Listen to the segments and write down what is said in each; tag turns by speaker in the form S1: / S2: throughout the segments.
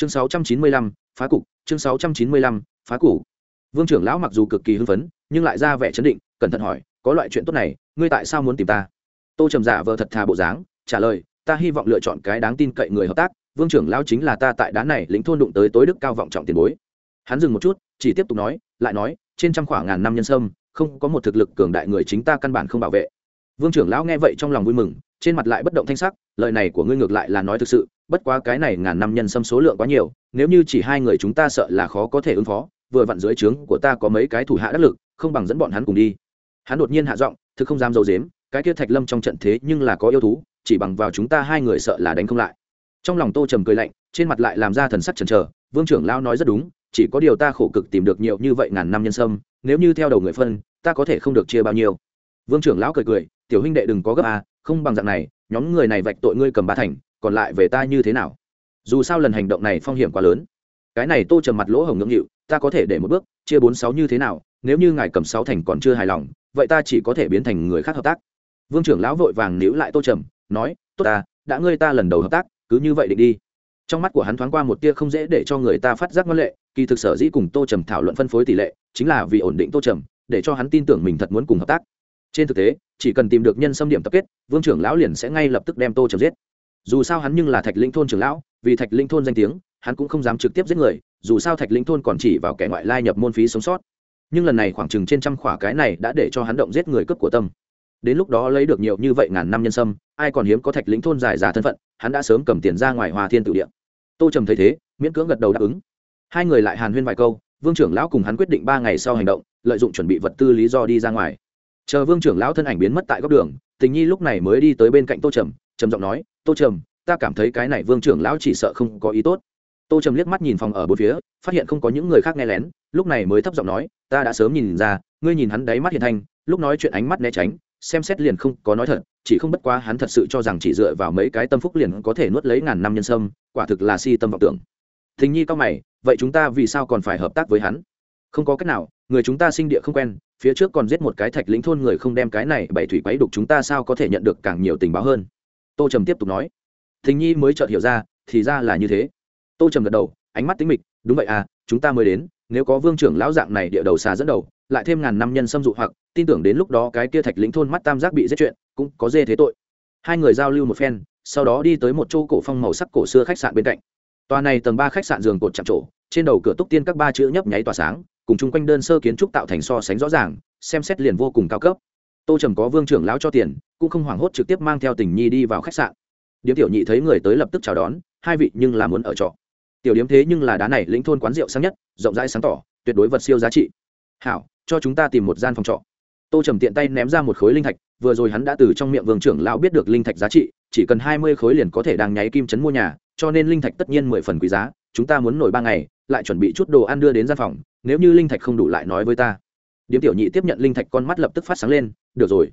S1: chương sáu trăm chín mươi lăm, phá cục, chương sáu trăm chín mươi lăm, phá cục. Vương trưởng lão mặc dù cực kỳ hưng phấn, nhưng lại ra vẻ chấn định, cẩn thận hỏi, có loại chuyện tốt này, ngươi tại sao muốn tìm ta? Tô trầm giả vờ thật thà bộ dáng, trả lời, ta hy vọng lựa chọn cái đáng tin cậy người hợp tác, vương trưởng lão chính là ta tại đá này lĩnh thôn đụng tới tối đức cao vọng trọng tiền bối. Hắn dừng một chút, chỉ tiếp tục nói, lại nói, trên trăm khoảng ngàn năm nhân sâm, không có một thực lực cường đại người chính ta căn bản không bảo vệ. Vương trưởng lão nghe vậy trong lòng vui mừng, trên mặt lại bất động thanh sắc, lời này của ngươi ngược lại là nói thực sự bất quá cái này ngàn năm nhân sâm số lượng quá nhiều, nếu như chỉ hai người chúng ta sợ là khó có thể ứng phó, vừa vặn dưới trướng của ta có mấy cái thủ hạ đắc lực, không bằng dẫn bọn hắn cùng đi. Hắn đột nhiên hạ giọng, thực không dám dầu dếm, cái kia thạch lâm trong trận thế nhưng là có yêu thú, chỉ bằng vào chúng ta hai người sợ là đánh không lại. Trong lòng tô trầm cười lạnh, trên mặt lại làm ra thần sắc chần chờ, vương trưởng lao nói rất đúng, chỉ có điều ta khổ cực tìm được nhiều như vậy ngàn năm nhân sâm, nếu như theo đầu người phân, ta có thể không được chia bao nhiêu. Vương trưởng lão cười cười, tiểu huynh đệ đừng có gấp à không bằng dạng này, nhóm người này vạch tội ngươi cầm ba thành còn lại về ta như thế nào? Dù sao lần hành động này phong hiểm quá lớn. Cái này tô trầm mặt lỗ hồng ngưỡng nghịu, ta có thể để một bước, chia bốn sáu như thế nào, nếu như ngài cầm sáu thành còn chưa hài lòng, vậy ta chỉ có thể biến thành người khác hợp tác. Vương trưởng lão vội vàng níu lại tô trầm, nói, tốt ta, đã ngươi ta lần đầu hợp tác, cứ như vậy định đi. Trong mắt của hắn thoáng qua một tia không dễ để cho người ta phát giác ngân lệ, kỳ thực sở dĩ cùng tô trầm thảo luận phân phối tỷ lệ, chính là vì ổn định tô trầm, để cho hắn tin tưởng mình thật muốn cùng hợp tác. Trên thực tế, chỉ cần tìm được nhân xâm điểm tập kết, vương trưởng lão liền sẽ ngay lập tức đem tô trầm giết dù sao hắn nhưng là thạch linh thôn trưởng lão, vì thạch linh thôn danh tiếng, hắn cũng không dám trực tiếp giết người, dù sao thạch linh thôn còn chỉ vào kẻ ngoại lai nhập môn phí sống sót. Nhưng lần này khoảng chừng trên trăm khỏa cái này đã để cho hắn động giết người cướp của tâm. Đến lúc đó lấy được nhiều như vậy ngàn năm nhân sâm, ai còn hiếm có thạch lĩnh thôn dài già thân phận, hắn đã sớm cầm tiền ra ngoài hòa thiên tự điện tô trầm thấy thế, miễn cưỡng gật đầu đáp ứng. Hai người lại hàn huyên vài câu, vương trưởng lão cùng hắn quyết định ba ngày sau hành động, lợi dụng chuẩn bị vật tư lý do đi ra ngoài. Chờ vương trưởng lão thân ảnh biến mất tại góc đường, tình nhi lúc này mới đi tới bên cạnh tô trầm trầm giọng nói tô trầm, ta cảm thấy cái này vương trưởng lão chỉ sợ không có ý tốt. Tô trầm liếc mắt nhìn phòng ở bốn phía, phát hiện không có những người khác nghe lén, lúc này mới thấp giọng nói, ta đã sớm nhìn ra, ngươi nhìn hắn đáy mắt hiện thanh lúc nói chuyện ánh mắt né tránh, xem xét liền không có nói thật, chỉ không bất quá hắn thật sự cho rằng chỉ dựa vào mấy cái tâm phúc liền có thể nuốt lấy ngàn năm nhân sâm, quả thực là si tâm vọng tưởng. Thình nhi cao mày, vậy chúng ta vì sao còn phải hợp tác với hắn? Không có cách nào, người chúng ta sinh địa không quen, phía trước còn giết một cái thạch lĩnh thôn người không đem cái này bảy thủy quấy đục chúng ta sao có thể nhận được càng nhiều tình báo hơn? Tô trầm tiếp tục nói. Thình nhi mới chợt hiểu ra, thì ra là như thế. Tô trầm gật đầu, ánh mắt tính mịch, đúng vậy à chúng ta mới đến, nếu có vương trưởng lão dạng này địa đầu xà dẫn đầu, lại thêm ngàn năm nhân xâm dụ hoặc, tin tưởng đến lúc đó cái kia thạch lĩnh thôn mắt tam giác bị giết chuyện, cũng có dê thế tội. Hai người giao lưu một phen, sau đó đi tới một chỗ cổ phong màu sắc cổ xưa khách sạn bên cạnh. Tòa này tầng ba khách sạn giường cột chạm trổ, trên đầu cửa túc tiên các ba chữ nhấp nháy tỏa sáng, cùng chung quanh đơn sơ kiến trúc tạo thành so sánh rõ ràng, xem xét liền vô cùng cao cấp tô trầm có vương trưởng lão cho tiền, cũng không hoảng hốt trực tiếp mang theo tình nhi đi vào khách sạn. Điếm tiểu nhị thấy người tới lập tức chào đón, hai vị nhưng là muốn ở trọ. Tiểu điếm thế nhưng là đá này lĩnh thôn quán rượu sáng nhất, rộng rãi sáng tỏ, tuyệt đối vật siêu giá trị. Hảo, cho chúng ta tìm một gian phòng trọ. Tô trầm tiện tay ném ra một khối linh thạch, vừa rồi hắn đã từ trong miệng vương trưởng lão biết được linh thạch giá trị, chỉ cần hai mươi khối liền có thể đang nháy kim chấn mua nhà, cho nên linh thạch tất nhiên mười phần quý giá, chúng ta muốn nổi ba ngày, lại chuẩn bị chút đồ ăn đưa đến gian phòng, nếu như linh thạch không đủ lại nói với ta. Điếm tiểu nhị tiếp nhận linh thạch con mắt lập tức phát sáng lên được rồi.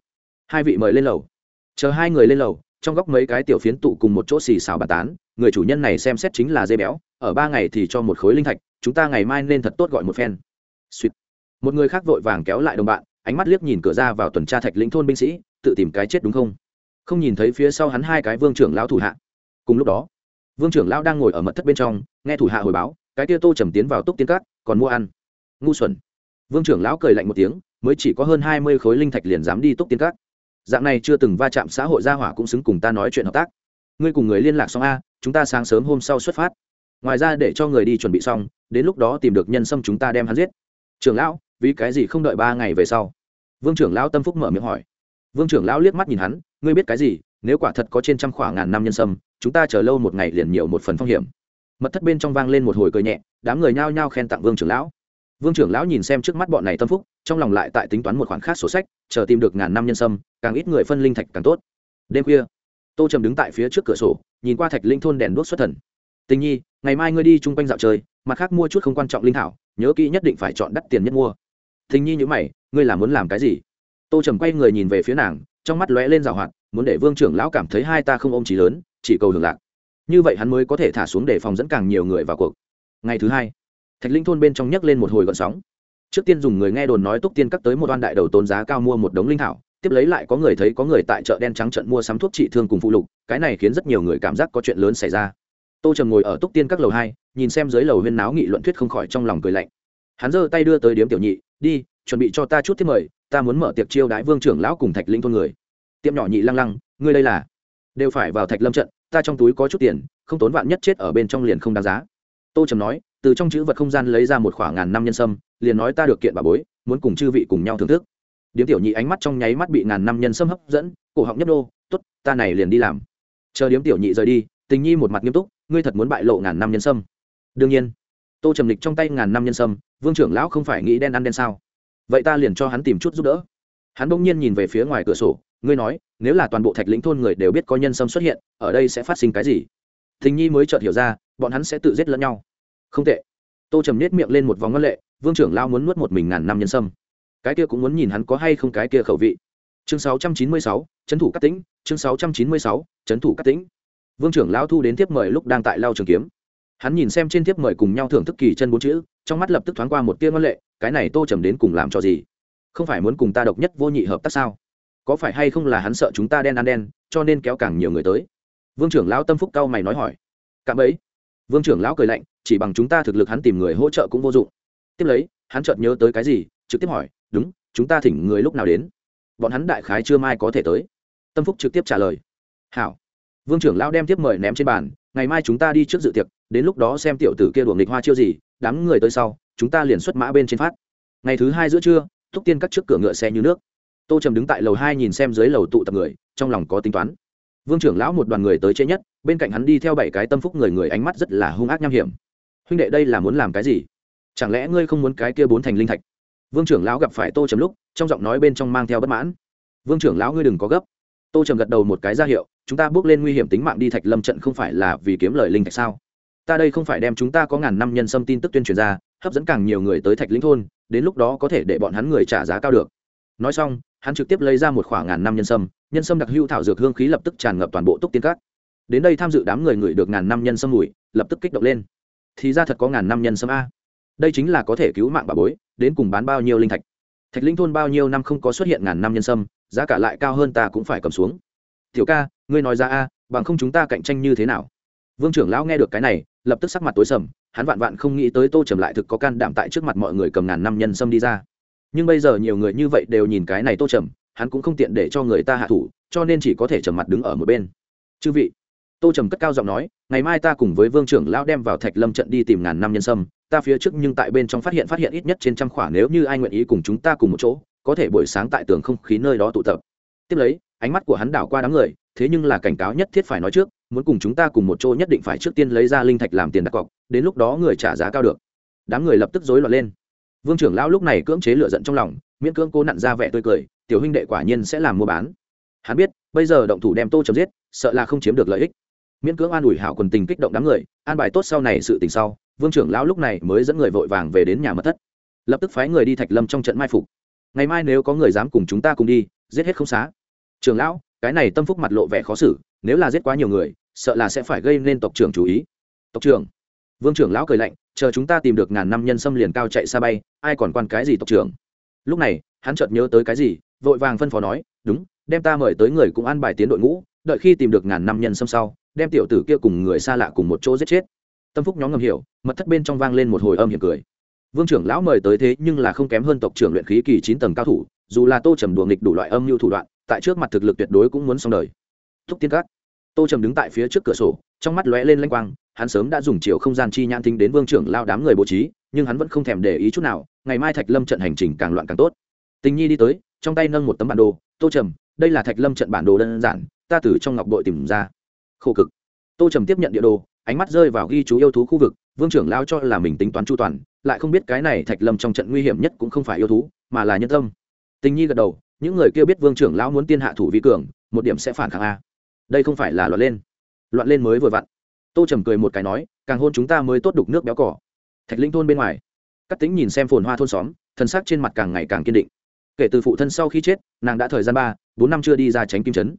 S1: Hai vị mời lên lầu. Chờ hai người lên lầu, trong góc mấy cái tiểu phiến tụ cùng một chỗ xì xào bà tán, người chủ nhân này xem xét chính là dây béo, ở ba ngày thì cho một khối linh thạch, chúng ta ngày mai nên thật tốt gọi một phen. Sweet. một người khác vội vàng kéo lại đồng bạn, ánh mắt liếc nhìn cửa ra vào tuần tra thạch lĩnh thôn binh sĩ, tự tìm cái chết đúng không? Không nhìn thấy phía sau hắn hai cái vương trưởng lão thủ hạ. Cùng lúc đó, vương trưởng lão đang ngồi ở mật thất bên trong, nghe thủ hạ hồi báo, cái tia tô trầm tiến vào túc tiến cát còn mua ăn. Ngu xuẩn. Vương trưởng lão cười lạnh một tiếng mới chỉ có hơn hai mươi khối linh thạch liền dám đi túc tiến cát dạng này chưa từng va chạm xã hội gia hỏa cũng xứng cùng ta nói chuyện hợp tác. Ngươi cùng người liên lạc xong a, chúng ta sáng sớm hôm sau xuất phát. Ngoài ra để cho người đi chuẩn bị xong, đến lúc đó tìm được nhân sâm chúng ta đem hắn giết. Trưởng lão, vì cái gì không đợi ba ngày về sau? Vương trưởng lão tâm phúc mở miệng hỏi. Vương trưởng lão liếc mắt nhìn hắn, ngươi biết cái gì, nếu quả thật có trên trăm khoảng ngàn năm nhân sâm, chúng ta chờ lâu một ngày liền nhiều một phần phong hiểm. Mật thất bên trong vang lên một hồi cười nhẹ, đám người nhao nhao khen tặng vương trưởng lão. Vương trưởng lão nhìn xem trước mắt bọn này tâm phúc trong lòng lại tại tính toán một khoản khác sổ sách, chờ tìm được ngàn năm nhân sâm, càng ít người phân linh thạch càng tốt. Đêm khuya, tô trầm đứng tại phía trước cửa sổ, nhìn qua thạch linh thôn đèn đuốc xuất thần. Tình nhi, ngày mai ngươi đi chung quanh dạo chơi, mặt khác mua chút không quan trọng linh thảo, nhớ kỹ nhất định phải chọn đắt tiền nhất mua. Tình nhi nhữ mày, ngươi là muốn làm cái gì? Tô trầm quay người nhìn về phía nàng, trong mắt lóe lên rào hoạt, muốn để vương trưởng lão cảm thấy hai ta không ôm trí lớn, chỉ cầu hưởng lạc. Như vậy hắn mới có thể thả xuống để phòng dẫn càng nhiều người vào cuộc. Ngày thứ hai, thạch linh thôn bên trong nhấc lên một hồi gọn sóng trước tiên dùng người nghe đồn nói túc tiên cắt tới một đoan đại đầu tốn giá cao mua một đống linh thảo, tiếp lấy lại có người thấy có người tại chợ đen trắng trận mua sắm thuốc trị thương cùng phụ lục, cái này khiến rất nhiều người cảm giác có chuyện lớn xảy ra. Tô trầm ngồi ở túc tiên các lầu hai, nhìn xem dưới lầu huyên náo nghị luận thuyết không khỏi trong lòng cười lạnh. Hắn giơ tay đưa tới điếm tiểu nhị, đi, chuẩn bị cho ta chút thiết mời, ta muốn mở tiệc chiêu đãi vương trưởng lão cùng thạch linh thôn người. Tiệm nhỏ nhị lăng lăng, ngươi đây là? Đều phải vào thạch lâm trận, ta trong túi có chút tiền, không tốn vạn nhất chết ở bên trong liền không đáng giá. Tô trầm nói từ trong chữ vật không gian lấy ra một khoảng ngàn năm nhân sâm, liền nói ta được kiện bà bối, muốn cùng chư vị cùng nhau thưởng thức. Điếm tiểu nhị ánh mắt trong nháy mắt bị ngàn năm nhân sâm hấp dẫn, cổ họng nhấp đô t ố t ta này liền đi làm. Chờ điếm tiểu nhị rời đi, tình nhi một mặt nghiêm túc, ngươi thật muốn bại lộ ngàn năm nhân sâm? Đương nhiên. Tô trầm lịch trong tay ngàn năm nhân sâm, vương trưởng lão không phải nghĩ đen ăn đen sao? Vậy ta liền cho hắn tìm chút giúp đỡ. Hắn bỗng nhiên nhìn về phía ngoài cửa sổ, ngươi nói, nếu là toàn bộ thạch lĩnh thôn người đều biết có nhân sâm xuất hiện, ở đây sẽ phát sinh cái gì? Thình nhi mới chợt hiểu ra, bọn hắn sẽ tự giết lẫn nhau không tệ. Tô trầm nết miệng lên một vòng ngân lệ vương trưởng lao muốn nuốt một mình ngàn năm nhân sâm. Cái kia cũng muốn nhìn hắn có hay không cái kia khẩu vị. Chương 696, chấn thủ cắt tĩnh chương 696, chấn thủ cắt tĩnh. Vương trưởng lao thu đến tiếp mời lúc đang tại lao trường kiếm. Hắn nhìn xem trên tiếp mời cùng nhau thưởng thức kỳ chân bốn chữ trong mắt lập tức thoáng qua một tia ngân lệ cái này tô trầm đến cùng làm cho gì? Không phải muốn cùng ta độc nhất vô nhị hợp tác sao? Có phải hay không là hắn sợ chúng ta đen ăn đen cho nên kéo càng nhiều người tới? Vương trưởng lão tâm phúc cao mày nói hỏi. Cạm ấy. Vương trưởng lão cười lạnh chỉ bằng chúng ta thực lực hắn tìm người hỗ trợ cũng vô dụng. Tiếp lấy, hắn chợt nhớ tới cái gì, trực tiếp hỏi, đúng, chúng ta thỉnh người lúc nào đến? Bọn hắn đại khái chưa mai có thể tới. Tâm phúc trực tiếp trả lời, hảo. Vương trưởng lão đem tiếp mời ném trên bàn, ngày mai chúng ta đi trước dự tiệc, đến lúc đó xem tiểu tử kia đuồng nghịch hoa chiêu gì, đám người tới sau, chúng ta liền xuất mã bên trên phát. Ngày thứ hai giữa trưa, thúc tiên cắt trước cửa ngựa xe như nước. Tô trầm đứng tại lầu hai nhìn xem dưới lầu tụ tập người, trong lòng có tính toán. Vương trưởng lão một đoàn người tới chế nhất, bên cạnh hắn đi theo bảy cái tâm phúc người người ánh mắt rất là hung ác nham hiểm huynh đệ đây là muốn làm cái gì? Chẳng lẽ ngươi không muốn cái kia bốn thành linh thạch? Vương trưởng lão gặp phải tô trầm lúc, trong giọng nói bên trong mang theo bất mãn. Vương trưởng lão ngươi đừng có gấp. Tô trầm gật đầu một cái ra hiệu, chúng ta bước lên nguy hiểm tính mạng đi thạch lâm trận không phải là vì kiếm lời linh thạch sao? Ta đây không phải đem chúng ta có ngàn năm nhân xâm tin tức tuyên truyền ra, hấp dẫn càng nhiều người tới thạch linh thôn, đến lúc đó có thể để bọn hắn người trả giá cao được. Nói xong, hắn trực tiếp lấy ra một khoảng ngàn năm nhân sâm nhân sâm đặc hữu thảo dược hương khí lập tức tràn ngập toàn bộ túc tiên cát. đến đây tham dự đám người người được ngàn năm nhân sâm mùi, lập tức kích động lên thì ra thật có ngàn năm nhân sâm a. Đây chính là có thể cứu mạng bà bối, đến cùng bán bao nhiêu linh thạch. Thạch linh thôn bao nhiêu năm không có xuất hiện ngàn năm nhân sâm, giá cả lại cao hơn ta cũng phải cầm xuống. Tiểu ca, ngươi nói ra a, bằng không chúng ta cạnh tranh như thế nào? Vương trưởng lão nghe được cái này, lập tức sắc mặt tối sầm, hắn vạn vạn không nghĩ tới tô trầm lại thực có can đảm tại trước mặt mọi người cầm ngàn năm nhân sâm đi ra. Nhưng bây giờ nhiều người như vậy đều nhìn cái này tô trầm, hắn cũng không tiện để cho người ta hạ thủ, cho nên chỉ có thể trầm mặt đứng ở một bên. Chư vị tô trầm cất cao giọng nói, ngày mai ta cùng với vương trưởng lão đem vào thạch lâm trận đi tìm ngàn năm nhân sâm, ta phía trước nhưng tại bên trong phát hiện phát hiện ít nhất trên trăm khoản nếu như ai nguyện ý cùng chúng ta cùng một chỗ, có thể buổi sáng tại tường không khí nơi đó tụ tập. Tiếp lấy, ánh mắt của hắn đảo qua đám người, thế nhưng là cảnh cáo nhất thiết phải nói trước, muốn cùng chúng ta cùng một chỗ nhất định phải trước tiên lấy ra linh thạch làm tiền đặt cọc, đến lúc đó người trả giá cao được. Đám người lập tức rối loạn lên. Vương trưởng lão lúc này cưỡng chế lựa giận trong lòng, miễn cưỡng cố nặn ra vẻ tươi cười, tiểu huynh đệ quả nhiên sẽ làm mua bán. Hắn biết, bây giờ động thủ đem tô chấm giết, sợ là không chiếm được lợi ích miễn cưỡng an ủi hảo quần tình kích động đám người, an bài tốt sau này sự tình sau, vương trưởng lão lúc này mới dẫn người vội vàng về đến nhà mật thất. Lập tức phái người đi thạch lâm trong trận mai phục. Ngày mai nếu có người dám cùng chúng ta cùng đi, giết hết không xá. Trưởng lão, cái này tâm phúc mặt lộ vẻ khó xử, nếu là giết quá nhiều người, sợ là sẽ phải gây nên tộc trưởng chú ý. Tộc trưởng. Vương trưởng lão cười lạnh, chờ chúng ta tìm được ngàn năm nhân xâm liền cao chạy xa bay, ai còn quan cái gì tộc trưởng? Lúc này, hắn chợt nhớ tới cái gì, vội vàng phân phó nói, đúng, đem ta mời tới người cũng an bài tiến đội ngũ, đợi khi tìm được ngàn năm nhân xâm sau đem tiểu tử kia cùng người xa lạ cùng một chỗ giết chết. Tâm phúc nhóm ngầm hiểu, mật thất bên trong vang lên một hồi âm hiểm cười. Vương trưởng lão mời tới thế nhưng là không kém hơn tộc trưởng luyện khí kỳ chín tầng cao thủ, dù là tô trầm đùa nghịch đủ loại âm mưu thủ đoạn, tại trước mặt thực lực tuyệt đối cũng muốn xong đời. Thúc tiên cát tô trầm đứng tại phía trước cửa sổ, trong mắt lóe lên lanh quang, hắn sớm đã dùng chiều không gian chi nhãn thính đến vương trưởng lao đám người bố trí, nhưng hắn vẫn không thèm để ý chút nào, ngày mai thạch lâm trận hành trình càng loạn càng tốt. Tình nhi đi tới, trong tay nâng một tấm bản đồ, tô trầm, đây là thạch lâm trận bản đồ đơn giản, ta từ trong ngọc đội tìm ra khổ cực. Tô trầm tiếp nhận địa đồ, ánh mắt rơi vào ghi chú yêu thú khu vực, vương trưởng lao cho là mình tính toán chu toàn, lại không biết cái này thạch lâm trong trận nguy hiểm nhất cũng không phải yêu thú, mà là nhân tâm. Tình nhi gật đầu, những người kia biết vương trưởng lão muốn tiên hạ thủ vi cường, một điểm sẽ phản kháng a. Đây không phải là loạn lên. Loạn lên mới vừa vặn. Tô trầm cười một cái nói, càng hôn chúng ta mới tốt đục nước béo cỏ. Thạch linh thôn bên ngoài. Cắt tính nhìn xem phồn hoa thôn xóm, thân xác trên mặt càng ngày càng kiên định. Kể từ phụ thân sau khi chết, nàng đã thời gian ba, bốn năm chưa đi ra tránh kim trấn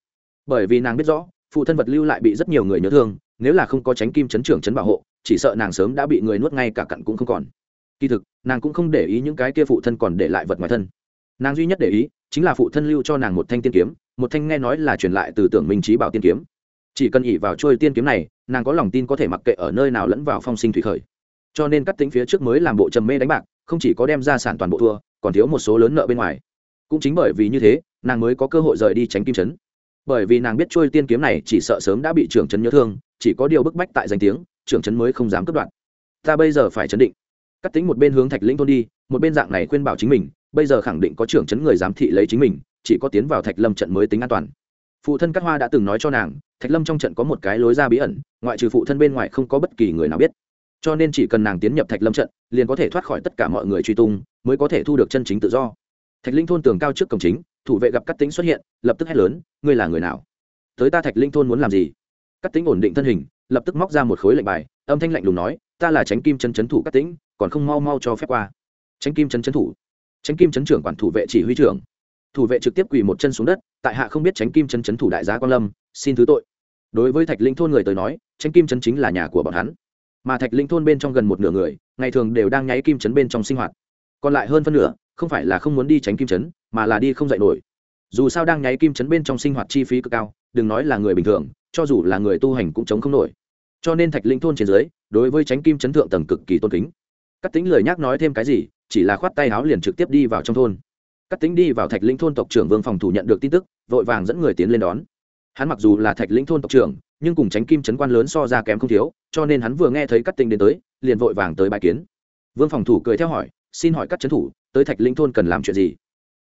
S1: bởi vì nàng biết rõ phụ thân vật lưu lại bị rất nhiều người nhớ thương, nếu là không có tránh kim chấn trưởng chấn bảo hộ, chỉ sợ nàng sớm đã bị người nuốt ngay cả cặn cũng không còn. Kỳ thực, nàng cũng không để ý những cái kia phụ thân còn để lại vật ngoài thân. Nàng duy nhất để ý, chính là phụ thân lưu cho nàng một thanh tiên kiếm, một thanh nghe nói là truyền lại từ tưởng minh trí bảo tiên kiếm. Chỉ cần ỉ vào trôi tiên kiếm này, nàng có lòng tin có thể mặc kệ ở nơi nào lẫn vào phong sinh thủy khởi. Cho nên cắt tính phía trước mới làm bộ trầm mê đánh bạc, không chỉ có đem ra sản toàn bộ thua, còn thiếu một số lớn nợ bên ngoài. Cũng chính bởi vì như thế, nàng mới có cơ hội rời đi tránh kim chấn bởi vì nàng biết trôi tiên kiếm này chỉ sợ sớm đã bị trưởng trấn nhớ thương, chỉ có điều bức bách tại danh tiếng, trưởng trấn mới không dám cất đoạn ta bây giờ phải chấn định. Cắt tính một bên hướng thạch lĩnh thôn đi, một bên dạng này khuyên bảo chính mình, bây giờ khẳng định có trưởng trấn người giám thị lấy chính mình, chỉ có tiến vào thạch lâm trận mới tính an toàn. Phụ thân cát hoa đã từng nói cho nàng, thạch lâm trong trận có một cái lối ra bí ẩn, ngoại trừ phụ thân bên ngoài không có bất kỳ người nào biết. Cho nên chỉ cần nàng tiến nhập thạch lâm trận, liền có thể thoát khỏi tất cả mọi người truy tung, mới có thể thu được chân chính tự do. Thạch linh thôn tường cao trước cổng chính thủ vệ gặp cắt tính xuất hiện, lập tức hét lớn, ngươi là người nào? Tới ta thạch linh thôn muốn làm gì? Cắt tính ổn định thân hình, lập tức móc ra một khối lệnh bài, âm thanh lạnh lùng nói, ta là tránh kim chân chấn thủ cắt tính còn không mau mau cho phép qua. Tránh kim chấn chấn thủ. Tránh kim chấn trưởng quản thủ vệ chỉ huy trưởng. Thủ vệ trực tiếp quỳ một chân xuống đất, tại hạ không biết tránh kim chấn chấn thủ đại giá quan lâm, xin thứ tội. Đối với thạch linh thôn người tới nói tránh kim chấn chính là nhà của bọn hắn. Mà thạch linh thôn bên trong gần một nửa người, ngày thường đều đang nháy kim chấn bên trong sinh hoạt. Còn lại hơn phân nửa, không phải là không muốn đi tránh kim chấn mà là đi không dạy nổi. Dù sao đang nháy kim chấn bên trong sinh hoạt chi phí cực cao, đừng nói là người bình thường, cho dù là người tu hành cũng chống không nổi. Cho nên thạch linh thôn trên dưới, đối với tránh kim chấn thượng tầng cực kỳ tôn kính. Cắt tính lời nhắc nói thêm cái gì, chỉ là khoát tay áo liền trực tiếp đi vào trong thôn. Cắt tính đi vào thạch linh thôn tộc trưởng vương phòng thủ nhận được tin tức, vội vàng dẫn người tiến lên đón. Hắn mặc dù là thạch linh thôn tộc trưởng, nhưng cùng tránh kim chấn quan lớn so ra kém không thiếu, cho nên hắn vừa nghe thấy cắt tính đến tới, liền vội vàng tới bài kiến. Vương phòng thủ cười theo hỏi, xin hỏi các trấn thủ, tới thạch linh thôn cần làm chuyện gì?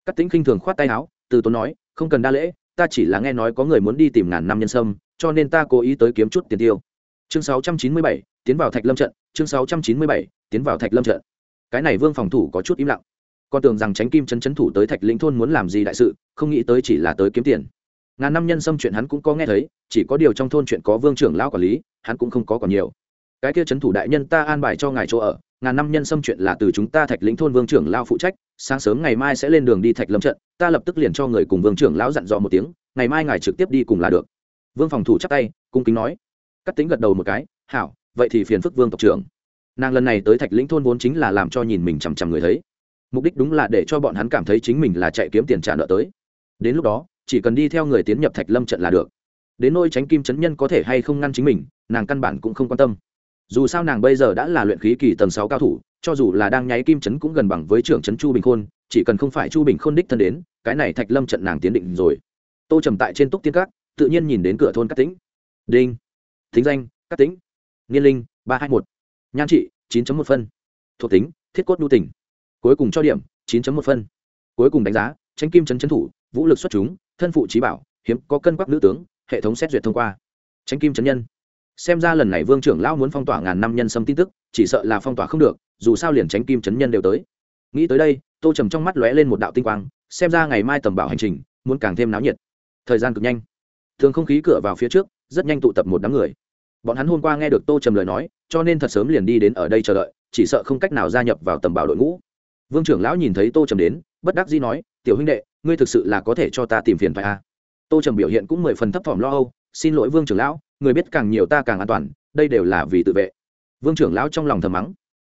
S1: Cắt tính khinh thường khoát tay áo từ tốn nói không cần đa lễ ta chỉ là nghe nói có người muốn đi tìm ngàn năm nhân sâm cho nên ta cố ý tới kiếm chút tiền tiêu. Chương 697, tiến vào thạch lâm trận chương 697, tiến vào thạch lâm trận. Cái này vương phòng thủ có chút im lặng. Con tưởng rằng tránh kim chấn chấn thủ tới thạch lĩnh thôn muốn làm gì đại sự không nghĩ tới chỉ là tới kiếm tiền. Ngàn năm nhân sâm chuyện hắn cũng có nghe thấy chỉ có điều trong thôn chuyện có vương trưởng lão quản lý hắn cũng không có còn nhiều. Cái kia chấn thủ đại nhân ta an bài cho ngài chỗ ở ngàn năm nhân sâm chuyện là từ chúng ta thạch lĩnh thôn vương trưởng lao phụ trách sáng sớm ngày mai sẽ lên đường đi thạch lâm trận, ta lập tức liền cho người cùng vương trưởng lão dặn dò một tiếng, ngày mai ngài trực tiếp đi cùng là được. Vương phòng thủ chắc tay, cung kính nói. Cắt tính gật đầu một cái, hảo, vậy thì phiền phức vương tộc trưởng. Nàng lần này tới thạch lĩnh thôn vốn chính là làm cho nhìn mình chằm chằm người thấy. Mục đích đúng là để cho bọn hắn cảm thấy chính mình là chạy kiếm tiền trả nợ tới. Đến lúc đó, chỉ cần đi theo người tiến nhập thạch lâm trận là được. Đến nôi tránh kim chấn nhân có thể hay không ngăn chính mình, nàng căn bản cũng không quan tâm. Dù sao nàng bây giờ đã là luyện khí kỳ tầng sáu cao thủ cho dù là đang nháy kim chấn cũng gần bằng với trưởng chấn chu bình khôn chỉ cần không phải chu bình khôn đích thân đến cái này thạch lâm trận nàng tiến định rồi. Tô trầm tại trên túc tiên cát, tự nhiên nhìn đến cửa thôn cát tĩnh. Đinh thính danh cát tĩnh niên linh ba hai một nhan trị chín một phân thuộc tính thiết cốt nhu tỉnh cuối cùng cho điểm chín một phân. Cuối cùng đánh giá tranh kim chấn chấn thủ vũ lực xuất chúng thân phụ trí bảo hiếm có cân quắc nữ tướng hệ thống xét duyệt thông qua. Tranh kim chấn nhân xem ra lần này vương trưởng lão muốn phong tỏa ngàn năm nhân xâm tin tức, chỉ sợ là phong tỏa không được, dù sao liền tránh kim chấn nhân đều tới. Nghĩ tới đây, tô trầm trong mắt lóe lên một đạo tinh quang, xem ra ngày mai tầm bảo hành trình, muốn càng thêm náo nhiệt. Thời gian cực nhanh. Thường không khí cửa vào phía trước, rất nhanh tụ tập một đám người. Bọn hắn hôm qua nghe được tô trầm lời nói, cho nên thật sớm liền đi đến ở đây chờ đợi, chỉ sợ không cách nào gia nhập vào tầm bảo đội ngũ. Vương trưởng lão nhìn thấy tô trầm đến, bất đắc dĩ nói, tiểu huynh đệ, ngươi thực sự là có thể cho ta tìm phiền phải à. tô trầm biểu hiện cũng mười phần thấp thỏm lo âu, xin lỗi vương trưởng lão người biết càng nhiều ta càng an toàn, đây đều là vì tự vệ. Vương trưởng lão trong lòng thầm mắng.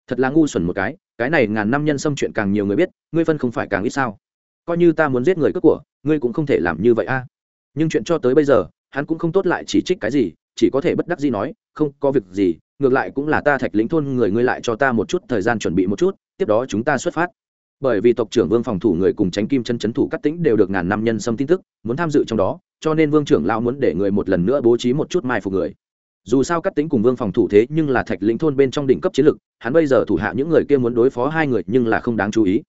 S1: Thật là ngu xuẩn một cái cái này ngàn năm nhân xâm chuyện càng nhiều người biết, ngươi phân không phải càng ít sao? Coi như ta muốn giết người cướp của, ngươi cũng không thể làm như vậy a. Nhưng chuyện cho tới bây giờ, hắn cũng không tốt lại chỉ trích cái gì, chỉ có thể bất đắc gì nói, không có việc gì, ngược lại cũng là ta thạch lĩnh thôn người ngươi lại cho ta một chút thời gian chuẩn bị một chút, tiếp đó chúng ta xuất phát. Bởi vì tộc trưởng vương phòng thủ người cùng tránh kim chân chấn thủ cắt tĩnh đều được ngàn năm nhân xâm tin tức, muốn tham dự trong đó cho nên vương trưởng lão muốn để người một lần nữa bố trí một chút mai phục người. Dù sao cắt tính cùng vương phòng thủ thế nhưng là thạch lĩnh thôn bên trong đỉnh cấp chiến lực, hắn bây giờ thủ hạ những người kia muốn đối phó hai người nhưng là không đáng chú ý.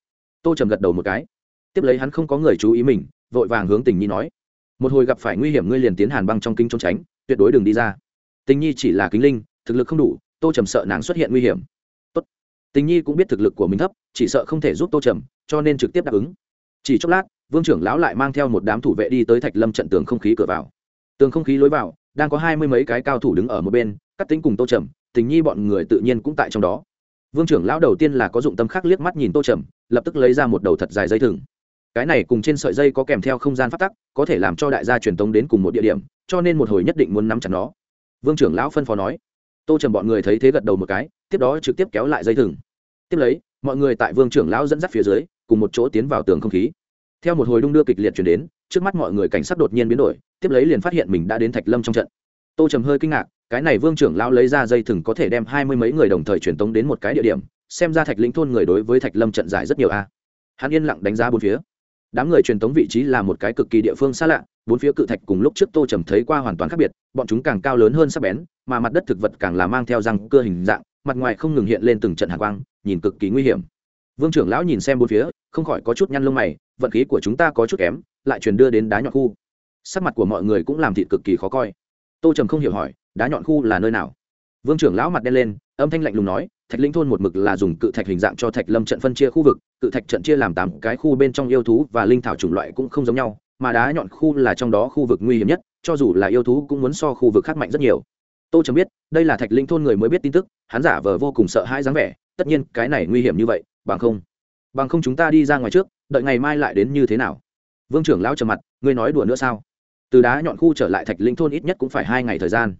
S1: Tô trầm gật đầu một cái. Tiếp lấy hắn không có người chú ý mình, vội vàng hướng tình nhi nói, một hồi gặp phải nguy hiểm ngươi liền tiến hàn băng trong kinh trốn tránh, tuyệt đối đừng đi ra. Tình nhi chỉ là kính linh, thực lực không đủ, tô trầm sợ nàng xuất hiện nguy hiểm. Tốt. tình nhi cũng biết thực lực của mình thấp, chỉ sợ không thể giúp tô trầm, cho nên trực tiếp đáp ứng. Chỉ chốc lát vương trưởng lão lại mang theo một đám thủ vệ đi tới thạch lâm trận tường không khí cửa vào. Tường không khí lối vào, đang có hai mươi mấy cái cao thủ đứng ở một bên cắt tính cùng tô trầm, tình nhi bọn người tự nhiên cũng tại trong đó. Vương trưởng lão đầu tiên là có dụng tâm khắc liếc mắt nhìn tô trầm, lập tức lấy ra một đầu thật dài dây thừng. Cái này cùng trên sợi dây có kèm theo không gian phát tắc, có thể làm cho đại gia truyền tống đến cùng một địa điểm, cho nên một hồi nhất định muốn nắm chặt nó. Vương trưởng lão phân phó nói. Tô trầm bọn người thấy thế gật đầu một cái, tiếp đó trực tiếp kéo lại dây thừng. Tiếp lấy, mọi người tại vương trưởng lão dẫn dắt phía dưới, cùng một chỗ tiến vào tường không khí theo một hồi đung đưa kịch liệt chuyển đến, trước mắt mọi người cảnh sát đột nhiên biến đổi, tiếp lấy liền phát hiện mình đã đến thạch lâm trong trận. Tô trầm hơi kinh ngạc, cái này vương trưởng lão lấy ra dây thừng có thể đem hai mươi mấy người đồng thời truyền tống đến một cái địa điểm, xem ra thạch lĩnh thôn người đối với thạch lâm trận giải rất nhiều a. Hắn yên lặng đánh giá bốn phía. Đám người truyền tống vị trí là một cái cực kỳ địa phương xa lạ, bốn phía cự thạch cùng lúc trước tô trầm thấy qua hoàn toàn khác biệt, bọn chúng càng cao lớn hơn sắc bén, mà mặt đất thực vật càng là mang theo răng, cưa hình dạng, mặt ngoài không ngừng hiện lên từng trận hạ quang, nhìn cực kỳ nguy hiểm vương trưởng lão nhìn xem bốn phía, không khỏi có chút nhăn lông mày, vận khí của chúng ta có chút kém, lại truyền đưa đến đá nhọn khu. Sắc mặt của mọi người cũng làm thịt cực kỳ khó coi. Tô trầm không hiểu hỏi, đá nhọn khu là nơi nào? Vương trưởng lão mặt đen lên, âm thanh lạnh lùng nói, thạch linh thôn một mực là dùng cự thạch hình dạng cho thạch lâm trận phân chia khu vực, cự thạch trận chia làm tám cái khu bên trong yêu thú và linh thảo chủng loại cũng không giống nhau, mà đá nhọn khu là trong đó khu vực nguy hiểm nhất, cho dù là yêu thú cũng muốn so khu vực khác mạnh rất nhiều. Tô trầm biết, đây là thạch linh thôn người mới biết tin tức, hắn giả vờ vô cùng sợ hãi dáng vẻ, tất nhiên cái này nguy hiểm như vậy bằng không bằng không chúng ta đi ra ngoài trước, đợi ngày mai lại đến như thế nào? Vương trưởng lão trầm mặt, ngươi nói đùa nữa sao? Từ đá nhọn khu trở lại thạch linh thôn ít nhất cũng phải hai ngày thời gian.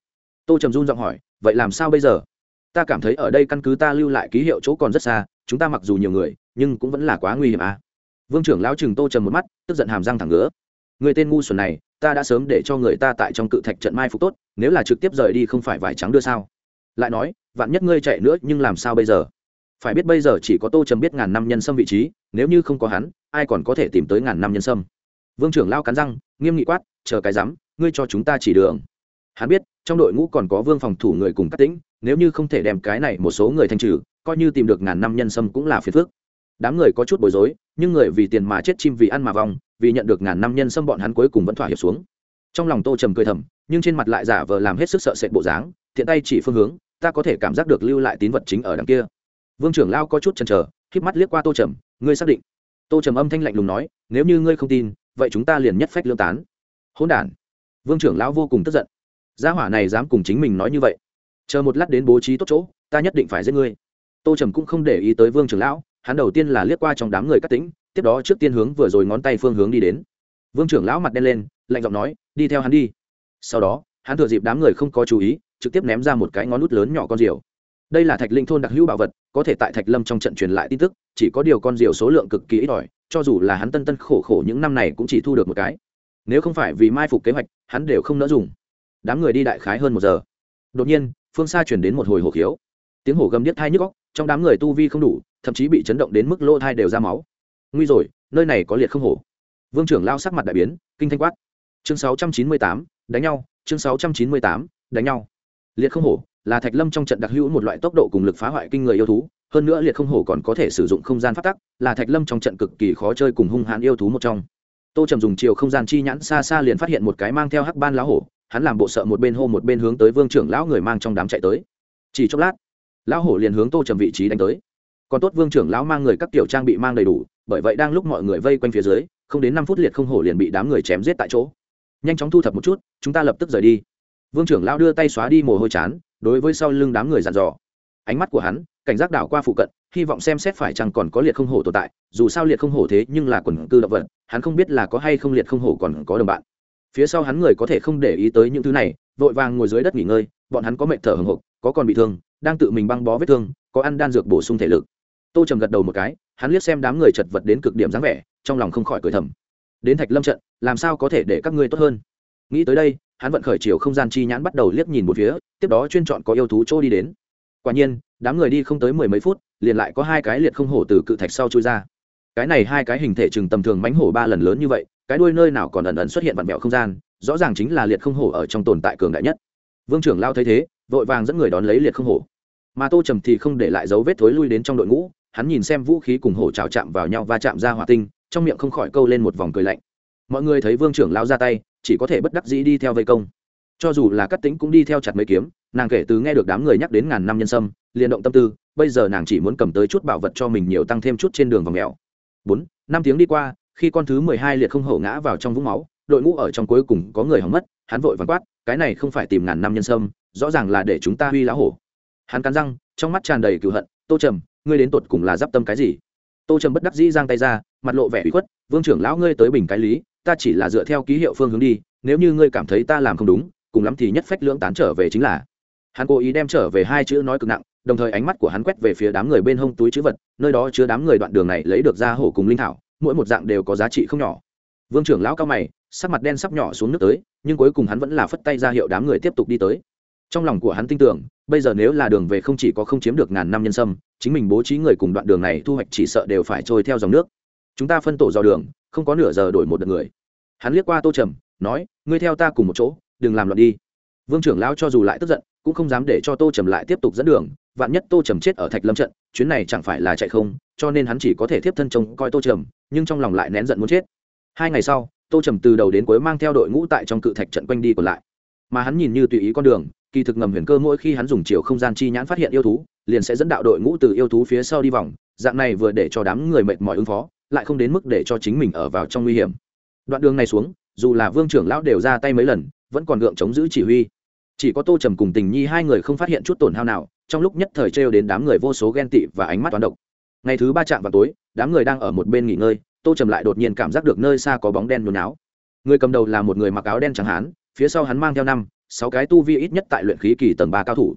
S1: Tô trầm run giọng hỏi, vậy làm sao bây giờ? Ta cảm thấy ở đây căn cứ ta lưu lại ký hiệu chỗ còn rất xa, chúng ta mặc dù nhiều người, nhưng cũng vẫn là quá nguy hiểm à? Vương trưởng lão chừng tô trầm một mắt, tức giận hàm răng thẳng ngứa. Người tên ngu xuẩn này, ta đã sớm để cho người ta tại trong cự thạch trận mai phục tốt, nếu là trực tiếp rời đi không phải vải trắng đưa sao? Lại nói, vạn nhất ngươi chạy nữa, nhưng làm sao bây giờ? Phải biết bây giờ chỉ có tô trầm biết ngàn năm nhân sâm vị trí, nếu như không có hắn, ai còn có thể tìm tới ngàn năm nhân sâm? Vương trưởng lao cắn răng, nghiêm nghị quát, chờ cái rắm ngươi cho chúng ta chỉ đường. Hắn biết, trong đội ngũ còn có vương phòng thủ người cùng cắt tĩnh, nếu như không thể đem cái này một số người thanh trừ, coi như tìm được ngàn năm nhân sâm cũng là phiền phức. Đám người có chút bối rối, nhưng người vì tiền mà chết chim vì ăn mà vong, vì nhận được ngàn năm nhân sâm bọn hắn cuối cùng vẫn thỏa hiệp xuống. Trong lòng tô trầm cười thầm, nhưng trên mặt lại giả vờ làm hết sức sợ sệt bộ dáng, thiện tay chỉ phương hướng, ta có thể cảm giác được lưu lại tín vật chính ở đằng kia vương trưởng lao có chút chần chờ, híp mắt liếc qua tô trầm, ngươi xác định? Tô trầm âm thanh lạnh lùng nói, nếu như ngươi không tin, vậy chúng ta liền nhất phách lương tán. Hỗn đản. Vương trưởng lão vô cùng tức giận. Gia hỏa này dám cùng chính mình nói như vậy. Chờ một lát đến bố trí tốt chỗ, ta nhất định phải giết ngươi. Tô trầm cũng không để ý tới vương trưởng lão, hắn đầu tiên là liếc qua trong đám người cắt tính tiếp đó trước tiên hướng vừa rồi ngón tay phương hướng đi đến. Vương trưởng lão mặt đen lên, lạnh giọng nói, đi theo hắn đi. Sau đó, hắn thừa dịp đám người không có chú ý, trực tiếp ném ra một cái ngón nút lớn nhỏ con diều đây là thạch linh thôn đặc hữu bảo vật có thể tại thạch lâm trong trận truyền lại tin tức chỉ có điều con diều số lượng cực kỳ ít ỏi cho dù là hắn tân tân khổ khổ những năm này cũng chỉ thu được một cái. Nếu không phải vì mai phục kế hoạch hắn đều không nỡ dùng. Đám người đi đại khái hơn một giờ. Đột nhiên phương xa chuyển đến một hồi hổ khiếu. Tiếng hổ gầm điếc thai nhức góc trong đám người tu vi không đủ thậm chí bị chấn động đến mức lỗ thai đều ra máu. Nguy rồi nơi này có liệt không hổ. Vương trưởng lao sắc mặt đại biến kinh thanh quát. Chương 698, đánh nhau chương 698, đánh nhau. Liệt không hổ là thạch lâm trong trận đặc hữu một loại tốc độ cùng lực phá hoại kinh người yêu thú, hơn nữa liệt không hổ còn có thể sử dụng không gian phát tắc, là thạch lâm trong trận cực kỳ khó chơi cùng hung hãn yêu thú một trong. Tô trầm dùng chiều không gian chi nhãn xa xa liền phát hiện một cái mang theo hắc ban lá hổ, hắn làm bộ sợ một bên hô một bên hướng tới vương trưởng lão người mang trong đám chạy tới. Chỉ chốc lát, lão hổ liền hướng tô trầm vị trí đánh tới. Còn tốt vương trưởng lão mang người các tiểu trang bị mang đầy đủ, bởi vậy đang lúc mọi người vây quanh phía dưới, không đến năm phút liệt không hổ liền bị đám người chém giết tại chỗ. Nhanh chóng thu thập một chút, chúng ta lập tức rời đi vương trưởng lao đưa tay xóa đi mồ hôi chán, đối với sau lưng đám người dàn dò. Ánh mắt của hắn, cảnh giác đảo qua phụ cận, hy vọng xem xét phải chăng còn có liệt không hổ tồn tại, dù sao liệt không hổ thế nhưng là quần cư động vật, hắn không biết là có hay không liệt không hổ còn có đồng bạn. Phía sau hắn người có thể không để ý tới những thứ này, vội vàng ngồi dưới đất nghỉ ngơi, bọn hắn có mệt thở hồng hộc, có còn bị thương, đang tự mình băng bó vết thương, có ăn đan dược bổ sung thể lực. Tô trầm gật đầu một cái, hắn liếc xem đám người chật vật đến cực điểm dáng vẻ, trong lòng không khỏi cười thầm. Đến thạch lâm trận, làm sao có thể để các ngươi tốt hơn? Nghĩ tới đây hắn vận khởi chiều không gian chi nhãn bắt đầu liếc nhìn một phía, tiếp đó chuyên chọn có yêu thú chỗ đi đến. Quả nhiên, đám người đi không tới mười mấy phút, liền lại có hai cái liệt không hổ từ cự thạch sau chui ra. Cái này hai cái hình thể chừng tầm thường mánh hổ ba lần lớn như vậy, cái đuôi nơi nào còn ẩn ẩn xuất hiện vặn vẹo không gian, rõ ràng chính là liệt không hổ ở trong tồn tại cường đại nhất. Vương trưởng lao thấy thế, vội vàng dẫn người đón lấy liệt không hổ. Mà tô trầm thì không để lại dấu vết thối lui đến trong đội ngũ, hắn nhìn xem vũ khí cùng hổ trào chạm vào nhau và chạm ra hỏa tinh, trong miệng không khỏi câu lên một vòng cười lạnh. Mọi người thấy vương trưởng lao ra tay chỉ có thể bất đắc dĩ đi theo vây công. Cho dù là cắt tính cũng đi theo chặt mấy kiếm, nàng kể từ nghe được đám người nhắc đến ngàn năm nhân sâm, liền động tâm tư, bây giờ nàng chỉ muốn cầm tới chút bảo vật cho mình nhiều tăng thêm chút trên đường vòng mèo. Bốn, năm tiếng đi qua, khi con thứ mười hai liệt không hổ ngã vào trong vũng máu, đội ngũ ở trong cuối cùng có người hỏng mất, hắn vội vàng quát, cái này không phải tìm ngàn năm nhân sâm, rõ ràng là để chúng ta huy lá hổ. Hắn cắn răng, trong mắt tràn đầy cựu hận, tô trầm, ngươi đến tột cùng là d i p tâm cái gì? Tô trầm bất đắc dĩ giang tay ra, mặt lộ vẻ bị khuất, vương trưởng lão ngươi tới bình cái lý ta chỉ là dựa theo ký hiệu phương hướng đi, nếu như ngươi cảm thấy ta làm không đúng, cùng lắm thì nhất phách lưỡng tán trở về chính là. Hắn cố ý đem trở về hai chữ nói cực nặng, đồng thời ánh mắt của hắn quét về phía đám người bên hông túi chữ vật, nơi đó chứa đám người đoạn đường này lấy được ra hổ cùng linh thảo, mỗi một dạng đều có giá trị không nhỏ. Vương trưởng lão cao mày, sắc mặt đen sắp nhỏ xuống nước tới, nhưng cuối cùng hắn vẫn là phất tay ra hiệu đám người tiếp tục đi tới. Trong lòng của hắn tin tưởng, bây giờ nếu là đường về không chỉ có không chiếm được ngàn năm nhân sâm, chính mình bố trí người cùng đoạn đường này thu hoạch chỉ sợ đều phải trôi theo dòng nước. Chúng ta phân tổ dò đường, không có nửa giờ đổi một đợt người hắn liếc qua tô trầm, nói, ngươi theo ta cùng một chỗ, đừng làm loạn đi. Vương trưởng lão cho dù lại tức giận, cũng không dám để cho tô trầm lại tiếp tục dẫn đường. Vạn nhất tô trầm chết ở thạch lâm trận, chuyến này chẳng phải là chạy không, cho nên hắn chỉ có thể tiếp thân trông coi tô trầm, nhưng trong lòng lại nén giận muốn chết. Hai ngày sau, tô trầm từ đầu đến cuối mang theo đội ngũ tại trong cự thạch trận quanh đi còn lại. Mà hắn nhìn như tùy ý con đường, kỳ thực ngầm huyền cơ mỗi khi hắn dùng chiều không gian chi nhãn phát hiện yêu thú, liền sẽ dẫn đạo đội ngũ từ yêu thú phía sau đi vòng. Dạng này vừa để cho đám người mệt mỏi ứng phó, lại không đến mức để cho chính mình ở vào trong nguy hiểm đoạn đường này xuống, dù là vương trưởng lão đều ra tay mấy lần, vẫn còn gượng chống giữ chỉ huy. Chỉ có tô trầm cùng tình nhi hai người không phát hiện chút tổn hao nào, trong lúc nhất thời trêu đến đám người vô số ghen tị và ánh mắt toán độc. Ngày thứ ba chạm vào tối, đám người đang ở một bên nghỉ ngơi, tô trầm lại đột nhiên cảm giác được nơi xa có bóng đen nhốn náo người cầm đầu là một người mặc áo đen chẳng hán, phía sau hắn mang theo năm, sáu cái tu vi ít nhất tại luyện khí kỳ tầng ba cao thủ.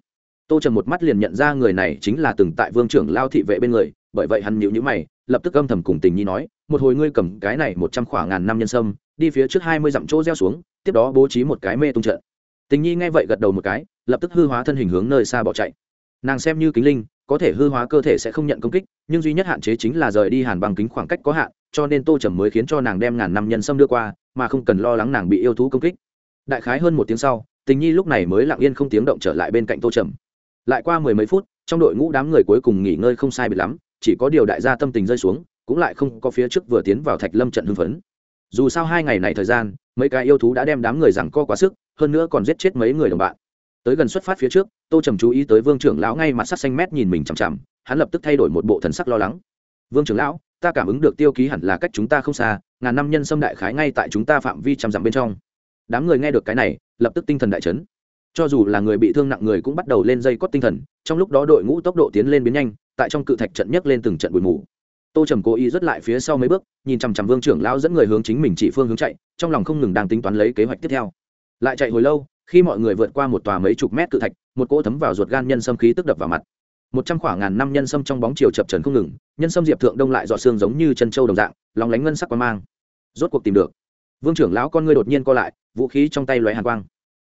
S1: Tô trầm một mắt liền nhận ra người này chính là từng tại vương trưởng lao thị vệ bên người bởi vậy hắn nhíu nhíu mày, lập tức âm thầm cùng tình nhi nói, một hồi ngươi cầm cái này một trăm khoảng ngàn năm nhân sâm, đi phía trước hai mươi dặm chỗ gieo xuống, tiếp đó bố trí một cái mê tung trận. Tình nhi nghe vậy gật đầu một cái, lập tức hư hóa thân hình hướng nơi xa bỏ chạy. Nàng xem như kính linh, có thể hư hóa cơ thể sẽ không nhận công kích, nhưng duy nhất hạn chế chính là rời đi hàn bằng kính khoảng cách có hạn, cho nên tô trầm mới khiến cho nàng đem ngàn năm nhân sâm đưa qua, mà không cần lo lắng nàng bị yêu thú công kích. Đại khái hơn một tiếng sau, tình nhi lúc này mới lặng yên không tiếng động trở lại bên cạnh tô trầm. Lại qua mười mấy phút, trong đội ngũ đám người cuối cùng nghỉ ngơi không sai biệt lắm chỉ có điều đại gia tâm tình rơi xuống, cũng lại không có phía trước vừa tiến vào thạch lâm trận hưng phấn. Dù sao hai ngày này thời gian, mấy cái yêu thú đã đem đám người rằng co quá sức, hơn nữa còn giết chết mấy người đồng bạn. Tới gần xuất phát phía trước, tô trầm chú ý tới vương trưởng lão ngay mặt sắc xanh mét nhìn mình chằm chằm, hắn lập tức thay đổi một bộ thần sắc lo lắng. Vương trưởng lão, ta cảm ứng được tiêu ký hẳn là cách chúng ta không xa, ngàn năm nhân xâm đại khái ngay tại chúng ta phạm vi trăm dặm bên trong. Đám người nghe được cái này, lập tức tinh thần đại chấn cho dù là người bị thương nặng người cũng bắt đầu lên dây cót tinh thần, trong lúc đó đội ngũ tốc độ tiến lên biến nhanh, tại trong cự thạch trận nhấc lên từng trận bụi mù. Tô trầm cố ý rút lại phía sau mấy bước, nhìn chằm chằm vương trưởng lão dẫn người hướng chính mình chỉ phương hướng chạy, trong lòng không ngừng đang tính toán lấy kế hoạch tiếp theo. Lại chạy hồi lâu, khi mọi người vượt qua một tòa mấy chục mét cự thạch, một cỗ thấm vào ruột gan nhân sâm khí tức đập vào mặt. Một trăm khoảng ngàn năm nhân sâm trong bóng chiều chập trần không ngừng, nhân sâm diệp thượng đông lại dọ xương giống như chân trâu đồng dạng lòng lánh ngân sắc quan mang. Rốt cuộc tìm được. Vương trưởng lão con ngươi đột nhiên co lại, vũ khí trong tay lóe hàn quang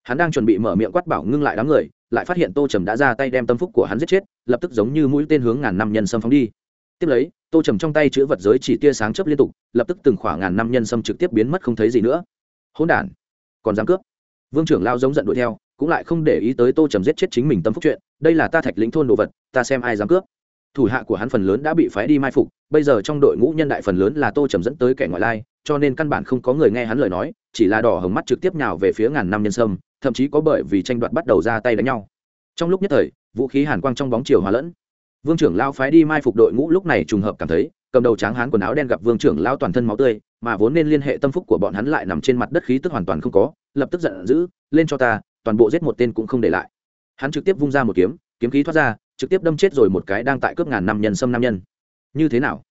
S1: hắn đang chuẩn bị mở miệng quát bảo ngưng lại đám người, lại phát hiện tô trầm đã ra tay đem tâm phúc của hắn giết chết, lập tức giống như mũi tên hướng ngàn năm nhân sâm phóng đi. Tiếp lấy, tô trầm trong tay chữ vật giới chỉ tia sáng chớp liên tục, lập tức từng khoảng ngàn năm nhân sâm trực tiếp biến mất không thấy gì nữa. Hỗn đản, còn dám cướp? Vương trưởng lao giống giận đuổi theo, cũng lại không để ý tới tô trầm giết chết chính mình tâm phúc chuyện, đây là ta thạch lĩnh thôn đồ vật, ta xem ai dám cướp. Thủ hạ của hắn phần lớn đã bị phái đi mai phục, bây giờ trong đội ngũ nhân đại phần lớn là tô trầm dẫn tới kẻ ngoại lai, cho nên căn bản không có người nghe hắn lời nói, chỉ là đỏ hồng mắt trực tiếp nhào về phía ngàn năm nhân sâm thậm chí có bởi vì tranh đoạt bắt đầu ra tay đánh nhau. Trong lúc nhất thời, vũ khí hàn quang trong bóng chiều hòa lẫn. Vương trưởng lao phái đi mai phục đội ngũ lúc này trùng hợp cảm thấy, cầm đầu tráng hán quần áo đen gặp vương trưởng lao toàn thân máu tươi, mà vốn nên liên hệ tâm phúc của bọn hắn lại nằm trên mặt đất khí tức hoàn toàn không có, lập tức giận dữ, lên cho ta, toàn bộ giết một tên cũng không để lại. Hắn trực tiếp vung ra một kiếm kiếm khí thoát ra, trực tiếp đâm chết rồi một cái đang tại cướp ngàn năm nhân xâm nam nhân. Như thế nào?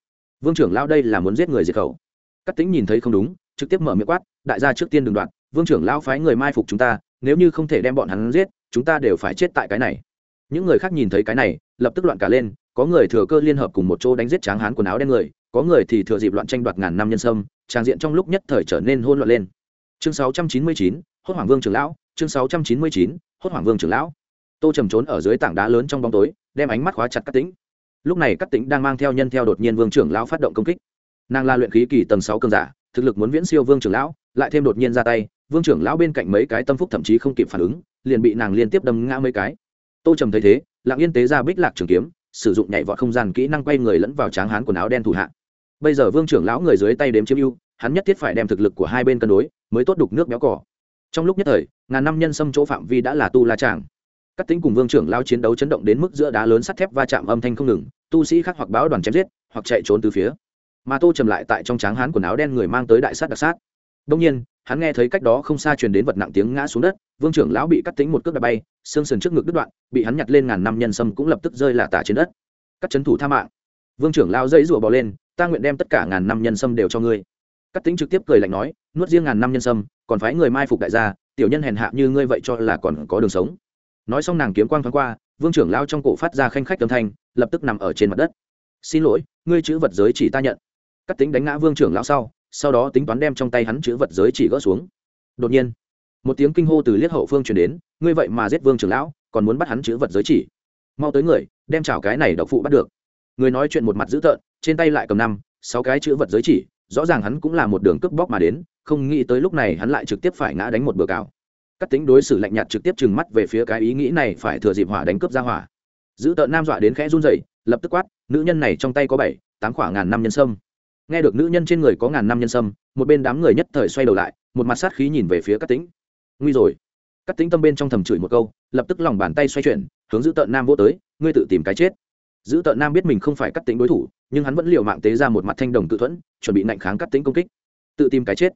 S1: Vương trưởng lao đây là muốn giết người diệt khẩu. Cắt tính nhìn thấy không đúng, trực tiếp mở miệng quát, đại gia trước tiên đừng đoạn, vương trưởng lao phái người mai phục chúng ta nếu như không thể đem bọn hắn giết chúng ta đều phải chết tại cái này. Những người khác nhìn thấy cái này lập tức loạn cả lên có người thừa cơ liên hợp cùng một chỗ đánh giết tráng hán quần áo đen người có người thì thừa dịp loạn tranh đoạt ngàn năm nhân sâm trang diện trong lúc nhất thời trở nên hôn loạn lên. Chương 699, hốt hoàng vương trưởng lão chương 699, hốt hoàng vương trưởng lão. Tô trầm trốn ở dưới tảng đá lớn trong bóng tối đem ánh mắt khóa chặt cắt tĩnh. Lúc này cắt tĩnh đang mang theo nhân theo đột nhiên vương trưởng lão phát động công kích. Nàng la luyện khí kỳ tầng sáu cường giả thực lực muốn viễn siêu vương trưởng lão lại thêm đột nhiên ra tay vương trưởng lão bên cạnh mấy cái tâm phúc thậm chí không kịp phản ứng, liền bị nàng liên tiếp đâm ngã mấy cái. Tô trầm thấy thế, lặng yên tế ra bích lạc trường kiếm, sử dụng nhảy vọt không gian kỹ năng quay người lẫn vào tráng hán quần áo đen thủ hạ. Bây giờ vương trưởng lão người dưới tay đếm chiếm ưu, hắn nhất thiết phải đem thực lực của hai bên cân đối, mới tốt đục nước béo cỏ. Trong lúc nhất thời, ngàn năm nhân xâm chỗ phạm vi đã là tu la tràng. Các tính cùng vương trưởng lao chiến đấu chấn động đến mức giữa đá lớn sắt thép va chạm âm thanh không ngừng, tu sĩ khác hoặc báo đoàn chém giết, hoặc chạy trốn từ phía. Mà tô trầm lại tại trong tráng hán quần áo đen người mang tới đại sát đặc sát. Đông nhiên hắn nghe thấy cách đó không xa truyền đến vật nặng tiếng ngã xuống đất, vương trưởng lão bị cắt tính một cước đập bay, xương sườn trước ngực đứt đoạn, bị hắn nhặt lên ngàn năm nhân sâm cũng lập tức rơi lả tả trên đất. Các chấn thủ tha mạng. Vương trưởng lao dãy rủa bò lên, ta nguyện đem tất cả ngàn năm nhân sâm đều cho ngươi. Cắt tính trực tiếp cười lạnh nói, nuốt riêng ngàn năm nhân sâm, còn phái người mai phục đại gia, tiểu nhân hèn hạ như ngươi vậy cho là còn có đường sống. Nói xong nàng kiếm quang thoáng qua, vương trưởng lao trong cổ phát ra khanh khách âm thanh, lập tức nằm ở trên mặt đất. Xin lỗi, ngươi chữ vật giới chỉ ta nhận. Cắt tính đánh ngã vương trưởng lao sau sau đó tính toán đem trong tay hắn chữ vật giới chỉ gỡ xuống. Đột nhiên, một tiếng kinh hô từ liếc hậu phương truyền đến, ngươi vậy mà giết vương trưởng lão, còn muốn bắt hắn chữ vật giới chỉ? Mau tới người, đem chảo cái này độc phụ bắt được. Người nói chuyện một mặt dữ tợn, trên tay lại cầm năm, sáu cái chữ vật giới chỉ, rõ ràng hắn cũng là một đường cướp bóc mà đến, không nghĩ tới lúc này hắn lại trực tiếp phải ngã đánh một bữa cào. Các tính đối xử lạnh nhạt trực tiếp trừng mắt về phía cái ý nghĩ này phải thừa dịp hỏa đánh cướp ra hỏa. Giữ tợn nam dọa đến khẽ run rẩy, lập tức quát, nữ nhân này trong tay có bảy, tám khoảng ngàn năm nhân sâm nghe được nữ nhân trên người có ngàn năm nhân sâm, một bên đám người nhất thời xoay đầu lại, một mặt sát khí nhìn về phía các tính nguy rồi. Các tính tâm bên trong thầm chửi một câu, lập tức lòng bàn tay xoay chuyển, hướng giữ tợn nam vô tới, ngươi tự tìm cái chết. Giữ tợn nam biết mình không phải cắt tính đối thủ, nhưng hắn vẫn liều mạng tế ra một mặt thanh đồng cự thuẫn, chuẩn bị nạnh kháng cắt tính công kích. Tự tìm cái chết.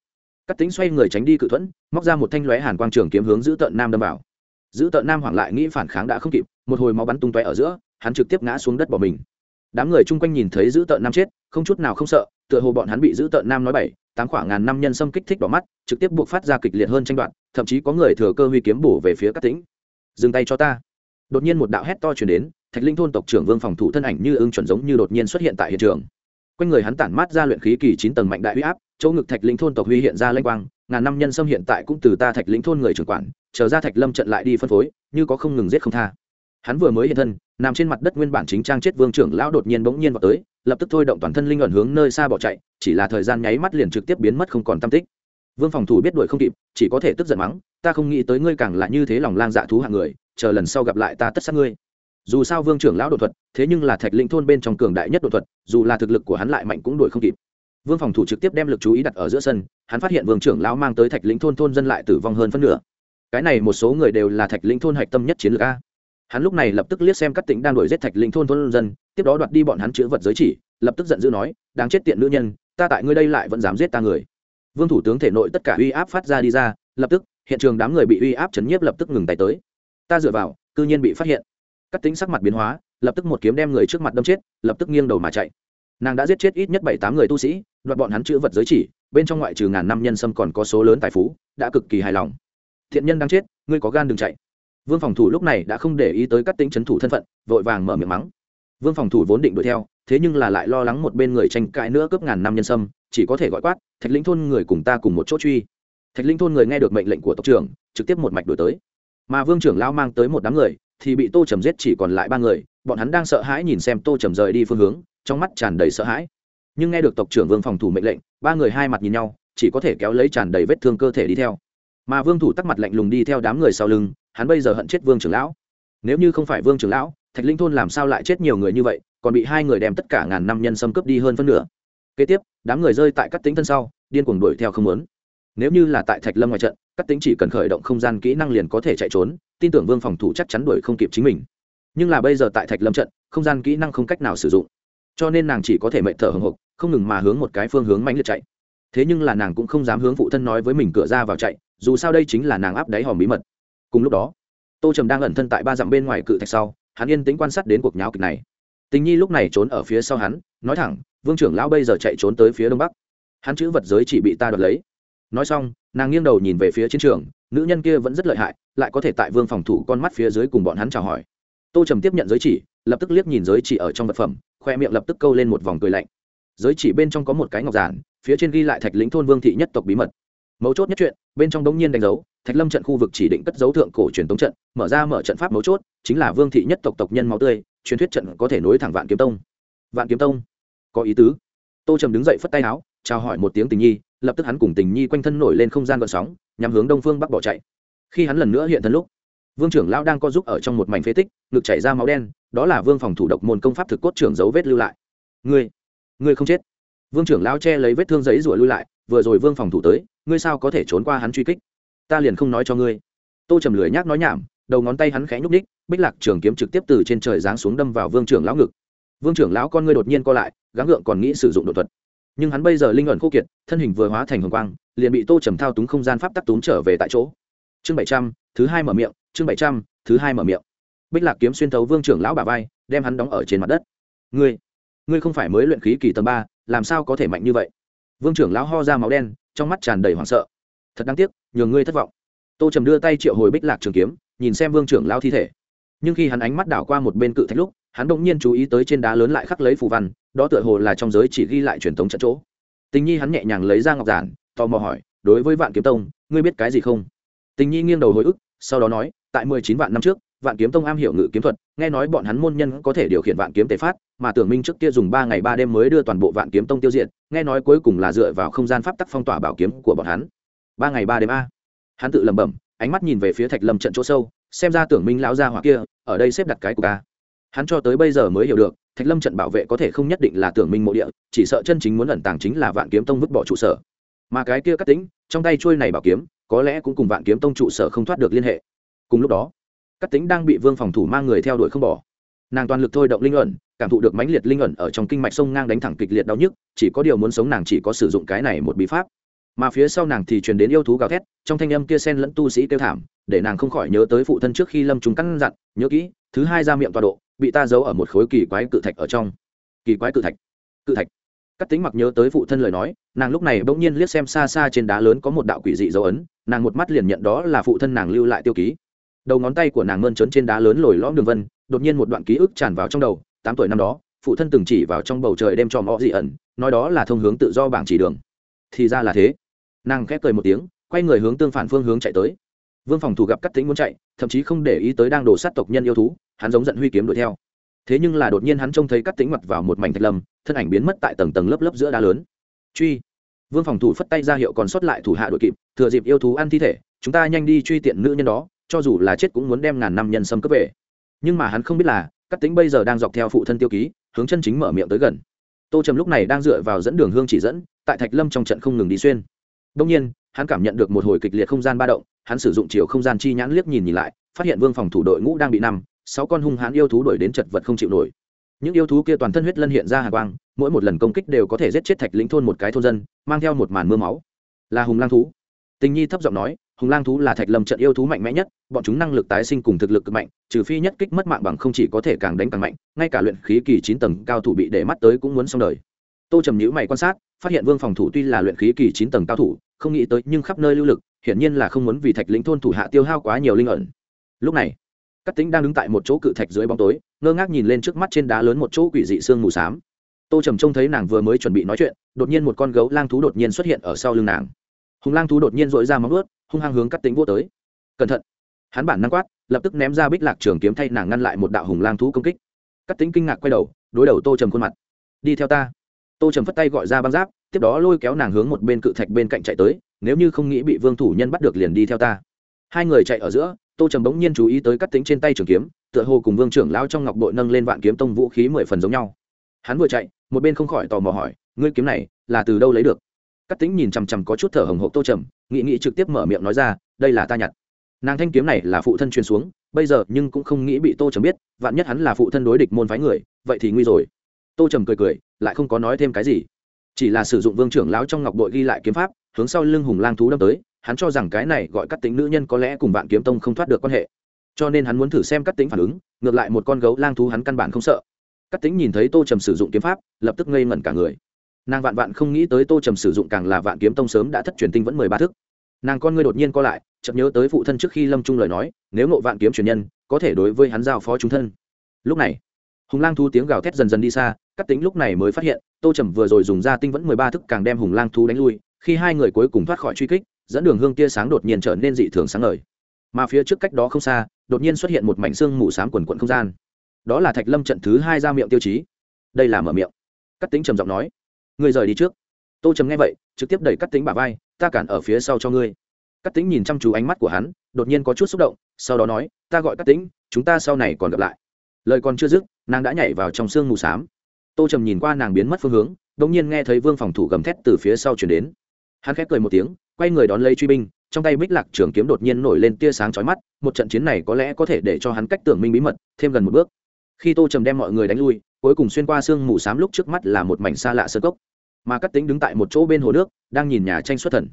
S1: Cắt tính xoay người tránh đi cự thuẫn, móc ra một thanh lóe hàn quang trường kiếm hướng giữ tợn nam đâm vào. Giữ tợn nam hoảng lại nghĩ phản kháng đã không kịp, một hồi máu bắn tung tóe ở giữa, hắn trực tiếp ngã xuống đất bỏ mình đám người chung quanh nhìn thấy giữ tợn nam chết, không chút nào không sợ, tựa hồ bọn hắn bị giữ tợn nam nói bảy tám khoảng ngàn năm nhân xâm kích thích đỏ mắt, trực tiếp buộc phát ra kịch liệt hơn tranh đoạn thậm chí có người thừa cơ huy kiếm bổ về phía các tĩnh. Dừng tay cho ta. Đột nhiên một đạo hét to chuyển đến, thạch linh thôn tộc trưởng vương phòng thủ thân ảnh như ưng chuẩn giống như đột nhiên xuất hiện tại hiện trường. Quanh người hắn tản mát ra luyện khí kỳ chín tầng mạnh đại huy áp, chỗ ngực thạch linh thôn tộc huy hiện ra lênh quang, ngàn năm nhân xâm hiện tại cũng từ ta thạch linh thôn người trưởng quản, chờ ra thạch lâm trận lại đi phân phối, như có không ngừng giết không tha hắn vừa mới hiện thân, nằm trên mặt đất nguyên bản chính trang chết vương trưởng lão đột nhiên bỗng nhiên vào tới, lập tức thôi động toàn thân linh luận hướng nơi xa bỏ chạy, chỉ là thời gian nháy mắt liền trực tiếp biến mất không còn tam tích. Vương phòng thủ biết đuổi không kịp, chỉ có thể tức giận mắng, ta không nghĩ tới ngươi càng là như thế lòng lang dạ thú hạng người, chờ lần sau gặp lại ta tất sát ngươi. Dù sao vương trưởng lão đột thuật, thế nhưng là thạch linh thôn bên trong cường đại nhất đột thuật, dù là thực lực của hắn lại mạnh cũng đuổi không kịp. Vương phòng thủ trực tiếp đem lực chú ý đặt ở giữa sân, hắn phát hiện vương trưởng lão mang tới thạch linh thôn thôn dân lại tử vong hơn phân nửa. Cái này một số người đều là thạch linh thôn hạch tâm nhất chiến lược a hắn lúc này lập tức liếc xem các tỉnh đang đuổi giết thạch Linh thôn thôn dân, tiếp đó đoạt đi bọn hắn chữ vật giới chỉ, lập tức giận dữ nói, đáng chết tiện nữ nhân, ta tại ngươi đây lại vẫn dám giết ta người. Vương thủ tướng thể nội tất cả uy áp phát ra đi ra, lập tức, hiện trường đám người bị uy áp chấn nhiếp lập tức ngừng tay tới. Ta dựa vào, cư nhiên bị phát hiện. Các tính sắc mặt biến hóa, lập tức một kiếm đem người trước mặt đâm chết, lập tức nghiêng đầu mà chạy. Nàng đã giết chết ít nhất bảy tám người tu sĩ, đoạt bọn hắn chữ vật giới chỉ, bên trong ngoại trừ ngàn năm nhân sâm còn có số lớn tài phú, đã cực kỳ hài lòng. Thiện nhân đang chết, ngươi có gan đừng chạy vương phòng thủ lúc này đã không để ý tới các tính c h ấ n thủ thân phận, vội vàng mở miệng mắng. Vương phòng thủ vốn định đuổi theo, thế nhưng là lại lo lắng một bên người tranh cãi nữa cướp ngàn năm nhân sâm, chỉ có thể gọi quát, thạch lĩnh thôn người cùng ta cùng một chỗ truy. Thạch lĩnh thôn người nghe được mệnh lệnh của tộc trưởng, trực tiếp một mạch đổi tới. Mà vương trưởng lao mang tới một đám người, thì bị tô trầm giết chỉ còn lại ba người, bọn hắn đang sợ hãi nhìn xem tô trầm rời đi phương hướng, trong mắt tràn đầy sợ hãi. Nhưng nghe được tộc trưởng vương phòng thủ mệnh lệnh, ba người hai mặt nhìn nhau, chỉ có thể kéo lấy tràn đầy vết thương cơ thể đi theo. Mà vương thủ tắc mặt lạnh lùng đi theo đám người sau lưng hắn bây giờ hận chết vương trưởng lão. Nếu như không phải vương trưởng lão, thạch linh thôn làm sao lại chết nhiều người như vậy, còn bị hai người đem tất cả ngàn năm nhân xâm cướp đi hơn phân nửa. Kế tiếp, đám người rơi tại các tính thân sau, điên cuồng đuổi theo không muốn. Nếu như là tại thạch lâm ngoài trận các tính chỉ cần khởi động không gian kỹ năng liền có thể chạy trốn, tin tưởng vương phòng thủ chắc chắn đuổi không kịp chính mình. Nhưng là bây giờ tại thạch lâm trận, không gian kỹ năng không cách nào sử dụng. Cho nên nàng chỉ có thể mệnh thở hồng hộc, không ngừng mà hướng một cái phương hướng mạnh liệt chạy. Thế nhưng là nàng cũng không dám hướng phụ thân nói với mình cửa ra vào chạy, dù sao đây chính là nàng áp đáy hòm bí mật cùng lúc đó, tô trầm đang ẩn thân tại ba dặm bên ngoài cự thạch sau, hắn yên tĩnh quan sát đến cuộc nháo kịch này. Tình nhi lúc này trốn ở phía sau hắn, nói thẳng, vương trưởng lão bây giờ chạy trốn tới phía đông bắc. Hắn chữ vật giới chỉ bị ta đoạt lấy. Nói xong, nàng nghiêng đầu nhìn về phía chiến trường, nữ nhân kia vẫn rất lợi hại, lại có thể tại vương phòng thủ con mắt phía dưới cùng bọn hắn chào hỏi. Tô trầm tiếp nhận giới chỉ, lập tức liếc nhìn giới chỉ ở trong vật phẩm, khoe miệng lập tức câu lên một vòng cười lạnh. Giới chỉ bên trong có một cái ngọc giản, phía trên ghi lại thạch lĩnh thôn vương thị nhất tộc bí mật. Mấu chốt nhất chuyện, bên trong đống nhiên đánh dấu thạch lâm trận khu vực chỉ định cất dấu thượng cổ truyền tống trận, mở ra mở trận pháp mấu chốt, chính là vương thị nhất tộc tộc nhân máu tươi, truyền thuyết trận có thể nối thẳng vạn kiếm tông. Vạn kiếm tông? Có ý tứ. Tô trầm đứng dậy phất tay áo, chào hỏi một tiếng tình nhi, lập tức hắn cùng tình nhi quanh thân nổi lên không gian gợn sóng nhằm hướng đông phương bắc bỏ chạy. Khi hắn lần nữa hiện thân lúc, vương trưởng lão đang co giúp ở trong một mảnh phế tích, ngực chảy ra máu đen, đó là vương phòng thủ độc môn công pháp thực cốt trưởng dấu vết lưu lại. Ngươi ngươi không chết. Vương trưởng lão che lấy vết thương giấy rủa lui lại, vừa rồi vương phòng thủ tới, ngươi sao có thể trốn qua hắn truy kích? Ta liền không nói cho ngươi. Tô trầm lười nhác nói nhảm, đầu ngón tay hắn khẽ nhúc ních bích lạc trường kiếm trực tiếp từ trên trời giáng xuống đâm vào vương trưởng lão ngực. Vương trưởng lão con ngươi đột nhiên co lại, gắng gượng còn nghĩ sử dụng đột thuật. Nhưng hắn bây giờ linh ẩn khô kiệt, thân hình vừa hóa thành hồng quang, liền bị tô trầm thao túng không gian pháp tắc túng trở về tại chỗ. Chương bảy trăm, thứ hai mở miệng, chương bảy trăm, thứ hai mở miệng. Bích lạc kiếm xuyên thấu vương trưởng lão bà vai, đem hắn đóng ở trên mặt đất. Ngươi ngươi không phải mới luyện khí kỳ tầng ba, làm sao có thể mạnh như vậy? Vương trưởng lão ho ra máu đen, trong mắt tràn đầy hoảng sợ thật đáng tiếc, nhường ngươi thất vọng. Tô trầm đưa tay triệu hồi bích lạc trường kiếm, nhìn xem vương trưởng lao thi thể. Nhưng khi hắn ánh mắt đảo qua một bên cự thạch lúc, hắn đ ỗ n g nhiên chú ý tới trên đá lớn lại khắc lấy phù văn, đó tựa hồ là trong giới chỉ ghi lại truyền thống trận chỗ. Tình nhi hắn nhẹ nhàng lấy ra ngọc giản, tò mò hỏi, đối với vạn kiếm tông, ngươi biết cái gì không? Tình nhi nghiêng đầu hồi ức, sau đó nói, tại mười chín vạn năm trước, vạn kiếm tông am hiểu ngự kiếm thuật, nghe nói bọn hắn môn nhân có thể điều khiển vạn kiếm tề phát, mà tưởng minh trước kia dùng ba ngày ba đêm mới đưa toàn bộ vạn kiếm tông tiêu diệt, nghe nói cuối cùng là dựa vào không gian pháp tắc phong tỏa bảo kiếm của bọn hắn ba ngày ba đêm a. Hắn tự lẩm bẩm, ánh mắt nhìn về phía thạch lâm trận chỗ sâu, xem ra tưởng minh lão gia hỏa kia, ở đây xếp đặt cái của ca hắn cho tới bây giờ mới hiểu được, thạch lâm trận bảo vệ có thể không nhất định là tưởng minh mộ địa, chỉ sợ chân chính muốn ẩn tàng chính là vạn kiếm tông vứt bỏ trụ sở. Mà cái kia cắt tính trong tay trôi này bảo kiếm, có lẽ cũng cùng vạn kiếm tông trụ sở không thoát được liên hệ. Cùng lúc đó cắt tính đang bị vương phòng thủ mang người theo đuổi không bỏ. Nàng toàn lực thôi động linh ẩn, cảm thụ được mãnh liệt linh ẩn ở trong kinh mạch sông ngang đánh thẳng kịch liệt đau nhức, chỉ có điều muốn sống nàng chỉ có sử dụng cái này một bí pháp mà phía sau nàng thì truyền đến yêu thú gào thét, trong thanh âm kia sen lẫn tu sĩ kêu thảm, để nàng không khỏi nhớ tới phụ thân trước khi lâm chúng căn dặn nhớ kỹ, thứ hai ra miệng tọa độ, bị ta giấu ở một khối kỳ quái cự thạch ở trong. Kỳ quái cự thạch? Cự thạch. Cắt tính mặc nhớ tới phụ thân lời nói, nàng lúc này bỗng nhiên liếc xem xa xa trên đá lớn có một đạo quỷ dị dấu ấn, nàng một mắt liền nhận đó là phụ thân nàng lưu lại tiêu ký. Đầu ngón tay của nàng mơn trớn trên đá lớn lồi lõm đường vân, đột nhiên một đoạn ký ức tràn vào trong đầu, tám tuổi năm đó, phụ thân từng chỉ vào trong bầu trời đem cho mõ dị ẩn, nói đó là thông hướng tự do bảng chỉ đường. Thì ra là thế nàng khép cười một tiếng, quay người hướng tương phản phương hướng chạy tới. Vương phòng thủ gặp cắt tính muốn chạy, thậm chí không để ý tới đang đổ sát tộc nhân yêu thú, hắn giống giận huy kiếm đuổi theo. Thế nhưng là đột nhiên hắn trông thấy cắt tính mặt vào một mảnh thạch lâm, thân ảnh biến mất tại tầng tầng lớp lớp giữa đá lớn. Truy. Vương phòng thủ phất tay ra hiệu còn sót lại thủ hạ đội kịp, thừa dịp yêu thú ăn thi thể, chúng ta nhanh đi truy tiện nữ nhân đó, cho dù là chết cũng muốn đem ngàn năm nhân sâm cấp về. Nhưng mà hắn không biết là cắt tính bây giờ đang dọc theo phụ thân tiêu ký, hướng chân chính mở miệng tới gần. Tô trầm lúc này đang dựa vào dẫn đường hương chỉ dẫn, tại thạch lâm trong trận không ngừng đi xuyên đông nhiên, hắn cảm nhận được một hồi kịch liệt không gian ba động, hắn sử dụng chiều không gian chi nhãn liếc nhìn nhìn lại, phát hiện vương phòng thủ đội ngũ đang bị nằm sáu con hung hãn yêu thú đuổi đến chật vật không chịu nổi. Những yêu thú kia toàn thân huyết lân hiện ra hà quang, mỗi một lần công kích đều có thể giết chết thạch lĩnh thôn một cái thôn dân, mang theo một màn mưa máu. Là hùng lang thú. Tình nhi thấp giọng nói, hùng lang thú là thạch lâm trận yêu thú mạnh mẽ nhất, bọn chúng năng lực tái sinh cùng thực lực cực mạnh, trừ phi nhất kích mất mạng bằng không chỉ có thể càng đánh càng mạnh, ngay cả luyện khí kỳ chín tầng cao thủ bị để mắt tới cũng muốn xong đời. Tô trầm nhữ mày quan sát phát hiện vương phòng thủ tuy là luyện khí kỳ chín tầng cao thủ, không nghĩ tới nhưng khắp nơi lưu lực, hiển nhiên là không muốn vì thạch lĩnh thôn thủ hạ tiêu hao quá nhiều linh ẩn. Lúc này các tính đang đứng tại một chỗ cự thạch dưới bóng tối, ngơ ngác nhìn lên trước mắt trên đá lớn một chỗ quỷ dị sương mù s á m tô trầm trông thấy nàng vừa mới chuẩn bị nói chuyện, đột nhiên một con gấu lang thú đột nhiên xuất hiện ở sau lưng nàng. Hùng lang thú đột nhiên dội ra móng ướt hung hăng hướng cắt tính vô tới. Cẩn thận! Hắn bản năng quát, lập tức ném ra bích lạc trường kiếm thay nàng ngăn lại một đạo hùng lang thú công kích. Cắt tính kinh ngạc quay đầu, đối đầu tô trầm khuôn mặt. Đi theo ta tô trầm phất tay gọi ra băng giáp, tiếp đó lôi kéo nàng hướng một bên cự thạch bên cạnh chạy tới, nếu như không nghĩ bị vương thủ nhân bắt được liền đi theo ta. Hai người chạy ở giữa, tô trầm bỗng nhiên chú ý tới cắt tính trên tay trường kiếm, tựa hồ cùng vương trưởng lao trong ngọc đội nâng lên vạn kiếm tông vũ khí mười phần giống nhau. Hắn vừa chạy, một bên không khỏi tò mò hỏi, ngươi kiếm này là từ đâu lấy được? Cắt tính nhìn chằm chằm có chút thở hồng hộp tô trầm nghị nghị trực tiếp mở miệng nói ra, đây là ta nhặt. Nàng thanh kiếm này là phụ thân truyền xuống, bây giờ nhưng cũng không nghĩ bị tô trầm biết, vạn nhất hắn là phụ thân đối địch môn phái người, vậy thì nguy rồi tô trầm cười cười, lại không có nói thêm cái gì. Chỉ là sử dụng vương trưởng lão trong ngọc bội ghi lại kiếm pháp, hướng sau lưng hùng lang thú đâm tới, hắn cho rằng cái này gọi cắt tính nữ nhân có lẽ cùng vạn kiếm tông không thoát được quan hệ. Cho nên hắn muốn thử xem cắt tính phản ứng, ngược lại một con gấu lang thú hắn căn bản không sợ. Cắt tính nhìn thấy tô trầm sử dụng kiếm pháp, lập tức ngây ngẩn cả người. Nàng vạn vạn không nghĩ tới tô trầm sử dụng càng là vạn kiếm tông sớm đã thất truyền tinh vẫn mười ba thức. Nàng con ngươi đột nhiên co lại chậm nhớ tới phụ thân trước khi lâm trung lời nói, nếu ngộ vạn kiếm truyền nhân, có thể đối với hắn giao phó chúng thân. Lúc này, hùng lang thú tiếng gào thét dần dần đi xa cắt tính lúc này mới phát hiện, tô trầm vừa rồi dùng ra tinh vẫn mười ba thức càng đem hùng lang thú đánh lui, khi hai người cuối cùng thoát khỏi truy kích, dẫn đường hương tia sáng đột nhiên trở nên dị thường sáng ngời. Mà phía trước cách đó không xa, đột nhiên xuất hiện một mảnh xương mù s á m quần quận không gian. Đó là thạch lâm trận thứ hai ra miệng tiêu chí. Đây là mở miệng. Cắt tính trầm giọng nói, ngươi rời đi trước. Tô trầm nghe vậy, trực tiếp đẩy cắt tính bà vai, ta cản ở phía sau cho ngươi. Cắt tính nhìn chăm chú ánh mắt của hắn, đột nhiên có chút xúc động, sau đó nói, ta gọi cắt tính chúng ta sau này còn gặp lại. Lời còn chưa dứt, nàng đã nhảy vào trong sương mù s á m tô trầm nhìn qua nàng biến mất phương hướng đ ỗ n g nhiên nghe thấy vương phòng thủ gầm thét từ phía sau chuyển đến. Hắn khép cười một tiếng, quay người đón lấy truy binh, trong tay bích lạc trường kiếm đột nhiên nổi lên tia sáng chói mắt, một trận chiến này có lẽ có thể để cho hắn cách tưởng minh bí mật thêm gần một bước. Khi tô trầm đem mọi người đánh lui, cuối cùng xuyên qua sương mù s á m lúc trước mắt là một mảnh xa lạ sơ cốc. Mà cắt tính đứng tại một chỗ bên hồ nước, đang nhìn nhà tranh xuất thần.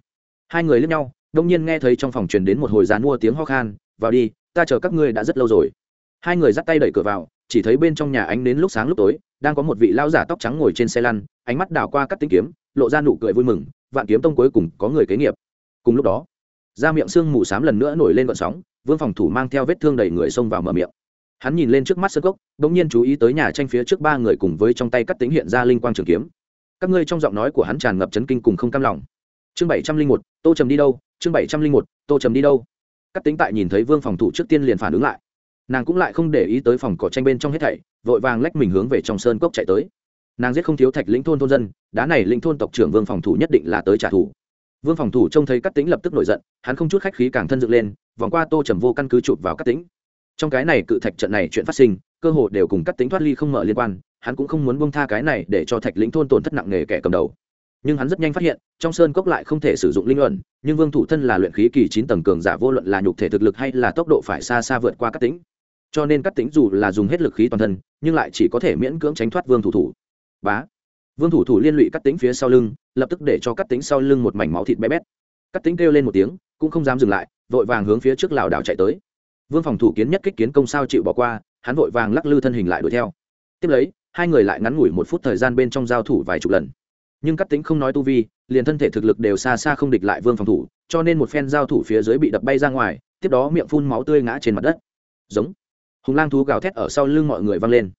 S1: Hai người lướt nhau đông nhiên nghe thấy trong phòng truyền đến một hồi dán mua tiếng ho khan, vào đi, ta chờ các ngươi đã rất lâu rồi. Hai người dắt tay đẩy cửa vào, chỉ thấy bên trong nhà ánh đến lúc sáng lúc tối đang có một vị lão giả tóc trắng ngồi trên xe lăn, ánh mắt đảo qua các tính kiếm, lộ ra nụ cười vui mừng, vạn kiếm tông cuối cùng có người kế nghiệp. Cùng lúc đó, da miệng xương mù s á m lần nữa nổi lên vận sóng, vương phòng thủ mang theo vết thương đầy người xông vào mở miệng. Hắn nhìn lên trước mắt sơ cốc đ ỗ n g nhiên chú ý tới nhà tranh phía trước ba người cùng với trong tay cắt tính hiện ra linh quang trường kiếm. Các ngươi trong giọng nói của hắn tràn ngập chấn kinh cùng không cam lòng. Chương bảy trăm linh một, tô trầm đi đâu? Chương bảy trăm linh một, tô trầm đi đâu? Cắt tính tại nhìn thấy vương phòng thủ trước tiên liền phản ứng lại nàng cũng lại không để ý tới phòng cỏ tranh bên trong hết thảy, vội vàng lách mình hướng về trong sơn cốc chạy tới. Nàng giết không thiếu thạch lĩnh thôn thôn dân, đá này lĩnh thôn tộc trưởng vương phòng thủ nhất định là tới trả thù. Vương phòng thủ trông thấy các tính lập tức nổi giận, hắn không chút khách khí càng thân dựng lên, vòng qua tô trầm vô căn cứ chụp vào các tính trong cái này cự thạch trận này chuyện phát sinh, cơ hội đều cùng các tính thoát ly không mở liên quan, hắn cũng không muốn bông tha cái này để cho thạch lĩnh thôn tổn thất nặng nề kẻ cầm đầu. Nhưng hắn rất nhanh phát hiện, trong sơn cốc lại không thể sử dụng linh luận, nhưng vương thủ thân là luyện khí kỳ chín tầng cường giả vô luận là nhục thể thực lực hay là tốc độ phải xa xa vượt qua các tính cho nên cắt tính dù là dùng hết lực khí toàn thân, nhưng lại chỉ có thể miễn cưỡng tránh thoát vương thủ thủ. Bá. Vương thủ thủ liên lụy cắt tính phía sau lưng, lập tức để cho cắt tính sau lưng một mảnh máu thịt bé bét. Cắt tính kêu lên một tiếng, cũng không dám dừng lại, vội vàng hướng phía trước lảo đảo chạy tới. Vương phòng thủ kiến nhất kích kiến công sao chịu bỏ qua, hắn vội vàng lắc lư thân hình lại đuổi theo. Tiếp lấy, hai người lại ngắn ngủi một phút thời gian bên trong giao thủ vài chục lần. Nhưng cắt tính không nói tu vi, liền thân thể thực lực đều xa xa không địch lại vương phòng thủ, cho nên một phen giao thủ phía dưới bị đập bay ra ngoài, tiếp đó miệng phun máu tươi ngã trên mặt đất. Giống hùng lang thú gào thét ở sau lưng mọi người văng lên.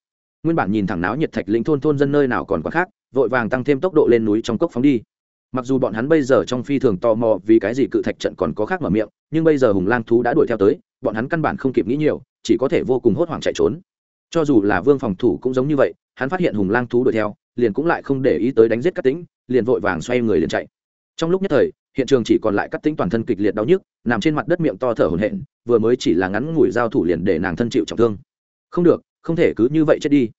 S1: Nguyên bản nhìn thẳng náo nhiệt thạch lĩnh thôn thôn dân nơi nào còn quá khác, vội vàng tăng thêm tốc độ lên núi trong cốc phóng đi. Mặc dù bọn hắn bây giờ trong phi thường tò mò vì cái gì cự thạch trận còn có khác mở miệng, nhưng bây giờ hùng lang thú đã đuổi theo tới, bọn hắn căn bản không kịp nghĩ nhiều, chỉ có thể vô cùng hốt hoảng chạy trốn. Cho dù là vương phòng thủ cũng giống như vậy, hắn phát hiện hùng lang thú đuổi theo, liền cũng lại không để ý tới đánh giết các tính liền vội vàng xoay người liền chạy. Trong lúc nhất thời hiện trường chỉ còn lại cắt tính toàn thân kịch liệt đau nhức, nằm trên mặt đất miệng to thở hổn hển, vừa mới chỉ là ngắn ngủi giao thủ liền để nàng thân chịu trọng thương. Không được, không thể cứ như vậy chết đi.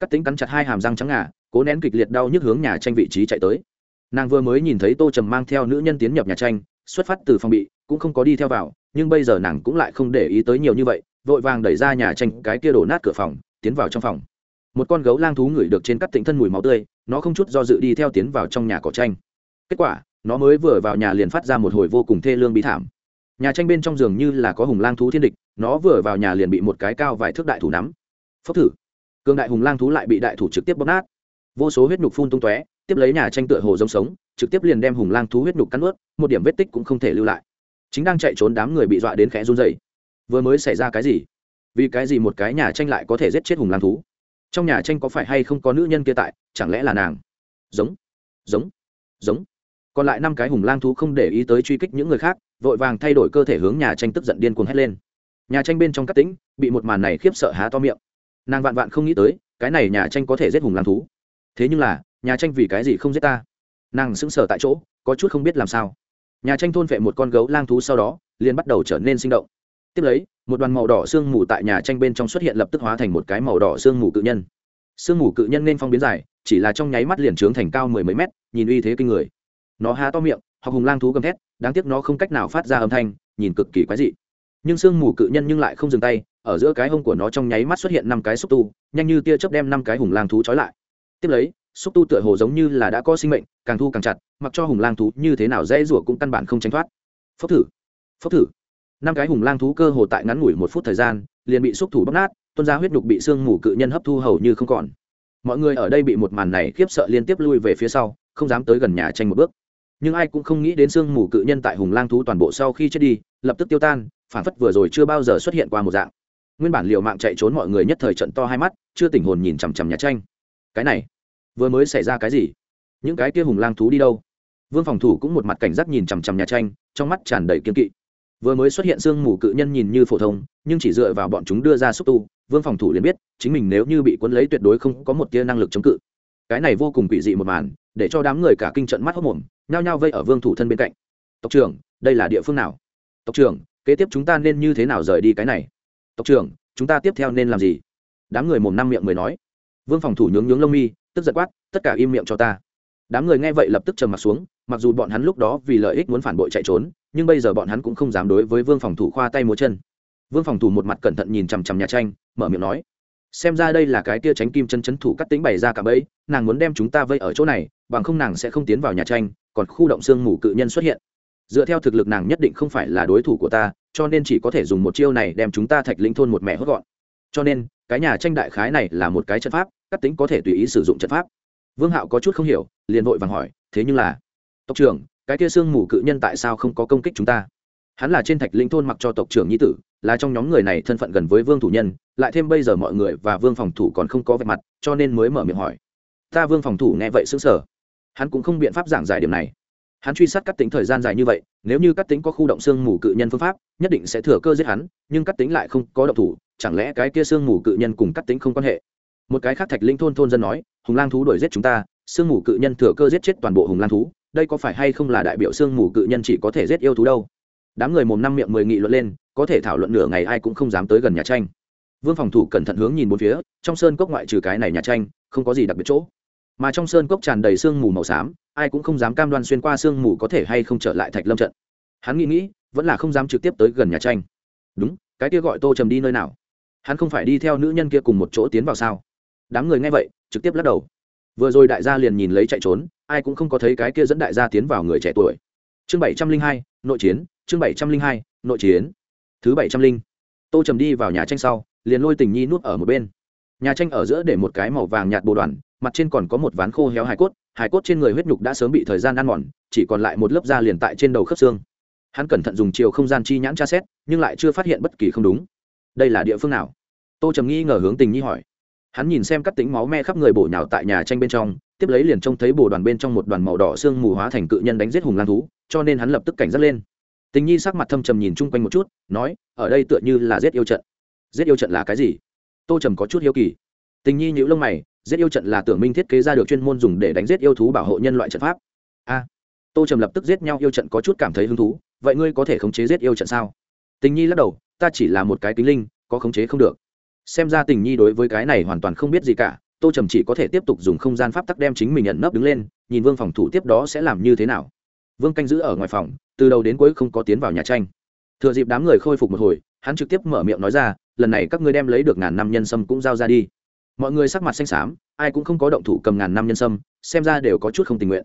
S1: Cắt tính cắn chặt hai hàm răng trắng ngà, cố nén kịch liệt đau nhức hướng nhà tranh vị trí chạy tới. Nàng vừa mới nhìn thấy tô trầm mang theo nữ nhân tiến nhập nhà tranh, xuất phát từ phòng bị, cũng không có đi theo vào, nhưng bây giờ nàng cũng lại không để ý tới nhiều như vậy, vội vàng đẩy ra nhà tranh, cái kia đổ nát cửa phòng, tiến vào trong phòng. Một con gấu lang thú ngửi được trên cắt tính thân mùi máu tươi, nó không chút do dự đi theo tiến vào trong nhà cỏ tranh. Kết quả nó mới vừa vào nhà liền phát ra một hồi vô cùng thê lương bí thảm. Nhà tranh bên trong giường như là có hùng lang thú thiên địch, nó vừa vào nhà liền bị một cái cao vài thước đại thủ nắm. Phốc thử. Cường đại hùng lang thú lại bị đại thủ trực tiếp bóp nát. Vô số huyết nhục phun tung tóe, tiếp lấy nhà tranh tựa hồ giống sống, trực tiếp liền đem hùng lang thú huyết nhục cắn ướt một điểm vết tích cũng không thể lưu lại. Chính đang chạy trốn đám người bị dọa đến khẽ run dày vừa mới xảy ra cái gì? Vì cái gì một cái nhà tranh lại có thể giết chết hùng lang thú? Trong nhà tranh có phải hay không có nữ nhân kia tại? Chẳng lẽ là nàng? Giống. Giống. Giống còn lại năm cái hùng lang thú không để ý tới truy kích những người khác, vội vàng thay đổi cơ thể hướng nhà tranh tức giận điên cuồng hét lên. Nhà tranh bên trong các tĩnh bị một màn này khiếp sợ há to miệng. Nàng vạn vạn không nghĩ tới, cái này nhà tranh có thể giết hùng lang thú. Thế nhưng là, nhà tranh vì cái gì không giết ta? Nàng sững sờ tại chỗ, có chút không biết làm sao. Nhà tranh thôn vệ một con gấu lang thú sau đó, liền bắt đầu trở nên sinh động. Tiếp lấy, một đoàn màu đỏ sương mù tại nhà tranh bên trong xuất hiện lập tức hóa thành một cái màu đỏ sương mù cự nhân. Sương mù cự nhân nên phong biến dài, chỉ là trong nháy mắt liền trướng thành cao mười mấy mét, nhìn uy thế kinh người nó há to miệng, hoặc hùng lang thú gầm thét, đáng tiếc nó không cách nào phát ra âm thanh, nhìn cực kỳ quái dị. Nhưng sương mù cự nhân nhưng lại không dừng tay, ở giữa cái hông của nó trong nháy mắt xuất hiện năm cái xúc tu, nhanh như tia chớp đem năm cái hùng lang thú trói lại. Tiếp lấy, xúc tu tựa hồ giống như là đã có sinh mệnh, càng thu càng chặt, mặc cho hùng lang thú như thế nào dễ rủa cũng căn bản không tránh thoát. Phốc thử phốc thử. Năm cái hùng lang thú cơ hồ tại ngắn ngủi một phút thời gian, liền bị xúc thủ bóc nát, tuôn ra huyết nhục bị sương mù cự nhân hấp thu hầu như không còn. Mọi người ở đây bị một màn này khiếp sợ liên tiếp lui về phía sau, không dám tới gần nhà tranh một bước nhưng ai cũng không nghĩ đến sương mù cự nhân tại hùng lang thú toàn bộ sau khi chết đi, lập tức tiêu tan, phản phất vừa rồi chưa bao giờ xuất hiện qua một dạng. Nguyên bản liều mạng chạy trốn mọi người nhất thời trận to hai mắt, chưa tỉnh hồn nhìn chằm chằm nhà tranh. Cái này, vừa mới xảy ra cái gì? Những cái kia hùng lang thú đi đâu? Vương phòng thủ cũng một mặt cảnh giác nhìn chằm chằm nhà tranh, trong mắt tràn đầy kiên kỵ. Vừa mới xuất hiện sương mù cự nhân nhìn như phổ thông, nhưng chỉ dựa vào bọn chúng đưa ra xúc tu, vương phòng thủ liền biết, chính mình nếu như bị quấn lấy tuyệt đối không có một tia năng lực chống cự. Cái này vô cùng quỷ dị một màn, để cho đám người cả kinh trận mắt hốc mồm nhao nhao vây ở vương thủ thân bên cạnh. Tộc trưởng, đây là địa phương nào? Tộc trưởng, kế tiếp chúng ta nên như thế nào rời đi cái này? Tộc trưởng, chúng ta tiếp theo nên làm gì? Đám người mồm năm miệng mới nói. Vương phòng thủ nhướng nhướng lông mi, tức giật quát, tất cả im miệng cho ta. Đám người nghe vậy lập tức trầm m ặ t xuống, mặc dù bọn hắn lúc đó vì lợi ích muốn phản bội chạy trốn, nhưng bây giờ bọn hắn cũng không dám đối với vương phòng thủ khoa tay múa chân. Vương phòng thủ một mặt cẩn thận nhìn chằm chằm nhà tranh, mở miệng nói xem ra đây là cái kia tránh kim chân chấn thủ cắt tính bày ra cả bẫy, nàng muốn đem chúng ta vây ở chỗ này, bằng không nàng sẽ không tiến vào nhà tranh, còn khu động xương mù cự nhân xuất hiện. Dựa theo thực lực nàng nhất định không phải là đối thủ của ta, cho nên chỉ có thể dùng một chiêu này đem chúng ta thạch lĩnh thôn một mẹ hốt gọn. Cho nên, cái nhà tranh đại khái này là một cái trận pháp, cắt tính có thể tùy ý sử dụng trận pháp. Vương hạo có chút không hiểu, liền vội vàng hỏi, thế nhưng là, tộc trưởng, cái kia xương mù cự nhân tại sao không có công kích chúng ta? Hắn là trên thạch linh thôn mặc cho tộc trưởng nhi tử, là trong nhóm người này thân phận gần với vương thủ nhân, lại thêm bây giờ mọi người và vương phòng thủ còn không có vẻ mặt, cho nên mới mở miệng hỏi. Ta vương phòng thủ nghe vậy xứng sở hắn cũng không biện pháp giảng giải điểm này. Hắn truy sát cắt tính thời gian dài như vậy, nếu như cắt tính có khu động xương mù cự nhân phương pháp, nhất định sẽ thừa cơ giết hắn, nhưng cắt tính lại không có động thủ, chẳng lẽ cái kia xương mù cự nhân cùng cắt tính không quan hệ? Một cái khác thạch linh thôn thôn dân nói, hùng lang thú đuổi giết chúng ta, xương mù cự nhân thừa cơ giết chết toàn bộ hùng lang thú, đây có phải hay không là đại biểu xương mù cự nhân chỉ có thể giết yêu thú đâu? Đám người mồm năm miệng mười nghị luận lên, có thể thảo luận nửa ngày ai cũng không dám tới gần nhà tranh. Vương phòng thủ cẩn thận hướng nhìn bốn phía, trong sơn cốc ngoại trừ cái này nhà tranh, không có gì đặc biệt chỗ. Mà trong sơn cốc tràn đầy sương mù màu xám, ai cũng không dám cam đoan xuyên qua sương mù có thể hay không trở lại thạch lâm trận. Hắn nghĩ nghĩ, vẫn là không dám trực tiếp tới gần nhà tranh. Đúng, cái kia gọi tô trầm đi nơi nào? Hắn không phải đi theo nữ nhân kia cùng một chỗ tiến vào sao? Đám người nghe vậy, trực tiếp lắc đầu. Vừa rồi đại gia liền nhìn lấy chạy trốn, ai cũng không có thấy cái kia dẫn đại gia tiến vào người trẻ tuổi chương bảy trăm linh hai, nội chiến, chương bảy trăm linh hai, nội chiến. Thứ bảy trăm linh. Tô trầm đi vào nhà tranh sau, liền lôi tình nhi nuốt ở một bên. Nhà tranh ở giữa để một cái màu vàng nhạt bồ đoàn, mặt trên còn có một ván khô héo hài cốt hài cốt trên người huyết nhục đã sớm bị thời gian ăn mòn, chỉ còn lại một lớp da liền tại trên đầu khớp xương. Hắn cẩn thận dùng chiều không gian chi nhãn tra xét, nhưng lại chưa phát hiện bất kỳ không đúng. Đây là địa phương nào? Tô trầm nghi ngờ hướng tình nhi hỏi hắn nhìn xem các tính máu me khắp người bổ nhào tại nhà tranh bên trong, tiếp lấy liền trông thấy bồ đoàn bên trong một đoàn màu đỏ xương mù hóa thành cự nhân đánh giết hùng lan thú, cho nên hắn lập tức cảnh giác lên. Tình nhi sắc mặt thâm trầm nhìn chung quanh một chút, nói, ở đây tựa như là giết yêu trận. Giết yêu trận là cái gì? Tô trầm có chút hiếu kỳ. Tình nhi nhữ lông mày, giết yêu trận là tưởng minh thiết kế ra được chuyên môn dùng để đánh giết yêu thú bảo hộ nhân loại trận pháp. A. Tô trầm lập tức giết nhau, yêu trận có chút cảm thấy hứng thú, vậy ngươi có thể khống chế giết yêu trận sao? Tình nhi lắc đầu, ta chỉ là một cái kính linh, có khống chế không được xem ra tình nhi đối với cái này hoàn toàn không biết gì cả, tô trầm chỉ có thể tiếp tục dùng không gian pháp tắc đem chính mình nhận nấp đứng lên, nhìn vương phòng thủ tiếp đó sẽ làm như thế nào. Vương canh giữ ở ngoài phòng, từ đầu đến cuối không có tiến vào nhà tranh. Thừa dịp đám người khôi phục một hồi, hắn trực tiếp mở miệng nói ra, lần này các ngươi đem lấy được ngàn năm nhân sâm cũng giao ra đi. Mọi người sắc mặt xanh xám, ai cũng không có động thủ cầm ngàn năm nhân sâm, xem ra đều có chút không tình nguyện.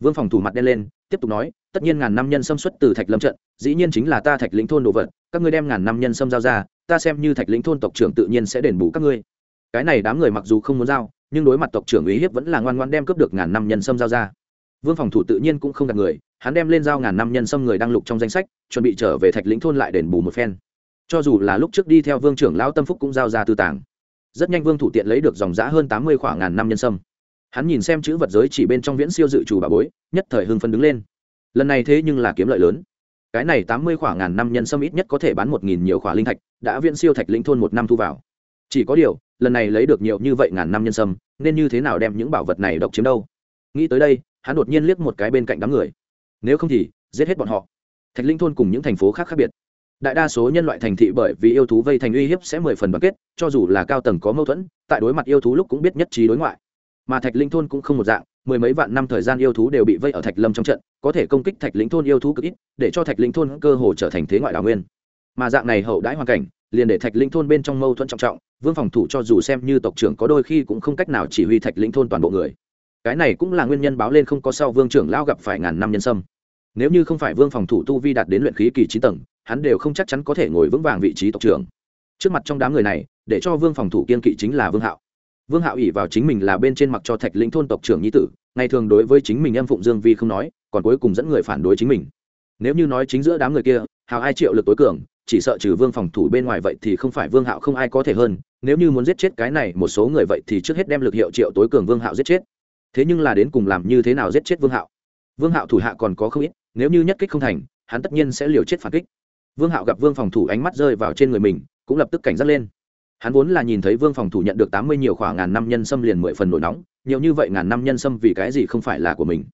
S1: Vương phòng thủ mặt đen lên, tiếp tục nói, tất nhiên ngàn năm nhân sâm xuất từ thạch lâm trận, dĩ nhiên chính là ta thạch lĩnh thôn đồ vật các ngươi đem ngàn năm nhân sâm giao ra, ta xem như thạch lĩnh thôn tộc trưởng tự nhiên sẽ đền bù các ngươi. Cái này đám người mặc dù không muốn giao, nhưng đối mặt tộc trưởng uy hiếp vẫn là ngoan ngoan đem cướp được ngàn năm nhân sâm giao ra. Vương phòng thủ tự nhiên cũng không gạt người, hắn đem lên giao ngàn năm nhân sâm người đang lục trong danh sách, chuẩn bị trở về thạch lĩnh thôn lại đền bù một phen. Cho dù là lúc trước đi theo vương trưởng lão tâm phúc cũng giao ra tư tàng. Rất nhanh vương thủ tiện lấy được dòng giã hơn tám mươi khoảng ngàn năm nhân sâm. Hắn nhìn xem chữ vật giới chỉ bên trong viễn siêu dự trù bà bối, nhất thời hưng phân đứng lên. Lần này thế nhưng là kiếm lợi lớn cái này tám mươi khoảng ngàn năm nhân sâm ít nhất có thể bán một nghìn nhiều khỏa linh thạch, đã viễn siêu thạch lĩnh thôn một năm thu vào. Chỉ có điều, lần này lấy được nhiều như vậy ngàn năm nhân sâm, nên như thế nào đem những bảo vật này độc chiếm đâu? Nghĩ tới đây, hắn đột nhiên liếc một cái bên cạnh đám người. Nếu không thì, giết hết bọn họ. Thạch linh thôn cùng những thành phố khác khác biệt. Đại đa số nhân loại thành thị bởi vì yêu thú vây thành uy hiếp sẽ mười phần bằng kết, cho dù là cao tầng có mâu thuẫn, tại đối mặt yêu thú lúc cũng biết nhất trí đối ngoại. Mà thạch linh thôn cũng không một dạng mười mấy vạn năm thời gian yêu thú đều bị vây ở thạch lâm trong trận, có thể công kích thạch lĩnh thôn yêu thú cực ít, để cho thạch lĩnh thôn cơ hồ trở thành thế ngoại đào nguyên. Mà dạng này hậu đãi hoàn cảnh, liền để thạch lĩnh thôn bên trong mâu thuẫn trọng trọng, vương phòng thủ cho dù xem như tộc trưởng có đôi khi cũng không cách nào chỉ huy thạch lĩnh thôn toàn bộ người. Cái này cũng là nguyên nhân báo lên không có sau vương trưởng lao gặp phải ngàn năm nhân sâm. Nếu như không phải vương phòng thủ tu vi đạt đến luyện khí kỳ chín tầng, hắn đều không chắc chắn có thể ngồi vững vàng vị trí tộc trưởng. Trước mặt trong đám người này, để cho vương phòng thủ kiên kỵ chính là vương hạo vương hạo ỉ vào chính mình là bên trên mặc cho thạch lĩnh thôn tộc trưởng nhi tử, ngày thường đối với chính mình em phụng dương vi không nói, còn cuối cùng dẫn người phản đối chính mình. Nếu như nói chính giữa đám người kia hào ai triệu lực tối cường, chỉ sợ trừ vương phòng thủ bên ngoài vậy thì không phải vương hạo không ai có thể hơn, nếu như muốn giết chết cái này một số người vậy thì trước hết đem lực hiệu triệu tối cường vương hạo giết chết. Thế nhưng là đến cùng làm như thế nào giết chết vương hạo? Vương hạo thủ hạ còn có không ít, nếu như nhất kích không thành, hắn tất nhiên sẽ liều chết phản kích. Vương hạo gặp vương phòng thủ ánh mắt rơi vào trên người mình, cũng lập tức cảnh giác lên hắn vốn là nhìn thấy vương phòng thủ nhận được tám mươi nhiều khoảng ngàn năm nhân xâm liền mười phần nổi nóng, nhiều như vậy ngàn năm nhân xâm vì cái gì không phải là của mình.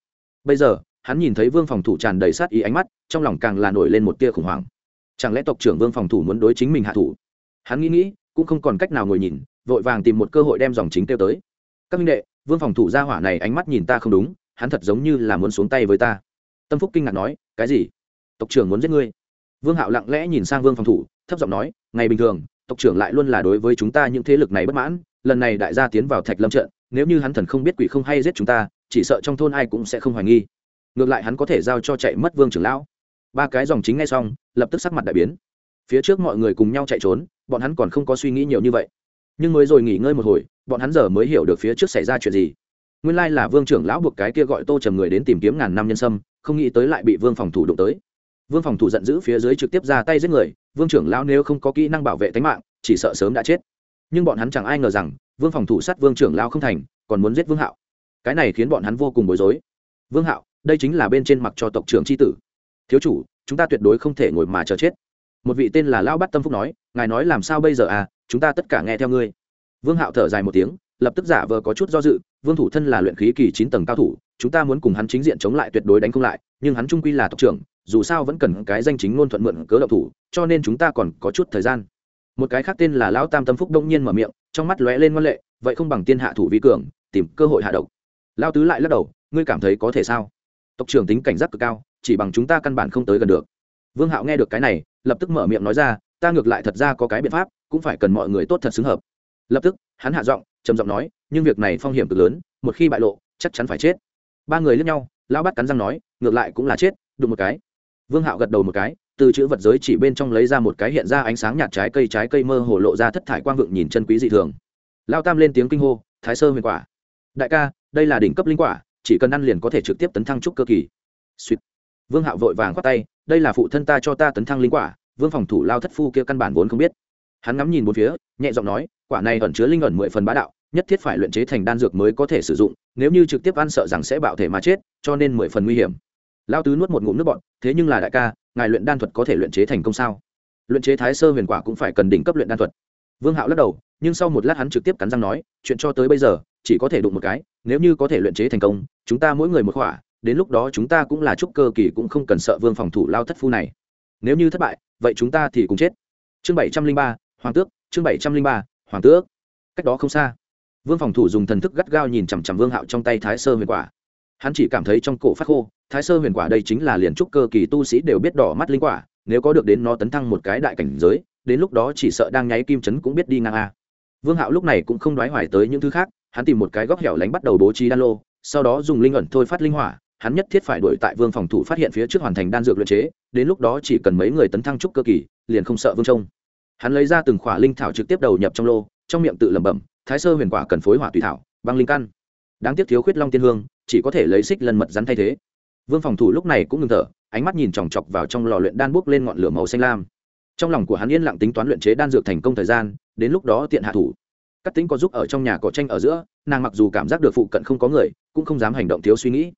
S1: Bây giờ, hắn nhìn thấy vương phòng thủ tràn đầy sát ý ánh mắt, trong lòng càng là nổi lên một tia khủng hoảng. Chẳng lẽ tộc trưởng vương phòng thủ muốn đối chính mình hạ thủ? Hắn nghĩ nghĩ, cũng không còn cách nào ngồi nhìn, vội vàng tìm một cơ hội đem dòng chính kêu tới. Các minh đệ, vương phòng thủ ra hỏa này ánh mắt nhìn ta không đúng, hắn thật giống như là muốn xuống tay với ta. Tâm phúc kinh ngạc nói, cái gì? Tộc trưởng muốn giết ngươi? Vương hạo lặng lẽ nhìn sang vương phòng thủ, thấp giọng nói, ngày bình thường tộc trưởng lại luôn là đối với chúng ta những thế lực này bất mãn, lần này đại gia tiến vào thạch lâm trận, nếu như hắn thần không biết quỷ không hay giết chúng ta, chỉ sợ trong thôn ai cũng sẽ không hoài nghi. Ngược lại hắn có thể giao cho chạy mất vương trưởng lão. Ba cái dòng chính ngay xong, lập tức sắc mặt đại biến. Phía trước mọi người cùng nhau chạy trốn, bọn hắn còn không có suy nghĩ nhiều như vậy. Nhưng mới rồi nghỉ ngơi một hồi, bọn hắn giờ mới hiểu được phía trước xảy ra chuyện gì. Nguyên lai là vương trưởng lão buộc cái kia gọi tô trầm người đến tìm kiếm ngàn năm nhân sâm, không nghĩ tới lại bị vương phòng thủ đụng tới. Vương phòng thủ giận dữ phía dưới trực tiếp ra tay giết người vương trưởng lão nếu không có kỹ năng bảo vệ tính mạng, chỉ sợ sớm đã chết. Nhưng bọn hắn chẳng ai ngờ rằng, vương phòng thủ sát vương trưởng lão không thành, còn muốn giết vương hạo. Cái này khiến bọn hắn vô cùng bối rối. Vương hạo, đây chính là bên trên mặc cho tộc trưởng c tử. Thiếu chủ, chúng ta tuyệt đối không thể ngồi mà chờ chết. Một vị tên là lão bát tâm phúc nói, ngài nói làm sao bây giờ à chúng ta tất cả nghe theo ngươi. Vương hạo thở dài một tiếng, lập tức giả vờ có chút do dự, vương thủ thân là luyện khí kỳ chín tầng cao thủ, chúng ta muốn cùng hắn chính diện chống lại tuyệt đối đánh không lại, nhưng hắn trung quy là tộc trưởng dù sao vẫn cần cái danh chính ngôn thuận mượn cớ đậu thủ, cho nên chúng ta còn có chút thời gian. Một cái khác tên là lão tam tâm phúc đông nhiên mở miệng, trong mắt lóe lên ngoan lệ, vậy không bằng tiên hạ thủ vi cường, tìm cơ hội hạ độc. Lao tứ lại lắc đầu, ngươi cảm thấy có thể sao? Tộc trưởng tính cảnh giác cực cao, chỉ bằng chúng ta căn bản không tới gần được. Vương hạo nghe được cái này, lập tức mở miệng nói ra, ta ngược lại thật ra có cái biện pháp, cũng phải cần mọi người tốt thật xứng hợp. Lập tức, hắn hạ giọng, trầm giọng nói, nhưng việc này phong hiểm cực lớn, một khi bại lộ, chắc chắn phải chết. Ba người lướt nhau, lão bắt cắn răng nói, ngược lại cũng là chết, đụng một cái vương hạo gật đầu một cái, từ chữ vật giới chỉ bên trong lấy ra một cái hiện ra ánh sáng nhạt trái cây trái cây mơ hồ lộ ra thất thải quang vượng nhìn chân quý dị thường. Lao tam lên tiếng kinh hô, thái sơ huyền quả, đại ca, đây là đỉnh cấp linh quả, chỉ cần ăn liền có thể trực tiếp tấn thăng trúc cơ kỳ. Sweet. vương hạo vội vàng khoát tay, đây là phụ thân ta cho ta tấn thăng linh quả, vương phòng thủ lao thất phu kia căn bản vốn không biết. Hắn ngắm nhìn một phía, nhẹ giọng nói, quả này ẩn chứa linh ẩn mười phần bá đạo, nhất thiết phải luyện chế thành đan dược mới có thể sử dụng, nếu như trực tiếp ăn sợ rằng sẽ bạo thể mà chết, cho nên mười phần nguy hiểm lao tứ nuốt một ngụm nước bọn thế nhưng là đại ca, ngài luyện đan thuật có thể luyện chế thành công sao? Luyện chế thái sơ huyền quả cũng phải cần đỉnh cấp luyện đan thuật. Vương hạo lắc đầu, nhưng sau một lát hắn trực tiếp cắn răng nói, chuyện cho tới bây giờ, chỉ có thể đụng một cái, nếu như có thể luyện chế thành công, chúng ta mỗi người một khỏa, đến lúc đó chúng ta cũng là trúc cơ kỳ cũng không cần sợ vương phòng thủ lao thất phu này. Nếu như thất bại, vậy chúng ta thì cũng chết. Chương bảy trăm linh ba, hoàng tước, chương bảy trăm linh ba, hoàng tước. Cách đó không xa, vương phòng thủ dùng thần thức gắt gao nhìn chằm chằm vương hạo trong tay thái sơ huyền quả hắn chỉ cảm thấy trong cổ phát khô, thái sơ huyền quả đây chính là liền trúc cơ kỳ tu sĩ đều biết đỏ mắt linh quả, nếu có được đến nó tấn thăng một cái đại cảnh giới, đến lúc đó chỉ sợ đang nháy kim chấn cũng biết đi ngang a. Vương hạo lúc này cũng không đoái hoài tới những thứ khác, hắn tìm một cái góc hẻo lánh bắt đầu bố trí đan lô, sau đó dùng linh ẩn thôi phát linh hỏa, hắn nhất thiết phải đuổi tại vương phòng thủ phát hiện phía trước hoàn thành đan dược luyện chế, đến lúc đó chỉ cần mấy người tấn thăng trúc cơ kỳ, liền không sợ vương trông. Hắn lấy ra từng khỏa linh thảo trực tiếp đầu nhập trong lô, trong miệng tự lẩm bẩm, thái sơ huyền quả cần phối hỏa tùy thảo, băng linh căn. Đáng tiếc thiếu khuyết long tiên hương chỉ có thể lấy xích lần mật rắn thay thế. Vương phòng thủ lúc này cũng ngừng thở, ánh mắt nhìn chòng chọc vào trong lò luyện đan bốc lên ngọn lửa màu xanh lam. Trong lòng của hắn yên lặng tính toán luyện chế đan dược thành công thời gian, đến lúc đó tiện hạ thủ. Cắt tính có giúp ở trong nhà cỏ tranh ở giữa, nàng mặc dù cảm giác được phụ cận không có người, cũng không dám hành động thiếu suy nghĩ.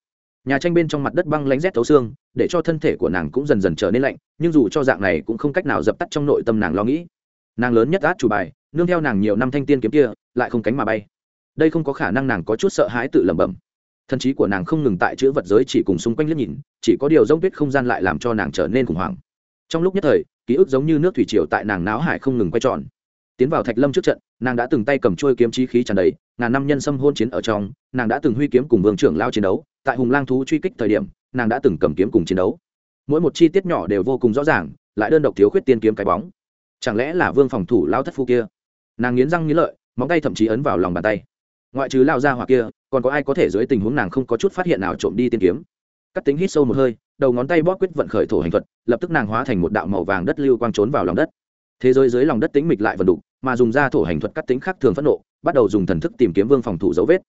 S1: Nhà tranh bên trong mặt đất băng lánh rét thấu xương, để cho thân thể của nàng cũng dần dần trở nên lạnh, nhưng dù cho dạng này cũng không cách nào dập tắt trong nội tâm nàng lo nghĩ. Nàng lớn nhất át chủ bài, nương theo nàng nhiều năm thanh tiên kiếm kia, lại không cánh mà bay. Đây không có khả năng nàng có chút sợ hãi tự lẩm bẩm thần trí của nàng không ngừng tại chữ vật giới chỉ cùng xung quanh liếc nhìn, chỉ có điều giống tuyết không gian lại làm cho nàng trở nên khủng hoảng. Trong lúc nhất thời, ký ức giống như nước thủy triều tại nàng náo hải không ngừng quay tròn. Tiến vào thạch lâm trước trận, nàng đã từng tay cầm trôi kiếm trí khí tràn đầy, ngàn năm nhân xâm hôn chiến ở trong, nàng đã từng huy kiếm cùng vương trưởng lao chiến đấu, tại hùng lang thú truy kích thời điểm, nàng đã từng cầm kiếm cùng chiến đấu. Mỗi một chi tiết nhỏ đều vô cùng rõ ràng, lại đơn độc thiếu khuyết tiên kiếm cái bóng. Chẳng lẽ là vương phòng thủ lao thất phu kia? Nàng nghiến răng nghiến lợi, móng tay thậm chí ấn vào lòng bàn tay. Ngoại trừ lao ra hoặc kia còn có ai có thể dưới tình huống nàng không có chút phát hiện nào trộm đi tiên kiếm? Cắt tính hít sâu một hơi, đầu ngón tay bóp quyết vận khởi thổ hành thuật, lập tức nàng hóa thành một đạo màu vàng đất lưu quang trốn vào lòng đất. Thế giới dưới lòng đất tính mịch lại vần đục mà dùng ra thổ hành thuật cắt tính khác thường phẫn nộ, bắt đầu dùng thần thức tìm kiếm vương phòng thủ dấu vết.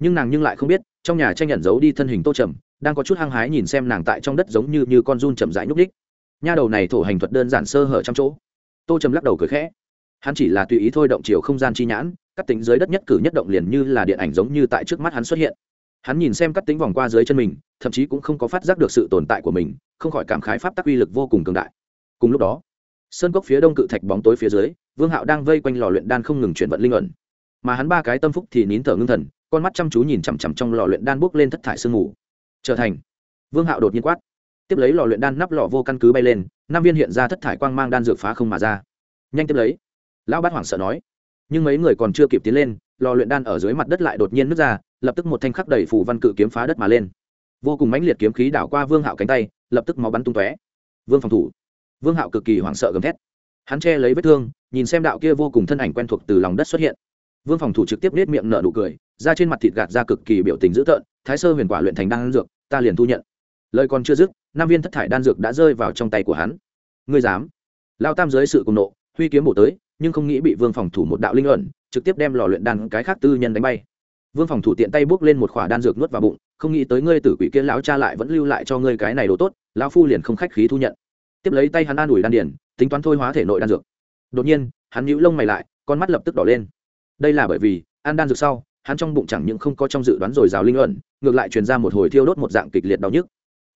S1: Nhưng nàng nhưng lại không biết, trong nhà tranh nhận giấu đi thân hình tô trầm, đang có chút hăng hái nhìn xem nàng tại trong đất giống như như con run chậm rãi nhúc ních nha đầu này thổ hành thuật đơn giản sơ hở trong chỗ. Tô trầm lắc đầu cười khẽ. Hắn chỉ là tùy ý thôi động chiều không gian chi nhãn cắt tính dưới đất nhất cử nhất động liền như là điện ảnh giống như tại trước mắt hắn xuất hiện. Hắn nhìn xem cắt tính vòng qua dưới chân mình, thậm chí cũng không có phát giác được sự tồn tại của mình, không khỏi cảm khái pháp tắc uy lực vô cùng cường đại. Cùng lúc đó, sơn cốc phía đông cự thạch bóng tối phía dưới, vương hạo đang vây quanh lò luyện đan không ngừng chuyển vận linh ẩn. Mà hắn ba cái tâm phúc thì nín thở ngưng thần, con mắt chăm chú nhìn chằm chằm trong lò luyện đan bốc lên thất thải sương mù. Trở thành, vương hạo đột nhiên quát. Tiếp lấy lò luyện đan nắp lò vô căn cứ bay lên năm viên hiện ra thất thải quang mang đan dược phá không mà ra. Nhanh tiếp lấy, lão bát hoảng sợ nói nhưng mấy người còn chưa kịp tiến lên, lò luyện đan ở dưới mặt đất lại đột nhiên nứt ra, lập tức một thanh khắc đầy phủ văn cự kiếm phá đất mà lên. Vô cùng mãnh liệt kiếm khí đảo qua vương hạo cánh tay, lập tức máu bắn tung tóe. Vương phòng thủ. Vương hạo cực kỳ hoảng sợ gầm thét. Hắn che lấy vết thương, nhìn xem đạo kia vô cùng thân ảnh quen thuộc từ lòng đất xuất hiện. Vương phòng thủ trực tiếp nết miệng nở nụ cười ra trên mặt thịt gạt ra cực kỳ biểu tình dữ tợn, thái sơ huyền quả luyện thành đan dược, ta liền thu nhận. Lời còn chưa dứt, năm viên thất thải đan dược đã rơi vào trong tay của hắn. Ngươi dám? Lao tam dưới sự cùng nộ huy kiếm bổ tới nhưng không nghĩ bị vương phòng thủ một đạo linh ẩn trực tiếp đem lò luyện đan cái khác tư nhân đánh bay. Vương phòng thủ tiện tay bước lên một khỏa đan dược nuốt vào bụng không nghĩ tới ngươi tử quỷ kia lão cha lại vẫn lưu lại cho ngươi cái này đồ tốt lão phu liền không khách khí thu nhận. Tiếp lấy tay hắn an ủi đan điền, tính toán thôi hóa thể nội đan dược. Đột nhiên hắn nhíu lông mày lại con mắt lập tức đỏ lên. Đây là bởi vì ăn đan dược sau hắn trong bụng chẳng những không có trong dự đoán rồi rào linh ẩn ngược lại truyền ra một hồi thiêu đốt một dạng kịch liệt đau nhức.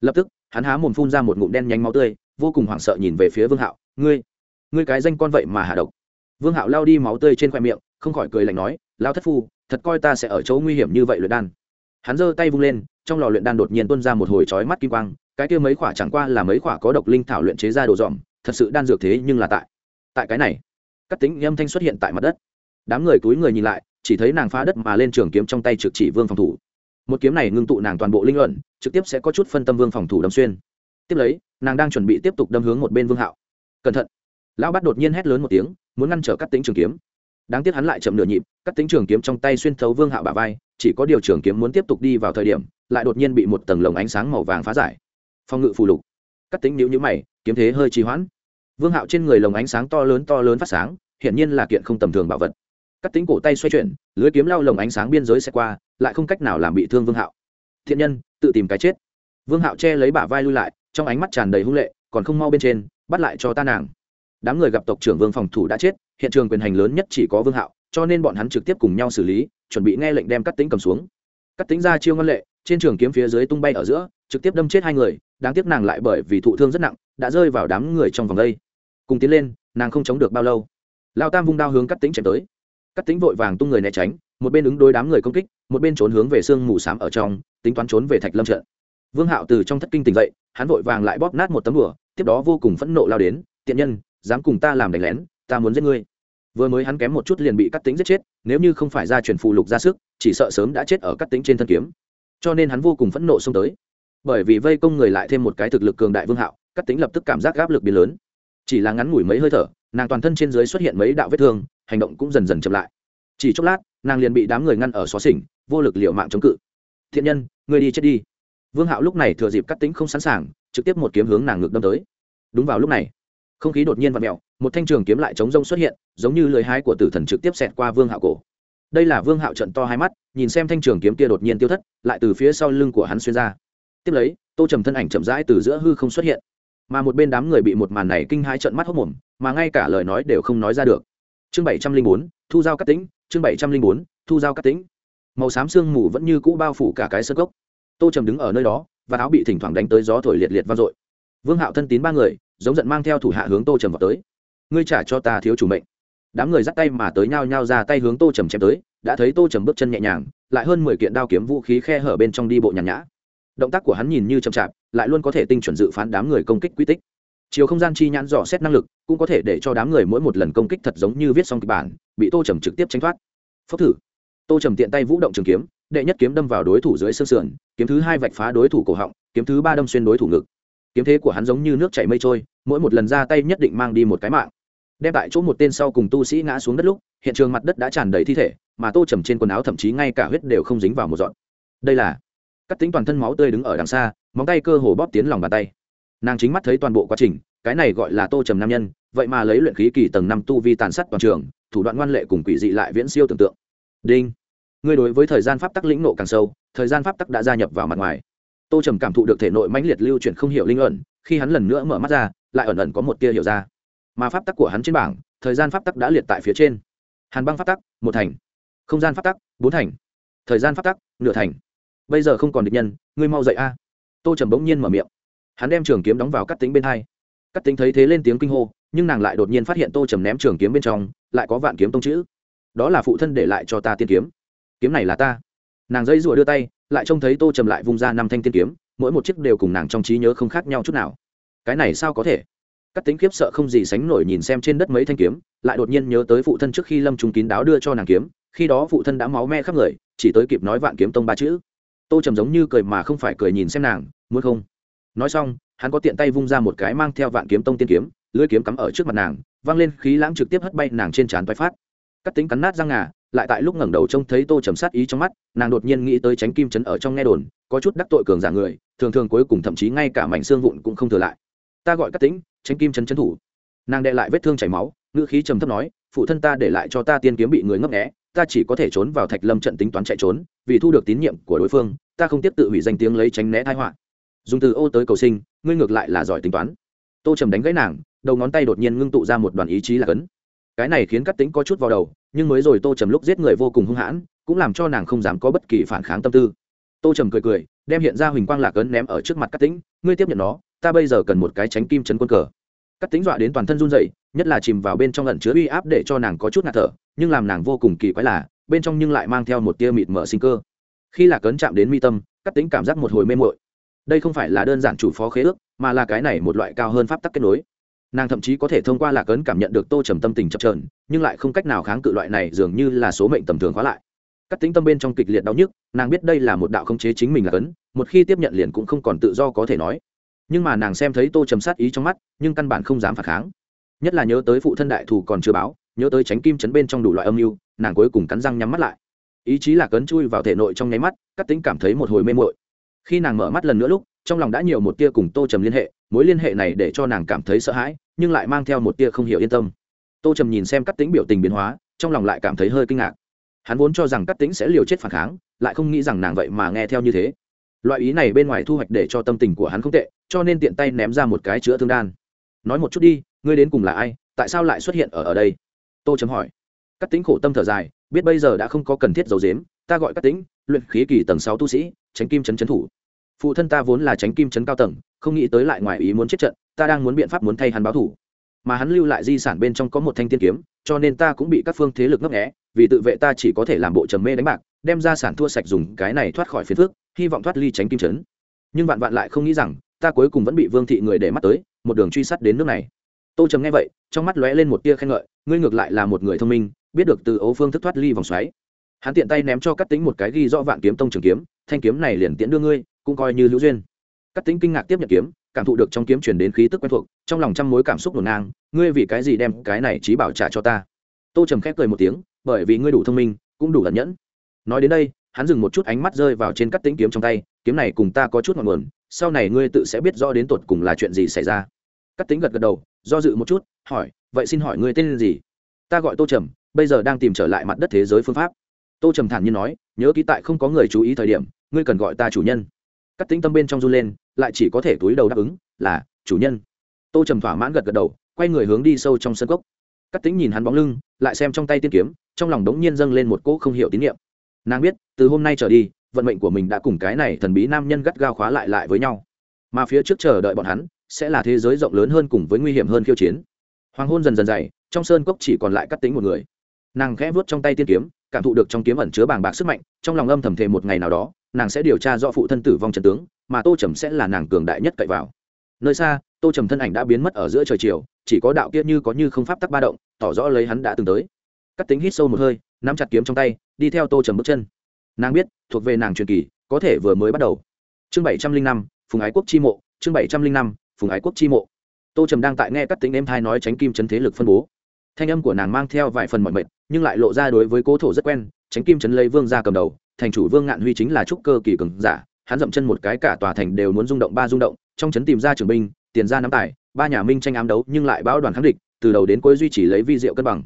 S1: Lập tức hắn há mồm phun ra một ngụm đen nhánh máu tươi vô cùng hoảng sợ nhìn về phía vương hạo ngươi ngươi cái danh con vậy mà hạ độc. Vương hạo lao đi máu tươi trên khoe miệng, không khỏi cười lạnh nói lao thất phu, thật coi ta sẽ ở chỗ nguy hiểm như vậy luyện đan. Hắn giơ tay vung lên, trong lò luyện đan đột nhiên tuôn ra một hồi chói mắt kim quang, cái kia mấy khỏa chẳng qua là mấy khỏa có độc linh thảo luyện chế ra đồ dòm thật sự đan dược thế nhưng là tại tại cái này các tính âm thanh xuất hiện tại mặt đất. Đám người túi người nhìn lại, chỉ thấy nàng phá đất mà lên trường kiếm trong tay trực chỉ vương phòng thủ. Một kiếm này ngưng tụ nàng toàn bộ linh luận, trực tiếp sẽ có chút phân tâm vương phòng thủ đâm xuyên. Tiếp lấy, nàng đang chuẩn bị tiếp tục đâm hướng một bên vương hạo. Cẩn thận lão bắt đột nhiên hét lớn một tiếng, muốn ngăn trở các tính trường kiếm. Đáng tiếc hắn lại chậm nửa nhịp các tính trường kiếm trong tay xuyên thấu vương hạo bả vai, chỉ có điều trường kiếm muốn tiếp tục đi vào thời điểm, lại đột nhiên bị một tầng lồng ánh sáng màu vàng phá giải. Phòng ngự phù lục. Các tính nhữ nhữ mày, kiếm thế hơi trì hoãn. Vương hạo trên người lồng ánh sáng to lớn to lớn phát sáng, hiển nhiên là kiện không tầm thường bảo vật. Cắt tính cổ tay xoay chuyển, lưới kiếm lao lồng ánh sáng biên giới xe qua, lại không cách nào làm bị thương vương hạo. Thiện nhân, tự tìm cái chết. Vương hạo che lấy bả vai lui lại, trong ánh mắt tràn đầy hung lệ, còn không mau bên trên, bắt lại cho ta nàng đám người gặp tộc trưởng vương phòng thủ đã chết, hiện trường quyền hành lớn nhất chỉ có vương hạo, cho nên bọn hắn trực tiếp cùng nhau xử lý, chuẩn bị nghe lệnh đem cắt tính cầm xuống. Cắt tính ra chiêu ngân lệ, trên trường kiếm phía dưới tung bay ở giữa, trực tiếp đâm chết hai người, đáng tiếc nàng lại bởi vì thụ thương rất nặng, đã rơi vào đám người trong vòng đây. Cùng tiến lên, nàng không chống được bao lâu, lao tam vung đao hướng cắt tính chém tới. Cắt tính vội vàng tung người né tránh, một bên ứng đối đám người công kích, một bên trốn hướng về sương mù s á m ở trong, tính toán trốn về thạch lâm trận. Vương hạo từ trong thất kinh tỉnh dậy, hắn vội vàng lại bóp nát một tấm đùa, tiếp đó vô cùng phẫn nộ lao đến, tiện nhân dám cùng ta làm đánh lén, ta muốn giết ngươi. Vừa mới hắn kém một chút liền bị cắt tính giết chết, nếu như không phải ra chuyển phù lục ra sức, chỉ sợ sớm đã chết ở cắt tính trên thân kiếm. Cho nên hắn vô cùng phẫn nộ xông tới. Bởi vì vây công người lại thêm một cái thực lực cường đại vương hạo cắt tính lập tức cảm giác áp lực biến lớn. Chỉ là ngắn ngủi mấy hơi thở, nàng toàn thân trên dưới xuất hiện mấy đạo vết thương, hành động cũng dần dần chậm lại. Chỉ chốc lát, nàng liền bị đám người ngăn ở xó xỉnh, vô lực liệu mạng chống cự. Thiện nhân người đi chết đi. Vương hạo lúc này thừa dịp cắt tính không sẵn sàng, trực tiếp một kiếm hướng nàng ngược đâm tới. Đúng vào lúc này không khí đột nhiên và mèo, một thanh trường kiếm lại chống rông xuất hiện, giống như lời hái của tử thần trực tiếp xẹt qua vương hạo cổ. Đây là vương hạo trận to hai mắt, nhìn xem thanh trường kiếm kia đột nhiên tiêu thất, lại từ phía sau lưng của hắn xuyên ra. Tiếp lấy, tô trầm thân ảnh chậm rãi từ giữa hư không xuất hiện. Mà một bên đám người bị một màn này kinh hai trận mắt hốc mồm mà ngay cả lời nói đều không nói ra được. Chương bảy trăm linh bốn, thu giao cắt tính chương bảy trăm linh bốn, thu giao cắt tính màu xám sương mù vẫn như cũ bao phủ cả cái sân gốc tô trầm đứng ở nơi đó, và áo bị thỉnh thoảng đánh tới gió thổi liệt liệt vang dội. Vương hạo thân tín ba người giống giận mang theo thủ hạ hướng tô trầm vào tới. Ngươi trả cho ta thiếu chủ mệnh. Đám người dắt tay mà tới nhao nhao ra tay hướng tô trầm chém tới, đã thấy tô trầm bước chân nhẹ nhàng, lại hơn mười kiện đao kiếm vũ khí khe hở bên trong đi bộ nhàn nhã. Động tác của hắn nhìn như chậm chạp, lại luôn có thể tinh chuẩn dự phán đám người công kích quy tích. Chiều không gian chi nhãn dò xét năng lực, cũng có thể để cho đám người mỗi một lần công kích thật giống như viết xong kịch bản, bị tô trầm trực tiếp tranh thoát. Phốc thử. Tô trầm tiện tay vũ động trường kiếm, đệ nhất kiếm đâm vào đối thủ dưới xương sườn, kiếm thứ hai vạch phá đối thủ cổ họng, kiếm thứ ba đâm xuyên đối thủ ngực kiếm thế của hắn giống như nước chảy mây trôi, mỗi một lần ra tay nhất định mang đi một cái mạng. Đem tại chỗ một tên sau cùng tu sĩ ngã xuống đất lúc, hiện trường mặt đất đã tràn đầy thi thể, mà tô trầm trên quần áo thậm chí ngay cả huyết đều không dính vào một dọn đây là cắt tính toàn thân máu tươi đứng ở đằng xa, móng tay cơ hồ bóp tiến lòng bàn tay. Nàng chính mắt thấy toàn bộ quá trình, cái này gọi là tô trầm nam nhân, vậy mà lấy luyện khí kỳ tầng năm tu vi tàn sát toàn trường, thủ đoạn ngoan lệ cùng quỷ dị lại viễn siêu tưởng tượng. Đinh. Ngươi đối với thời gian pháp tắc lĩnh nộ càng sâu, thời gian pháp tắc đã gia nhập vào mặt ngoài tô trầm cảm thụ được thể nội mãnh liệt lưu chuyển không hiểu linh ẩn, khi hắn lần nữa mở mắt ra, lại ẩn ẩn có một tia hiểu ra. Mà pháp tắc của hắn trên bảng, thời gian pháp tắc đã liệt tại phía trên. Hàn băng pháp tắc, một thành. Không gian pháp tắc, bốn thành. Thời gian pháp tắc, nửa thành. Bây giờ không còn địch nhân, ngươi mau dậy a. Tô trầm bỗng nhiên mở miệng. Hắn đem trường kiếm đóng vào cắt tính bên hai. Cắt tính thấy thế lên tiếng kinh hô, nhưng nàng lại đột nhiên phát hiện tô trầm ném trường kiếm bên trong, lại có vạn kiếm tông chữ. Đó là phụ thân để lại cho ta tiên kiếm. Kiếm này là ta nàng dây rùa đưa tay, lại trông thấy tô trầm lại vung ra năm thanh tiên kiếm, mỗi một chiếc đều cùng nàng trong trí nhớ không khác nhau chút nào. Cái này sao có thể? Các tính kiếp sợ không gì sánh nổi nhìn xem trên đất mấy thanh kiếm, lại đột nhiên nhớ tới phụ thân trước khi lâm trung kín đáo đưa cho nàng kiếm, khi đó phụ thân đã máu me khắp người, chỉ tới kịp nói vạn kiếm tông ba chữ. Tô trầm giống như cười mà không phải cười nhìn xem nàng, muốn không? Nói xong, hắn có tiện tay vung ra một cái mang theo vạn kiếm tông tiên kiếm lưỡi kiếm cắm ở trước mặt nàng văng lên khí lãng trực tiếp hất bay nàng trên trán toái phát. Cắt tính cắn nát răng ngà lại tại lúc ngẩng đầu trông thấy tô trầm sát ý trong mắt, nàng đột nhiên nghĩ tới tránh kim chấn ở trong nghe đồn, có chút đắc tội cường giả người, thường thường cuối cùng thậm chí ngay cả mảnh xương vụn cũng không thừa lại. Ta gọi các tính tránh kim chấn chấn thủ. Nàng đệ lại vết thương chảy máu, ngữ khí trầm thấp nói, phụ thân ta để lại cho ta tiên kiếm bị người ngấp nghẽ ta chỉ có thể trốn vào thạch lâm trận tính toán chạy trốn, vì thu được tín nhiệm của đối phương, ta không tiếp tự hủy danh tiếng lấy tránh né thái họa. Dùng từ ô tới cầu sinh, ngươi ngược lại là giỏi tính toán. Tô trầm đánh gãy nàng, đầu ngón tay đột nhiên ngưng tụ ra một đoàn ý chí là cấn cái này khiến cắt tính có chút vào đầu, nhưng mới rồi tô trầm lúc giết người vô cùng hung hãn, cũng làm cho nàng không dám có bất kỳ phản kháng tâm tư. Tô trầm cười cười, đem hiện ra huỳnh quang lạc ấn ném ở trước mặt cắt tĩnh ngươi tiếp nhận nó, ta bây giờ cần một cái tránh kim chấn quân cờ. Cắt tính dọa đến toàn thân run dậy nhất là chìm vào bên trong lẩn chứa uy áp để cho nàng có chút ngạt thở, nhưng làm nàng vô cùng kỳ quái là, bên trong nhưng lại mang theo một tia mịt mở sinh cơ. Khi lạc ấn chạm đến mi tâm, cắt tính cảm giác một hồi mê mội đây không phải là đơn giản chủ phó khế ước, mà là cái này một loại cao hơn pháp tắc kết nối nàng thậm chí có thể thông qua lạc ấn cảm nhận được tô trầm tâm tình chập trờn nhưng lại không cách nào kháng cự loại này dường như là số mệnh tầm thường khóa lại. Các tính tâm bên trong kịch liệt đau nhức, nàng biết đây là một đạo không chế chính mình lạc ấn, một khi tiếp nhận liền cũng không còn tự do có thể nói. Nhưng mà nàng xem thấy tô trầm sát ý trong mắt, nhưng căn bản không dám phản kháng. Nhất là nhớ tới phụ thân đại thù còn chưa báo, nhớ tới tránh kim chấn bên trong đủ loại âm mưu, nàng cuối cùng cắn răng nhắm mắt lại. Ý chí là cấn chui vào thể nội trong nháy mắt, cắt tính cảm thấy một hồi mê mội khi nàng mở mắt lần nữa lúc, trong lòng đã nhiều một tia cùng tô trầm liên hệ, mối liên hệ này để cho nàng cảm thấy sợ hãi nhưng lại mang theo một tia không hiểu yên tâm. Tô trầm nhìn xem cắt tính biểu tình biến hóa, trong lòng lại cảm thấy hơi kinh ngạc. Hắn vốn cho rằng cắt tính sẽ liều chết phản kháng, lại không nghĩ rằng nàng vậy mà nghe theo như thế. Loại ý này bên ngoài thu hoạch để cho tâm tình của hắn không tệ, cho nên tiện tay ném ra một cái chữa thương đan. Nói một chút đi, ngươi đến cùng là ai, tại sao lại xuất hiện ở ở đây? Tô chấm hỏi. Cát tính khổ tâm thở dài, biết bây giờ đã không có cần thiết dầu dếm ta gọi cát tính luyện khí kỳ tầng sáu tu sĩ, tránh kim chấn chấn thủ. Phụ thân ta vốn là tránh kim chấn cao tầng, không nghĩ tới lại ngoài ý muốn chết trận ta đang muốn biện pháp muốn thay hắn báo thủ. Mà hắn lưu lại di sản bên trong có một thanh tiên kiếm, cho nên ta cũng bị các phương thế lực ngấp nghẽ vì tự vệ ta chỉ có thể làm bộ trầm mê đánh bạc, đem ra sản thua sạch dùng cái này thoát khỏi phiền phước hy vọng thoát ly tránh kim chấn. Nhưng vạn vạn lại không nghĩ rằng, ta cuối cùng vẫn bị vương thị người để mắt tới, một đường truy sát đến nước này. Tô trầm nghe vậy, trong mắt lóe lên một tia khen ngợi, ngươi ngược lại là một người thông minh, biết được từ ấu phương thức thoát ly vòng xoáy. Hắn tiện tay ném cho cắt tính một cái ghi rõ vạn kiếm tông trường kiếm, thanh kiếm này liền tiễn đưa ngươi, cũng coi như hữu duyên. Cắt tính kinh ngạc tiếp nhận kiếm cảm thụ được trong kiếm chuyển đến khí tức quen thuộc, trong lòng trăm mối cảm xúc ngổn ngang, ngươi vì cái gì đem cái này trí bảo trả cho ta? Tô trầm khép cười một tiếng, bởi vì ngươi đủ thông minh, cũng đủ lẩn nhẫn. Nói đến đây, hắn dừng một chút ánh mắt rơi vào trên cắt tính kiếm trong tay, kiếm này cùng ta có chút ngọn nguồn, sau này ngươi tự sẽ biết rõ đến tột cùng là chuyện gì xảy ra. Cắt tính gật gật đầu, do dự một chút, hỏi, vậy xin hỏi ngươi tên gì? Ta gọi tô trầm, bây giờ đang tìm trở lại mặt đất thế giới phương pháp. Tô trầm thản nhiên nói, nhớ ký tại không có người chú ý thời điểm, ngươi cần gọi ta chủ nhân cắt tính tâm bên trong run lên, lại chỉ có thể túi đầu đáp ứng, là, chủ nhân. Tô trầm thỏa mãn gật gật đầu, quay người hướng đi sâu trong sân cốc. Cắt tính nhìn hắn bóng lưng, lại xem trong tay tiên kiếm, trong lòng đống nhiên dâng lên một cỗ không hiểu tín nhiệm nàng biết, từ hôm nay trở đi, vận mệnh của mình đã cùng cái này thần bí nam nhân gắt gao khóa lại lại với nhau. Mà phía trước chờ đợi bọn hắn, sẽ là thế giới rộng lớn hơn cùng với nguy hiểm hơn khiêu chiến. Hoàng hôn dần dần dày, trong sơn cốc chỉ còn lại cắt tính một người. Nàng khẽ vuốt trong tay tiên kiếm, cảm thụ được trong kiếm ẩn chứa bàng bạc sức mạnh, trong lòng âm thầm thề một ngày nào đó nàng sẽ điều tra do phụ thân tử vong trần tướng, mà tô trầm sẽ là nàng cường đại nhất cậy vào. Nơi xa, tô trầm thân ảnh đã biến mất ở giữa trời chiều, chỉ có đạo kia như có như không pháp tắc ba động, tỏ rõ lấy hắn đã từng tới. Cắt tính hít sâu một hơi, nắm chặt kiếm trong tay, đi theo tô trầm bước chân. Nàng biết, thuộc về nàng truyền kỳ, có thể vừa mới bắt đầu. Chương bảy trăm linh năm, phùng ái quốc chi mộ, chương bảy trăm linh năm, phùng ái quốc chi mộ. Tô trầm đang tại nghe các tính em thai nói tránh kim chấn thế lực phân bố. Thanh âm của nàng mang theo vài phần mọi mệt, nhưng lại lộ ra đối với cố thổ rất quen, tránh kim chấn lấy vương ra cầm đầu thành chủ vương ngạn huy chính là trúc cơ kỳ cường giả, hắn dậm chân một cái cả tòa thành đều muốn rung động ba rung động, trong chấn tìm ra trường binh, tiền ra nắm tài, ba nhà minh tranh ám đấu, nhưng lại báo đoàn kháng địch, từ đầu đến cuối duy trì lấy vi diệu cân bằng.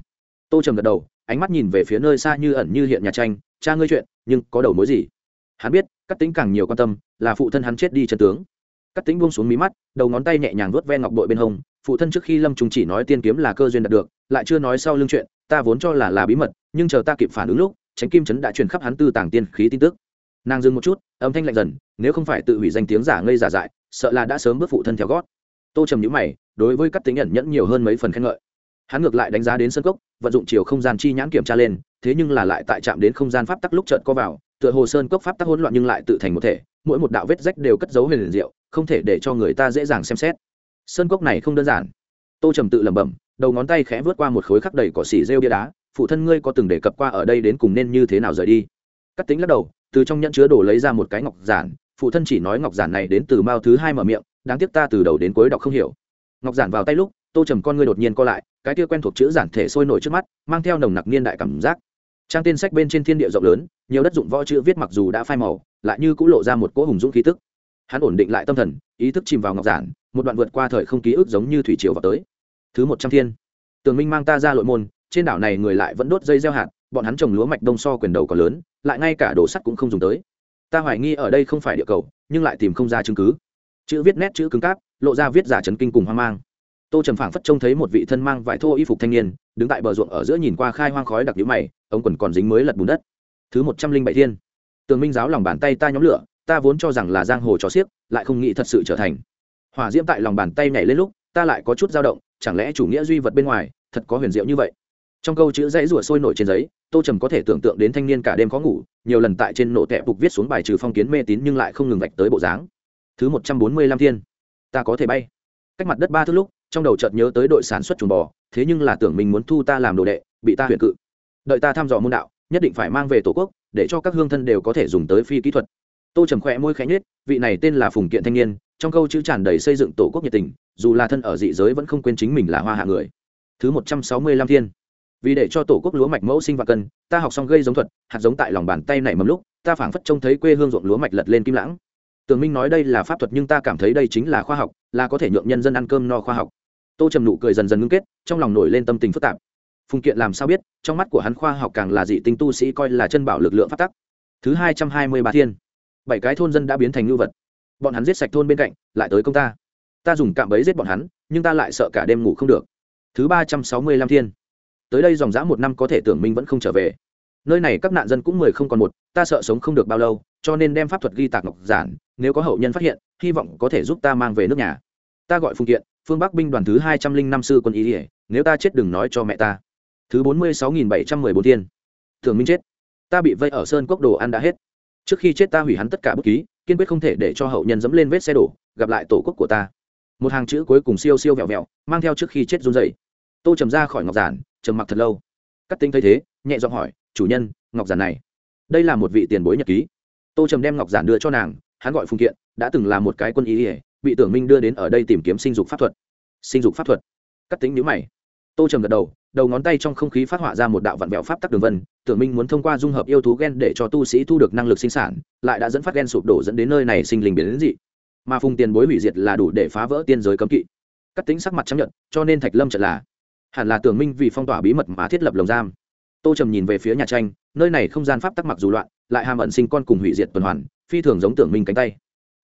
S1: Tô trầm gật đầu, ánh mắt nhìn về phía nơi xa như ẩn như hiện nhà tranh, cha ngươi chuyện, nhưng có đầu mối gì? Hắn biết cắt tính càng nhiều quan tâm, là phụ thân hắn chết đi chân tướng. Cắt tính buông xuống mí mắt, đầu ngón tay nhẹ nhàng vuốt ve ngọc bội bên hông, phụ thân trước khi lâm trùng chỉ nói tiên kiếm là cơ duyên đạt được, lại chưa nói sau lưng chuyện, ta vốn cho là là bí mật, nhưng chờ ta kịp phản ứng lúc tránh kim trấn đã truyền khắp hắn tư tàng tiên khí tin tức. Nàng dừng một chút, âm thanh lạnh dần, nếu không phải tự hủy danh tiếng giả ngây giả dại, sợ là đã sớm bước phụ thân theo gót. Tô trầm nhữ mày, đối với các tính nhận nhẫn nhiều hơn mấy phần khen ngợi. Hắn ngược lại đánh giá đến sân cốc, vận dụng chiều không gian chi nhãn kiểm tra lên, thế nhưng là lại tại chạm đến không gian pháp tắc lúc trợt co vào, tựa hồ sơn cốc pháp tắc hỗn loạn nhưng lại tự thành một thể, mỗi một đạo vết rách đều cất dấu huyền diệu, không thể để cho người ta dễ dàng xem xét. Sơn cốc này không đơn giản. Tô trầm tự lẩm bẩm, đầu ngón tay khẽ vớt qua một khối khắc đầy cỏ xỉ rêu bia đá phụ thân ngươi có từng đề cập qua ở đây đến cùng nên như thế nào rời đi? Cắt tính lắc đầu, từ trong nhẫn chứa đồ lấy ra một cái ngọc giản, phụ thân chỉ nói ngọc giản này đến từ mao thứ hai mở miệng, đáng tiếc ta từ đầu đến cuối đọc không hiểu. Ngọc giản vào tay lúc, tô trầm con ngươi đột nhiên co lại, cái kia quen thuộc chữ giản thể sôi nổi trước mắt, mang theo nồng nặc niên đại cảm giác. Trang tên sách bên trên thiên địa rộng lớn, nhiều đất dụng võ chữ viết mặc dù đã phai màu, lại như cũng lộ ra một cỗ hùng dũng khí tức. Hắn ổn định lại tâm thần, ý thức chìm vào ngọc giản, một đoạn vượt qua thời không ký ức giống như thủy triều vào tới. Thứ một trăm thiên. Tường minh mang ta ra lội môn trên đảo này người lại vẫn đốt dây gieo hạt, bọn hắn trồng lúa mạch đông so quyền đầu còn lớn, lại ngay cả đồ sắt cũng không dùng tới. Ta hoài nghi ở đây không phải địa cầu, nhưng lại tìm không ra chứng cứ. Chữ viết nét chữ cứng cáp, lộ ra viết giả trấn kinh cùng hoang mang. Tô trầm phảng phất trông thấy một vị thân mang vải thô y phục thanh niên, đứng tại bờ ruộng ở giữa nhìn qua khai hoang khói đặc nhũ mày, ống quần còn dính mới lật bùn đất. Thứ một trăm linh bảy thiên. Tường minh giáo lòng bàn tay ta nhóm lửa, ta vốn cho rằng là giang hồ trò xiếc, lại không nghĩ thật sự trở thành. Hỏa diễm tại lòng bàn tay nhảy lên lúc, ta lại có chút dao động, chẳng lẽ chủ nghĩa duy vật bên ngoài, thật có huyền diệu như vậy? Trong câu chữ dãy rủa sôi nổi trên giấy, tô trầm có thể tưởng tượng đến thanh niên cả đêm khó ngủ, nhiều lần tại trên nổ tẹp bục viết xuống bài trừ phong kiến mê tín nhưng lại không ngừng vạch tới bộ dáng. Thứ một trăm bốn mươi lăm thiên. Ta có thể bay. Cách mặt đất ba thước lúc, trong đầu chợt nhớ tới đội sản xuất chuồng bò, thế nhưng là tưởng mình muốn thu ta làm đồ đệ, bị ta huyền cự. Đợi ta thăm dò môn đạo, nhất định phải mang về tổ quốc, để cho các hương thân đều có thể dùng tới phi kỹ thuật. Tô trầm khỏe môi khẽ nhết vị này tên là phùng kiện thanh niên, trong câu chữ tràn đầy xây dựng tổ quốc nhiệt tình, dù là thân ở dị giới vẫn không quên chính mình là hoa hạ người. Thứ một trăm sáu mươi lăm thiên vì để cho tổ quốc lúa mạch mẫu sinh và cân, ta học xong gây giống thuật, hạt giống tại lòng bàn tay này mầm lúc, ta phảng phất trông thấy quê hương ruộng lúa mạch lật lên kim lãng. Tường minh nói đây là pháp thuật nhưng ta cảm thấy đây chính là khoa học, là có thể nhượng nhân dân ăn cơm no khoa học. Tô trầm nụ cười dần dần ngưng kết, trong lòng nổi lên tâm tình phức tạp. Phùng kiện làm sao biết, trong mắt của hắn khoa học càng là dị tinh tu sĩ coi là chân bảo lực lượng phát tắc. Thứ hai trăm hai mươi ba thiên. Bảy cái thôn dân đã biến thành ngư vật. Bọn hắn giết sạch thôn bên cạnh, lại tới công ta. Ta dùng cạm bẫy giết bọn hắn, nhưng ta lại sợ cả đêm ngủ không được. Thứ ba trăm sáu mươi lăm thiên tới đây dòng dã một năm có thể tưởng minh vẫn không trở về. Nơi này các nạn dân cũng mười không còn một, ta sợ sống không được bao lâu, cho nên đem pháp thuật ghi tạc ngọc giản, nếu có hậu nhân phát hiện, hy vọng có thể giúp ta mang về nước nhà. Ta gọi phương kiện, phương bắc binh đoàn thứ hai trăm linh năm sư quân ý ỉa nếu ta chết đừng nói cho mẹ ta. Thứ bốn mươi sáu nghìn bảy trăm mười bốn thiên. Thường minh chết. Ta bị vây ở sơn cốc đồ ăn đã hết. Trước khi chết ta hủy hắn tất cả bút ký, kiên quyết không thể để cho hậu nhân dẫm lên vết xe đổ, gặp lại tổ quốc của ta. Một hàng chữ cuối cùng siêu siêu vẹo vẹo, mang theo trước khi chết run dày tô trầm ra khỏi ngọc giản trầm mặc thật lâu. Cắt tinh thấy thế, nhẹ giọng hỏi, chủ nhân, ngọc giản này, đây là một vị tiền bối nhật ký. Tô trầm đem ngọc giản đưa cho nàng, hắn gọi phùng kiện, đã từng là một cái quân ý ỉa bị tưởng minh đưa đến ở đây tìm kiếm sinh dục pháp thuật. Sinh dục pháp thuật. Cắt tính nhữ mày. Tô trầm gật đầu đầu ngón tay trong không khí phát họa ra một đạo vạn vẹo pháp tắc đường vân, tưởng minh muốn thông qua dung hợp yêu thú gen để cho tu sĩ thu được năng lực sinh sản, lại đã dẫn phát gen sụp đổ dẫn đến nơi này sinh linh biến đến dị. Mà phùng tiền bối hủy diệt là đủ để phá vỡ tiên giới cấm kỵ. Cắt tính sắc mặt chấp nhận, cho nên thạch lâm trận là hẳn là tưởng minh vì phong tỏa bí mật mà thiết lập lồng giam. Tô trầm nhìn về phía nhà tranh, nơi này không gian pháp tắc mặc dù loạn, lại hàm ẩn sinh con cùng hủy diệt tuần hoàn, phi thường giống tưởng minh cánh tay.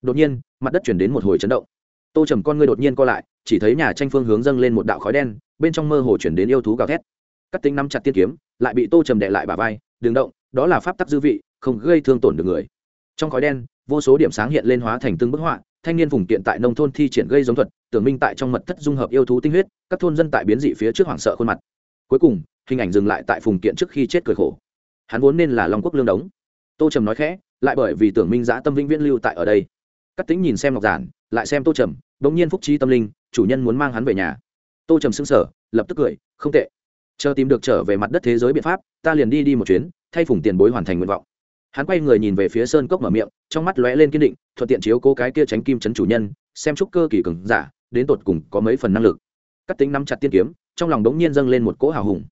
S1: Đột nhiên, mặt đất chuyển đến một hồi chấn động. Tô trầm con ngươi đột nhiên co lại, chỉ thấy nhà tranh phương hướng dâng lên một đạo khói đen, bên trong mơ hồ chuyển đến yêu thú gào thét. Cắt tính nắm chặt tiên kiếm, lại bị tô trầm đệ lại bà vai, đừng động, đó là pháp tắc dư vị, không gây thương tổn được người. Trong khói đen vô số điểm sáng hiện lên hóa thành từng bức họa, thanh niên vùng kiện tại nông thôn thi triển gây giống thuật, tưởng minh tại trong mật thất dung hợp yêu thú tinh huyết, các thôn dân tại biến dị phía trước hoảng sợ khuôn mặt. Cuối cùng, hình ảnh dừng lại tại phùng kiện trước khi chết cười khổ. Hắn vốn nên là long quốc lương đống. Tô trầm nói khẽ, lại bởi vì tưởng minh giã tâm vĩnh viễn lưu tại ở đây. Cắt tính nhìn xem ngọc giản, lại xem tô trầm đ ỗ n g nhiên phúc trí tâm linh, chủ nhân muốn mang hắn về nhà. Tô trầm xưng sở lập tức cười, không tệ. Chờ tìm được trở về mặt đất thế giới biện pháp, ta liền đi đi một chuyến, thay phùng tiền bối hoàn thành nguyện vọng hắn quay người nhìn về phía sơn cốc mở miệng, trong mắt lóe lên kiên định, thuận tiện chiếu cố cái kia tránh kim chấn chủ nhân, xem chúc cơ kỳ cường giả, đến tột cùng có mấy phần năng lực. Cắt tính nắm chặt tiên kiếm, trong lòng đống nhiên dâng lên một cỗ hào hùng.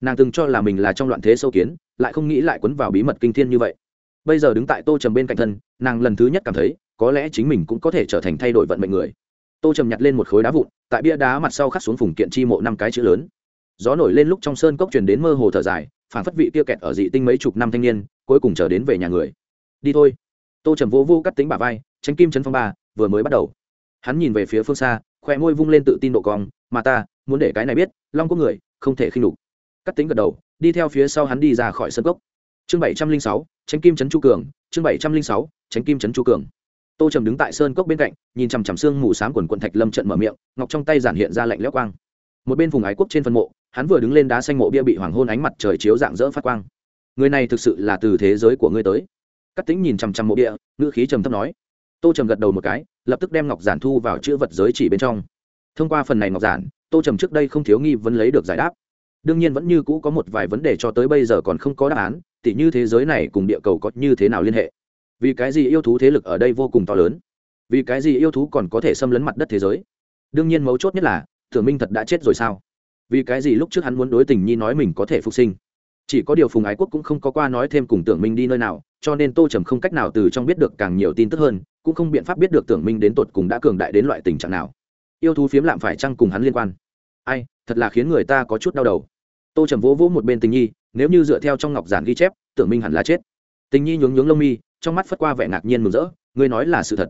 S1: Nàng từng cho là mình là trong loạn thế sâu kiến, lại không nghĩ lại quấn vào bí mật kinh thiên như vậy. Bây giờ đứng tại tô trầm bên cạnh thân, nàng lần thứ nhất cảm thấy, có lẽ chính mình cũng có thể trở thành thay đổi vận mệnh người. Tô trầm nhặt lên một khối đá vụn, tại bia đá mặt sau khắc xuống phùng kiện chi mộ năm cái chữ lớn. Gió nổi lên lúc trong sơn cốc truyền đến mơ hồ thở dài phản phất vị kia kẹt ở dị tinh mấy chục năm thanh niên cuối cùng trở đến về nhà người. Đi thôi. Tô trầm vô vô cắt tính bà vai, tránh kim chấn phong ba, vừa mới bắt đầu. Hắn nhìn về phía phương xa khoe môi vung lên tự tin độ cong, mà ta, muốn để cái này biết, long có người, không thể khinh lục cắt tính gật đầu, đi theo phía sau hắn đi ra khỏi sân cốc. Chương bảy trăm linh sáu, tránh kim trấn chu cường, chương bảy trăm linh sáu, tránh kim trấn chu cường. Tô trầm đứng tại sơn cốc bên cạnh, nhìn chằm chằm xương mù s á m quần quận thạch lâm trận mở miệng, ngọc trong tay giản hiện ra lạnh lẽo quang. Một bên vùng ái quốc trên phân mộ, hắn vừa đứng lên đá xanh mộ bia bị hoàng hôn ánh mặt trời chiếu dạng dỡ phát quang người này thực sự là từ thế giới của ngươi tới. Cắt tính nhìn chằm chằm mộ địa. ngữ khí trầm thấp nói. Tô trầm gật đầu một cái, lập tức đem ngọc giản thu vào chữ vật giới chỉ bên trong. Thông qua phần này ngọc giản, tô trầm trước đây không thiếu nghi vấn lấy được giải đáp. Đương nhiên vẫn như cũ có một vài vấn đề cho tới bây giờ còn không có đáp án, tỉ như thế giới này cùng địa cầu có như thế nào liên hệ. Vì cái gì yêu thú thế lực ở đây vô cùng to lớn? Vì cái gì yêu thú còn có thể xâm lấn mặt đất thế giới? Đương nhiên mấu chốt nhất là tưởng minh thật đã chết rồi sao? Vì cái gì lúc trước hắn muốn đối tình nhi nói mình có thể phục sinh? Chỉ có điều phùng ái quốc cũng không có qua nói thêm cùng tưởng minh đi nơi nào, cho nên tô trầm không cách nào từ trong biết được càng nhiều tin tức hơn, cũng không biện pháp biết được tưởng minh đến tột cùng đã cường đại đến loại tình trạng nào. Yêu thú phiếm lạm phải chăng cùng hắn liên quan? Ai, thật là khiến người ta có chút đau đầu. Tô trầm vỗ vỗ một bên tình nhi, nếu như dựa theo trong ngọc giản ghi chép, tưởng minh hẳn là chết. Tình nhi nhướng nhướng lông mi, trong mắt phất qua vẻ ngạc nhiên mừng rỡ, ngươi nói là sự thật.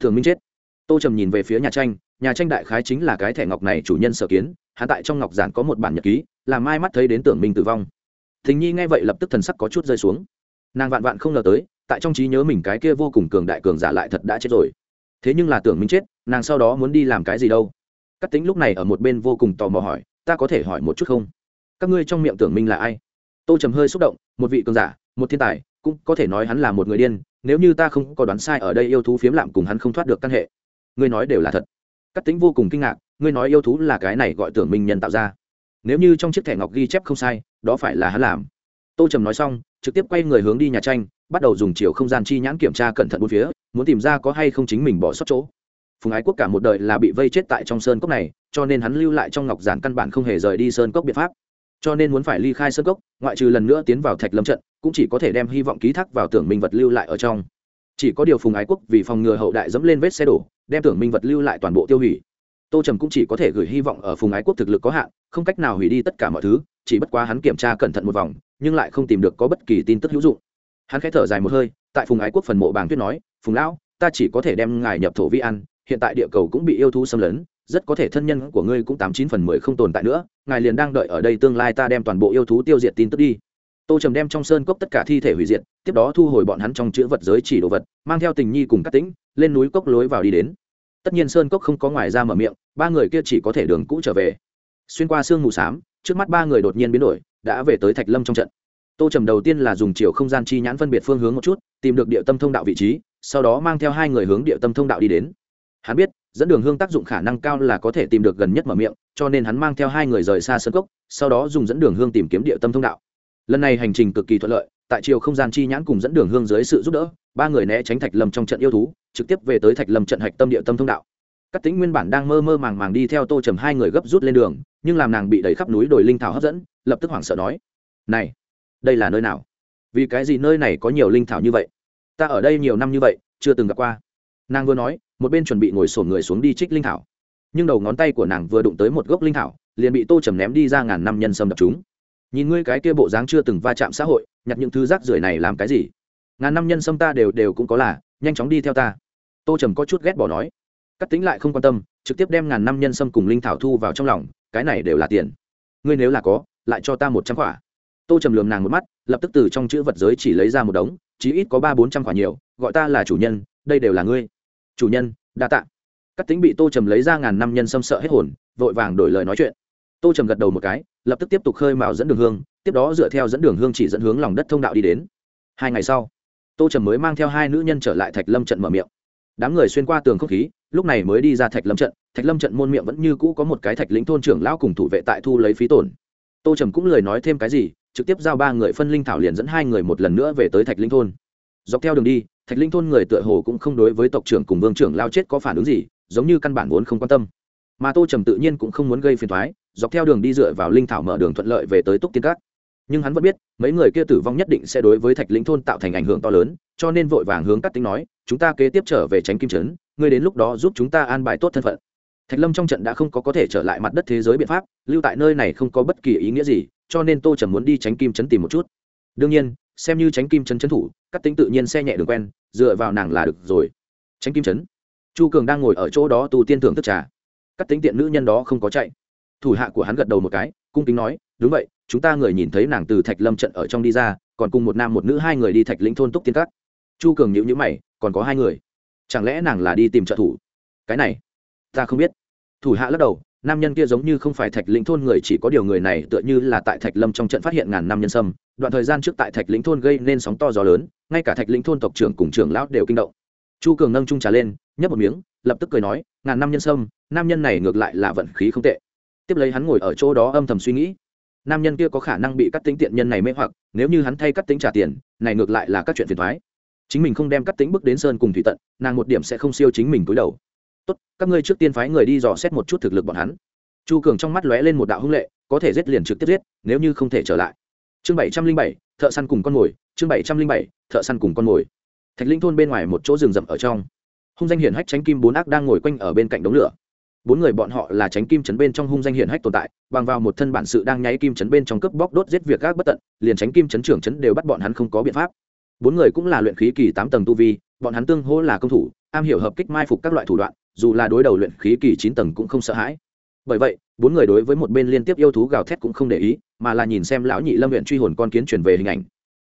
S1: Tưởng minh chết. Tô trầm nhìn về phía nhà tranh nhà tranh đại khái chính là cái thẻ ngọc này chủ nhân sở kiến, hạ tại trong ngọc giản có một bản nhật ký, làm mai mắt thấy đến tưởng minh tử vong thình nhi nghe vậy lập tức thần sắc có chút rơi xuống. Nàng vạn vạn không ngờ tới, tại trong trí nhớ mình cái kia vô cùng cường đại cường giả lại thật đã chết rồi. Thế nhưng là tưởng minh chết, nàng sau đó muốn đi làm cái gì đâu? Cắt tính lúc này ở một bên vô cùng tò mò hỏi, ta có thể hỏi một chút không? Các ngươi trong miệng tưởng minh là ai? Tô trầm hơi xúc động, một vị cường giả, một thiên tài, cũng có thể nói hắn là một người điên, nếu như ta không có đoán sai ở đây yêu thú phiếm lạm cùng hắn không thoát được căn hệ. Ngươi nói đều là thật. Cắt tính vô cùng kinh ngạc, ngươi nói yêu thú là cái này gọi tưởng minh nhân tạo ra nếu như trong chiếc thẻ ngọc ghi chép không sai, đó phải là hắn làm. Tô trầm nói xong, trực tiếp quay người hướng đi nhà tranh, bắt đầu dùng chiều không gian chi nhãn kiểm tra cẩn thận bốn phía, muốn tìm ra có hay không chính mình bỏ sót chỗ. Phùng ái quốc cả một đời là bị vây chết tại trong sơn cốc này, cho nên hắn lưu lại trong ngọc giản căn bản không hề rời đi sơn cốc biện pháp. Cho nên muốn phải ly khai sơn cốc, ngoại trừ lần nữa tiến vào thạch lâm trận, cũng chỉ có thể đem hy vọng ký thác vào tưởng minh vật lưu lại ở trong. Chỉ có điều phùng ái quốc vì phòng ngừa hậu đại dẫm lên vết xe đổ, đem tưởng minh vật lưu lại toàn bộ tiêu hủy tô trầm cũng chỉ có thể gửi hy vọng ở phùng ái quốc thực lực có hạn, không cách nào hủy đi tất cả mọi thứ, chỉ bất quá hắn kiểm tra cẩn thận một vòng, nhưng lại không tìm được có bất kỳ tin tức hữu dụng. Hắn khẽ thở dài một hơi, tại phùng ái quốc phần mộ bàng tuyết nói, phùng lão, ta chỉ có thể đem ngài nhập thổ vi ăn hiện tại địa cầu cũng bị yêu thú xâm lấn, rất có thể thân nhân của ngươi cũng tám chín phần mười không tồn tại nữa, ngài liền đang đợi ở đây tương lai ta đem toàn bộ yêu thú tiêu diệt tin tức đi. Tô trầm đem trong sơn cốc tất cả thi thể hủy diệt, tiếp đó thu hồi bọn hắn trong chữ vật giới chỉ đồ vật, mang theo tình nhi cùng các tĩnh, lên núi cốc lối vào đi đến tất nhiên sơn cốc không có ngoài ra mở miệng, ba người kia chỉ có thể đường cũ trở về. Xuyên qua sương mù s á m trước mắt ba người đột nhiên biến đổi, đã về tới thạch lâm trong trận. Tô trầm đầu tiên là dùng chiều không gian chi nhãn phân biệt phương hướng một chút, tìm được địa tâm thông đạo vị trí, sau đó mang theo hai người hướng địa tâm thông đạo đi đến. Hắn biết, dẫn đường hương tác dụng khả năng cao là có thể tìm được gần nhất mở miệng, cho nên hắn mang theo hai người rời xa sân cốc, sau đó dùng dẫn đường hương tìm kiếm địa tâm thông đạo. Lần này hành trình cực kỳ thuận lợi, tại chiều không gian chi nhãn cùng dẫn đường hương dưới sự giúp đỡ, ba người né tránh thạch lâm trong trận yêu thú trực tiếp về tới thạch lâm trận hạch tâm địa tâm thông đạo. Các tính nguyên bản đang mơ mơ màng màng đi theo tô trầm hai người gấp rút lên đường, nhưng làm nàng bị đẩy khắp núi đồi linh thảo hấp dẫn, lập tức hoảng sợ nói, này, đây là nơi nào? Vì cái gì nơi này có nhiều linh thảo như vậy? Ta ở đây nhiều năm như vậy, chưa từng gặp qua. Nàng vừa nói, một bên chuẩn bị ngồi sổn người xuống đi trích linh thảo. Nhưng đầu ngón tay của nàng vừa đụng tới một gốc linh thảo, liền bị tô trầm ném đi ra ngàn năm nhân sâm đập chúng. Nhìn ngươi cái kia bộ dáng chưa từng va chạm xã hội, nhặt những thứ rác rưởi này làm cái gì? Ngàn năm nhân sâm ta đều đều cũng có là, nhanh chóng đi theo ta tô trầm có chút ghét bỏ nói cắt tính lại không quan tâm, trực tiếp đem ngàn năm nhân sâm cùng linh thảo thu vào trong lòng, cái này đều là tiền. Ngươi nếu là có, lại cho ta một trăm quả tô trầm lường nàng một mắt, lập tức từ trong chữ vật giới chỉ lấy ra một đống, chí ít có ba bốn trăm quả nhiều, gọi ta là chủ nhân, đây đều là ngươi. Chủ nhân, đa tạ. Cắt tính bị tô trầm lấy ra ngàn năm nhân sâm sợ hết hồn, vội vàng đổi lời nói chuyện. Tô trầm gật đầu một cái, lập tức tiếp tục khơi mào dẫn đường hương, tiếp đó dựa theo dẫn đường hương chỉ dẫn hướng lòng đất thông đạo đi đến. Hai ngày sau, tô trầm mới mang theo hai nữ nhân trở lại thạch lâm trận mở miệng đám người xuyên qua tường không khí, lúc này mới đi ra thạch lâm trận. Thạch lâm trận môn miệng vẫn như cũ có một cái thạch lĩnh thôn trưởng lão cùng thủ vệ tại thu lấy phí tổn. Tô trầm cũng lời nói thêm cái gì, trực tiếp giao ba người phân linh thảo liền dẫn hai người một lần nữa về tới thạch linh thôn. Dọc theo đường đi, thạch linh thôn người tựa hồ cũng không đối với tộc trưởng cùng vương trưởng lao chết có phản ứng gì, giống như căn bản vốn không quan tâm. Mà tô trầm tự nhiên cũng không muốn gây phiền thoái dọc theo đường đi dựa vào linh thảo mở đường thuận lợi về tới túc tiên cát nhưng hắn vẫn biết, mấy người kia tử vong nhất định sẽ đối với thạch lĩnh thôn tạo thành ảnh hưởng to lớn, cho nên vội vàng hướng cắt tính nói, chúng ta kế tiếp trở về tránh kim trấn ngươi đến lúc đó giúp chúng ta an bài tốt thân phận. Thạch lâm trong trận đã không có có thể trở lại mặt đất thế giới biện pháp, lưu tại nơi này không có bất kỳ ý nghĩa gì, cho nên tô trầm muốn đi tránh kim trấn tìm một chút. Đương nhiên, xem như tránh kim trấn trấn thủ cắt tính tự nhiên xe nhẹ đường quen, dựa vào nàng là được rồi. Tránh kim trấn chu cường đang ngồi ở chỗ đó tu tiên thưởng thức trà. Cắt tính tiện nữ nhân đó không có chạy. Thủ hạ của hắn gật đầu một cái, cung kính nói đúng vậy, chúng ta người nhìn thấy nàng từ thạch lâm trận ở trong đi ra, còn cùng một nam một nữ hai người đi thạch lĩnh thôn túc tiên cắt chu cường nhữ nhữ mày, còn có hai người. Chẳng lẽ nàng là đi tìm trợ thủ? Cái này, ta không biết. Thủ hạ lắc đầu, nam nhân kia giống như không phải thạch lĩnh thôn người, chỉ có điều người này tựa như là tại thạch lâm trong trận phát hiện ngàn năm nhân sâm. Đoạn thời gian trước tại thạch lĩnh thôn gây nên sóng to gió lớn, ngay cả thạch lĩnh thôn tộc trưởng cùng trưởng lão đều kinh động. Chu cường nâng trung trà lên, nhấp một miếng, lập tức cười nói, ngàn năm nhân sâm, nam nhân này ngược lại là vận khí không tệ. Tiếp lấy hắn ngồi ở chỗ đó âm thầm suy nghĩ nam nhân kia có khả năng bị cắt tính tiện nhân này mê hoặc, nếu như hắn thay cắt tính trả tiền, này ngược lại là các chuyện phiền thoái. Chính mình không đem cắt tính bước đến sơn cùng thủy tận, nàng một điểm sẽ không siêu chính mình túi đầu. Tốt, các ngươi trước tiên phái người đi dò xét một chút thực lực bọn hắn. Chu cường trong mắt lóe lên một đạo hưng lệ, có thể giết liền trực tiếp giết, nếu như không thể trở lại. Chương bảy trăm linh bảy, thợ săn cùng con mồi, chương bảy trăm linh bảy, thợ săn cùng con mồi. Thạch linh thôn bên ngoài một chỗ rừng rậm ở trong. Hung danh hiển hách tránh kim bốn ác đang ngồi quanh ở bên cạnh đống lửa bốn người bọn họ là tránh kim chấn bên trong hung danh hiển hách tồn tại, bằng vào một thân bản sự đang nháy kim chấn bên trong cướp bóc đốt giết việc gác bất tận, liền tránh kim chấn trưởng chấn đều bắt bọn hắn không có biện pháp. Bốn người cũng là luyện khí kỳ tám tầng tu vi, bọn hắn tương hỗ là công thủ, am hiểu hợp kích mai phục các loại thủ đoạn, dù là đối đầu luyện khí kỳ chín tầng cũng không sợ hãi. Bởi vậy, bốn người đối với một bên liên tiếp yêu thú gào thét cũng không để ý, mà là nhìn xem lão nhị lâm huyện truy hồn con kiến chuyển về hình ảnh.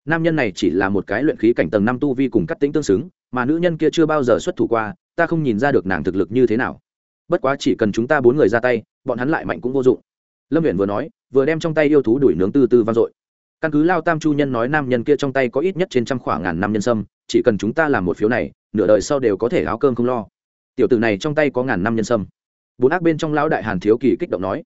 S1: Nam nhân này chỉ là một cái luyện khí cảnh tầng năm tu vi cùng cắt tính tương xứng, mà nữ nhân kia chưa bao giờ xuất thủ qua, ta không nhìn ra được nàng thực lực như thế nào bất quá chỉ cần chúng ta bốn người ra tay, bọn hắn lại mạnh cũng vô dụng. Lâm viện vừa nói, vừa đem trong tay yêu thú đuổi nướng tư tư vang dội. Căn cứ lao tam chu nhân nói nam nhân kia trong tay có ít nhất trên trăm khoảng ngàn năm nhân sâm, chỉ cần chúng ta làm một phiếu này, nửa đời sau đều có thể áo cơm không lo. Tiểu tử này trong tay có ngàn năm nhân sâm. Bốn ác bên trong lão đại hàn thiếu kỳ kích động nói.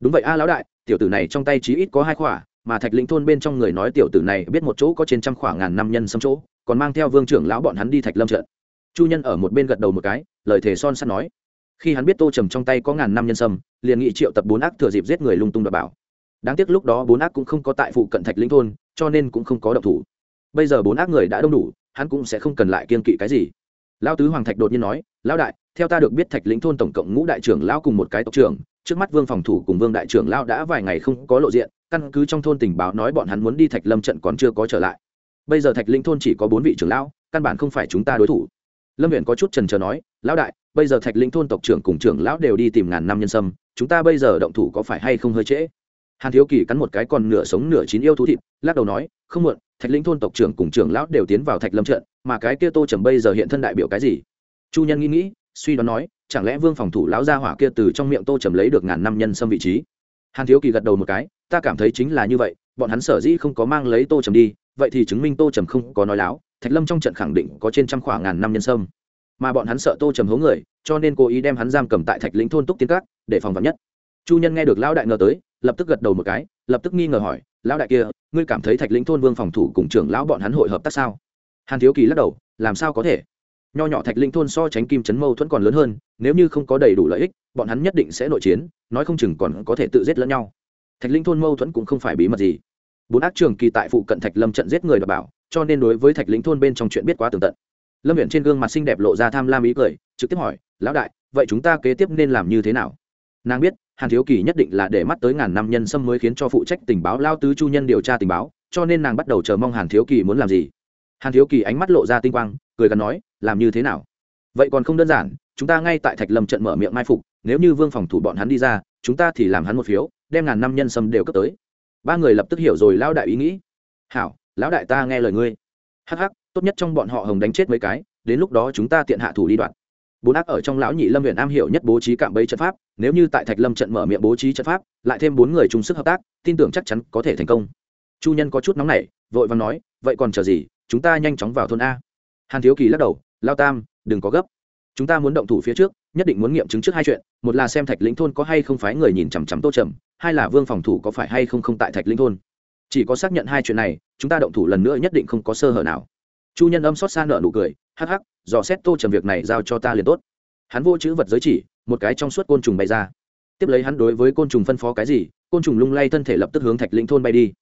S1: Đúng vậy a, lão đại, tiểu tử này trong tay chí ít có hai khỏa, mà thạch lĩnh thôn bên trong người nói tiểu tử này biết một chỗ có trên trăm khoảng ngàn năm nhân sâm chỗ, còn mang theo vương trưởng lão bọn hắn đi thạch lâm trận. Chu nhân ở một bên gật đầu một cái, lời thề son sắt nói khi hắn biết tô trầm trong tay có ngàn năm nhân sâm, liền nghị triệu tập bốn ác thừa dịp giết người lung tung đ bảo. Đáng tiếc lúc đó bốn ác cũng không có tại phụ cận thạch lĩnh thôn, cho nên cũng không có độc thủ. Bây giờ bốn ác người đã đông đủ, hắn cũng sẽ không cần lại kiên kỵ cái gì. Lão tứ hoàng thạch đột nhiên nói, lão đại, theo ta được biết thạch lĩnh thôn tổng cộng ngũ đại trưởng lão cùng một cái tộc trưởng, trước mắt vương phòng thủ cùng vương đại trưởng lão đã vài ngày không có lộ diện, căn cứ trong thôn tình báo nói bọn hắn muốn đi thạch lâm trận còn chưa có trở lại. Bây giờ thạch lĩnh thôn chỉ có bốn vị trưởng lão, căn bản không phải chúng ta đối thủ lâm viện có chút trần trờ nói, lão đại, bây giờ thạch lĩnh thôn tộc trưởng cùng trưởng lão đều đi tìm ngàn năm nhân sâm, chúng ta bây giờ động thủ có phải hay không hơi trễ? Hàn thiếu kỳ cắn một cái còn nửa sống nửa chín yêu thú thịt, lắc đầu nói, không muộn, thạch lĩnh thôn tộc trưởng cùng trưởng lão đều tiến vào thạch lâm trận, mà cái kia tô trầm bây giờ hiện thân đại biểu cái gì? Chu nhân nghĩ nghĩ, suy đoán nói, chẳng lẽ vương phòng thủ lão gia hỏa kia từ trong miệng tô trầm lấy được ngàn năm nhân xâm vị trí? Hàn thiếu kỳ gật đầu một cái, ta cảm thấy chính là như vậy, bọn hắn sở dĩ không có mang lấy tô trầm đi, vậy thì chứng minh tô trầm không có nói láo thạch lâm trong trận khẳng định có trên trăm khoảng ngàn năm nhân sâm. Mà bọn hắn sợ tô trầm hố người, cho nên cố ý đem hắn giam cầm tại thạch lĩnh thôn túc tiến cát để phòng vật nhất. Chu nhân nghe được lão đại ngờ tới, lập tức gật đầu một cái, lập tức nghi ngờ hỏi, lão đại kia, ngươi cảm thấy thạch lĩnh thôn vương phòng thủ cùng trưởng lão bọn hắn hội hợp tác sao? Hàn thiếu kỳ lắc đầu, làm sao có thể? Nho nhỏ thạch linh thôn so tránh kim chấn mâu thuẫn còn lớn hơn, nếu như không có đầy đủ lợi ích, bọn hắn nhất định sẽ nội chiến, nói không chừng còn có thể tự giết lẫn nhau. Thạch linh thôn mâu thuẫn cũng không phải bí mật gì. Bốn ác trường kỳ tại phụ cận thạch lâm trận giết người đ bảo cho nên đối với thạch lĩnh thôn bên trong chuyện biết quá tường tận. Lâm viện trên gương mặt xinh đẹp lộ ra tham lam ý cười, trực tiếp hỏi, lão đại, vậy chúng ta kế tiếp nên làm như thế nào? Nàng biết, hàn thiếu kỳ nhất định là để mắt tới ngàn năm nhân xâm mới khiến cho phụ trách tình báo lao tứ chu nhân điều tra tình báo, cho nên nàng bắt đầu chờ mong hàn thiếu kỳ muốn làm gì. Hàn thiếu kỳ ánh mắt lộ ra tinh quang, cười gắn nói, làm như thế nào? Vậy còn không đơn giản, chúng ta ngay tại thạch lâm trận mở miệng mai phục, nếu như vương phòng thủ bọn hắn đi ra, chúng ta thì làm hắn một phiếu, đem ngàn năm nhân sâm đều cấp tới. Ba người lập tức hiểu rồi lao đại ý nghĩ. Hảo lão đại ta nghe lời ngươi. Hắc hắc, tốt nhất trong bọn họ hồng đánh chết mấy cái, đến lúc đó chúng ta tiện hạ thủ đi đoạn. Bốn ác ở trong lão nhị lâm huyện am hiểu nhất bố trí cạm bẫy trận pháp, nếu như tại thạch lâm trận mở miệng bố trí trận pháp, lại thêm bốn người chung sức hợp tác, tin tưởng chắc chắn có thể thành công. Chu nhân có chút nóng nảy, vội vàng nói, vậy còn chờ gì, chúng ta nhanh chóng vào thôn a. Hàn thiếu kỳ lắc đầu, lao tam, đừng có gấp. Chúng ta muốn động thủ phía trước, nhất định muốn nghiệm chứng trước hai chuyện, một là xem thạch lĩnh thôn có hay không phái người nhìn chằm chằm tô trầm, hai là vương phòng thủ có phải hay không không tại thạch lĩnh thôn chỉ có xác nhận hai chuyện này, chúng ta động thủ lần nữa nhất định không có sơ hở nào. Chu nhân âm xót xa nợ nụ cười, hắc hắc, dò xét tô trầm việc này giao cho ta liền tốt. Hắn vô chữ vật giới chỉ, một cái trong suốt côn trùng bay ra. Tiếp lấy hắn đối với côn trùng phân phó cái gì, côn trùng lung lay thân thể lập tức hướng thạch lĩnh thôn bay đi.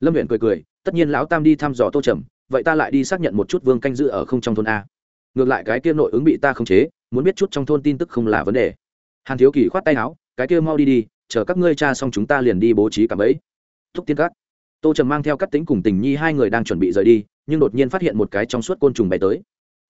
S1: Lâm huyện cười cười, tất nhiên lão tam đi thăm dò tô trầm, vậy ta lại đi xác nhận một chút vương canh giữ ở không trong thôn a. Ngược lại cái kia nội ứng bị ta khống chế, muốn biết chút trong thôn tin tức không là vấn đề. Hàn thiếu kỳ khoát tay áo, cái kia mau đi đi, chờ các ngươi cha xong chúng ta liền đi bố trí cả ấy thúc tiên cắt tô trầm mang theo các tính cùng tình nhi hai người đang chuẩn bị rời đi, nhưng đột nhiên phát hiện một cái trong suốt côn trùng bay tới.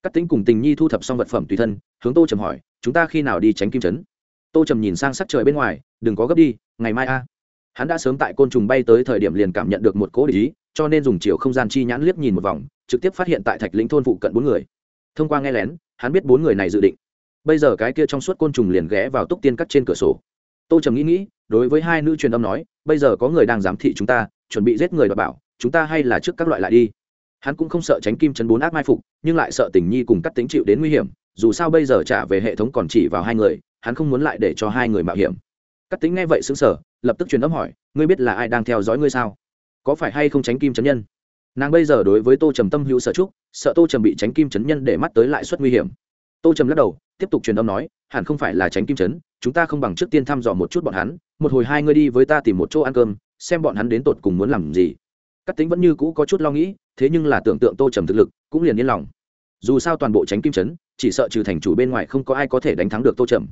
S1: Các tính cùng tình nhi thu thập xong vật phẩm tùy thân, hướng tô trầm hỏi, chúng ta khi nào đi tránh kim trấn? Tô trầm nhìn sang sắc trời bên ngoài, đừng có gấp đi, ngày mai a. Hắn đã sớm tại côn trùng bay tới thời điểm liền cảm nhận được một cố ý, cho nên dùng chiều không gian chi nhãn liếc nhìn một vòng, trực tiếp phát hiện tại thạch lĩnh thôn phụ cận bốn người. Thông qua nghe lén, hắn biết bốn người này dự định. Bây giờ cái kia trong suốt côn trùng liền ghé vào túc tiên cắt trên cửa sổ. Tô trầm nghĩ nghĩ, đối với hai nữ truyền âm nói, bây giờ có người đang giám thị chúng ta chuẩn bị giết người đ bảo, chúng ta hay là trước các loại lại đi. Hắn cũng không sợ tránh kim chấn bốn ác mai phục, nhưng lại sợ tình nhi cùng cắt tính chịu đến nguy hiểm, dù sao bây giờ trả về hệ thống còn chỉ vào hai người, hắn không muốn lại để cho hai người mạo hiểm. Cắt tính nghe vậy xứng sở lập tức truyền âm hỏi, ngươi biết là ai đang theo dõi ngươi sao? Có phải hay không tránh kim chấn nhân? Nàng bây giờ đối với tô trầm tâm hữu sợ trúc, sợ tô trầm bị tránh kim chấn nhân để mắt tới lại suất nguy hiểm. Tô trầm lắc đầu, tiếp tục truyền âm nói, hẳn không phải là tránh kim chấn, chúng ta không bằng trước tiên thăm dò một chút bọn hắn, một hồi hai ngươi đi với ta tìm một chỗ ăn cơm xem bọn hắn đến tột cùng muốn làm gì. Các tính vẫn như cũ có chút lo nghĩ thế nhưng là tưởng tượng tô trầm thực lực cũng liền yên lòng. Dù sao toàn bộ tránh kim Trấn, chỉ sợ trừ thành chủ bên ngoài không có ai có thể đánh thắng được tô trầm.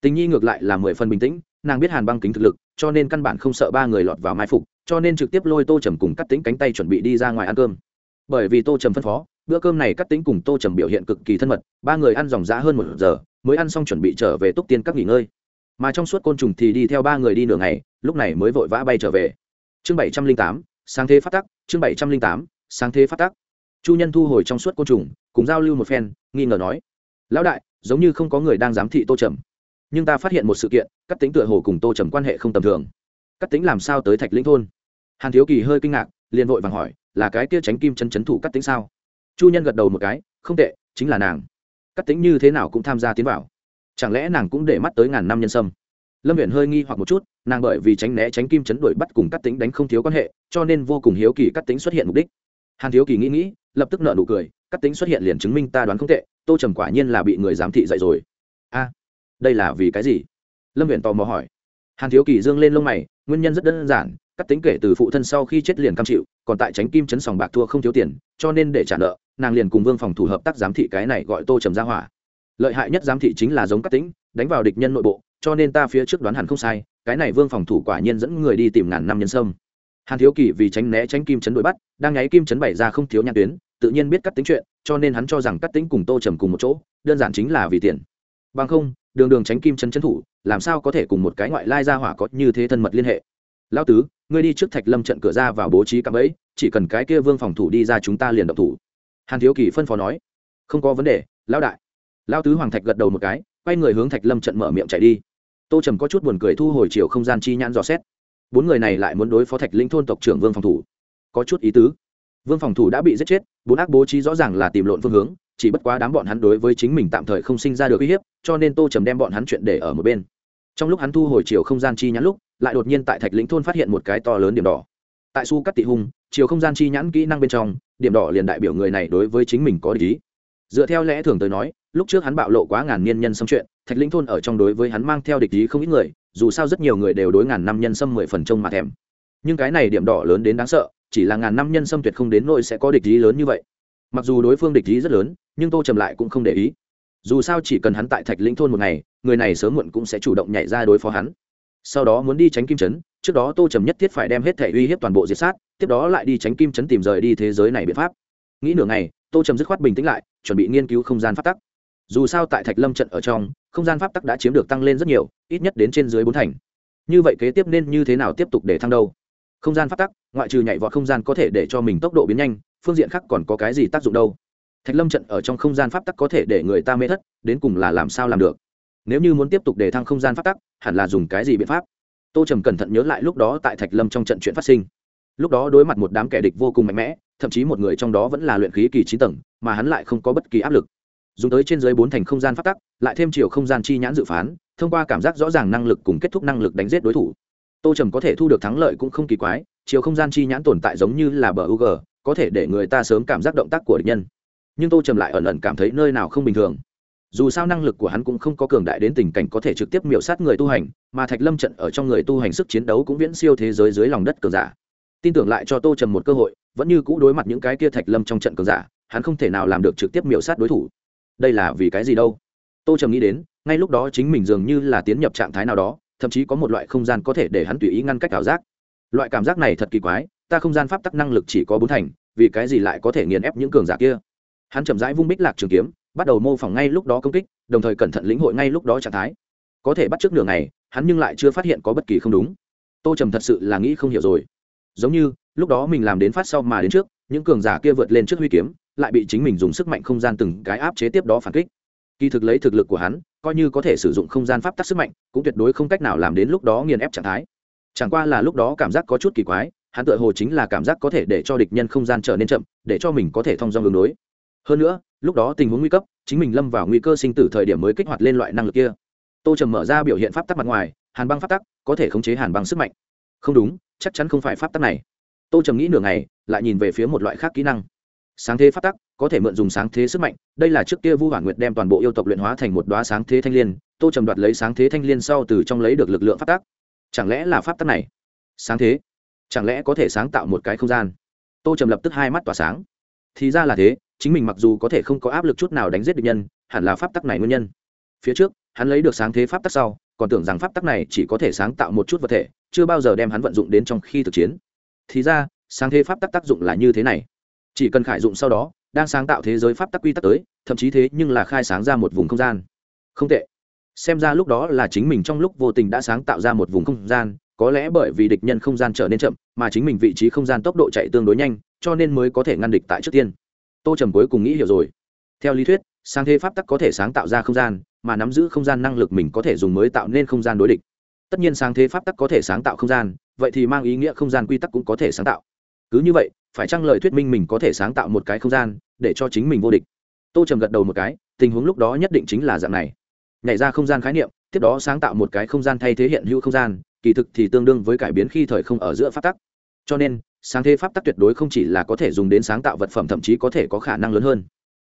S1: Tình nhi ngược lại là mười phần bình tĩnh nàng biết hàn băng kính thực lực cho nên căn bản không sợ ba người lọt vào mai phục cho nên trực tiếp lôi tô trầm cùng cắt tính cánh tay chuẩn bị đi ra ngoài ăn cơm. Bởi vì tô trầm phân phó bữa cơm này cắt tính cùng tô trầm biểu hiện cực kỳ thân mật ba người ăn dòng giá hơn một giờ mới ăn xong chuẩn bị trở về túc tiên các nghỉ ngơi mà trong suốt côn trùng thì đi theo ba người đi nửa ngày, lúc này mới vội vã bay trở về. Chương bảy trăm linh tám, sáng thế phát tắc, chương bảy trăm linh tám, sáng thế phát tác chu nhân thu hồi trong suốt côn trùng, cùng giao lưu một phen, nghi ngờ nói, lão đại, giống như không có người đang giám thị tô trầm. Nhưng ta phát hiện một sự kiện cắt tính tựa hồ cùng tô trầm quan hệ không tầm thường. Cắt tính làm sao tới thạch lĩnh thôn? Hàn thiếu kỳ hơi kinh ngạc, liền vội vàng hỏi, là cái kia tránh kim chân chấn thủ cắt tính sao? Chu nhân gật đầu một cái, không tệ, chính là nàng. Cắt tính như thế nào cũng tham gia tiến vào chẳng lẽ nàng cũng để mắt tới ngàn năm nhân sâm? Lâm viện hơi nghi hoặc một chút, nàng bởi vì tránh né tránh kim chấn đuổi bắt cùng cắt tính đánh không thiếu quan hệ, cho nên vô cùng hiếu kỳ cắt tính xuất hiện mục đích. Hàn thiếu kỳ nghĩ nghĩ, lập tức nợ nụ cười cắt tính xuất hiện liền chứng minh ta đoán không tệ, tô trầm quả nhiên là bị người giám thị dạy rồi. A, đây là vì cái gì? Lâm viện tò mò hỏi. Hàn thiếu kỳ dương lên lông mày, nguyên nhân rất đơn giản cắt tính kể từ phụ thân sau khi chết liền cam chịu, còn tại tránh kim chấn sòng bạc thua không thiếu tiền, cho nên để trả nợ, nàng liền cùng vương phòng thủ hợp tác giám thị cái này gọi tô trầm ra hỏa lợi hại nhất giám thị chính là giống cắt tính đánh vào địch nhân nội bộ, cho nên ta phía trước đoán hẳn không sai, cái này vương phòng thủ quả nhiên dẫn người đi tìm ngàn năm nhân sâm. Hàn thiếu kỳ vì tránh né tránh kim chấn đuổi bắt, đang nháy kim chấn bày ra không thiếu nhãn tuyến, tự nhiên biết cắt tính chuyện, cho nên hắn cho rằng cắt tính cùng tô trầm cùng một chỗ, đơn giản chính là vì tiền. Bằng không, đường đường tránh kim chấn chấn thủ, làm sao có thể cùng một cái ngoại lai gia hỏa có như thế thân mật liên hệ? Lao tứ, ngươi đi trước thạch lâm trận cửa ra vào bố trí cạm ấy chỉ cần cái kia vương phòng thủ đi ra chúng ta liền động thủ. Hàn thiếu kỳ phân phó nói. Không có vấn đề, lão đại lao tứ hoàng thạch gật đầu một cái, quay người hướng thạch lâm trận mở miệng chạy đi. Tô trầm có chút buồn cười thu hồi chiều không gian chi nhãn dò xét. Bốn người này lại muốn đối phó thạch linh thôn tộc trưởng vương phòng thủ. Có chút ý tứ. Vương phòng thủ đã bị giết chết, bốn ác bố trí rõ ràng là tìm lộn phương hướng, chỉ bất quá đám bọn hắn đối với chính mình tạm thời không sinh ra được uy hiếp, cho nên tô trầm đem bọn hắn chuyện để ở một bên. Trong lúc hắn thu hồi chiều không gian chi nhãn lúc, lại đột nhiên tại thạch lĩnh thôn phát hiện một cái to lớn điểm đỏ. Tại su cắt tị hung, chiều không gian chi nhãn kỹ năng bên trong, điểm đỏ liền đại biểu người này đối với chính mình có lý dựa theo lẽ thường tới nói lúc trước hắn bạo lộ quá ngàn niên nhân xâm chuyện, thạch lĩnh thôn ở trong đối với hắn mang theo địch ý không ít người, dù sao rất nhiều người đều đối ngàn năm nhân xâm mười phần trông mà thèm. Nhưng cái này điểm đỏ lớn đến đáng sợ, chỉ là ngàn năm nhân xâm tuyệt không đến nỗi sẽ có địch ý lớn như vậy. Mặc dù đối phương địch ý rất lớn, nhưng tô trầm lại cũng không để ý. Dù sao chỉ cần hắn tại thạch lĩnh thôn một ngày, người này sớm muộn cũng sẽ chủ động nhảy ra đối phó hắn. Sau đó muốn đi tránh kim trấn trước đó tô trầm nhất thiết phải đem hết thể uy hiếp toàn bộ diệt sát, tiếp đó lại đi tránh kim trấn tìm rời đi thế giới này biện pháp. Nghĩ nửa ngày, tô trầm dứt khoát bình tĩnh lại, chuẩn bị nghiên cứu không gian phát tắc dù sao tại thạch lâm trận ở trong, không gian pháp tắc đã chiếm được tăng lên rất nhiều, ít nhất đến trên dưới bốn thành. Như vậy kế tiếp nên như thế nào tiếp tục để thăng đâu? Không gian pháp tắc, ngoại trừ nhảy vọt không gian có thể để cho mình tốc độ biến nhanh, phương diện khác còn có cái gì tác dụng đâu? Thạch lâm trận ở trong không gian pháp tắc có thể để người ta mê thất, đến cùng là làm sao làm được? Nếu như muốn tiếp tục để thăng không gian pháp tắc, hẳn là dùng cái gì biện pháp? Tô trầm cẩn thận nhớ lại lúc đó tại thạch lâm trong trận chuyện phát sinh. Lúc đó đối mặt một đám kẻ địch vô cùng mạnh mẽ, thậm chí một người trong đó vẫn là luyện khí kỳ chín tầng, mà hắn lại không có bất kỳ áp lực dùng tới trên dưới bốn thành không gian phát tắc, lại thêm chiều không gian chi nhãn dự phán, thông qua cảm giác rõ ràng năng lực cùng kết thúc năng lực đánh giết đối thủ. Tô trầm có thể thu được thắng lợi cũng không kỳ quái, chiều không gian chi nhãn tồn tại giống như là bờ u có thể để người ta sớm cảm giác động tác của địch nhân. Nhưng tô trầm lại ẩn ẩn cảm thấy nơi nào không bình thường. Dù sao năng lực của hắn cũng không có cường đại đến tình cảnh có thể trực tiếp miểu sát người tu hành, mà thạch lâm trận ở trong người tu hành sức chiến đấu cũng viễn siêu thế giới dưới lòng đất cường giả. Tin tưởng lại cho tô trầm một cơ hội, vẫn như cũ đối mặt những cái kia thạch lâm trong trận cường giả, hắn không thể nào làm được trực tiếp miểu sát đối thủ đây là vì cái gì đâu? Tô trầm nghĩ đến, ngay lúc đó chính mình dường như là tiến nhập trạng thái nào đó, thậm chí có một loại không gian có thể để hắn tùy ý ngăn cách ảo giác. Loại cảm giác này thật kỳ quái, ta không gian pháp tắc năng lực chỉ có bốn thành, vì cái gì lại có thể nghiền ép những cường giả kia? Hắn chậm rãi vung bích lạc trường kiếm, bắt đầu mô phỏng ngay lúc đó công kích, đồng thời cẩn thận lĩnh hội ngay lúc đó trạng thái. Có thể bắt trước nửa ngày, hắn nhưng lại chưa phát hiện có bất kỳ không đúng. Tô trầm thật sự là nghĩ không hiểu rồi. Giống như, lúc đó mình làm đến phát sau mà đến trước, những cường giả kia vượt lên trước huy kiếm lại bị chính mình dùng sức mạnh không gian từng cái áp chế tiếp đó phản kích. Kỳ thực lấy thực lực của hắn, coi như có thể sử dụng không gian pháp tắc sức mạnh, cũng tuyệt đối không cách nào làm đến lúc đó nghiền ép trạng thái. Chẳng qua là lúc đó cảm giác có chút kỳ quái, hắn tựa hồ chính là cảm giác có thể để cho địch nhân không gian trở nên chậm, để cho mình có thể thông dong đường đối. Hơn nữa, lúc đó tình huống nguy cấp, chính mình lâm vào nguy cơ sinh tử thời điểm mới kích hoạt lên loại năng lực kia. Tô trầm mở ra biểu hiện pháp tắc mặt ngoài, hàn băng pháp tắc, có thể khống chế hàn băng sức mạnh. Không đúng, chắc chắn không phải pháp tắc này. Tô trầm nghĩ nửa ngày, lại nhìn về phía một loại khác kỹ năng sáng thế phát tắc, có thể mượn dùng sáng thế sức mạnh, đây là trước kia vu hoàn nguyệt đem toàn bộ yêu tộc luyện hóa thành một đoá sáng thế thanh l i ê n tô trầm đoạt lấy sáng thế thanh l i ê n sau từ trong lấy được lực lượng phát tắc. Chẳng lẽ là pháp tắc này? Sáng thế? Chẳng lẽ có thể sáng tạo một cái không gian? Tô trầm lập tức hai mắt tỏa sáng. Thì ra là thế, chính mình mặc dù có thể không có áp lực chút nào đánh giết được nhân, hẳn là pháp tắc này nguyên nhân. Phía trước, hắn lấy được sáng thế pháp tắc sau, còn tưởng rằng pháp tắc này chỉ có thể sáng tạo một chút vật thể, chưa bao giờ đem hắn vận dụng đến trong khi thực chiến. Thì ra, sáng thế pháp tắc tác dụng là như thế này chỉ cần khải dụng sau đó, đang sáng tạo thế giới pháp tắc quy tắc tới, thậm chí thế nhưng là khai sáng ra một vùng không gian. Không tệ. Xem ra lúc đó là chính mình trong lúc vô tình đã sáng tạo ra một vùng không gian, có lẽ bởi vì địch nhân không gian trở nên chậm, mà chính mình vị trí không gian tốc độ chạy tương đối nhanh, cho nên mới có thể ngăn địch tại trước tiên. Tô trầm cuối cùng nghĩ hiểu rồi. Theo lý thuyết, sáng thế pháp tắc có thể sáng tạo ra không gian, mà nắm giữ không gian năng lực mình có thể dùng mới tạo nên không gian đối địch. Tất nhiên sáng thế pháp tắc có thể sáng tạo không gian, vậy thì mang ý nghĩa không gian quy tắc cũng có thể sáng tạo. Cứ như vậy phải chăng lời thuyết minh mình có thể sáng tạo một cái không gian để cho chính mình vô địch? Tô trầm gật đầu một cái, tình huống lúc đó nhất định chính là dạng này. Nhảy ra không gian khái niệm, tiếp đó sáng tạo một cái không gian thay thế hiện hữu không gian, kỳ thực thì tương đương với cải biến khi thời không ở giữa pháp tắc. Cho nên, sáng thế pháp tắc tuyệt đối không chỉ là có thể dùng đến sáng tạo vật phẩm, thậm chí có thể có khả năng lớn hơn.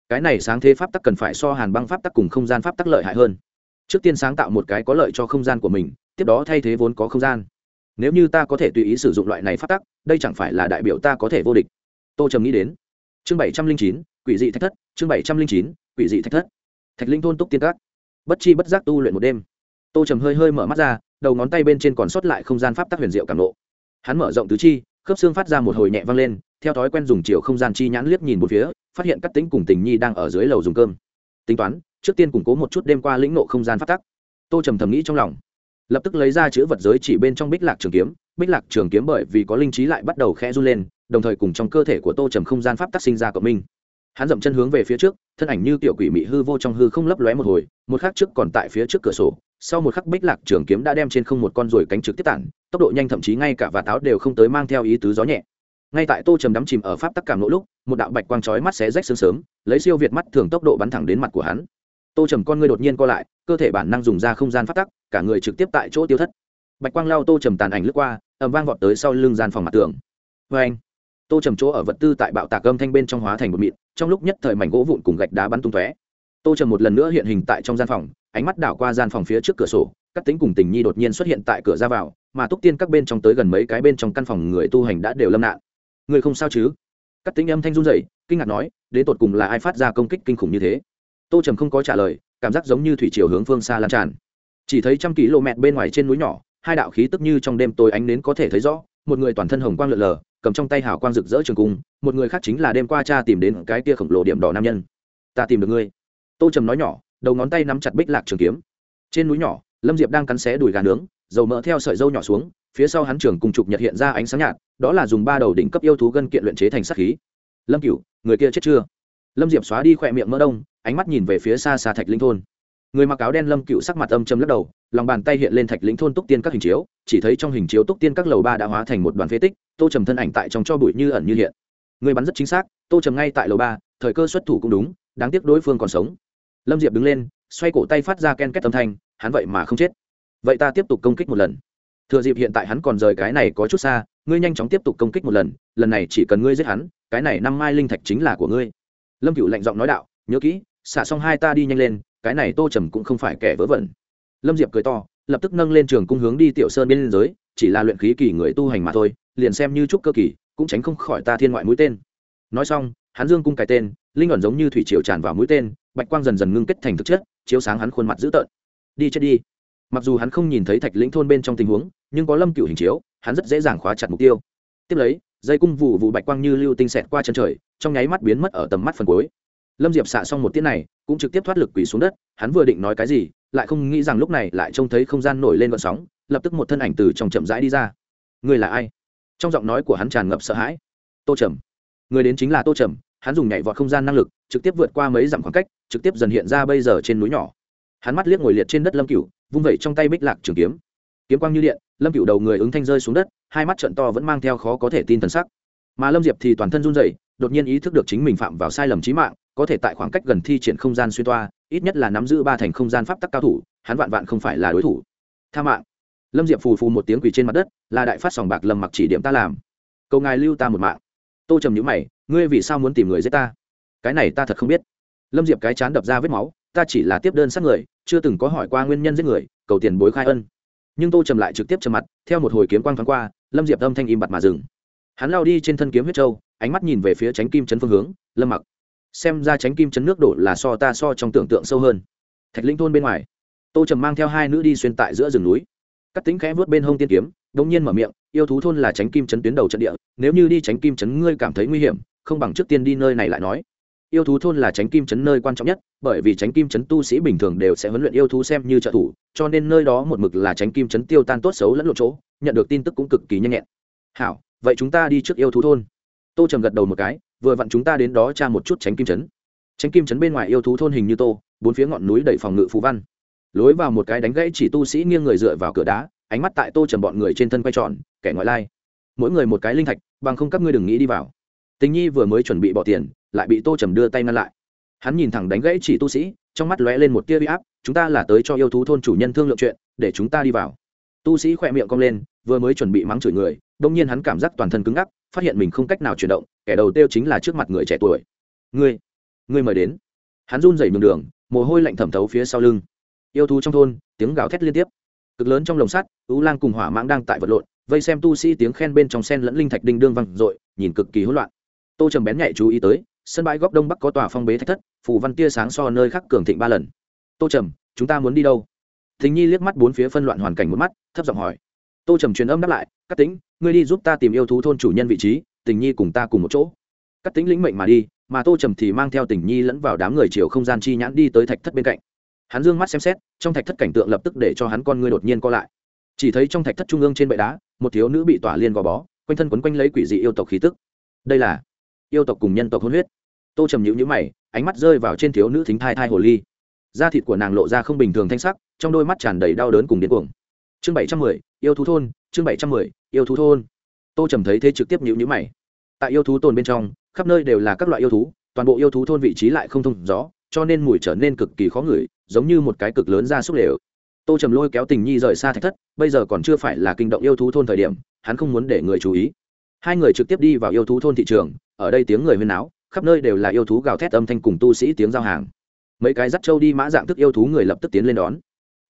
S1: Cái này sáng thế pháp tắc cần phải so hàn băng pháp tắc cùng không gian pháp tắc lợi hại hơn. Trước tiên sáng tạo một cái có lợi cho không gian của mình, tiếp đó thay thế vốn có không gian nếu như ta có thể tùy ý sử dụng loại này pháp tắc, đây chẳng phải là đại biểu ta có thể vô địch. Tô trầm nghĩ đến. Chương bảy trăm linh chín, quỷ dị thạch thất, chương bảy trăm linh chín, quỷ dị thạch thất. Thạch linh thôn túc tiên các. Bất chi bất giác tu luyện một đêm. Tô trầm hơi hơi mở mắt ra, đầu ngón tay bên trên còn sót lại không gian pháp tắc huyền diệu cảm nộ. Hắn mở rộng tứ chi, khớp xương phát ra một hồi nhẹ vang lên, theo thói quen dùng chiều không gian chi nhãn liếc nhìn một phía, phát hiện các tính cùng tình nhi đang ở dưới lầu dùng cơm. Tính toán, trước tiên củng cố một chút đêm qua lĩnh nộ không gian pháp tắc. Tô trầm thầm nghĩ trong lòng lập tức lấy ra chữ vật giới chỉ bên trong bích lạc trường kiếm. Bích lạc trường kiếm bởi vì có linh trí lại bắt đầu khẽ run lên, đồng thời cùng trong cơ thể của tô trầm không gian pháp tắc sinh ra cộng minh. Hắn dậm chân hướng về phía trước, thân ảnh như tiểu quỷ mị hư vô trong hư không lấp lóe một hồi, một khắc trước còn tại phía trước cửa sổ, sau một khắc bích lạc trường kiếm đã đem trên không một con ruồi cánh trực tiếp tản, tốc độ nhanh thậm chí ngay cả và táo đều không tới mang theo ý tứ gió nhẹ. Ngay tại tô trầm đắm chìm ở pháp tắc cảm nỗ lúc, một đạo bạch quang chói mắt xé rách sương sớm, lấy siêu việt mắt thường tốc độ bắn thẳng đến mặt của hắn tô trầm con ngươi đột nhiên co lại, cơ thể bản năng dùng ra không gian phát tắc, cả người trực tiếp tại chỗ tiêu thất. Bạch quang lao tô trầm tàn ảnh lướt qua ẩm vang vọt tới sau lưng gian phòng mặt tường. Vê anh, tô trầm chỗ ở vật tư tại bạo tạc âm thanh bên trong hóa thành một mịn, trong lúc nhất thời mảnh gỗ vụn cùng gạch đá bắn tung tóe. Tô trầm một lần nữa hiện hình tại trong gian phòng, ánh mắt đảo qua gian phòng phía trước cửa sổ, các tính cùng tình nhi đột nhiên xuất hiện tại cửa ra vào, mà túc tiên các bên trong tới gần mấy cái bên trong căn phòng người tu hành đã đều lâm nạn. Người không sao chứ? Các tính âm thanh run rẩy, kinh ngạc nói, đến tột cùng là ai phát ra công kích kinh khủng như thế? Tô trầm không có trả lời, cảm giác giống như thủy chiều hướng phương xa lan tràn. Chỉ thấy trăm km bên ngoài trên núi nhỏ, hai đạo khí tức như trong đêm tối ánh nến có thể thấy rõ, một người toàn thân hồng quang lượn lờ, cầm trong tay hào quang rực rỡ trường cung, một người khác chính là đêm qua cha tìm đến cái kia khổng lồ điểm đỏ nam nhân. Ta tìm được ngươi. Tô trầm nói nhỏ, đầu ngón tay nắm chặt bích lạc trường kiếm. Trên núi nhỏ, lâm diệp đang cắn xé đùi gà nướng, dầu mỡ theo sợi dâu nhỏ xuống, phía sau hắn trường cùng trục nhật hiện ra ánh sáng nhạt, đó là dùng ba đầu đỉnh cấp yêu thú gân kiện luyện chế thành sắc khí. Lâm cửu, người kia chết chưa? Lâm diệp xóa đi khỏe miệng mỡ đông, ánh mắt nhìn về phía xa xa thạch linh thôn. Người mặc áo đen lâm cựu sắc mặt âm châm lắc đầu, lòng bàn tay hiện lên thạch lĩnh thôn túc tiên các hình chiếu, chỉ thấy trong hình chiếu túc tiên các lầu ba đã hóa thành một đoàn phế tích, tô trầm thân ảnh tại trong cho bụi như ẩn như hiện. Người bắn rất chính xác, tô trầm ngay tại lầu ba, thời cơ xuất thủ cũng đúng, đáng tiếc đối phương còn sống. Lâm diệp đứng lên, xoay cổ tay phát ra ken két âm thanh, hắn vậy mà không chết. Vậy ta tiếp tục công kích một lần. Thừa dịp hiện tại hắn còn rời cái này có chút xa, ngươi nhanh chóng tiếp tục công kích một lần lần này chỉ cần ngươi giết hắn, cái này năm mai linh thạch chính là của ngươi lâm cựu lạnh giọng nói đạo, nhớ kỹ, xả xong hai ta đi nhanh lên, cái này tô trầm cũng không phải kẻ vớ vẩn. Lâm diệp cười to, lập tức nâng lên trường cung hướng đi tiểu sơn bên liên giới chỉ là luyện khí kỳ người tu hành mà thôi, liền xem như trúc cơ kỳ, cũng tránh không khỏi ta thiên ngoại mũi tên. Nói xong, hắn dương cung cái tên, linh ẩn giống như thủy triều tràn vào mũi tên, bạch quang dần dần ngưng kết thành thực chất, chiếu sáng hắn khuôn mặt dữ tợn. Đi chết đi. Mặc dù hắn không nhìn thấy thạch lĩnh thôn bên trong tình huống, nhưng có lâm cựu hình chiếu, hắn rất dễ dàng khóa chặt mục tiêu. Tiếp lấy dây cung vụ vụ bạch quang như lưu tinh xẹt qua chân trời, trong nháy mắt biến mất ở tầm mắt phần cuối. Lâm diệp xạ xong một tiết này, cũng trực tiếp thoát lực quỳ xuống đất, hắn vừa định nói cái gì, lại không nghĩ rằng lúc này lại trông thấy không gian nổi lên vận sóng, lập tức một thân ảnh từ trong chậm rãi đi ra. Người là ai? Trong giọng nói của hắn tràn ngập sợ hãi. Tô trầm. Người đến chính là tô trầm. Hắn dùng nhảy vọt không gian năng lực, trực tiếp vượt qua mấy dặm khoảng cách, trực tiếp dần hiện ra bây giờ trên núi nhỏ. Hắn mắt liếc ngồi liệt trên đất lâm cửu, vung vẩy trong tay bích lạc trường kiếm. Kiếm quang như điện, lâm cửu đầu người ứng thanh rơi xuống đất hai mắt trận to vẫn mang theo khó có thể tin thần sắc. Mà lâm diệp thì toàn thân run rẩy, đột nhiên ý thức được chính mình phạm vào sai lầm trí mạng, có thể tại khoảng cách gần thi triển không gian xuyên toa, ít nhất là nắm giữ ba thành không gian pháp tắc cao thủ, hắn vạn vạn không phải là đối thủ. Tha mạng. Lâm diệp phù phù một tiếng quỳ trên mặt đất, là đại phát sòng bạc lầm mặc chỉ điểm ta làm. Cầu ngài lưu ta một mạng. Tô trầm nhữ mày, ngươi vì sao muốn tìm người giết ta? Cái này ta thật không biết. Lâm diệp cái chán đập ra vết máu, ta chỉ là tiếp đơn sát người, chưa từng có hỏi qua nguyên nhân giết người, cầu tiền bối khai ân nhưng tô trầm lại trực tiếp trầm mặt, theo một hồi kiếm quang thoáng qua, lâm diệp âm thanh im bặt mà dừng. Hắn lao đi trên thân kiếm huyết trâu ánh mắt nhìn về phía tránh kim chấn phương hướng, lâm mặc. Xem ra tránh kim chấn nước đổ là so ta so trong tưởng tượng sâu hơn. Thạch linh thôn bên ngoài, tô trầm mang theo hai nữ đi xuyên tại giữa rừng núi. Cắt tính khẽ vớt bên hông tiên kiếm đ nhiên mở miệng, yêu thú thôn là tránh kim chấn tuyến đầu trận địa, nếu như đi tránh kim chấn ngươi cảm thấy nguy hiểm, không bằng trước tiên đi nơi này lại nói yêu thú thôn là tránh kim chấn nơi quan trọng nhất, bởi vì tránh kim chấn tu sĩ bình thường đều sẽ huấn luyện yêu thú xem như trợ thủ, cho nên nơi đó một mực là tránh kim chấn tiêu tan tốt xấu lẫn lộn chỗ, nhận được tin tức cũng cực kỳ nhanh nhẹn. Hảo, vậy chúng ta đi trước yêu thú thôn. Tô trầm gật đầu một cái, vừa vặn chúng ta đến đó tra một chút tránh kim trấn tránh kim trấn bên ngoài yêu thú thôn hình như tô, bốn phía ngọn núi đầy phòng ngự phú văn. Lối vào một cái đánh gãy chỉ tu sĩ nghiêng người dựa vào cửa đá, ánh mắt tại tô trầm bọn người trên thân quay tròn, kẻ ngoại lai. Mỗi người một cái linh thạch, bằng không các ngươi đừng nghĩ đi vào. Tình nhi vừa mới chuẩn bị bỏ tiền lại bị tô trầm đưa tay ngăn lại. Hắn nhìn thẳng đánh gãy chỉ tu sĩ, trong mắt lóe lên một tia huy áp, chúng ta là tới cho yêu thú thôn chủ nhân thương lượng chuyện, để chúng ta đi vào. Tu sĩ khỏe miệng cong lên, vừa mới chuẩn bị mắng chửi người đông nhiên hắn cảm giác toàn thân cứng ngắc, phát hiện mình không cách nào chuyển động, kẻ đầu tiêu chính là trước mặt người trẻ tuổi. Ngươi ngươi mời đến. Hắn run rẩy đường đường, mồ hôi lạnh thẩm thấu phía sau lưng. Yêu thú trong thôn, tiếng gào thét liên tiếp. Cực lớn trong lồng sắt, ú lang cùng hỏa mãng đang tại vật lộn, vây xem tu sĩ tiếng khen bên trong sen lẫn linh thạch đinh đương văng dội, nhìn cực kỳ hỗn loạn. Tô trầm bén nhạy chú ý tới sân bãi góc đông bắc có tòa phong bế thách thất, phù văn tia sáng so nơi khác cường thịnh ba lần. Tô trầm, chúng ta muốn đi đâu? Thính nhi liếc mắt bốn phía phân loạn hoàn cảnh một mắt, thấp giọng hỏi. Tô trầm truyền âm đáp lại cắt tính ngươi đi giúp ta tìm yêu thú thôn chủ nhân vị trí tình nhi cùng ta cùng một chỗ. Cắt tính lĩnh mệnh mà đi, mà tô trầm thì mang theo tình nhi lẫn vào đám người chiều không gian chi nhãn đi tới thạch thất bên cạnh. Hắn d ư ơ n g mắt xem xét, trong thạch thất cảnh tượng lập tức để cho hắn con ngươi đột nhiên co lại. Chỉ thấy trong thạch thất trung ương trên bệ đá, một thiếu nữ bị tỏa liên gò bó, quanh thân quấn quanh lấy quỷ dị yêu tộc khí tức. Đây là yêu tộc cùng nhân tộc hôn huyết. Tô trầm nhữ nhữ mày ánh mắt rơi vào trên thiếu nữ thính thai thai hồ ly. Da thịt của nàng lộ ra không bình thường thanh sắc trong đôi mắt tràn đầy đau đớn cùng điên cuồng. Chương bảy trăm mười yêu thú thôn chương bảy trăm mười yêu thú thôn. Tô trầm thấy thế trực tiếp nhữ nhữ mày. Tại yêu thú tồn bên trong khắp nơi đều là các loại yêu thú toàn bộ yêu thú thôn vị trí lại không thông rõ, cho nên mùi trở nên cực kỳ khó ngửi giống như một cái cực lớn ra xúc lều. Tô trầm lôi kéo tình nhi rời xa thạch thất bây giờ còn chưa phải là kinh động yêu thú thôn thời điểm hắn không muốn để người chú ý hai người trực tiếp đi vào yêu thú thôn thị trường, ở đây tiếng người huyên náo, khắp nơi đều là yêu thú gào thét âm thanh cùng tu sĩ tiếng giao hàng. Mấy cái dắt trâu đi mã dạng thức yêu thú người lập tức tiến lên đón.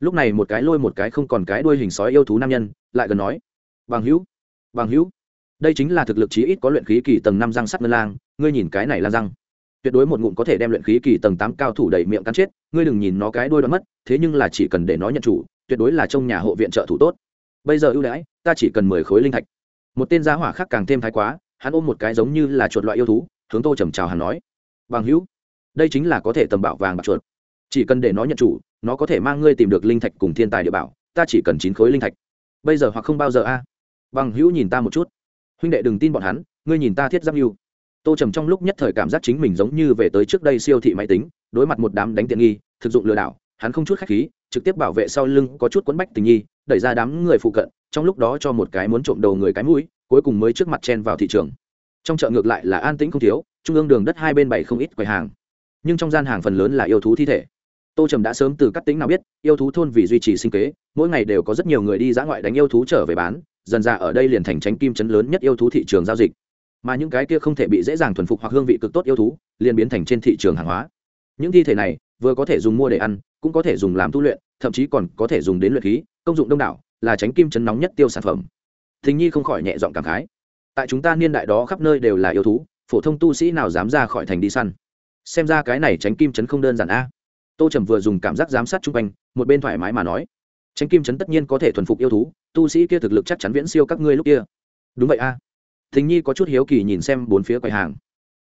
S1: Lúc này một cái lôi một cái không còn cái đuôi hình sói yêu thú nam nhân, lại gần nói, bằng hữu bằng hữu, đây chính là thực lực chí ít có luyện khí kỳ tầng năm răng sắt ngân lang, ngươi nhìn cái này là răng. Tuyệt đối một ngụm có thể đem luyện khí kỳ tầng tám cao thủ đầy miệng cắn chết, ngươi đừng nhìn nó cái đuôi đoạn mất, thế nhưng là chỉ cần để nó nhận chủ, tuyệt đối là trong nhà hộ viện trợ thủ tốt. Bây giờ ưu đãi, ta chỉ cần mười khối linh thạch một tên giá hỏa khác càng thêm thái quá, hắn ôm một cái giống như là chuột loại yêu thú, hướng tô trầm chào hắn nói, bằng hữu, đây chính là có thể tầm bảo vàng bạc chuột. Chỉ cần để nó nhận chủ, nó có thể mang ngươi tìm được linh thạch cùng thiên tài địa bảo, ta chỉ cần chín khối linh thạch. Bây giờ hoặc không bao giờ a. Bằng hữu nhìn ta một chút. Huynh đệ đừng tin bọn hắn, ngươi nhìn ta thiết giáp mưu tô trầm trong lúc nhất thời cảm giác chính mình giống như về tới trước đây siêu thị máy tính, đối mặt một đám đánh tiện nghi, thực dụng lừa đảo, hắn không chút khách khí, trực tiếp bảo vệ sau lưng có chút quấn bách tình nhi đẩy ra đám người phụ cận, trong lúc đó cho một cái muốn trộm đầu người cái mũi, cuối cùng mới trước mặt chen vào thị trường. Trong chợ ngược lại là an tĩnh không thiếu, trung ương đường đất hai bên bảy không ít quầy hàng. Nhưng trong gian hàng phần lớn là yêu thú thi thể. Tô trầm đã sớm từ các tính nào biết, yêu thú thôn vì duy trì sinh kế, mỗi ngày đều có rất nhiều người đi dã ngoại đánh yêu thú trở về bán, dần ra ở đây liền thành tránh kim chấn lớn nhất yêu thú thị trường giao dịch. Mà những cái kia không thể bị dễ dàng thuần phục hoặc hương vị cực tốt yêu thú, liền biến thành trên thị trường hàng hóa. Những thi thể này, vừa có thể dùng mua để ăn, cũng có thể dùng làm tu luyện thậm chí còn có thể dùng đến luyện khí, công dụng đông đảo, là tránh kim chấn nóng nhất tiêu sản phẩm. Thình nhi không khỏi nhẹ dọn cảm khái. Tại chúng ta niên đại đó khắp nơi đều là yêu thú, phổ thông tu sĩ nào dám ra khỏi thành đi săn? Xem ra cái này tránh kim chấn không đơn giản a. Tô trầm vừa dùng cảm giác giám sát chung quanh, một bên thoải mái mà nói. Tránh kim chấn tất nhiên có thể thuần phục yêu thú, tu sĩ kia thực lực chắc chắn viễn siêu các ngươi lúc kia. Đúng vậy a. À. thính nhi có chút hiếu kỳ nhìn xem bốn phía quầy hàng.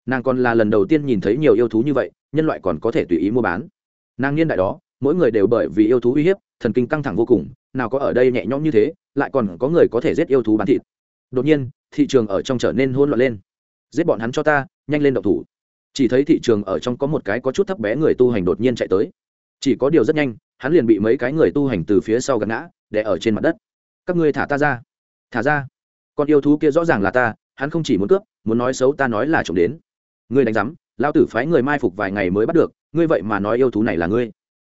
S1: Nàng còn là lần đầu tiên nhìn thấy nhiều yêu thú như vậy, nhân loại còn có thể tùy ý mua bán. Nàng niên đại đó mỗi người đều bởi vì yêu thú uy hiếp, thần kinh căng thẳng vô cùng, nào có ở đây nhẹ nhõm như thế, lại còn có người có thể giết yêu thú bán thịt. Đột nhiên, thị trường ở trong trở nên hỗn loạn lên. Giết bọn hắn cho ta, nhanh lên động thủ. Chỉ thấy thị trường ở trong có một cái có chút thấp bé người tu hành đột nhiên chạy tới. Chỉ có điều rất nhanh, hắn liền bị mấy cái người tu hành từ phía sau gạt ngã để ở trên mặt đất. Các ngươi thả ta ra. Thả ra. Con yêu thú kia rõ ràng là ta, hắn không chỉ muốn cướp, muốn nói xấu ta nói là trộm đến. Ngươi đánh giám lao tử phái người mai phục vài ngày mới bắt được, ngươi vậy mà nói yêu thú này là ngươi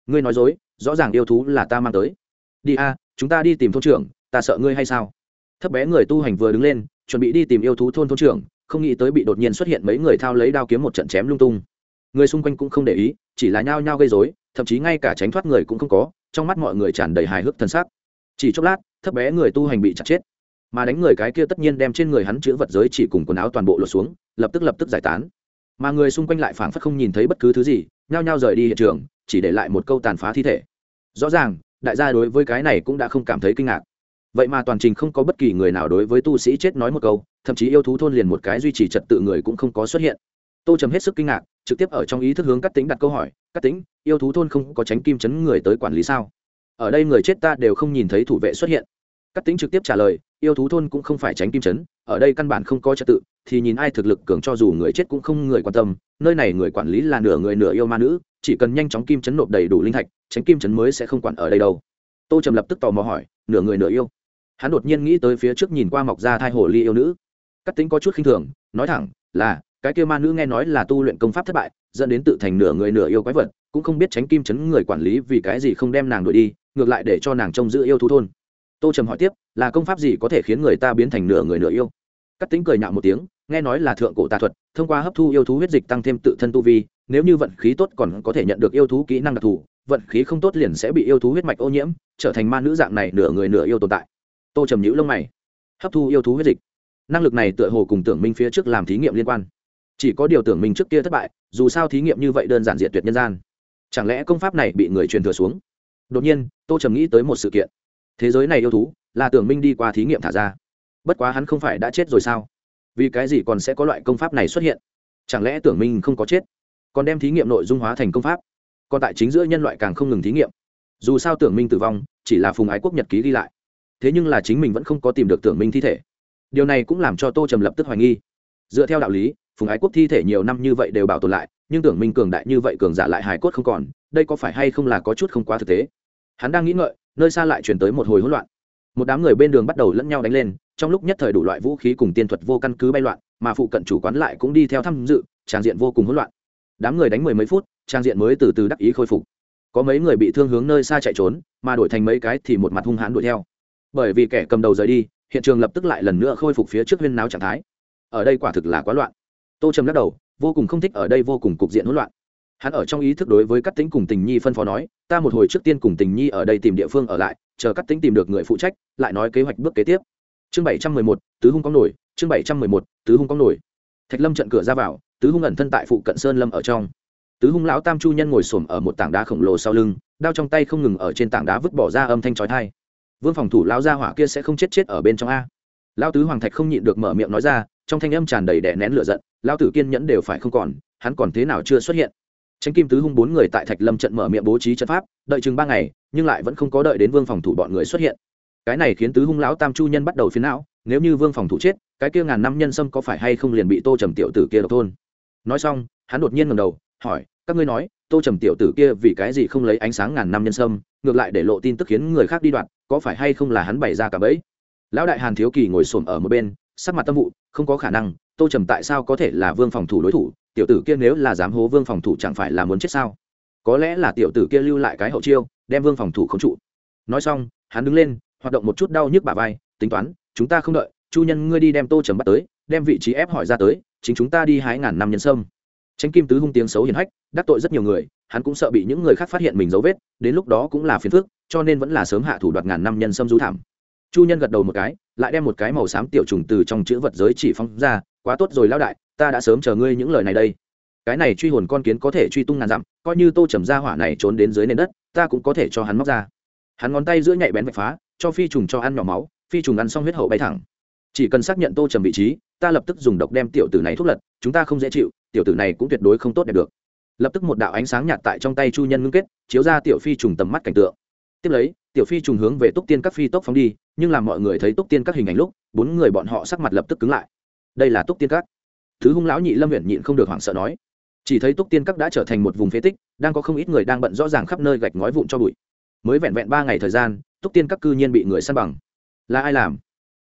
S1: ngươi nói dối, rõ ràng yêu thú là ta mang tới. Đi a, chúng ta đi tìm thôn trưởng, ta sợ ngươi hay sao? Thấp bé người tu hành vừa đứng lên, chuẩn bị đi tìm yêu thú thôn thôn trưởng, không nghĩ tới bị đột nhiên xuất hiện mấy người thao lấy đao kiếm một trận chém lung tung. Người xung quanh cũng không để ý, chỉ là nhao nhao gây dối thậm chí ngay cả tránh thoát người cũng không có, trong mắt mọi người tràn đầy hài hước thân xác. Chỉ chốc lát, thấp bé người tu hành bị chặt chết. Mà đánh người cái kia tất nhiên đem trên người hắn chữ vật giới chỉ cùng quần áo toàn bộ lột xuống, lập tức lập tức giải tán. Mà người xung quanh lại phảng phất không nhìn thấy bất cứ thứ gì, nhao nhao rời đi hiện trường chỉ để lại một câu tàn phá thi thể. Rõ ràng, đại gia đối với cái này cũng đã không cảm thấy kinh ngạc. Vậy mà toàn trình không có bất kỳ người nào đối với tu sĩ chết nói một câu, thậm chí yêu thú thôn liền một cái duy trì trật tự người cũng không có xuất hiện. Tô trầm hết sức kinh ngạc, trực tiếp ở trong ý thức hướng các tính đặt câu hỏi các tính yêu thú thôn không có tránh kim chấn người tới quản lý sao? Ở đây người chết ta đều không nhìn thấy thủ vệ xuất hiện. Cắt tính trực tiếp trả lời, yêu thú thôn cũng không phải tránh kim chấn, ở đây căn bản không có trật tự, thì nhìn ai thực lực cường cho dù người chết cũng không người quan tâm, nơi này người quản lý là nửa người nửa yêu ma nữ chỉ cần nhanh chóng kim chấn nộp đầy đủ linh thạch, tránh kim chấn mới sẽ không quản ở đây đâu. Tô trầm lập tức tò mò hỏi, nửa người nửa yêu? Hắn đột nhiên nghĩ tới phía trước nhìn qua mọc ra thai hồ ly yêu nữ. Cắt tính có chút khinh thường, nói thẳng là, cái kia ma nữ nghe nói là tu luyện công pháp thất bại, dẫn đến tự thành nửa người nửa yêu quái vật, cũng không biết tránh kim chấn người quản lý vì cái gì không đem nàng đuổi đi, ngược lại để cho nàng trông giữ yêu thú thôn. Tô trầm hỏi tiếp, là công pháp gì có thể khiến người ta biến thành nửa người nửa yêu? Cắt tính cười nhạo một tiếng, nghe nói là thượng cổ tà thuật, thông qua hấp thu yêu thú huyết dịch tăng thêm tự thân tu vi nếu như vận khí tốt còn có thể nhận được yêu thú kỹ năng đặc thù, vận khí không tốt liền sẽ bị yêu thú huyết mạch ô nhiễm, trở thành ma nữ dạng này nửa người nửa yêu tồn tại. Tô trầm nhữ lông mày. Hấp thu yêu thú huyết dịch. Năng lực này tựa hồ cùng tưởng minh phía trước làm thí nghiệm liên quan. Chỉ có điều tưởng minh trước kia thất bại, dù sao thí nghiệm như vậy đơn giản diệt tuyệt nhân gian. Chẳng lẽ công pháp này bị người truyền thừa xuống? Đột nhiên, tô trầm nghĩ tới một sự kiện. Thế giới này yêu thú, là tưởng minh đi qua thí nghiệm thả ra. Bất quá hắn không phải đã chết rồi sao? Vì cái gì còn sẽ có loại công pháp này xuất hiện? Chẳng lẽ tưởng minh không có chết? Còn đem thí nghiệm nội dung hóa thành công pháp. Còn tại chính giữa nhân loại càng không ngừng thí nghiệm. Dù sao tưởng minh tử vong, chỉ là phùng ái quốc nhật ký ghi lại. Thế nhưng là chính mình vẫn không có tìm được tưởng minh thi thể. Điều này cũng làm cho tô trầm lập tức hoài nghi. Dựa theo đạo lý, phùng ái quốc thi thể nhiều năm như vậy đều bảo tồn lại, nhưng tưởng minh cường đại như vậy cường giả lại hài cốt không còn, đây có phải hay không là có chút không quá thực tế? Hắn đang nghĩ ngợi, nơi xa lại chuyển tới một hồi hỗn loạn. Một đám người bên đường bắt đầu lẫn nhau đánh lên, trong lúc nhất thời đủ loại vũ khí cùng tiên thuật vô căn cứ bay loạn, mà phụ cận chủ quán lại cũng đi theo tham dự, tràng diện vô cùng hỗn loạn đám người đánh mười mấy phút, trang diện mới từ từ đắc ý khôi phục. Có mấy người bị thương hướng nơi xa chạy trốn, mà đổi thành mấy cái thì một mặt hung hãn đuổi theo. Bởi vì kẻ cầm đầu rời đi, hiện trường lập tức lại lần nữa khôi phục phía trước huyên náo trạng thái. Ở đây quả thực là quá loạn. Tô trầm lắc đầu, vô cùng không thích ở đây vô cùng cục diện hỗn loạn. Hắn ở trong ý thức đối với các tính cùng tình nhi phân phó nói, ta một hồi trước tiên cùng tình nhi ở đây tìm địa phương ở lại, chờ các tính tìm được người phụ trách, lại nói kế hoạch bước kế tiếp. Chương bảy trăm mười một, tứ hung có nổi, chương bảy trăm mười một, tứ hung có nổi. Thạch lâm trận cửa ra vào tứ hung ẩn thân tại phụ cận sơn lâm ở trong. Tứ hung lão tam chu nhân ngồi xổm ở một tảng đá khổng lồ sau lưng, đao trong tay không ngừng ở trên tảng đá vứt bỏ ra âm thanh trói thai vương phòng thủ lão gia hỏa kia sẽ không chết chết ở bên trong a. Lão tứ hoàng thạch không nhịn được mở miệng nói ra, trong thanh âm tràn đầy đè nén lửa giận, lão tử kiên nhẫn đều phải không còn, hắn còn thế nào chưa xuất hiện. Tránh kim tứ hung bốn người tại thạch lâm trận mở miệng bố trí trận pháp, đợi chừng ba ngày, nhưng lại vẫn không có đợi đến vương phòng thủ bọn người xuất hiện. Cái này khiến tứ hung lão tam chu nhân bắt đầu phiến não, nếu như vương phòng thủ chết, cái kia ngàn năm nhân sâm có phải hay không liền bị tô trầm tiểu tử kia độc thôn nói xong, hắn đột nhiên ngầm đầu, hỏi, các ngươi nói, tô trầm tiểu tử kia vì cái gì không lấy ánh sáng ngàn năm nhân sâm, ngược lại để lộ tin tức khiến người khác đi đoạn có phải hay không là hắn bày ra cả bẫy? Lão đại hàn thiếu kỳ ngồi xổm ở một bên, sắc mặt tâm vụ, không có khả năng, tô trầm tại sao có thể là vương phòng thủ đối thủ, tiểu tử kia nếu là dám hố vương phòng thủ chẳng phải là muốn chết sao? Có lẽ là tiểu tử kia lưu lại cái hậu chiêu, đem vương phòng thủ không trụ. Nói xong, hắn đứng lên, hoạt động một chút đau nhức bả vai, tính toán, chúng ta không đợi, chu nhân ngươi đi đem tô trầm bắt tới, đem vị trí ép hỏi ra tới chính chúng ta đi hái ngàn năm nhân sâm. Tránh kim tứ hung tiếng xấu hiền hách, đắc tội rất nhiều người, hắn cũng sợ bị những người khác phát hiện mình dấu vết, đến lúc đó cũng là phiền phức, cho nên vẫn là sớm hạ thủ đoạt ngàn năm nhân sâm rú thảm. Chu nhân gật đầu một cái, lại đem một cái màu xám tiểu trùng từ trong chữ vật giới chỉ phong ra, quá tốt rồi lao đại, ta đã sớm chờ ngươi những lời này đây. Cái này truy hồn con kiến có thể truy tung ngàn dặm, coi như tô trầm ra hỏa này trốn đến dưới nền đất, ta cũng có thể cho hắn móc ra. Hắn ngón tay giữa nhạy bén vạch phá, cho phi trùng cho ăn nhỏ máu, phi trùng ăn xong huyết hậu bay thẳng chỉ cần xác nhận tô trầm vị trí, ta lập tức dùng độc đem tiểu tử này thuốc lật, chúng ta không dễ chịu, tiểu tử này cũng tuyệt đối không tốt đẹp được. Lập tức một đạo ánh sáng nhạt tại trong tay chu nhân ngưng kết, chiếu ra tiểu phi trùng tầm mắt cảnh tượng. Tiếp lấy, tiểu phi trùng hướng về túc tiên các phi tốc phóng đi, nhưng làm mọi người thấy túc tiên các hình ảnh lúc, bốn người bọn họ sắc mặt lập tức cứng lại. Đây là túc tiên các. Thứ hung lão nhị lâm huyện nhịn không được hoảng sợ nói. Chỉ thấy túc tiên các đã trở thành một vùng phế tích, đang có không ít người đang bận rõ ràng khắp nơi gạch ngói vụn cho bụi. Mới vẹn vẹn ba ngày thời gian, túc tiên các cư nhiên bị người săn bằng. Là ai làm?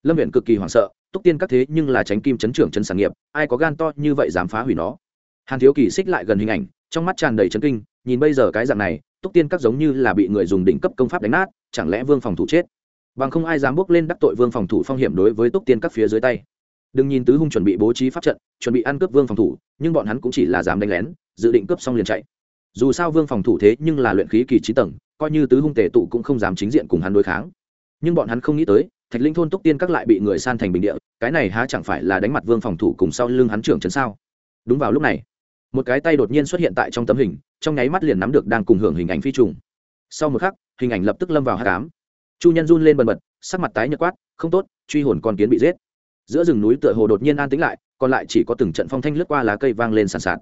S1: Lâm viện cực kỳ hoảng sợ, túc tiên các thế nhưng là tránh kim chấn trưởng chân sản nghiệp, ai có gan to như vậy dám phá hủy nó? Hàn thiếu kỳ xích lại gần hình ảnh, trong mắt tràn đầy chấn kinh, nhìn bây giờ cái dạng này, túc tiên các giống như là bị người dùng đỉnh cấp công pháp đánh nát, chẳng lẽ vương phòng thủ chết? Bằng không ai dám bước lên đắc tội vương phòng thủ phong hiểm đối với túc tiên các phía dưới tay. Đừng nhìn tứ hung chuẩn bị bố trí pháp trận, chuẩn bị ăn cướp vương phòng thủ, nhưng bọn hắn cũng chỉ là dám đánh lén, dự định cướp xong liền chạy. Dù sao vương phòng thủ thế nhưng là luyện khí kỳ trí tầng, coi như tứ hung tề tụ cũng không dám chính diện cùng hắn đối kháng. Nhưng bọn hắn không nghĩ tới thạch linh thôn túc tiên các lại bị người san thành bình địa, cái này há chẳng phải là đánh mặt vương phòng thủ cùng sau lưng hắn trưởng trấn sao? Đúng vào lúc này, một cái tay đột nhiên xuất hiện tại trong tấm hình, trong nháy mắt liền nắm được đang cùng hưởng hình ảnh phi trùng. Sau một khắc, hình ảnh lập tức lâm vào hát cám chu nhân run lên bần bật, sắc mặt tái nhợt quát, không tốt, truy hồn con kiến bị giết. Giữa rừng núi tựa hồ đột nhiên an tĩnh lại, còn lại chỉ có từng trận phong thanh lướt qua lá cây vang lên sàn sạt.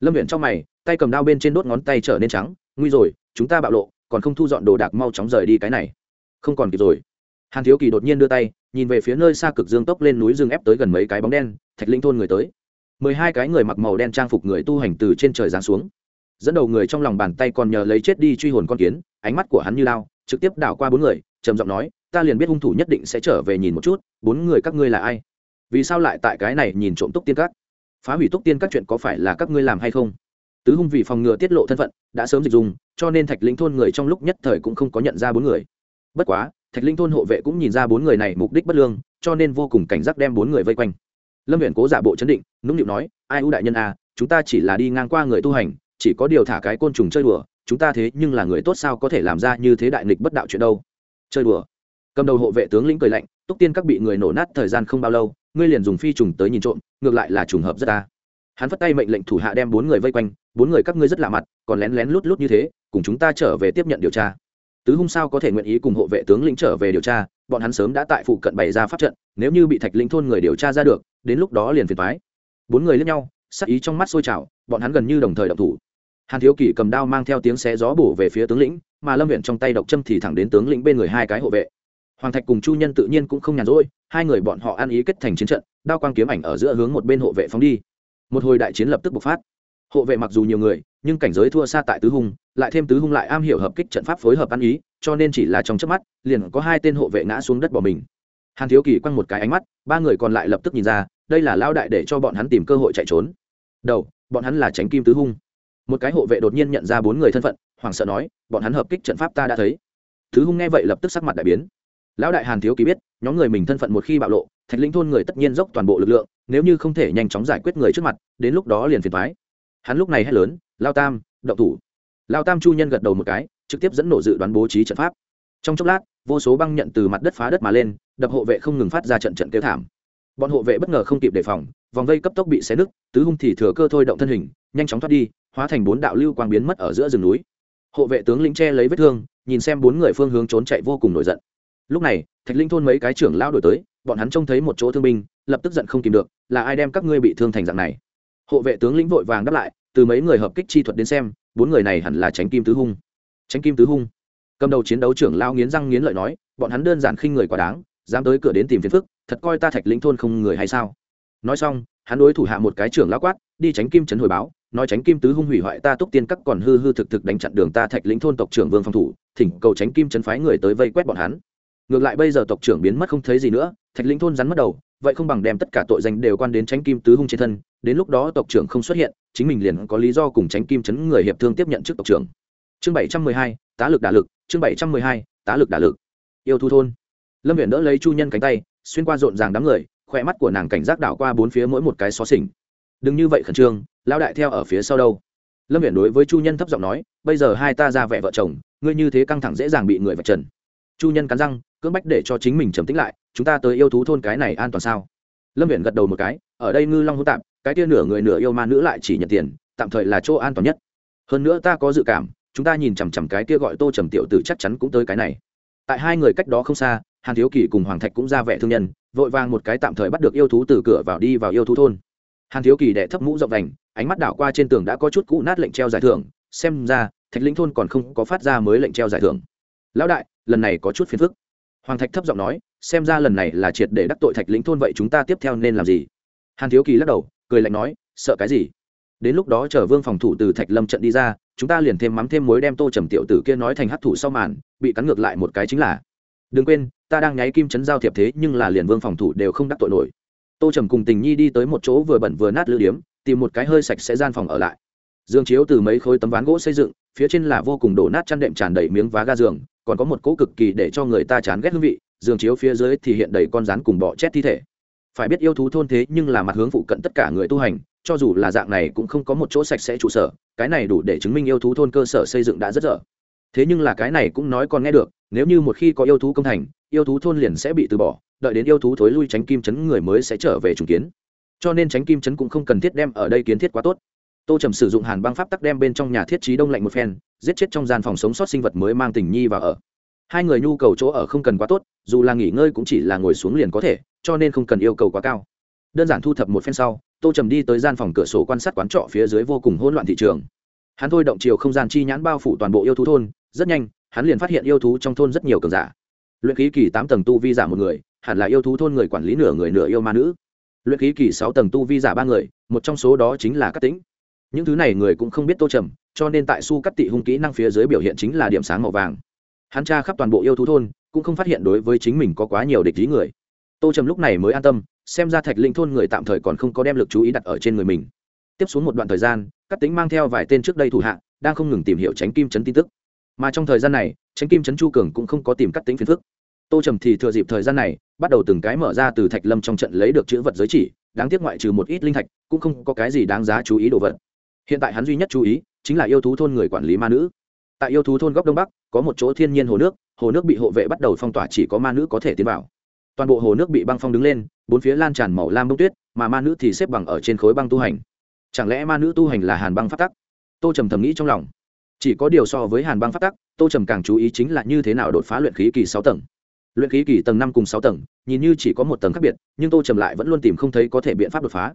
S1: Lâm viện trong mày, tay cầm đao bên trên đốt ngón tay trở nên trắng, nguy rồi, chúng ta bạo lộ, còn không thu dọn đồ đạc mau chóng rời đi cái này. Không còn kịp rồi hàn thiếu kỳ đột nhiên đưa tay, nhìn về phía nơi xa cực dương tốc lên núi rừng ép tới gần mấy cái bóng đen, thạch linh thôn người tới. Mười hai cái người mặc màu đen trang phục người tu hành từ trên trời giáng xuống. Dẫn đầu người trong lòng bàn tay còn nhờ lấy chết đi truy hồn con kiến, ánh mắt của hắn như lao, trực tiếp đảo qua bốn người, trầm giọng nói, ta liền biết hung thủ nhất định sẽ trở về nhìn một chút, bốn người các ngươi là ai? Vì sao lại tại cái này nhìn trộm túc tiên các? Phá hủy túc tiên các chuyện có phải là các ngươi làm hay không? Tứ hung vì phòng ngừa tiết lộ thân phận, đã sớm dịch dùng, cho nên thạch linh thôn người trong lúc nhất thời cũng không có nhận ra bốn người. Bất quá thạch linh thôn hộ vệ cũng nhìn ra bốn người này mục đích bất lương cho nên vô cùng cảnh giác đem bốn người vây quanh. Lâm viện cố giả bộ chấn định nũng nịu nói ai ưu đại nhân à, chúng ta chỉ là đi ngang qua người tu hành chỉ có điều thả cái côn trùng chơi đùa chúng ta thế nhưng là người tốt sao có thể làm ra như thế đại nghịch bất đạo chuyện đâu? Chơi đùa? Cầm đầu hộ vệ tướng lĩnh cười lạnh túc tiên các bị người nổ nát thời gian không bao lâu ngươi liền dùng phi trùng tới nhìn trộm ngược lại là trùng hợp rất ta. Hắn phất tay mệnh lệnh thủ hạ đem bốn người vây quanh bốn người các ngươi rất lạ mặt còn lén lén lút lút như thế cùng chúng ta trở về tiếp nhận điều tra tứ hung sao có thể nguyện ý cùng hộ vệ tướng lĩnh trở về điều tra, bọn hắn sớm đã tại phụ cận bày ra pháp trận, nếu như bị thạch linh thôn người điều tra ra được, đến lúc đó liền phiền thoái bốn người lẫn nhau, sắc ý trong mắt sôi trào, bọn hắn gần như đồng thời động thủ. Hàn thiếu kỷ cầm đao mang theo tiếng xé gió bổ về phía tướng lĩnh, mà lâm viện trong tay độc châm thì thẳng đến tướng lĩnh bên người hai cái hộ vệ. Hoàng thạch cùng chu nhân tự nhiên cũng không nhàn rỗi, hai người bọn họ ăn ý kết thành chiến trận, đao quang kiếm ảnh ở giữa hướng một bên hộ vệ phóng đi. Một hồi đại chiến lập tức bộc phát. Hộ vệ mặc dù nhiều người, nhưng cảnh giới thua xa tại tứ hung lại thêm tứ hung lại am hiểu hợp kích trận pháp phối hợp ăn ý, cho nên chỉ là trong chớp mắt, liền có hai tên hộ vệ ngã xuống đất bỏ mình. Hàn thiếu kỳ quăng một cái ánh mắt, ba người còn lại lập tức nhìn ra, đây là lao đại để cho bọn hắn tìm cơ hội chạy trốn. Đầu, bọn hắn là tránh kim tứ hung. Một cái hộ vệ đột nhiên nhận ra bốn người thân phận, hoảng sợ nói, bọn hắn hợp kích trận pháp ta đã thấy. Thứ hung nghe vậy lập tức sắc mặt đại biến. Lão đại hàn thiếu kỳ biết, nhóm người mình thân phận một khi bạo lộ, thạch lĩnh thôn người tất nhiên dốc toàn bộ lực lượng, nếu như không thể nhanh chóng giải quyết người trước mặt, đến lúc đó liền phiền thoái hắn lúc này hét lớn, lao tam, động thủ lao tam chu nhân gật đầu một cái, trực tiếp dẫn nổ dự đoán bố trí trận pháp. Trong chốc lát, vô số băng nhận từ mặt đất phá đất mà lên, đập hộ vệ không ngừng phát ra trận trận kêu thảm. Bọn hộ vệ bất ngờ không kịp đề phòng, vòng vây cấp tốc bị xé nứt, tứ hung thì thừa cơ thôi động thân hình, nhanh chóng thoát đi, hóa thành bốn đạo lưu quang biến mất ở giữa rừng núi. Hộ vệ tướng lĩnh che lấy vết thương, nhìn xem bốn người phương hướng trốn chạy vô cùng nổi giận. Lúc này, thạch linh thôn mấy cái trưởng lao đổi tới, bọn hắn trông thấy một chỗ thương binh, lập tức giận không kìm được, là ai đem các ngươi bị thương thành dạng này? Hộ vệ tướng lĩnh vội vàng đáp lại, từ mấy người hợp kích chi thuật đến xem bốn người này hẳn là tránh kim tứ hung. Tránh kim tứ hung. Cầm đầu chiến đấu trưởng lao nghiến răng nghiến lợi nói, bọn hắn đơn giản khinh người quá đáng, dám tới cửa đến tìm phiền phức, thật coi ta thạch lĩnh thôn không người hay sao? Nói xong, hắn đối thủ hạ một cái trưởng lao quát, đi tránh kim trấn hồi báo, nói tránh kim tứ hung hủy hoại ta túc tiên các còn hư hư thực thực đánh chặn đường ta thạch lĩnh thôn tộc trưởng vương phòng thủ, thỉnh cầu tránh kim trấn phái người tới vây quét bọn hắn. Ngược lại bây giờ tộc trưởng biến mất không thấy gì nữa, thạch lĩnh thôn rắn mất đầu, vậy không bằng đem tất cả tội danh đều quan đến tránh kim tứ hung trên thân, đến lúc đó tộc trưởng không xuất hiện chính mình liền có lý do cùng tránh kim chấn người hiệp thương tiếp nhận chức tộc trưởng. Chương bảy trăm mười hai, tá lực đả lực, chương bảy trăm mười hai, tá lực đả lực. Yêu thu thôn. Lâm viện đỡ lấy chu nhân cánh tay, xuyên qua rộn ràng đám người, khỏe mắt của nàng cảnh giác đảo qua bốn phía mỗi một cái xó xỉnh. Đừng như vậy khẩn trương lao đại theo ở phía sau đâu. Lâm viện đối với chu nhân thấp giọng nói, bây giờ hai ta ra vẻ vợ chồng, ngươi như thế căng thẳng dễ dàng bị người vạch trần. Chu nhân cắn răng, cưỡng bách để cho chính mình trầm tĩnh lại, chúng ta tới yêu thú thôn cái này an toàn sao? Lâm viện gật đầu một cái, ở đây ngư long hỗn tạp cái tia nửa người nửa yêu ma nữ lại chỉ nhận tiền, tạm thời là chỗ an toàn nhất. Hơn nữa ta có dự cảm, chúng ta nhìn chằm chằm cái kia gọi tô trầm tiểu tử chắc chắn cũng tới cái này. Tại hai người cách đó không xa, hàn thiếu kỳ cùng hoàng thạch cũng ra vẻ thương nhân, vội vàng một cái tạm thời bắt được yêu thú từ cửa vào đi vào yêu thú thôn. Hàn thiếu kỳ đẻ thấp mũ rộng đành ánh mắt đảo qua trên tường đã có chút cũ nát lệnh treo giải thưởng, xem ra, thạch lĩnh thôn còn không có phát ra mới lệnh treo giải thưởng. Lão đại, lần này có chút phiền phức. Hoàng thạch thấp giọng nói, xem ra lần này là triệt để đắc tội thạch lĩnh thôn vậy chúng ta tiếp theo nên làm gì? Hàn thiếu kỳ lắc đầu cười lạnh nói, sợ cái gì? Đến lúc đó chờ vương phòng thủ từ thạch lâm trận đi ra, chúng ta liền thêm mắm thêm muối đem tô trầm tiểu tử kia nói thành hát thủ sau màn, bị cắn ngược lại một cái chính là. Đừng quên, ta đang nháy kim chấn giao thiệp thế, nhưng là liền vương phòng thủ đều không đắc tội nổi. Tô trầm cùng tình nhi đi tới một chỗ vừa bẩn vừa nát lữ điếm, tìm một cái hơi sạch sẽ gian phòng ở lại. Dương chiếu từ mấy khối tấm ván gỗ xây dựng, phía trên là vô cùng đổ nát chăn đệm tràn đầy miếng vá ga giường, còn có một cỗ cực kỳ để cho người ta chán ghét hương vị. Giường chiếu phía dưới thì hiện đầy con rắn cùng bọ chét thi thể phải biết yêu thú thôn thế nhưng là mặt hướng phụ cận tất cả người tu hành, cho dù là dạng này cũng không có một chỗ sạch sẽ trụ sở, cái này đủ để chứng minh yêu thú thôn cơ sở xây dựng đã rất dở. Thế nhưng là cái này cũng nói còn nghe được, nếu như một khi có yêu thú công thành, yêu thú thôn liền sẽ bị từ bỏ, đợi đến yêu thú thối lui tránh kim chấn người mới sẽ trở về trùng kiến. Cho nên tránh kim chấn cũng không cần thiết đem ở đây kiến thiết quá tốt. Tô trầm sử dụng hàn băng pháp tắc đem bên trong nhà thiết trí đông lạnh một phen, giết chết trong gian phòng sống sót sinh vật mới mang tình nhi vào ở. Hai người nhu cầu chỗ ở không cần quá tốt, dù là nghỉ ngơi cũng chỉ là ngồi xuống liền có thể cho nên không cần yêu cầu quá cao. Đơn giản thu thập một phen sau, tô trầm đi tới gian phòng cửa sổ quan sát quán trọ phía dưới vô cùng hỗn loạn thị trường. Hắn thôi động chiều không gian chi nhãn bao phủ toàn bộ yêu thú thôn, rất nhanh, hắn liền phát hiện yêu thú trong thôn rất nhiều cường giả. Luyện khí kỳ tám tầng tu vi giả một người, hẳn là yêu thú thôn người quản lý nửa người nửa yêu ma nữ. Luyện khí kỳ sáu tầng tu vi giả ba người, một trong số đó chính là các tính những thứ này người cũng không biết tô trầm, cho nên tại su cắt tị hung kỹ năng phía dưới biểu hiện chính là điểm sáng màu vàng. Hắn tra khắp toàn bộ yêu thú thôn, cũng không phát hiện đối với chính mình có quá nhiều địch lý người tô trầm lúc này mới an tâm, xem ra thạch linh thôn người tạm thời còn không có đem lực chú ý đặt ở trên người mình. Tiếp xuống một đoạn thời gian các tính mang theo vài tên trước đây thủ hạ, đang không ngừng tìm hiểu tránh kim chấn tin tức. Mà trong thời gian này, tránh kim chấn chu cường cũng không có tìm các tính phiền phức. Tô trầm thì thừa dịp thời gian này, bắt đầu từng cái mở ra từ thạch lâm trong trận lấy được chữ vật giới chỉ, đáng tiếc ngoại trừ một ít linh thạch, cũng không có cái gì đáng giá chú ý đồ vật. Hiện tại hắn duy nhất chú ý, chính là yêu thú thôn người quản lý ma nữ. Tại yêu thú thôn góc đông bắc, có một chỗ thiên nhiên hồ nước hồ nước bị hộ vệ bắt đầu phong tỏa chỉ có ma nữ có thể tiến vào toàn bộ hồ nước bị băng phong đứng lên, bốn phía lan tràn màu lam bông tuyết, mà ma nữ thì xếp bằng ở trên khối băng tu hành. Chẳng lẽ ma nữ tu hành là hàn băng phát tắc? Tô trầm thầm nghĩ trong lòng. Chỉ có điều so với hàn băng phát tắc, tô trầm càng chú ý chính là như thế nào đột phá luyện khí kỳ sáu tầng. Luyện khí kỳ tầng năm cùng sáu tầng, nhìn như chỉ có một tầng khác biệt, nhưng tô trầm lại vẫn luôn tìm không thấy có thể biện pháp đột phá.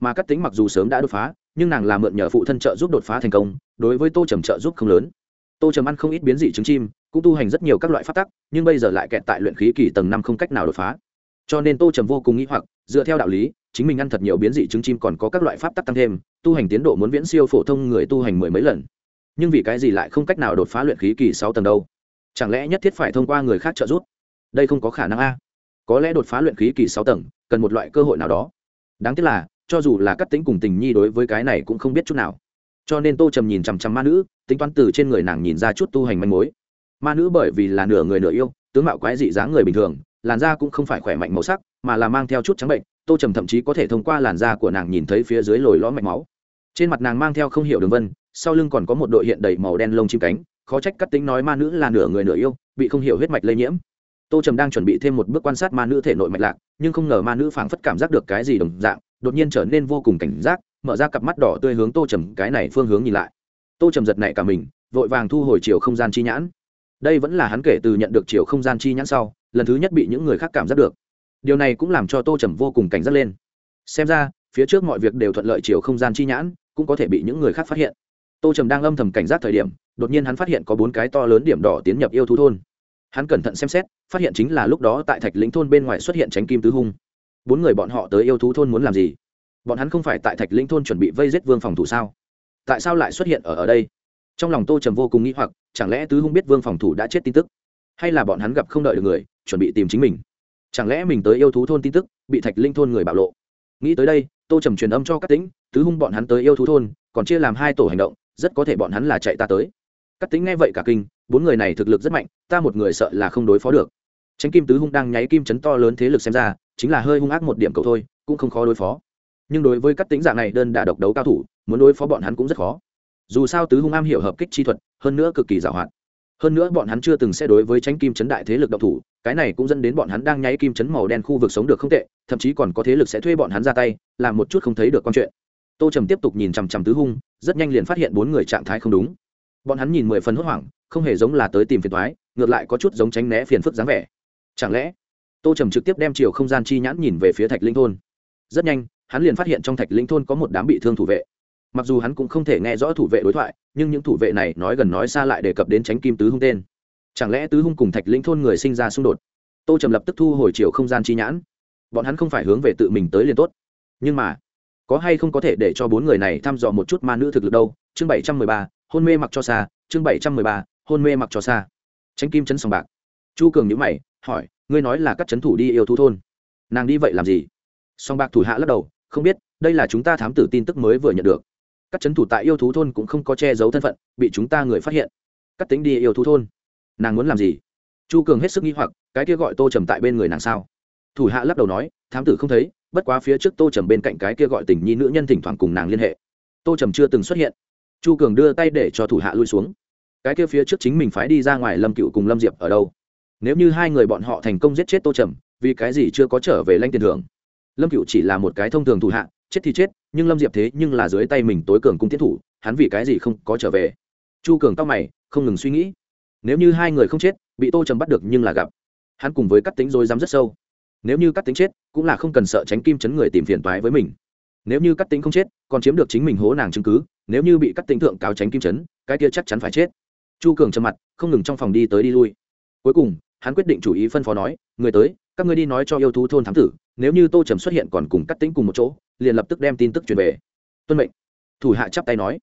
S1: Mà cắt tính mặc dù sớm đã đột phá, nhưng nàng là mượn nhờ phụ thân trợ giúp đột phá thành công, đối với tô trầm trợ giúp không lớn tô trầm ăn không ít biến dị trứng chim, cũng tu hành rất nhiều các loại phát tắc, nhưng bây giờ lại kẹt tại luyện khí kỳ tầng năm không cách nào đột phá. Cho nên tô trầm vô cùng nghĩ hoặc, dựa theo đạo lý, chính mình ăn thật nhiều biến dị trứng chim còn có các loại pháp tắc tăng thêm, tu hành tiến độ muốn viễn siêu phổ thông người tu hành mười mấy lần. Nhưng vì cái gì lại không cách nào đột phá luyện khí kỳ sáu tầng đâu? Chẳng lẽ nhất thiết phải thông qua người khác trợ giúp? Đây không có khả năng a. Có lẽ đột phá luyện khí kỳ sáu tầng, cần một loại cơ hội nào đó. Đáng tiếc là, cho dù là cắt tính cùng tình nhi đối với cái này cũng không biết chút nào cho nên tô trầm nhìn chằm chằm ma nữ, tính toán từ trên người nàng nhìn ra chút tu hành manh mối. Ma nữ bởi vì là nửa người nửa yêu, tướng mạo quái dị dáng người bình thường, làn da cũng không phải khỏe mạnh màu sắc, mà là mang theo chút trắng bệnh, tô trầm thậm chí có thể thông qua làn da của nàng nhìn thấy phía dưới lồi lõm mạch máu. Trên mặt nàng mang theo không hiểu đường vân, sau lưng còn có một đội hiện đầy màu đen lông chim cánh, khó trách cắt tính nói ma nữ là nửa người nửa yêu, bị không hiểu huyết mạch lây nhiễm. Tô trầm đang chuẩn bị thêm một bước quan sát ma nữ thể nội mạch lạc, nhưng không ngờ ma nữ phảng phất cảm giác được cái gì đồng dạng, đột nhiên trở nên vô cùng cảnh giác mở ra cặp mắt đỏ tươi hướng tô trầm cái này phương hướng nhìn lại. Tô trầm giật nảy cả mình, vội vàng thu hồi chiều không gian chi nhãn. Đây vẫn là hắn kể từ nhận được chiều không gian chi nhãn sau, lần thứ nhất bị những người khác cảm giác được. Điều này cũng làm cho tô trầm vô cùng cảnh giác lên. Xem ra, phía trước mọi việc đều thuận lợi chiều không gian chi nhãn, cũng có thể bị những người khác phát hiện. Tô trầm đang âm thầm cảnh giác thời điểm, đột nhiên hắn phát hiện có bốn cái to lớn điểm đỏ tiến nhập yêu thú thôn. Hắn cẩn thận xem xét, phát hiện chính là lúc đó tại thạch lĩnh thôn bên ngoài xuất hiện tránh kim tứ hung. Bốn người bọn họ tới yêu thú thôn muốn làm gì? Bọn hắn không phải tại thạch Linh thôn chuẩn bị vây giết vương phòng thủ sao? Tại sao lại xuất hiện ở ở đây? Trong lòng tô trầm vô cùng nghĩ hoặc, chẳng lẽ tứ hung biết vương phòng thủ đã chết tin tức? Hay là bọn hắn gặp không đợi được người, chuẩn bị tìm chính mình? Chẳng lẽ mình tới yêu thú thôn tin tức, bị thạch linh thôn người bạo lộ? Nghĩ tới đây, tô trầm truyền âm cho các tính tứ hung bọn hắn tới yêu thú thôn, còn chia làm hai tổ hành động, rất có thể bọn hắn là chạy ta tới. Các tính nghe vậy cả kinh, bốn người này thực lực rất mạnh, ta một người sợ là không đối phó được. Tránh kim tứ hung đang nháy kim chấn to lớn thế lực xem ra, chính là hơi hung ác một điểm cầu thôi, cũng không khó đối phó nhưng đối với các tính dạng này đơn đà độc đấu cao thủ, muốn đối phó bọn hắn cũng rất khó. Dù sao tứ hung am hiểu hợp kích chi thuật, hơn nữa cực kỳ giảo hoạt. Hơn nữa bọn hắn chưa từng sẽ đối với tránh kim chấn đại thế lực độc thủ, cái này cũng dẫn đến bọn hắn đang nháy kim chấn màu đen khu vực sống được không tệ, thậm chí còn có thế lực sẽ thuê bọn hắn ra tay, làm một chút không thấy được con chuyện. Tô trầm tiếp tục nhìn chằm chằm tứ hung, rất nhanh liền phát hiện bốn người trạng thái không đúng. Bọn hắn nhìn mười phần hốt hoảng, không hề giống là tới tìm phiền thoái ngược lại có chút giống tránh né phiền phức dáng vẻ. Chẳng lẽ, tô trầm trực tiếp đem chiều không gian chi nhãn nhìn về phía thạch linh thôn? Rất nhanh hắn liền phát hiện trong thạch linh thôn có một đám bị thương thủ vệ. Mặc dù hắn cũng không thể nghe rõ thủ vệ đối thoại, nhưng những thủ vệ này nói gần nói xa lại đề cập đến tránh kim tứ hung tên. Chẳng lẽ tứ hung cùng thạch lĩnh thôn người sinh ra xung đột? Tô trầm lập tức thu hồi chiều không gian chi nhãn. Bọn hắn không phải hướng về tự mình tới liền tốt. Nhưng mà, có hay không có thể để cho bốn người này thăm dò một chút ma nữ thực lực đâu? Chương bảy trăm mười ba, hôn mê mặc cho xa. Chương bảy trăm mười ba, hôn mê mặc cho xa. Tránh kim chấn sòng bạc. Chu cường nhữ mày, hỏi, ngươi nói là các chấn thủ đi yêu thú thôn. Nàng đi vậy làm gì? Song bạc thủ hạ lắc đầu không biết, đây là chúng ta thám tử tin tức mới vừa nhận được. Các chấn thủ tại yêu thú thôn cũng không có che giấu thân phận, bị chúng ta người phát hiện. Cắt tính đi yêu thú thôn. Nàng muốn làm gì? Chu cường hết sức nghi hoặc, cái kia gọi tô trầm tại bên người nàng sao? Thủ hạ lắc đầu nói, thám tử không thấy, bất quá phía trước tô trầm bên cạnh cái kia gọi tình nhi nữ nhân thỉnh thoảng cùng nàng liên hệ. Tô trầm chưa từng xuất hiện. Chu cường đưa tay để cho thủ hạ lui xuống. Cái kia phía trước chính mình phái đi ra ngoài lâm cựu cùng lâm diệp ở đâu? Nếu như hai người bọn họ thành công giết chết tô trầm, vì cái gì chưa có trở về lanh tiền thưởng? Lâm cựu chỉ là một cái thông thường thủ hạ, chết thì chết, nhưng lâm diệp thế nhưng là dưới tay mình tối cường cung tiến thủ, hắn vì cái gì không có trở về? Chu cường tóc mày, không ngừng suy nghĩ. Nếu như hai người không chết, bị tô trầm bắt được nhưng là gặp. Hắn cùng với các tính dối dám rất sâu. Nếu như các tính chết, cũng là không cần sợ tránh kim chấn người tìm phiền toái với mình. Nếu như các tính không chết, còn chiếm được chính mình hố nàng chứng cứ, nếu như bị các tính thượng cáo tránh kim chấn, cái kia chắc chắn phải chết. Chu cường trầm mặt, không ngừng trong phòng đi tới đi lui. Cuối cùng, hắn quyết định chủ ý phân phó nói, người tới các ngươi đi nói cho yêu thú thôn thám tử, nếu như tô trầm xuất hiện còn cùng cắt tính cùng một chỗ, liền lập tức đem tin tức truyền về. Tuân mệnh. Thủ hạ chắp tay nói.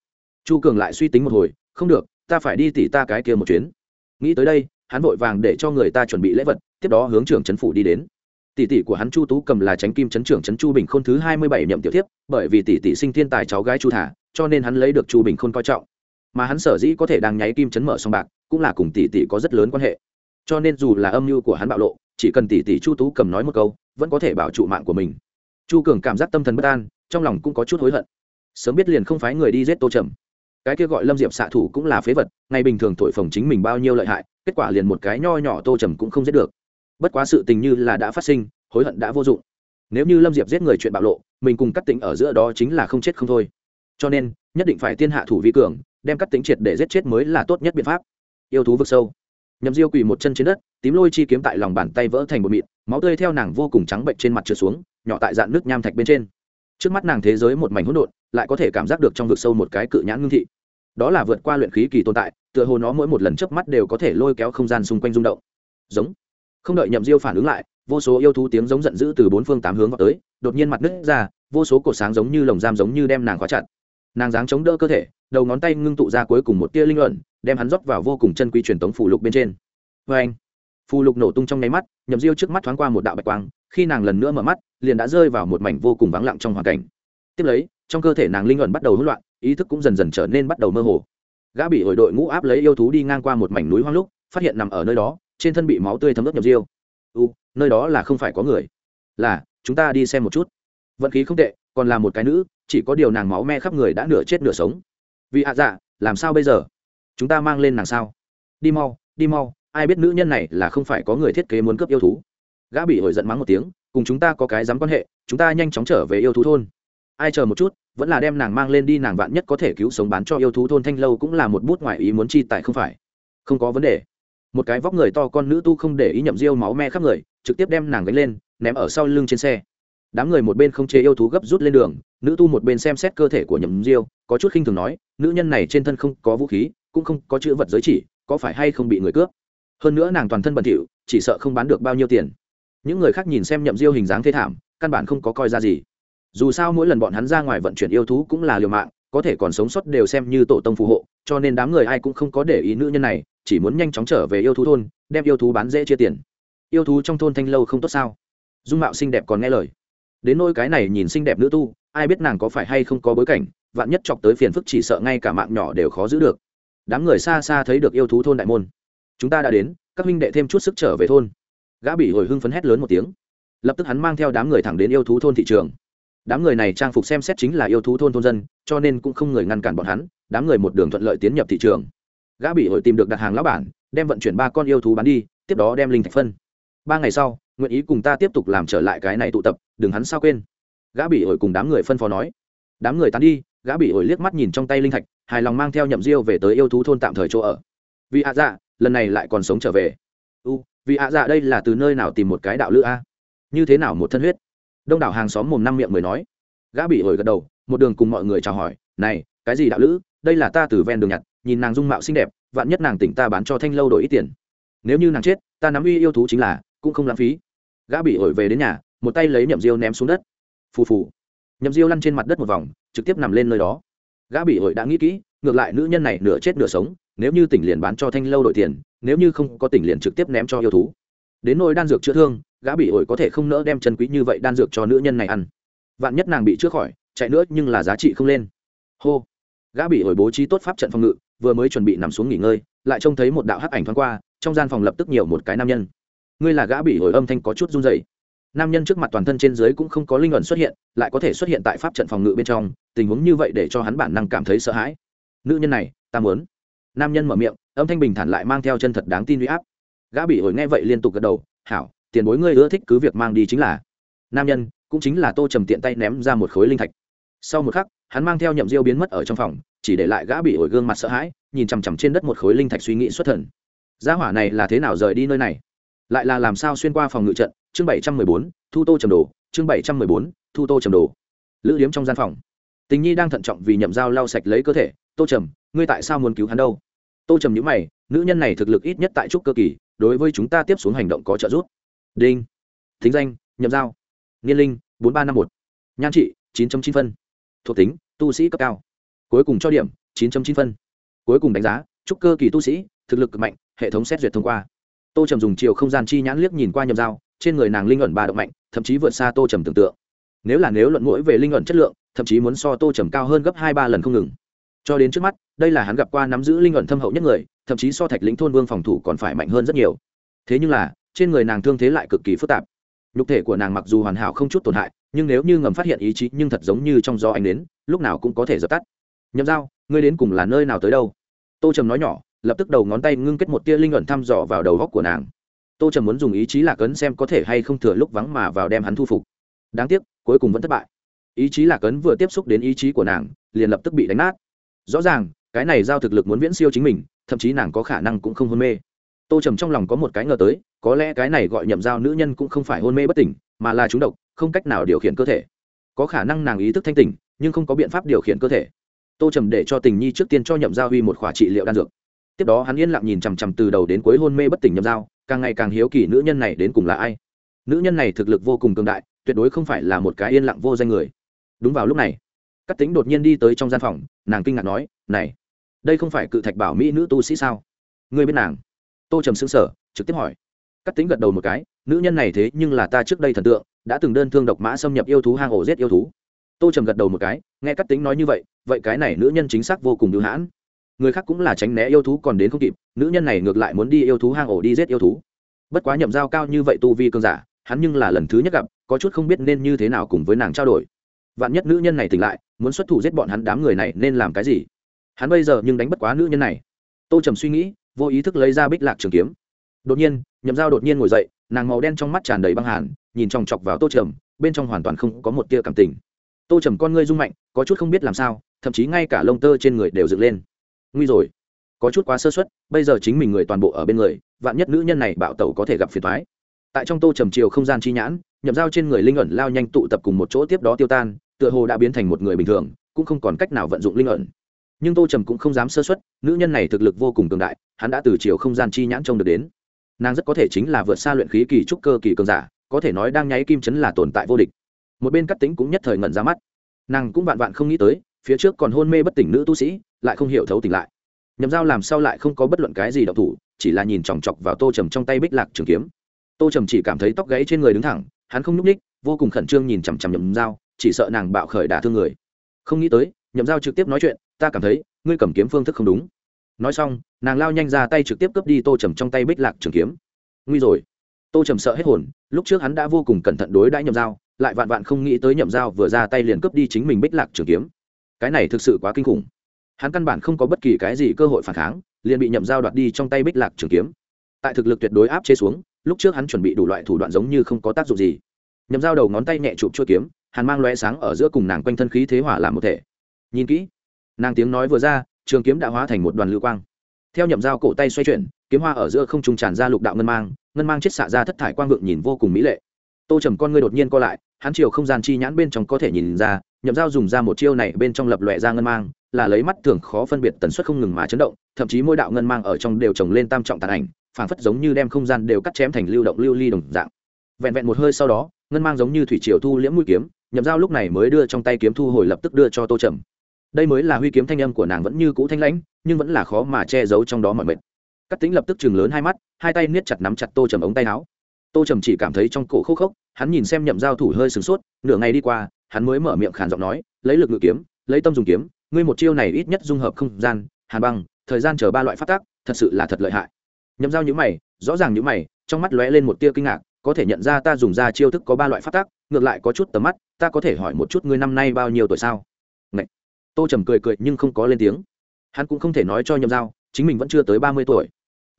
S1: Chu cường lại suy tính một hồi, không được, ta phải đi tỉ ta cái kia một chuyến. Nghĩ tới đây, hắn vội vàng để cho người ta chuẩn bị lễ vật, tiếp đó hướng trưởng trấn phủ đi đến. Tỷ tỷ của hắn chu tú cầm là tránh kim trấn trưởng trấn chu bình khôn thứ hai mươi bảy nhậm tiểu tiếp bởi vì tỷ tỷ sinh thiên tài cháu gái chu thả, cho nên hắn lấy được chu bình khôn coi trọng. Mà hắn sở dĩ có thể đang nháy kim trấn mở song bạc, cũng là cùng tỷ tỷ có rất lớn quan hệ. Cho nên dù là âm mưu của hắn bạo lộ chỉ cần tỷ tỷ chu tú cầm nói một câu, vẫn có thể bảo trụ mạng của mình. Chu cường cảm giác tâm thần bất an, trong lòng cũng có chút hối hận. Sớm biết liền không phái người đi giết tô trầm. Cái kia gọi lâm diệp xạ thủ cũng là phế vật, ngày bình thường thổi phồng chính mình bao nhiêu lợi hại, kết quả liền một cái nho nhỏ tô trầm cũng không giết được. Bất quá sự tình như là đã phát sinh, hối hận đã vô dụng. Nếu như lâm diệp giết người chuyện bạo lộ, mình cùng cắt tính ở giữa đó chính là không chết không thôi. Cho nên, nhất định phải tiên hạ thủ vi cường, đem cắt tính triệt để giết chết mới là tốt nhất biện pháp. Yêu thú vực sâu nhậm diêu quỳ một chân trên đất, tím lôi chi kiếm tại lòng bàn tay vỡ thành một mịn, máu tươi theo nàng vô cùng trắng bệnh trên mặt trượt xuống, nhỏ tại dạn nước nham thạch bên trên. Trước mắt nàng thế giới một mảnh hỗn độn, lại có thể cảm giác được trong vực sâu một cái cự nhãn ngưng thị. Đó là vượt qua luyện khí kỳ tồn tại, tựa hồ nó mỗi một lần chớp mắt đều có thể lôi kéo không gian xung quanh rung động. Giống. Không đợi nhậm diêu phản ứng lại, vô số yêu thú tiếng giống giận dữ từ bốn phương tám hướng vào tới, đột nhiên mặt nứt ra, vô số cột sáng giống như lồng giam giống như đem nàng khóa chặt. Nàng dáng chống đỡ cơ thể đầu ngón tay ngưng tụ ra cuối cùng một tia linh luận đem hắn rót vào vô cùng chân quý truyền tống phù lục bên trên. Vê anh, phù lục nổ tung trong nháy mắt, nhậm diêu trước mắt thoáng qua một đạo bạch quang, khi nàng lần nữa mở mắt, liền đã rơi vào một mảnh vô cùng vắng lặng trong hoàn cảnh. Tiếp lấy, trong cơ thể nàng linh luận bắt đầu hỗn loạn, ý thức cũng dần dần trở nên bắt đầu mơ hồ. Gã bị hội đội ngũ áp lấy yêu thú đi ngang qua một mảnh núi hoang lúc, phát hiện nằm ở nơi đó, trên thân bị máu tươi thấm ướt nhậm diêu. U, nơi đó là không phải có người. Là, chúng ta đi xem một chút. Vận khí không tệ, còn là một cái nữ, chỉ có điều nàng máu me khắp người đã nửa chết nửa sống vì hạ dạ làm sao bây giờ? Chúng ta mang lên nàng sao? Đi mau đi mau, ai biết nữ nhân này là không phải có người thiết kế muốn cướp yêu thú. Gã bị hồi giận mắng một tiếng, cùng chúng ta có cái dám quan hệ, chúng ta nhanh chóng trở về yêu thú thôn. Ai chờ một chút, vẫn là đem nàng mang lên đi, nàng vạn nhất có thể cứu sống bán cho yêu thú thôn thanh lâu cũng là một bút ngoại ý muốn chi tại không phải? Không có vấn đề. Một cái vóc người to con nữ tu không để ý nhậm diêu máu me khắp người, trực tiếp đem nàng gánh lên, ném ở sau lưng trên xe đám người một bên không chế yêu thú gấp rút lên đường, nữ tu một bên xem xét cơ thể của nhậm diêu, có chút khinh thường nói, nữ nhân này trên thân không có vũ khí, cũng không có chữ vật giới chỉ, có phải hay không bị người cướp? Hơn nữa nàng toàn thân bẩn thỉu, chỉ sợ không bán được bao nhiêu tiền. Những người khác nhìn xem nhậm diêu hình dáng thê thảm, căn bản không có coi ra gì. Dù sao mỗi lần bọn hắn ra ngoài vận chuyển yêu thú cũng là liều mạng, có thể còn sống sót đều xem như tổ tông phù hộ, cho nên đám người ai cũng không có để ý nữ nhân này, chỉ muốn nhanh chóng trở về yêu thú thôn, đem yêu thú bán dễ chia tiền. Yêu thú trong thôn thanh lâu không tốt sao? Dung mạo xinh đẹp còn nghe lời đến nôi cái này nhìn xinh đẹp nữ tu, ai biết nàng có phải hay không có bối cảnh, vạn nhất chọc tới phiền phức chỉ sợ ngay cả mạng nhỏ đều khó giữ được. Đám người xa xa thấy được yêu thú thôn đại môn. Chúng ta đã đến, các huynh đệ thêm chút sức trở về thôn. Gã bị hồi hưng phấn hét lớn một tiếng. Lập tức hắn mang theo đám người thẳng đến yêu thú thôn thị trường. Đám người này trang phục xem xét chính là yêu thú thôn thôn dân, cho nên cũng không người ngăn cản bọn hắn, đám người một đường thuận lợi tiến nhập thị trường. Gã bị hội tìm được đặt hàng lão bản, đem vận chuyển ba con yêu thú bán đi, tiếp đó đem linh thạch phân. Ba ngày sau nguyện ý cùng ta tiếp tục làm trở lại cái này tụ tập, đừng hắn sao quên. Gã bị ổi cùng đám người phân phó nói. Đám người tán đi, gã bị ổi liếc mắt nhìn trong tay linh thạch, hài lòng mang theo nhậm diêu về tới yêu thú thôn tạm thời chỗ ở. Vì ạ dạ lần này lại còn sống trở về. U vì ạ dạ đây là từ nơi nào tìm một cái đạo lữ a? Như thế nào một thân huyết? Đông đảo hàng xóm mồm năm miệng mới nói. Gã bị ổi gật đầu, một đường cùng mọi người chào hỏi. Này, cái gì đạo lữ? Đây là ta từ ven đường nhặt, nhìn nàng dung mạo xinh đẹp, vạn nhất nàng tỉnh ta bán cho thanh lâu đổi ít tiền. Nếu như nàng chết, ta nắm uy yêu thú chính là, cũng không lãng phí gã bị ổi về đến nhà, một tay lấy nhậm diêu ném xuống đất. Phù phù. Nhậm diêu lăn trên mặt đất một vòng, trực tiếp nằm lên nơi đó. Gã bị ổi đã nghĩ kỹ, ngược lại nữ nhân này nửa chết nửa sống, nếu như tỉnh liền bán cho thanh lâu đổi tiền, nếu như không có tỉnh liền trực tiếp ném cho yêu thú. Đến nỗi đan dược chữa thương, gã bị ổi có thể không nỡ đem chân quý như vậy đan dược cho nữ nhân này ăn. Vạn nhất nàng bị chữa khỏi, chạy nữa nhưng là giá trị không lên. Hô. Gã bị ổi bố trí tốt pháp trận phòng ngự, vừa mới chuẩn bị nằm xuống nghỉ ngơi, lại trông thấy một đạo hắc ảnh thoáng qua, trong gian phòng lập tức nhiều một cái nam nhân ngươi là gã bị ổi âm thanh có chút run dày nam nhân trước mặt toàn thân trên dưới cũng không có linh luận xuất hiện, lại có thể xuất hiện tại pháp trận phòng ngự bên trong, tình huống như vậy để cho hắn bản năng cảm thấy sợ hãi. Nữ nhân này, ta muốn. Nam nhân mở miệng, âm thanh bình thản lại mang theo chân thật đáng tin huy áp. Gã bị ổi nghe vậy liên tục gật đầu, hảo, tiền bối ngươi ưa thích cứ việc mang đi chính là. Nam nhân, cũng chính là tô trầm tiện tay ném ra một khối linh thạch. Sau một khắc, hắn mang theo nhậm diêu biến mất ở trong phòng, chỉ để lại gã bị ổi gương mặt sợ hãi, nhìn chằm chằm trên đất một khối linh thạch suy nghĩ xuất thần. Gia hỏa này là thế nào rời đi nơi này? Lại là làm sao xuyên qua phòng ngự trận? Chương bảy trăm mười bốn, thu tô trầm đồ. Chương bảy trăm mười bốn, thu tô trầm đồ. Lữ điếm trong gian phòng. Tình nhi đang thận trọng vì nhậm dao lau sạch lấy cơ thể. Tô trầm, ngươi tại sao muốn cứu hắn đâu? Tô trầm nhữ mày, nữ nhân này thực lực ít nhất tại trúc cơ kỳ, đối với chúng ta tiếp xuống hành động có trợ giúp. Đinh. Thính danh, nhậm dao. niên linh, bốn ba năm một. Nhan trị, chín chín phân. Thuộc tính, tu sĩ cấp cao. Cuối cùng cho điểm, chín chín phân. Cuối cùng đánh giá, trúc cơ kỳ tu sĩ, thực lực cực mạnh, hệ thống xét duyệt thông qua tô trầm dùng chiều không gian chi nhãn liếc nhìn qua nhầm dao, trên người nàng linh ẩn ba động mạnh, thậm chí vượt xa tô trầm tưởng tượng. Nếu là nếu luận mũi về linh ẩn chất lượng, thậm chí muốn so tô trầm cao hơn gấp hai ba lần không ngừng. Cho đến trước mắt, đây là hắn gặp qua nắm giữ linh ẩn thâm hậu nhất người, thậm chí so thạch lĩnh thôn vương phòng thủ còn phải mạnh hơn rất nhiều. Thế nhưng là, trên người nàng thương thế lại cực kỳ phức tạp. Nhục thể của nàng mặc dù hoàn hảo không chút tổn hại, nhưng nếu như ngầm phát hiện ý chí nhưng thật giống như trong gió ánh đến, lúc nào cũng có thể dập tắt. Nhậm dao ngươi đến cùng là nơi nào tới đâu? Tô trầm nói nhỏ lập tức đầu ngón tay ngưng kết một tia linh ẩn thăm dò vào đầu góc của nàng. Tô trầm muốn dùng ý chí lạc ấn xem có thể hay không thừa lúc vắng mà vào đem hắn thu phục. Đáng tiếc, cuối cùng vẫn thất bại. Ý chí lạc ấn vừa tiếp xúc đến ý chí của nàng, liền lập tức bị đánh nát. Rõ ràng, cái này giao thực lực muốn viễn siêu chính mình, thậm chí nàng có khả năng cũng không hôn mê. Tô trầm trong lòng có một cái ngờ tới, có lẽ cái này gọi nhầm giao nữ nhân cũng không phải hôn mê bất tỉnh, mà là trúng độc, không cách nào điều khiển cơ thể. Có khả năng nàng ý thức thanh tỉnh, nhưng không có biện pháp điều khiển cơ thể. Tô trầm để cho tình nhi trước tiên cho nhậm giao huy một khóa trị liệu đan dược tiếp đó hắn yên lặng nhìn chằm chằm từ đầu đến cuối hôn mê bất tỉnh nhầm dao, càng ngày càng hiếu kỳ nữ nhân này đến cùng là ai. Nữ nhân này thực lực vô cùng cường đại tuyệt đối không phải là một cái yên lặng vô danh người. Đúng vào lúc này cắt tính đột nhiên đi tới trong gian phòng nàng kinh ngạc nói này đây không phải cự thạch bảo mỹ nữ tu sĩ sao? Người bên nàng? Tô trầm xương sở trực tiếp hỏi. Cắt tính gật đầu một cái nữ nhân này thế nhưng là ta trước đây thần tượng đã từng đơn thương độc mã xâm nhập yêu thú hang ổ giết yêu thú. Tô trầm gật đầu một cái nghe cắt tính nói như vậy vậy cái này nữ nhân chính xác vô cùng hữu hãn người khác cũng là tránh né yêu thú còn đến không kịp, nữ nhân này ngược lại muốn đi yêu thú hang ổ đi giết yêu thú. Bất quá nhậm giao cao như vậy tu vi cơn giả, hắn nhưng là lần thứ nhất gặp, có chút không biết nên như thế nào cùng với nàng trao đổi. Vạn nhất nữ nhân này tỉnh lại, muốn xuất thủ giết bọn hắn đám người này nên làm cái gì? Hắn bây giờ nhưng đánh bất quá nữ nhân này. Tô trầm suy nghĩ, vô ý thức lấy ra bích lạc trường kiếm. Đột nhiên, nhậm dao đột nhiên ngồi dậy, nàng màu đen trong mắt tràn đầy băng hàn, nhìn chòng chọc vào tô trầm, bên trong hoàn toàn không có một tia cảm tình. Tô trầm con ngươi rung mạnh, có chút không biết làm sao, thậm chí ngay cả lông tơ trên người đều dựng lên nguy rồi. Có chút quá sơ suất. bây giờ chính mình người toàn bộ ở bên người, vạn nhất nữ nhân này bạo tẩu có thể gặp phiền thoái tại trong tô trầm chiều không gian chi nhãn, nhậm dao trên người linh ẩn lao nhanh tụ tập cùng một chỗ tiếp đó tiêu tan, tựa hồ đã biến thành một người bình thường, cũng không còn cách nào vận dụng linh ẩn. Nhưng tô trầm cũng không dám sơ xuất nữ nhân này thực lực vô cùng cường đại, hắn đã từ chiều không gian chi nhãn trông được đến. Nàng rất có thể chính là vượt xa luyện khí kỳ trúc cơ kỳ cường giả, có thể nói đang nháy kim chấn là tồn tại vô địch. Một bên cắt tính cũng nhất thời ngẩn ra mắt. Nàng cũng vạn vạn không nghĩ tới, phía trước còn hôn mê bất tỉnh nữ tu sĩ lại không hiểu thấu tỉnh lại. Nhầm dao làm sao lại không có bất luận cái gì độc thủ, chỉ là nhìn chòng chọc vào tô trầm trong tay bích lạc trường kiếm. Tô trầm chỉ cảm thấy tóc gãy trên người đứng thẳng, hắn không nhúc ních vô cùng khẩn trương nhìn chằm chằm nhầm dao chỉ sợ nàng bạo khởi đả thương người. Không nghĩ tới nhầm dao trực tiếp nói chuyện, ta cảm thấy, ngươi cầm kiếm phương thức không đúng. Nói xong, nàng lao nhanh ra tay trực tiếp cướp đi tô trầm trong tay bích lạc trường kiếm. Nguy rồi. Tô trầm sợ hết hồn, lúc trước hắn đã vô cùng cẩn thận đối đãi nhầm dao lại vạn vạn không nghĩ tới nhầm dao vừa ra tay liền cướp đi chính mình bích lạc trường kiếm. Cái này thực sự quá kinh khủng hắn căn bản không có bất kỳ cái gì cơ hội phản kháng, liền bị nhậm dao đoạt đi trong tay bích lạc trường kiếm. Tại thực lực tuyệt đối áp chế xuống, lúc trước hắn chuẩn bị đủ loại thủ đoạn giống như không có tác dụng gì. Nhậm dao đầu ngón tay nhẹ chụp chuôi kiếm hắn mang loe sáng ở giữa cùng nàng quanh thân khí thế hỏa làm một thể. Nhìn kỹ, nàng tiếng nói vừa ra, trường kiếm đã hóa thành một đoàn lưu quang. Theo nhậm dao cổ tay xoay chuyển, kiếm hoa ở giữa không trùng tràn ra lục đạo ngân mang ngân mang chết xạ ra thất thải quang vượng nhìn vô cùng mỹ lệ. Tô trầm con ngươi đột nhiên co lại, hắn chiều không gian chi nhãn bên trong có thể nhìn ra, nhậm dao dùng ra một chiêu này bên trong lập lòe ra ngân mang là lấy mắt thường khó phân biệt tần suất không ngừng mà chấn động, thậm chí mỗi đạo ngân mang ở trong đều trồng lên tam trọng tàn ảnh, phảng phất giống như đem không gian đều cắt chém thành lưu động lưu ly đồng dạng. Vẹn vẹn một hơi sau đó, ngân mang giống như thủy triều thu liễm mũi kiếm, nhậm dao lúc này mới đưa trong tay kiếm thu hồi lập tức đưa cho tô trầm. Đây mới là huy kiếm thanh âm của nàng vẫn như cũ thanh lãnh, nhưng vẫn là khó mà che giấu trong đó mọi mệt. Cắt tính lập tức chừng lớn hai mắt, hai tay niết chặt nắm chặt tô trầm ống tay áo. Tô trầm chỉ cảm thấy trong cổ khô khốc, hắn nhìn xem nhậm dao thủ hơi sửng sốt, nửa ngày đi qua, hắn mới mở miệng khàn giọng nói, lấy lực ngự kiếm, lấy tâm dùng kiếm ngươi một chiêu này ít nhất dung hợp không gian, hàn băng, thời gian chờ ba loại phát tác, thật sự là thật lợi hại. Nhậm dao nhữ mày, rõ ràng nhữ mày, trong mắt lóe lên một tia kinh ngạc, có thể nhận ra ta dùng ra chiêu thức có ba loại phát tác, ngược lại có chút tầm mắt, ta có thể hỏi một chút ngươi năm nay bao nhiêu tuổi sao? Ngậy! tô trầm cười cười nhưng không có lên tiếng. Hắn cũng không thể nói cho nhậm dao chính mình vẫn chưa tới ba mươi tuổi.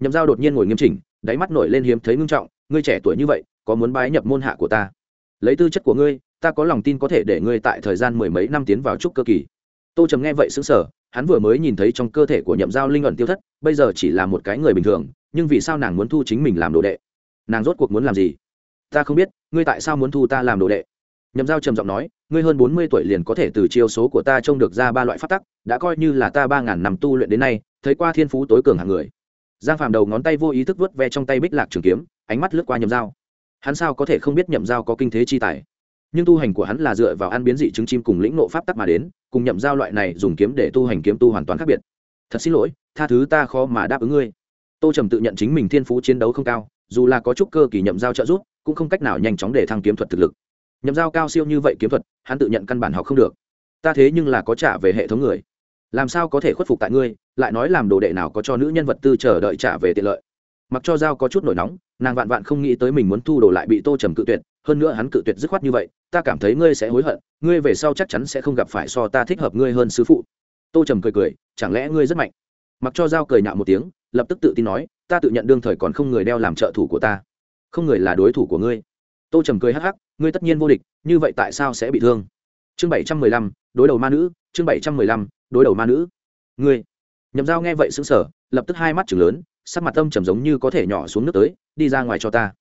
S1: Nhậm dao đột nhiên ngồi nghiêm chỉnh, đáy mắt nổi lên hiếm thấy ngưng trọng, ngươi trẻ tuổi như vậy, có muốn bái nhập môn hạ của ta? Lấy tư chất của ngươi, ta có lòng tin có thể để ngươi tại thời gian mười mấy năm tiến vào trúc cơ kỳ tô trầm nghe vậy xứng sở hắn vừa mới nhìn thấy trong cơ thể của nhậm giao linh ẩn tiêu thất, bây giờ chỉ là một cái người bình thường, nhưng vì sao nàng muốn thu chính mình làm đồ đệ? Nàng rốt cuộc muốn làm gì? Ta không biết, ngươi tại sao muốn thu ta làm đồ đệ? Nhậm giao trầm giọng nói, ngươi hơn bốn mươi tuổi liền có thể từ chiêu số của ta trông được ra ba loại phát tắc, đã coi như là ta ba ngàn năm tu luyện đến nay, thấy qua thiên phú tối cường hàng người. Giang phàm đầu ngón tay vô ý thức vớt ve trong tay bích lạc trường kiếm, ánh mắt lướt qua Nhậm dao hắn sao có thể không biết nhậm dao có kinh thế chi tài? Nhưng tu hành của hắn là dựa vào ăn biến dị trứng chim cùng lĩnh nộ pháp tắc mà đến, cùng nhậm dao loại này dùng kiếm để tu hành kiếm tu hoàn toàn khác biệt. Thật xin lỗi, tha thứ ta khó mà đáp ứng ngươi. Tô trầm tự nhận chính mình thiên phú chiến đấu không cao, dù là có chút cơ kỳ nhậm dao trợ giúp, cũng không cách nào nhanh chóng để thăng kiếm thuật thực lực. Nhậm dao cao siêu như vậy kiếm thuật, hắn tự nhận căn bản học không được. Ta thế nhưng là có trả về hệ thống người. Làm sao có thể khuất phục tại ngươi, lại nói làm đồ đệ nào có cho nữ nhân vật tư chờ đợi trả về tiện lợi. Mặc cho dao có chút nổi nóng nàng vạn vạn không nghĩ tới mình muốn thu đồ lại bị tô trầm cự tuyệt, hơn nữa hắn cự tuyệt dứt khoát như vậy, ta cảm thấy ngươi sẽ hối hận, ngươi về sau chắc chắn sẽ không gặp phải so ta thích hợp ngươi hơn sứ phụ. Tô trầm cười cười, chẳng lẽ ngươi rất mạnh? Mặc cho dao cười nhạo một tiếng, lập tức tự tin nói, ta tự nhận đương thời còn không người đeo làm trợ thủ của ta. Không người là đối thủ của ngươi. Tô trầm cười hắc hắc, ngươi tất nhiên vô địch, như vậy tại sao sẽ bị thương? Chương bảy trăm mười lăm, đối đầu ma nữ, chương bảy trăm mười lăm, đối đầu ma nữ. Ngươi. Nhầm dao nghe vậy xứng sở lập tức hai mắt chừng lớn, sắc mặt tâm trầm giống như có thể nhỏ xuống nước tới đi ra ngoài cho ta.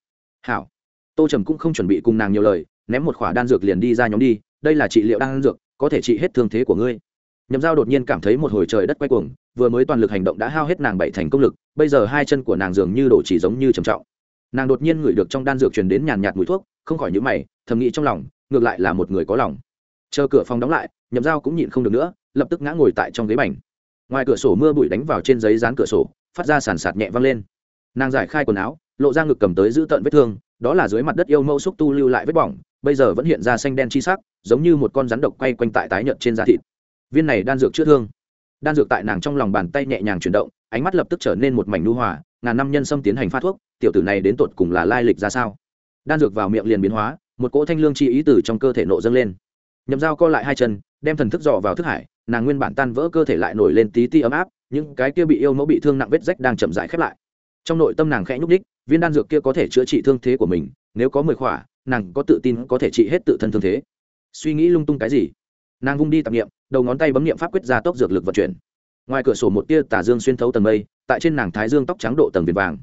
S1: Hảo. Tô trầm cũng không chuẩn bị cùng nàng nhiều lời, ném một khỏa đan dược liền đi ra nhóm đi, đây là trị liệu đan dược, có thể trị hết thương thế của ngươi. Nhậm dao đột nhiên cảm thấy một hồi trời đất quay cuồng, vừa mới toàn lực hành động đã hao hết nàng bảy thành công lực, bây giờ hai chân của nàng dường như đổ chỉ giống như trầm trọng. Nàng đột nhiên ngửi được trong đan dược truyền đến nhàn nhạt mùi thuốc, không khỏi nhữ mày, thầm nghĩ trong lòng, ngược lại là một người có lòng. Chờ cửa phòng đóng lại, nhậm dao cũng nhịn không được nữa, lập tức ngã ngồi tại trong ghế bành. Ngoài cửa sổ mưa bụi đánh vào trên giấy dán cửa sổ, phát ra sàn sạt nhẹ văng lên. Nàng giải khai quần áo lộ ra ngực cầm tới giữ tận vết thương, đó là dưới mặt đất yêu mẫu xúc tu lưu lại vết bỏng, bây giờ vẫn hiện ra xanh đen chi sắc, giống như một con rắn độc quay quanh tại tái nhợt trên da thịt. Viên này đan dược chữa thương. Đan dược tại nàng trong lòng bàn tay nhẹ nhàng chuyển động, ánh mắt lập tức trở nên một mảnh nu hòa, ngàn năm nhân xâm tiến hành pha thuốc, tiểu tử này đến tột cùng là lai lịch ra sao? Đan dược vào miệng liền biến hóa, một cỗ thanh lương chi ý từ trong cơ thể nộ dâng lên. Nhậm dao co lại hai chân, đem thần thức dò vào thức hải, nàng nguyên bản tan vỡ cơ thể lại nổi lên tí ti ấm áp, những cái kia bị yêu mẫu bị thương nặng vết rách đang chậm rãi khép lại. Trong nội tâm nàng khẽ nhúc ních viên đan dược kia có thể chữa trị thương thế của mình, nếu có mười khỏa, nàng có tự tin có thể trị hết tự thân thương thế. Suy nghĩ lung tung cái gì? Nàng vung đi tạp nghiệm đầu ngón tay bấm nghiệm pháp quyết ra tốc dược lực vận chuyển. Ngoài cửa sổ một tia tà dương xuyên thấu tầng mây, tại trên nàng thái dương tóc trắng độ tầng viền vàng.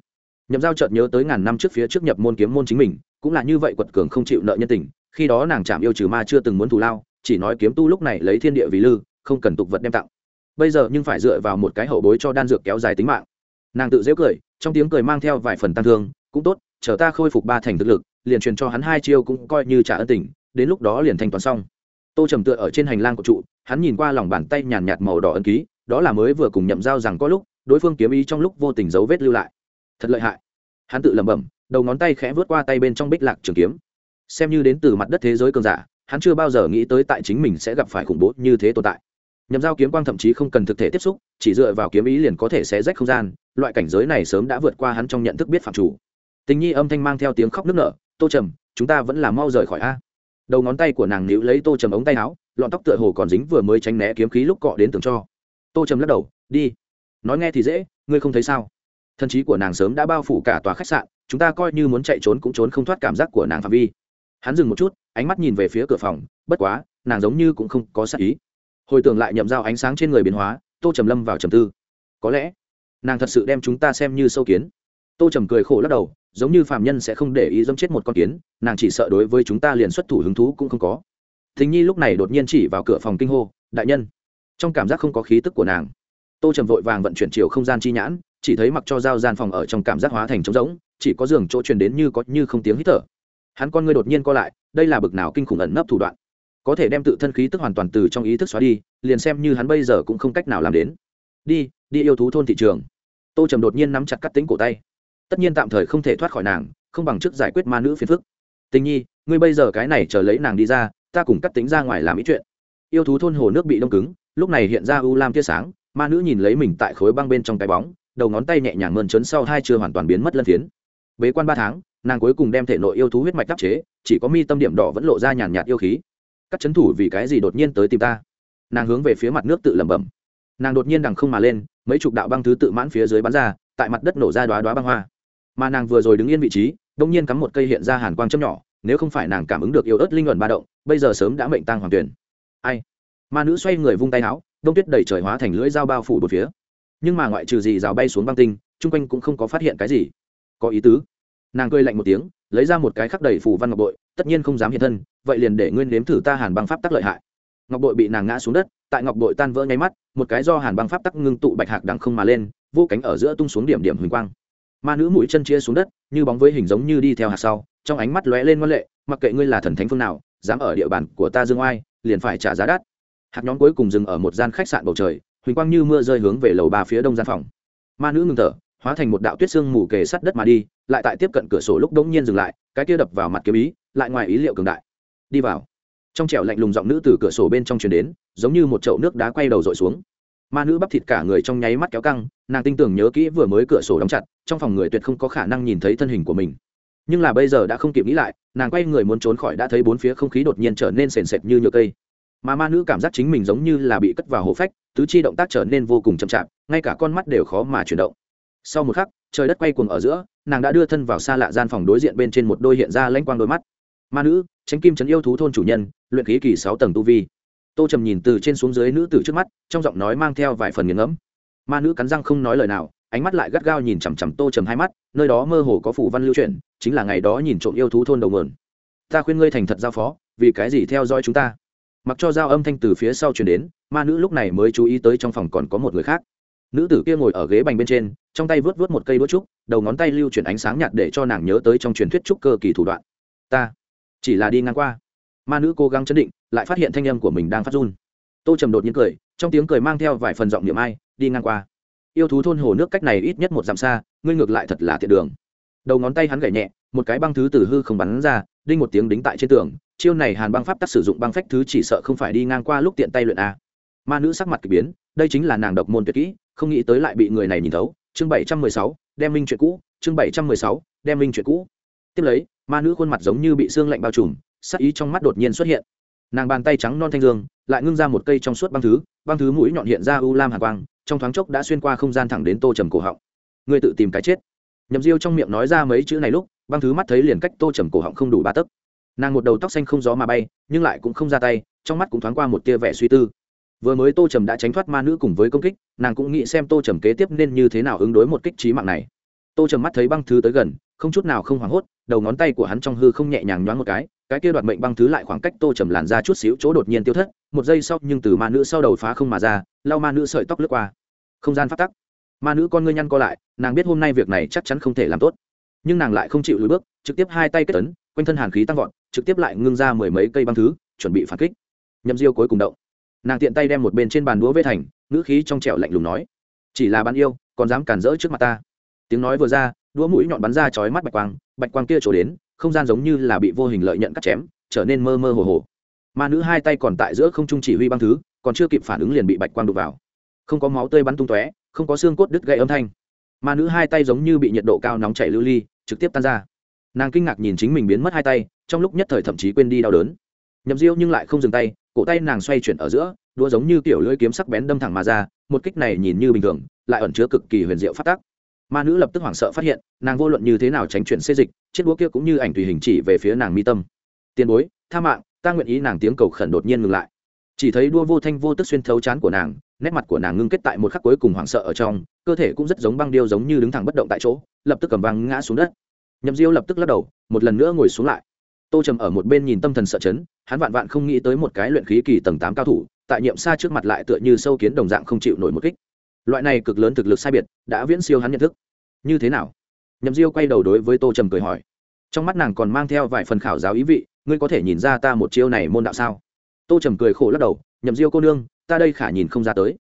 S1: Nhậm giao chợt nhớ tới ngàn năm trước phía trước nhập môn kiếm môn chính mình, cũng là như vậy quật cường không chịu nợ nhân tình, khi đó nàng chạm yêu trừ ma chưa từng muốn thù lao, chỉ nói kiếm tu lúc này lấy thiên địa vì lư, không cần tục vật đem tặng. Bây giờ nhưng phải dựa vào một cái hậu bối cho đan dược kéo dài tính mạng. Nàng tự dễ cười trong tiếng cười mang theo vài phần tăng thương, cũng tốt, chờ ta khôi phục ba thành thực lực, liền truyền cho hắn hai chiêu cũng coi như trả ân tình, đến lúc đó liền thanh toán xong. Tô trầm tựa ở trên hành lang của trụ, hắn nhìn qua lòng bàn tay nhàn nhạt màu đỏ ân ký, đó là mới vừa cùng nhậm giao rằng có lúc, đối phương kiếm ý trong lúc vô tình dấu vết lưu lại. Thật lợi hại. Hắn tự lẩm bẩm, đầu ngón tay khẽ vớt qua tay bên trong bích lạc trường kiếm. Xem như đến từ mặt đất thế giới cường giả, hắn chưa bao giờ nghĩ tới tại chính mình sẽ gặp phải khủng bố như thế tồn tại. Nhầm giao kiếm quang thậm chí không cần thực thể tiếp xúc, chỉ dựa vào kiếm ý liền có thể xé rách không gian, loại cảnh giới này sớm đã vượt qua hắn trong nhận thức biết phạm chủ. Tình nhi âm thanh mang theo tiếng khóc nức nở, tô trầm, chúng ta vẫn là mau rời khỏi a. Đầu ngón tay của nàng níu lấy tô trầm ống tay áo, lọn tóc tựa hồ còn dính vừa mới tránh né kiếm khí lúc cọ đến tường cho. Tô trầm lắc đầu, đi. Nói nghe thì dễ, ngươi không thấy sao? Thân trí của nàng sớm đã bao phủ cả tòa khách sạn, chúng ta coi như muốn chạy trốn cũng trốn không thoát cảm giác của nàng phạm vi. Hắn dừng một chút, ánh mắt nhìn về phía cửa phòng, bất quá, nàng giống như cũng không có sắc ý hồi tưởng lại nhậm dao ánh sáng trên người biến hóa, tô trầm lâm vào trầm tư. Có lẽ, nàng thật sự đem chúng ta xem như sâu kiến. Tô trầm cười khổ lắc đầu, giống như phạm nhân sẽ không để ý dâm chết một con kiến, nàng chỉ sợ đối với chúng ta liền xuất thủ hứng thú cũng không có. Thính nhi lúc này đột nhiên chỉ vào cửa phòng kinh hô, đại nhân. Trong cảm giác không có khí tức của nàng, tô trầm vội vàng vận chuyển chiều không gian chi nhãn, chỉ thấy mặc cho dao gian phòng ở trong cảm giác hóa thành trống rỗng, chỉ có giường chỗ truyền đến như có như không tiếng hít thở. Hắn con ngươi đột nhiên co lại, đây là bực nào kinh khủng ẩn nấp thủ đoạn có thể đem tự thân khí tức hoàn toàn từ trong ý thức xóa đi, liền xem như hắn bây giờ cũng không cách nào làm đến. Đi đi yêu thú thôn thị trường. Tô trầm đột nhiên nắm chặt cắt tính cổ tay. Tất nhiên tạm thời không thể thoát khỏi nàng, không bằng chức giải quyết ma nữ phiền phức. Tình nhi, ngươi bây giờ cái này chờ lấy nàng đi ra, ta cùng cắt tính ra ngoài làm ý chuyện. Yêu thú thôn hồ nước bị đông cứng, lúc này hiện ra u lam tia sáng, ma nữ nhìn lấy mình tại khối băng bên trong cái bóng, đầu ngón tay nhẹ nhàng mơn trớn sau hai chưa hoàn toàn biến mất lân phiến. Bế quan ba tháng, nàng cuối cùng đem thể nội yêu thú huyết mạch đắp chế, chỉ có mi tâm điểm đỏ vẫn lộ ra nhàn nhạt yêu khí các c h ấ n thủ vì cái gì đột nhiên tới tìm ta? Nàng hướng về phía mặt nước tự lẩm bẩm. Nàng đột nhiên đằng không mà lên, mấy chục đạo băng thứ tự mãn phía dưới bắn ra, tại mặt đất nổ ra đoá đoá băng hoa. Mà nàng vừa rồi đứng yên vị trí, đông nhiên cắm một cây hiện ra hàn quang châm nhỏ, nếu không phải nàng cảm ứng được yêu ớt linh luận ba động, bây giờ sớm đã mệnh tăng hoàng tuyển. Ai? Ma nữ xoay người vung tay áo, đông tuyết đẩy trời hóa thành lưỡi dao bao phủ một phía. Nhưng mà ngoại trừ gì rào bay xuống băng tinh, chung quanh cũng không có phát hiện cái gì. Có ý tứ. Nàng cười lạnh một tiếng, lấy ra một cái khắc đầy phủ văn ngọc bội, tất nhiên không dám hiện thân vậy liền để nguyên nếm thử ta hàn băng pháp tắc lợi hại. Ngọc bội bị nàng ngã xuống đất, tại ngọc bội tan vỡ nháy mắt, một cái do hàn băng pháp tắc ngưng tụ bạch hạc đằng không mà lên, vô cánh ở giữa tung xuống điểm điểm huỳnh quang. Ma nữ mũi chân chia xuống đất, như bóng với hình giống như đi theo hạt sau, trong ánh mắt lóe lên ngoan lệ, mặc kệ ngươi là thần thánh phương nào, dám ở địa bàn của ta dương oai, liền phải trả giá đắt. Hạt nhóm cuối cùng dừng ở một gian khách sạn bầu trời, huỳnh quang như mưa rơi hướng về lầu ba phía đông gian phòng. Ma nữ ngừng thở, hóa thành một đạo tuyết xương mù kề sắt đất mà đi, lại tại tiếp cận cửa sổ lúc đống nhiên dừng lại, cái kia đập vào mặt kiếm ý, lại ngoài ý liệu cường đại đi vào. Trong trẻo lạnh lùng giọng nữ từ cửa sổ bên trong truyền đến, giống như một chậu nước đá quay đầu dội xuống. Ma nữ bắp thịt cả người trong nháy mắt kéo căng, nàng tinh tưởng nhớ kỹ vừa mới cửa sổ đóng chặt, trong phòng người tuyệt không có khả năng nhìn thấy thân hình của mình. Nhưng là bây giờ đã không kịp nghĩ lại, nàng quay người muốn trốn khỏi đã thấy bốn phía không khí đột nhiên trở nên sền sệt như nhựa cây. Mà ma nữ cảm giác chính mình giống như là bị cất vào hổ phách, tứ chi động tác trở nên vô cùng chậm chạp, ngay cả con mắt đều khó mà chuyển động. Sau một khắc, trời đất quay cuồng ở giữa, nàng đã đưa thân vào xa lạ gian phòng đối diện bên trên một đôi hiện ra lanh quang đôi mắt. Ma nữ tránh kim trấn yêu thú thôn chủ nhân, luyện khí kỳ sáu tầng tu vi. Tô trầm nhìn từ trên xuống dưới nữ tử trước mắt, trong giọng nói mang theo vài phần nghiền ngẫm. Ma nữ cắn răng không nói lời nào, ánh mắt lại gắt gao nhìn chằm chằm tô trầm hai mắt, nơi đó mơ hồ có phủ văn lưu chuyển, chính là ngày đó nhìn trộm yêu thú thôn đầu mườn ta khuyên ngươi thành thật giao phó, vì cái gì theo dõi chúng ta? Mặc cho giao âm thanh từ phía sau chuyển đến, ma nữ lúc này mới chú ý tới trong phòng còn có một người khác. Nữ tử kia ngồi ở ghế bành bên trên, trong tay vớt vớt một cây đũa trúc, đầu ngón tay lưu chuyển ánh sáng nhạt để cho nàng nhớ tới trong truyền thuyết trúc cơ kỳ thủ đoạn. Ta chỉ là đi ngang qua. Ma nữ cố gắng chấn định, lại phát hiện thanh âm của mình đang phát run. Tô trầm đột nhiên cười, trong tiếng cười mang theo vài phần giọng niệm ai, đi ngang qua. Yêu thú thôn hồ nước cách này ít nhất một dặm xa, ngươi ngược lại thật là thiện đường. Đầu ngón tay hắn gảy nhẹ, một cái băng thứ từ hư không bắn ra, đinh một tiếng đính tại trên tường, chiêu này hàn băng pháp tắc sử dụng băng phách thứ chỉ sợ không phải đi ngang qua lúc tiện tay luyện a. Ma nữ sắc mặt k ỳ biến, đây chính là nàng độc môn tuyệt kỹ, không nghĩ tới lại bị người này nhìn thấu. Chương bảy trăm mười sáu, đem minh chuyện cũ, chương bảy trăm mười sáu, đem minh chuyện cũ tiếp lấy, ma nữ khuôn mặt giống như bị xương lạnh bao trùm, sắc ý trong mắt đột nhiên xuất hiện. Nàng bàn tay trắng non thanh dương, lại ngưng ra một cây trong suốt băng thứ băng thứ mũi nhọn hiện ra u lam hạ quang, trong thoáng chốc đã xuyên qua không gian thẳng đến tô trầm cổ họng. Người tự tìm cái chết. Nhậm diêu trong miệng nói ra mấy chữ này lúc, băng thứ mắt thấy liền cách tô trầm cổ họng không đủ ba tấc. Nàng một đầu tóc xanh không gió mà bay, nhưng lại cũng không ra tay, trong mắt cũng thoáng qua một tia vẻ suy tư. Vừa mới tô trầm đã tránh thoát ma nữ cùng với công kích, nàng cũng nghĩ xem tô trầm kế tiếp nên như thế nào ứng đối một kích trí mạng này. Tô trầm mắt thấy băng thứ tới gần, không chút nào không hoảng hốt đầu ngón tay của hắn trong hư không nhẹ nhàng nhoáng một cái cái kia đoạt mệnh băng thứ lại khoảng cách tô trầm làn ra chút xíu chỗ đột nhiên tiêu thất, một giây sau nhưng từ ma nữ sau đầu phá không mà ra, lau ma nữ sợi tóc lướt qua. Không gian phát tắc. Ma nữ con ngươi nhăn co lại, nàng biết hôm nay việc này chắc chắn không thể làm tốt. Nhưng nàng lại không chịu lùi bước, trực tiếp hai tay kết tấn quanh thân hàn khí tăng vọt, trực tiếp lại ngưng ra mười mấy cây băng thứ, chuẩn bị phản kích. Nhậm diêu cuối cùng động. Nàng tiện tay đem một bên trên bàn đũa vê thành, ngữ khí trong trẻo lạnh lùng nói, chỉ là bán yêu, còn dám cản rỡ trước mặt ta. Tiếng nói vừa ra đũa mũi nhọn bắn ra chói mắt bạch quang bạch quang kia trổ đến, không gian giống như là bị vô hình lợi nhận cắt chém, trở nên mơ mơ hồ hồ. Ma nữ hai tay còn tại giữa không trung chỉ huy băng thứ, còn chưa kịp phản ứng liền bị bạch quang đục vào. Không có máu tươi bắn tung tóe, không có xương cốt đứt gãy âm thanh. Ma nữ hai tay giống như bị nhiệt độ cao nóng chảy lưu ly, trực tiếp tan ra. Nàng kinh ngạc nhìn chính mình biến mất hai tay, trong lúc nhất thời thậm chí quên đi đau đớn. Nhậm diêu nhưng lại không dừng tay, cổ tay nàng xoay chuyển ở giữa, đũa giống như kiểu lưỡi kiếm sắc bén đâm thẳng mà ra, một kích này nhìn như bình thường, lại ẩn chứa cực kỳ huyền diệu phát tác ma nữ lập tức hoảng sợ phát hiện, nàng vô luận như thế nào tránh chuyện xê dịch, chiếc đũa kia cũng như ảnh tùy hình chỉ về phía nàng mi tâm. Tiền bối, tha mạng, ta nguyện ý. Nàng tiếng cầu khẩn đột nhiên ngừng lại. Chỉ thấy đua vô thanh vô tức xuyên thấu chán của nàng, nét mặt của nàng ngưng kết tại một khắc cuối cùng hoảng sợ ở trong, cơ thể cũng rất giống băng điêu giống như đứng thẳng bất động tại chỗ, lập tức cầm văng ngã xuống đất. Nhậm diêu lập tức lắc đầu, một lần nữa ngồi xuống lại. Tô trầm ở một bên nhìn tâm thần sợ chấn, hắn vạn vạn không nghĩ tới một cái luyện khí kỳ tầng tám cao thủ, tại nhiệm xa trước mặt lại tựa như sâu kiến đồng dạng không chịu nổi một kích loại này cực lớn thực lực sai biệt, đã viễn siêu hắn nhận thức. Như thế nào? Nhậm diêu quay đầu đối với tô trầm cười hỏi. Trong mắt nàng còn mang theo vài phần khảo giáo ý vị, ngươi có thể nhìn ra ta một chiêu này môn đạo sao? Tô trầm cười khổ lắc đầu, nhậm diêu cô nương, ta đây khả nhìn không ra tới.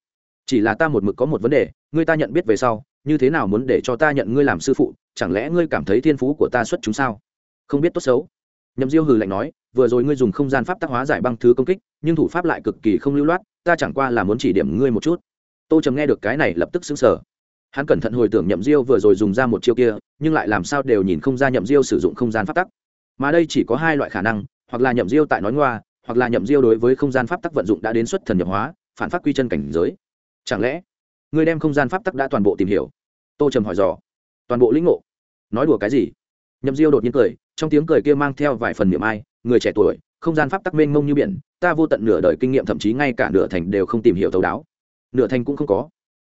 S1: Chỉ là ta một mực có một vấn đề, ngươi ta nhận biết về sau, như thế nào muốn để cho ta nhận ngươi làm sư phụ, chẳng lẽ ngươi cảm thấy thiên phú của ta xuất chúng sao? Không biết tốt xấu. Nhậm diêu hừ lạnh nói, vừa rồi ngươi dùng không gian pháp tác hóa giải băng thứ công kích, nhưng thủ pháp lại cực kỳ không lưu loát, ta chẳng qua là muốn chỉ điểm ngươi một chút tô trầm nghe được cái này lập tức xứng sở hắn cẩn thận hồi tưởng nhậm diêu vừa rồi dùng ra một chiêu kia, nhưng lại làm sao đều nhìn không ra nhậm diêu sử dụng không gian pháp tắc. Mà đây chỉ có hai loại khả năng, hoặc là nhậm diêu tại nói ngoa, hoặc là nhậm diêu đối với không gian pháp tắc vận dụng đã đến xuất thần nhập hóa, phản phát quy chân cảnh giới. Chẳng lẽ, người đem không gian pháp tắc đã toàn bộ tìm hiểu? Tô trầm hỏi dò. Toàn bộ lĩnh ngộ. Nói đùa cái gì? Nhậm diêu đột nhiên cười, trong tiếng cười kia mang theo vài phần niệm ai, người trẻ tuổi, không gian pháp tắc mênh mông như biển, ta vô tận nửa đời kinh nghiệm thậm chí ngay cả nửa thành đều không tìm hiểu thấu đáo nửa thành cũng không có.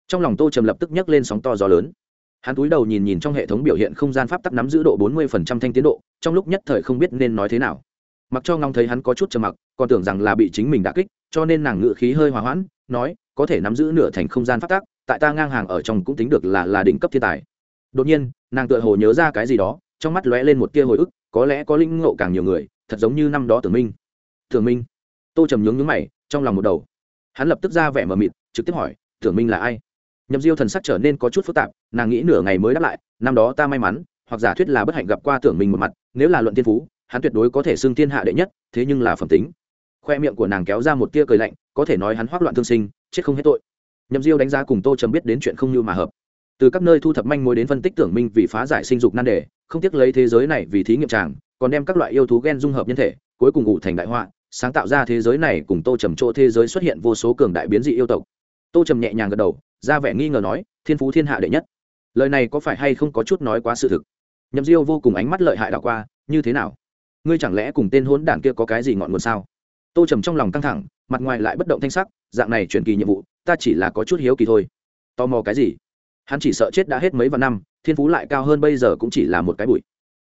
S1: Trong lòng tô trầm lập tức nhấc lên sóng to gió lớn. Hắn túi đầu nhìn nhìn trong hệ thống biểu hiện không gian pháp tắc nắm giữ độ bốn mươi phần trăm thanh tiến độ, trong lúc nhất thời không biết nên nói thế nào. Mặc cho ngong thấy hắn có chút trầm mặc, còn tưởng rằng là bị chính mình đã kích, cho nên nàng ngự khí hơi hòa hoãn, nói, có thể nắm giữ nửa thành không gian pháp tắc, tại ta ngang hàng ở trong cũng tính được là là đỉnh cấp thiên tài. Đột nhiên, nàng tựa hồ nhớ ra cái gì đó, trong mắt lóe lên một tia hồi ức, có lẽ có linh ngộ càng nhiều người, thật giống như năm đó tưởng minh. Tưởng minh. Tô trầm nhướng nhướng mày, trong lòng một đầu. Hắn lập tức ra vẻ mờ mịt trực tiếp hỏi, tưởng minh là ai? Nhậm diêu thần sắc trở nên có chút phức tạp, nàng nghĩ nửa ngày mới đáp lại, năm đó ta may mắn, hoặc giả thuyết là bất hạnh gặp qua tưởng minh một mặt, nếu là luận tiên phú, hắn tuyệt đối có thể xưng thiên hạ đệ nhất, thế nhưng là phẩm tính. Khoe miệng của nàng kéo ra một tia cười lạnh, có thể nói hắn hoác loạn thương sinh, chết không hết tội. Nhậm diêu đánh giá cùng tô trầm biết đến chuyện không như mà hợp. Từ các nơi thu thập manh mối đến phân tích tưởng minh vì phá giải sinh dục nan đề, không tiếc lấy thế giới này vì thí nghiệm tràng, còn đem các loại yêu thú gen dung hợp nhân thể, cuối cùng ủ thành đại họa, sáng tạo ra thế giới này cùng tô trầm chỗ thế giới xuất hiện vô số cường đại biến dị yêu tộc tô trầm nhẹ nhàng gật đầu, ra vẻ nghi ngờ nói, thiên phú thiên hạ đệ nhất. Lời này có phải hay không có chút nói quá sự thực? Nhậm diêu vô cùng ánh mắt lợi hại đảo qua, như thế nào? Ngươi chẳng lẽ cùng tên hốn đản kia có cái gì ngọn nguồn sao? Tô trầm trong lòng căng thẳng, mặt ngoài lại bất động thanh sắc, dạng này chuyển kỳ nhiệm vụ, ta chỉ là có chút hiếu kỳ thôi. Tò mò cái gì? Hắn chỉ sợ chết đã hết mấy vạn năm, thiên phú lại cao hơn bây giờ cũng chỉ là một cái bụi.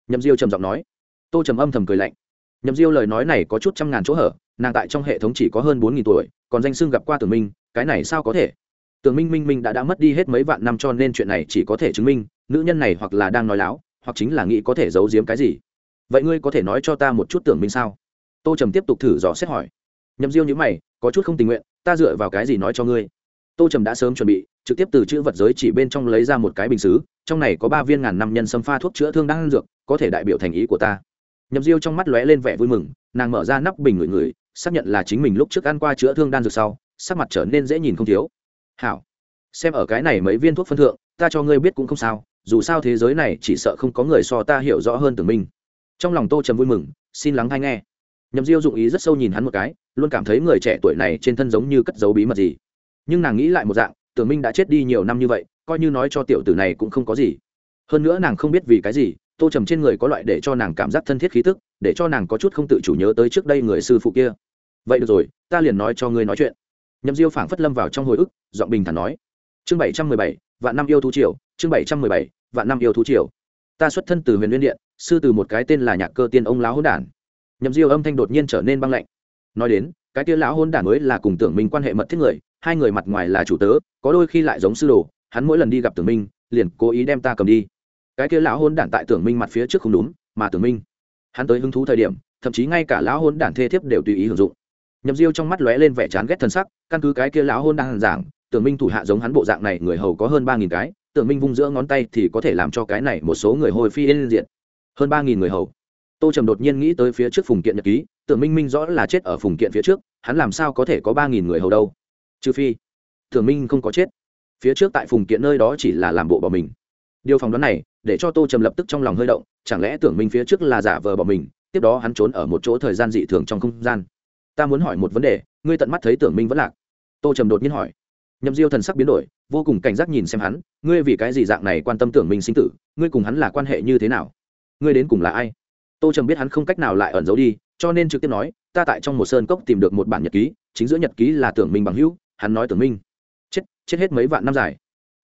S1: Nhậm diêu trầm giọng nói. Tô trầm âm thầm cười lạnh nhậm diêu lời nói này có chút trăm ngàn chỗ hở, nàng tại trong hệ thống chỉ có hơn bốn nghìn tuổi, còn danh xưng gặp qua tưởng minh, cái này sao có thể? Tưởng minh minh minh đã đã mất đi hết mấy vạn năm cho nên chuyện này chỉ có thể chứng minh, nữ nhân này hoặc là đang nói láo, hoặc chính là nghĩ có thể giấu giếm cái gì. Vậy ngươi có thể nói cho ta một chút tưởng minh sao? Tô trầm tiếp tục thử dò xét hỏi. Nhậm diêu nhữ mày, có chút không tình nguyện, ta dựa vào cái gì nói cho ngươi? Tô trầm đã sớm chuẩn bị, trực tiếp từ chữ vật giới chỉ bên trong lấy ra một cái bình xứ, trong này có ba viên ngàn năm nhân xâm pha thuốc chữa thương đang dược, có thể đại biểu thành ý của ta nhậm diêu trong mắt lóe lên vẻ vui mừng, nàng mở ra nắp bình ngửi ngửi, xác nhận là chính mình lúc trước ăn qua chữa thương đan dược sau, sắc mặt trở nên dễ nhìn không thiếu. Hảo, xem ở cái này mấy viên thuốc phân thượng, ta cho ngươi biết cũng không sao, dù sao thế giới này chỉ sợ không có người so ta hiểu rõ hơn tưởng minh trong lòng tô trầm vui mừng, xin lắng hay nghe. Nhậm diêu dụng ý rất sâu nhìn hắn một cái, luôn cảm thấy người trẻ tuổi này trên thân giống như cất giấu bí mật gì. Nhưng nàng nghĩ lại một dạng, tưởng minh đã chết đi nhiều năm như vậy, coi như nói cho tiểu tử này cũng không có gì. Hơn nữa nàng không biết vì cái gì tô trầm trên người có loại để cho nàng cảm giác thân thiết khí tức, để cho nàng có chút không tự chủ nhớ tới trước đây người sư phụ kia. Vậy được rồi, ta liền nói cho ngươi nói chuyện. Nhậm diêu phảng phất lâm vào trong hồi ức, giọng bình thản nói. Chương bảy trăm mười bảy, vạn năm yêu thú triều, chương bảy trăm mười bảy, vạn năm yêu thú triều. Ta xuất thân từ huyền liên điện, sư từ một cái tên là nhạc cơ tiên ông lão hôn đản. Nhậm diêu âm thanh đột nhiên trở nên băng lạnh. Nói đến, cái tia lão hôn đản mới là cùng tưởng minh quan hệ mật thiết người, hai người mặt ngoài là chủ tớ, có đôi khi lại giống sư đồ, hắn mỗi lần đi gặp tưởng minh liền cố ý đem ta cầm đi cái kia lão hôn đản tại tưởng minh mặt phía trước không đúng, mà tưởng minh, hắn tới hứng thú thời điểm, thậm chí ngay cả lão hôn đản thê thiếp đều tùy ý hưởng dụng. Nhậm diêu trong mắt lóe lên vẻ chán ghét thân sắc, căn cứ cái kia lão hôn đang giảng, tưởng minh thủ hạ giống hắn bộ dạng này người hầu có hơn ba nghìn cái, tưởng minh vung giữa ngón tay thì có thể làm cho cái này một số người hồi phi lên diện hơn ba nghìn người hầu. Tô trầm đột nhiên nghĩ tới phía trước phùng kiện nhật ký, tưởng minh minh rõ là chết ở phùng kiện phía trước, hắn làm sao có thể có ba nghìn người hầu đâu? Trừ phi, tưởng minh không có chết. Phía trước tại phùng kiện nơi đó chỉ là làm bộ bỏ mình điều phỏng đoán này, để cho tô trầm lập tức trong lòng hơi động, chẳng lẽ tưởng minh phía trước là giả vờ bỏ mình, tiếp đó hắn trốn ở một chỗ thời gian dị thường trong không gian. Ta muốn hỏi một vấn đề, ngươi tận mắt thấy tưởng minh vẫn lạc? Tô trầm đột nhiên hỏi. Nhậm diêu thần sắc biến đổi, vô cùng cảnh giác nhìn xem hắn, ngươi vì cái gì dạng này quan tâm tưởng minh sinh tử, ngươi cùng hắn là quan hệ như thế nào? Ngươi đến cùng là ai? Tô trầm biết hắn không cách nào lại ẩn giấu đi, cho nên trực tiếp nói, ta tại trong một sơn cốc tìm được một bản nhật ký, chính giữa nhật ký là tưởng minh bằng hữu, hắn nói tưởng minh chết chết hết mấy vạn năm dài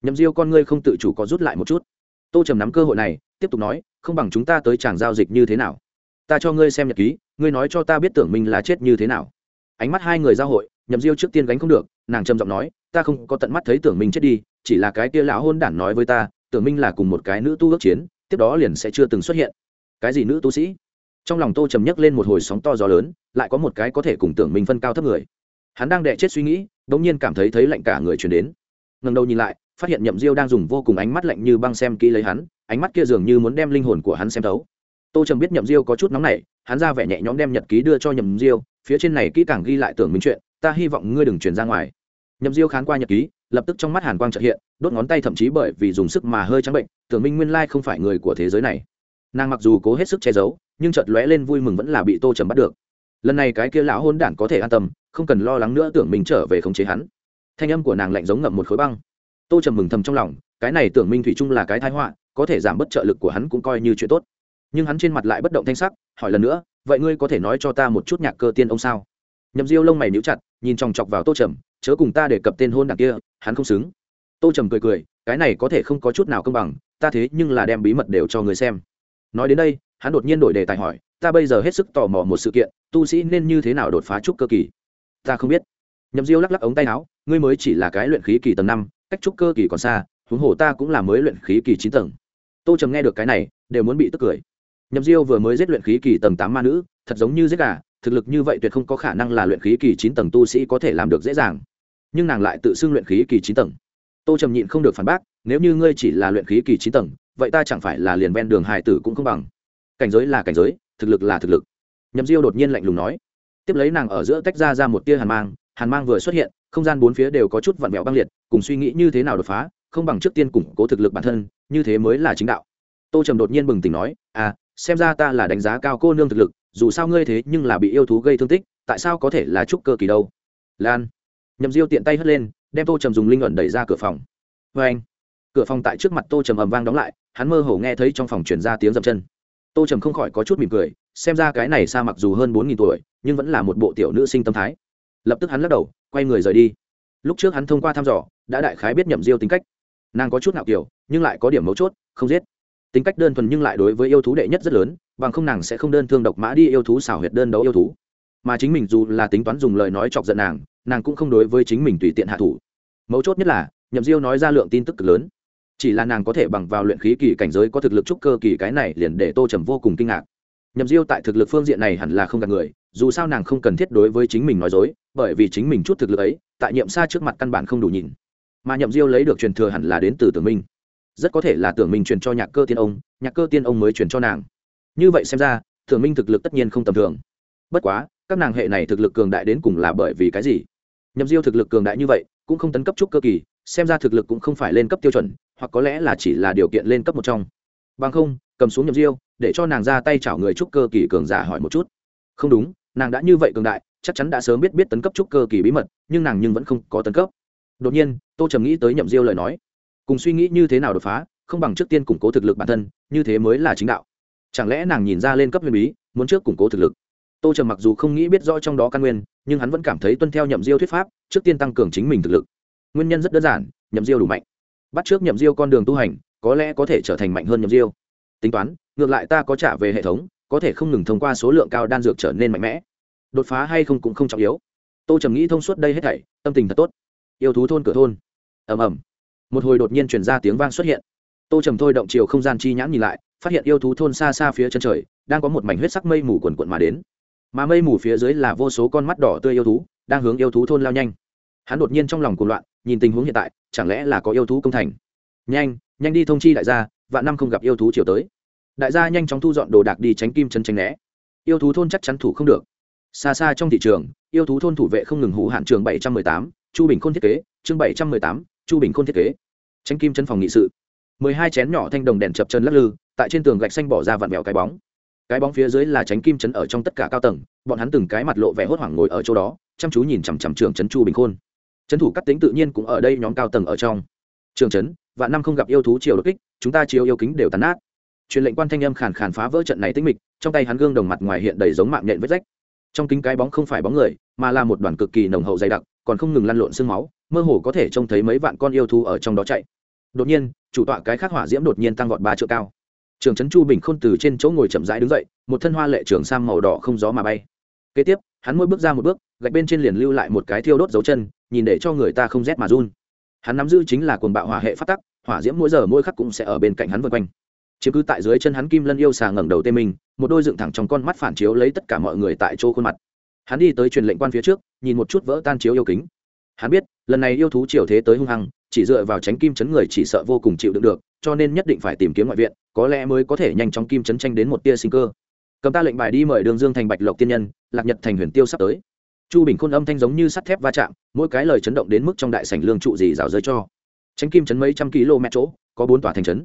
S1: nhậm diêu con ngươi không tự chủ có rút lại một chút. Tô trầm nắm cơ hội này, tiếp tục nói, không bằng chúng ta tới tràng giao dịch như thế nào? Ta cho ngươi xem nhật ký, ngươi nói cho ta biết tưởng mình là chết như thế nào. Ánh mắt hai người giao hội, nhậm diêu trước tiên gánh không được, nàng trầm giọng nói, ta không có tận mắt thấy tưởng mình chết đi, chỉ là cái kia lão hôn đản nói với ta, tưởng minh là cùng một cái nữ tu ước chiến, tiếp đó liền sẽ chưa từng xuất hiện. Cái gì nữ tu sĩ? Trong lòng tô trầm nhấc lên một hồi sóng to gió lớn, lại có một cái có thể cùng tưởng minh phân cao thấp người. Hắn đang đẻ chết suy nghĩ đ ỗ n g nhiên cảm thấy thấy lạnh cả người chuyển đến. Ngần đầu nhìn lại phát hiện nhậm diêu đang dùng vô cùng ánh mắt lạnh như băng xem kỹ lấy hắn, ánh mắt kia dường như muốn đem linh hồn của hắn xem thấu. Tô trầm biết nhậm diêu có chút nóng nảy, hắn ra vẻ nhẹ nhõm đem nhật ký đưa cho nhậm diêu, phía trên này kỹ càng ghi lại tưởng minh chuyện, ta hy vọng ngươi đừng truyền ra ngoài. Nhậm diêu khán qua nhật ký, lập tức trong mắt hàn quang trợ hiện, đốt ngón tay thậm chí bởi vì dùng sức mà hơi trắng bệnh, tưởng minh nguyên lai không phải người của thế giới này. Nàng mặc dù cố hết sức che giấu, nhưng chợt lóe lên vui mừng vẫn là bị tô trầm bắt được. Lần này cái kia lão hôn đản có thể an tâm, không cần lo lắng nữa tưởng mình trở về khống chế hắn. Thanh âm của nàng lạnh giống ngậm một khối băng tô trầm mừng thầm trong lòng, cái này tưởng minh thủy Trung là cái thái họa, có thể giảm bớt trợ lực của hắn cũng coi như chuyện tốt. Nhưng hắn trên mặt lại bất động thanh sắc, hỏi lần nữa, vậy ngươi có thể nói cho ta một chút nhạc cơ tiên ông sao? Nhậm diêu lông mày níu chặt, nhìn chòng chọc vào tô trầm, chớ cùng ta để cập tên hôn đảng kia, hắn không xứng. Tô trầm cười cười, cái này có thể không có chút nào công bằng, ta thế nhưng là đem bí mật đều cho người xem. Nói đến đây, hắn đột nhiên đổi đề tài hỏi, ta bây giờ hết sức tò mò một sự kiện, tu sĩ nên như thế nào đột phá trúc cơ kỳ? Ta không biết. Nhậm diêu lắc lắc ống tay áo, ngươi mới chỉ là cái luyện khí kỳ tầng năm cách trúc cơ kỳ còn xa, huống hồ ta cũng là mới luyện khí kỳ chín tầng. Tô trầm nghe được cái này, đều muốn bị tức cười. Nhậm diêu vừa mới giết luyện khí kỳ tầng tám ma nữ, thật giống như giết gà, thực lực như vậy tuyệt không có khả năng là luyện khí kỳ chín tầng tu sĩ có thể làm được dễ dàng. Nhưng nàng lại tự xưng luyện khí kỳ chín tầng. Tô trầm nhịn không được phản bác, nếu như ngươi chỉ là luyện khí kỳ chín tầng, vậy ta chẳng phải là liền ven đường hải tử cũng không bằng. Cảnh giới là cảnh giới, thực lực là thực lực. Nhậm diêu đột nhiên lạnh lùng nói. Tiếp lấy nàng ở giữa tách ra ra một tia hàn mang hàn mang vừa xuất hiện, không gian bốn phía đều có chút vặn vẹo băng liệt cùng suy nghĩ như thế nào đột phá, không bằng trước tiên củng cố thực lực bản thân, như thế mới là chính đạo. Tô trầm đột nhiên bừng tỉnh nói à xem ra ta là đánh giá cao cô nương thực lực, dù sao ngươi thế nhưng là bị yêu thú gây thương tích, tại sao có thể là trúc cơ kỳ đâu? Lan nhầm diêu tiện tay hất lên, đem tô trầm dùng linh luận đẩy ra cửa phòng. Vê anh. Cửa phòng tại trước mặt tô trầm ầm vang đóng lại, hắn mơ hồ nghe thấy trong phòng chuyển ra tiếng dậm chân. Tô trầm không khỏi có chút mỉm cười, xem ra cái này xa mặc dù hơn bốn nghìn tuổi, nhưng vẫn là một bộ tiểu nữ sinh tâm thái. Lập tức hắn lắc đầu, quay người rời đi lúc trước hắn thông qua thăm dò, đã đại khái biết nhậm diêu tính cách. Nàng có chút ngạo kiểu, nhưng lại có điểm mấu chốt, không giết. Tính cách đơn thuần nhưng lại đối với yêu thú đệ nhất rất lớn, bằng không nàng sẽ không đơn thương độc mã đi yêu thú xảo huyệt đơn đấu yêu thú. Mà chính mình dù là tính toán dùng lời nói chọc giận nàng nàng cũng không đối với chính mình tùy tiện hạ thủ. Mấu chốt nhất là, nhậm diêu nói ra lượng tin tức cực lớn. Chỉ là nàng có thể bằng vào luyện khí kỳ cảnh giới có thực lực trúc cơ kỳ cái này liền để tô trầm vô cùng kinh ngạc. Nhậm diêu tại thực lực phương diện này hẳn là không gạt người, dù sao nàng không cần thiết đối với chính mình nói dối, bởi vì chính mình chút thực lực ấy tại nhiệm xa trước mặt căn bản không đủ nhìn. Mà nhậm diêu lấy được truyền thừa hẳn là đến từ tưởng minh. Rất có thể là tưởng minh truyền cho nhạc cơ tiên ông, nhạc cơ tiên ông mới truyền cho nàng. Như vậy xem ra, tưởng minh thực lực tất nhiên không tầm thường. Bất quá, các nàng hệ này thực lực cường đại đến cùng là bởi vì cái gì? Nhậm diêu thực lực cường đại như vậy, cũng không tấn cấp trúc cơ kỳ, xem ra thực lực cũng không phải lên cấp tiêu chuẩn, hoặc có lẽ là chỉ là điều kiện lên cấp một trong. Bằng không, cầm xuống nhậm diêu, để cho nàng ra tay chảo người trúc cơ kỳ cường giả hỏi một chút. Không đúng, nàng đã như vậy cường đại chắc chắn đã sớm biết biết tấn cấp trúc cơ kỳ bí mật, nhưng nàng nhưng vẫn không có tấn cấp. Đột nhiên, tô trầm nghĩ tới nhậm diêu lời nói. Cùng suy nghĩ như thế nào đột phá, không bằng trước tiên củng cố thực lực bản thân, như thế mới là chính đạo. Chẳng lẽ nàng nhìn ra lên cấp huyền bí, muốn trước củng cố thực lực? Tô trầm mặc dù không nghĩ biết rõ trong đó căn nguyên, nhưng hắn vẫn cảm thấy tuân theo nhậm diêu thuyết pháp, trước tiên tăng cường chính mình thực lực. Nguyên nhân rất đơn giản, nhậm diêu đủ mạnh. Bắt trước nhậm diêu con đường tu hành, có lẽ có thể trở thành mạnh hơn nhậm diêu. Tính toán, ngược lại ta có trả về hệ thống, có thể không ngừng thông qua số lượng cao đan dược trở nên mạnh mẽ đột phá hay không cũng không trọng yếu. Tô trầm nghĩ thông suốt đây hết thảy, tâm tình thật tốt. Yêu thú thôn cửa thôn. Ầm ầm. Một hồi đột nhiên truyền ra tiếng vang xuất hiện. Tô trầm thôi động chiều không gian chi nhãn nhìn lại, phát hiện yêu thú thôn xa xa phía chân trời, đang có một mảnh huyết sắc mây mù quần quận mà đến. Mà mây mù phía dưới là vô số con mắt đỏ tươi yêu thú, đang hướng yêu thú thôn lao nhanh. Hắn đột nhiên trong lòng cuồng loạn, nhìn tình huống hiện tại, chẳng lẽ là có yêu thú công thành? Nhanh nhanh đi thông chi đại gia, vạn năm không gặp yêu thú chiều tới. Đại gia nhanh chóng thu dọn đồ đạc đi tránh kim chân tránh né. Yêu thú thôn chắc chắn thủ không được xa xa trong thị trường, yêu thú thôn thủ vệ không ngừng hủ hạn trường bảy trăm mười tám, chu bình khôn thiết kế, chương bảy trăm mười tám, chu bình khôn thiết kế. Tránh kim chân phòng nghị sự. mười hai chén nhỏ thanh đồng đèn chập chân lắc lư, tại trên tường gạch xanh bỏ ra vặn vẹo cái bóng. Cái bóng phía dưới là tránh kim chấn ở trong tất cả cao tầng, bọn hắn từng cái mặt lộ vẻ hốt hoảng ngồi ở chỗ đó, chăm chú nhìn chằm chằm trường trấn chu bình khôn. Trấn thủ cắt tính tự nhiên cũng ở đây nhóm cao tầng ở trong. Trường trấn, vạn năm không gặp yêu thú chiều đột kích, chúng ta chiều yêu kính đều tàn nát. Truyền lệnh quan thanh âm khàn khàn phá vỡ trận này tinh mịch, trong tay hắn gương đồng mặt ngoài hiện đầy giống mạng nhện vết rách trong kính cái bóng không phải bóng người, mà là một đoàn cực kỳ nồng hậu dày đặc, còn không ngừng lăn lộn sương máu, mơ hồ có thể trông thấy mấy vạn con yêu thú ở trong đó chạy. Đột nhiên, chủ tọa cái khắc hỏa diễm đột nhiên tăng vọt ba triệu cao. Trường trấn chu bình khôn từ trên chỗ ngồi chậm rãi đứng dậy, một thân hoa lệ trường sam màu đỏ không gió mà bay. Kế tiếp, hắn mỗi bước ra một bước, gạch bên trên liền lưu lại một cái thiêu đốt dấu chân, nhìn để cho người ta không rét mà run. Hắn nắm giữ chính là cuồng bạo hỏa hệ phát tắc, hỏa diễm mỗi giờ mỗi khắc cũng sẽ ở bên cạnh hắn vân quanh. Chiếm cứ tại dưới chân hắn kim lân yêu xà ngẩng đầu tê mình một đôi dựng thẳng trong con mắt phản chiếu lấy tất cả mọi người tại chỗ khuôn mặt. Hắn đi tới truyền lệnh quan phía trước, nhìn một chút vỡ tan chiếu yêu kính. Hắn biết, lần này yêu thú triều thế tới hung hăng, chỉ dựa vào tránh kim chấn người chỉ sợ vô cùng chịu đựng được, cho nên nhất định phải tìm kiếm ngoại viện, có lẽ mới có thể nhanh chóng kim chấn tranh đến một tia sinh cơ. Cầm ta lệnh bài đi mời đường dương thành bạch lộc tiên nhân, lạc nhật thành huyền tiêu sắp tới. Chu bình khôn âm thanh giống như sắt thép va chạm, mỗi cái lời chấn động đến mức trong đại sảnh lương trụ gì rào rơi cho. Tránh kim chấn mấy trăm km chỗ, có bốn tòa thành trấn.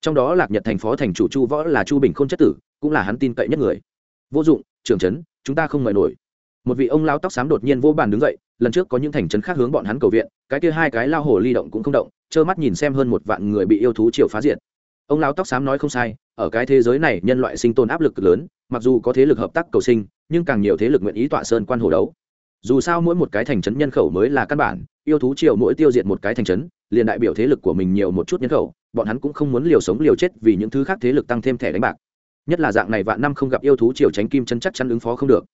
S1: Trong đó lạc nhật thành phó thành chủ chu võ là chu bình khôn chất tử cũng là hắn tin cậy nhất người. Vô dụng, trưởng trấn, chúng ta không mời nổi. Một vị ông lao tóc xám đột nhiên vô bàn đứng dậy, lần trước có những thành trấn khác hướng bọn hắn cầu viện, cái kia hai cái lao hồ ly động cũng không động, trơ mắt nhìn xem hơn một vạn người bị yêu thú triều phá diệt. Ông lao tóc xám nói không sai, ở cái thế giới này, nhân loại sinh tồn áp lực lớn, mặc dù có thế lực hợp tác cầu sinh, nhưng càng nhiều thế lực nguyện ý tọa sơn quan hồ đấu. Dù sao mỗi một cái thành trấn nhân khẩu mới là căn bản, yêu thú triều mỗi tiêu diệt một cái thành trấn, liền đại biểu thế lực của mình nhiều một chút nhân khẩu, bọn hắn cũng không muốn liều sống liều chết vì những thứ khác thế lực tăng thêm thẻ đánh bạc nhất là dạng này vạn năm không gặp yêu thú triều tránh kim chân chắc chắn ứng phó không được.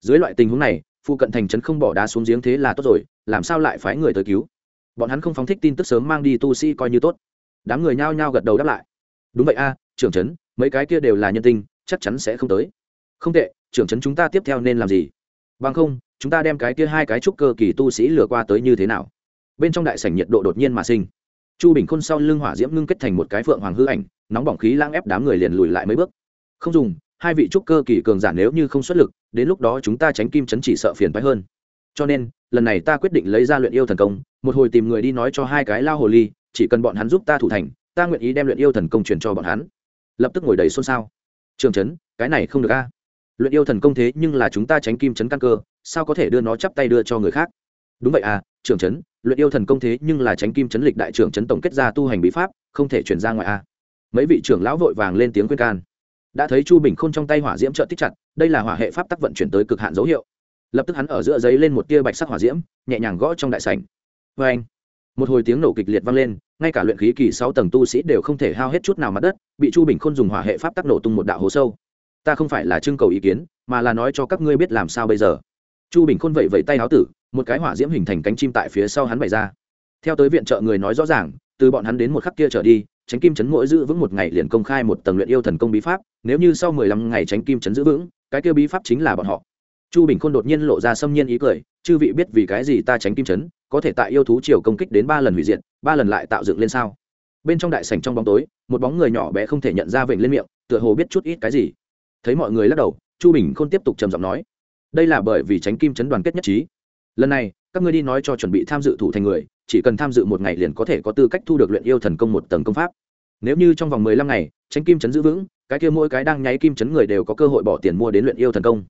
S1: Dưới loại tình huống này phụ cận thành trấn không bỏ đá xuống giếng thế là tốt rồi, làm sao lại phái người tới cứu? Bọn hắn không phóng thích tin tức sớm mang đi tu sĩ coi như tốt. Đám người nhao nhao gật đầu đáp lại. Đúng vậy a, trưởng trấn, mấy cái kia đều là nhân tinh chắc chắn sẽ không tới. Không tệ, trưởng trấn chúng ta tiếp theo nên làm gì? Bằng không, chúng ta đem cái kia hai cái trúc cơ kỳ tu sĩ lừa qua tới như thế nào? Bên trong đại sảnh nhiệt độ đột nhiên mà sinh. Chu bình khôn sau lưng hỏa diễm ngưng kết thành một cái phượng hoàng hư ảnh, nóng bỏng khí lang ép đám người liền lùi lại mấy bước không dùng, hai vị trúc cơ kỳ cường giả nếu như không xuất lực, đến lúc đó chúng ta tránh kim chấn chỉ sợ phiền phái hơn. Cho nên, lần này ta quyết định lấy ra luyện yêu thần công, một hồi tìm người đi nói cho hai cái lao hồ ly, chỉ cần bọn hắn giúp ta thủ thành, ta nguyện ý đem luyện yêu thần công truyền cho bọn hắn. Lập tức ngồi đầy xôn xao. Trường trấn cái này không được a. Luyện yêu thần công thế nhưng là chúng ta tránh kim chấn căn cơ, sao có thể đưa nó chắp tay đưa cho người khác? Đúng vậy à trường trấn luyện yêu thần công thế nhưng là tránh kim chấn lịch đại trưởng trấn tổng kết ra tu hành bí pháp, không thể chuyển ra ngoài a. Mấy vị trưởng lão vội vàng lên tiếng khuyên can đã thấy chu bình k h ô n trong tay hỏa diễm trợ tích chặt, đây là hỏa hệ pháp tắc vận chuyển tới cực hạn dấu hiệu. Lập tức hắn ở giữa giấy lên một tia bạch sắc hỏa diễm, nhẹ nhàng gõ trong đại sảnh. Vê anh, một hồi tiếng nổ kịch liệt vang lên, ngay cả luyện khí kỳ sáu tầng tu sĩ đều không thể hao hết chút nào mặt đất, bị chu bình khôn dùng hỏa hệ pháp tắc nổ tung một đạo hố sâu. Ta không phải là trưng cầu ý kiến, mà là nói cho các ngươi biết làm sao bây giờ. Chu bình khôn vẫy vẫy tay áo tử, một cái hỏa diễm hình thành cánh chim tại phía sau hắn bày ra. Theo tới viện trợ người nói rõ ràng, từ bọn hắn đến một khắc kia trở đi tránh kim chấn mỗi giữ vững một ngày liền công khai một tầng luyện yêu thần công bí pháp, nếu như sau mười lăm ngày tránh kim chấn giữ vững, cái kia bí pháp chính là bọn họ. Chu bình khôn đột nhiên lộ ra xâm nhiên ý cười, chư vị biết vì cái gì ta tránh kim chấn, có thể tại yêu thú triều công kích đến ba lần hủy diệt, ba lần lại tạo dựng lên sao? Bên trong đại sảnh trong bóng tối, một bóng người nhỏ bé không thể nhận ra vểnh lên miệng, tựa hồ biết chút ít cái gì. Thấy mọi người lắc đầu, chu bình khôn tiếp tục trầm giọng nói, đây là bởi vì tránh kim chấn đoàn kết nhất trí. Lần này, các ngươi đi nói cho chuẩn bị tham dự thủ thành người chỉ cần tham dự một ngày liền có thể có tư cách thu được luyện yêu thần công một tầng công pháp. Nếu như trong vòng mười lăm ngày, tránh kim chấn giữ vững, cái kia mỗi cái đang nháy kim chấn người đều có cơ hội bỏ tiền mua đến luyện yêu thần công.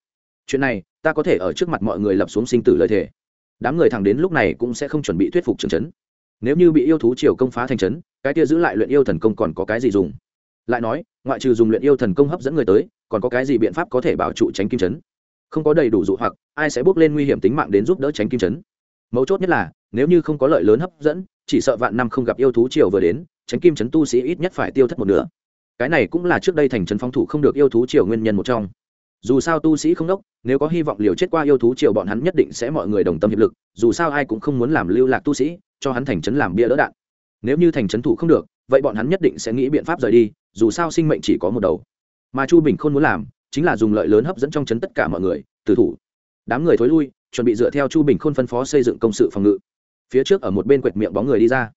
S1: Chuyện này, ta có thể ở trước mặt mọi người lập xuống sinh tử lợi thề. đám người thẳng đến lúc này cũng sẽ không chuẩn bị thuyết phục trường chấn. Nếu như bị yêu thú triều công phá thành chấn, cái kia giữ lại luyện yêu thần công còn có cái gì dùng? Lại nói, ngoại trừ dùng luyện yêu thần công hấp dẫn người tới, còn có cái gì biện pháp có thể bảo trụ tránh kim chấn? Không có đầy đủ dụ hoặc, ai sẽ bước lên nguy hiểm tính mạng đến giúp đỡ tránh kim chấn? Mấu chốt nhất là, nếu như không có lợi lớn hấp dẫn, chỉ sợ vạn năm không gặp yêu thú triều vừa đến, tránh kim chấn tu sĩ ít nhất phải tiêu thất một nửa. Cái này cũng là trước đây thành trấn phong thủ không được yêu thú triều nguyên nhân một trong. Dù sao tu sĩ không đốc, nếu có hy vọng liều chết qua yêu thú triều bọn hắn nhất định sẽ mọi người đồng tâm hiệp lực, dù sao ai cũng không muốn làm lưu lạc tu sĩ, cho hắn thành trấn làm bia đỡ đạn. Nếu như thành trấn thủ không được, vậy bọn hắn nhất định sẽ nghĩ biện pháp rời đi, dù sao sinh mệnh chỉ có một đầu. Mà chu bình không muốn làm, chính là dùng lợi lớn hấp dẫn trong trấn tất cả mọi người từ thủ. Đám người thối lui chuẩn bị dựa theo chu bình khôn phân phó xây dựng công sự phòng ngự. Phía trước ở một bên quệt miệng bóng người đi ra.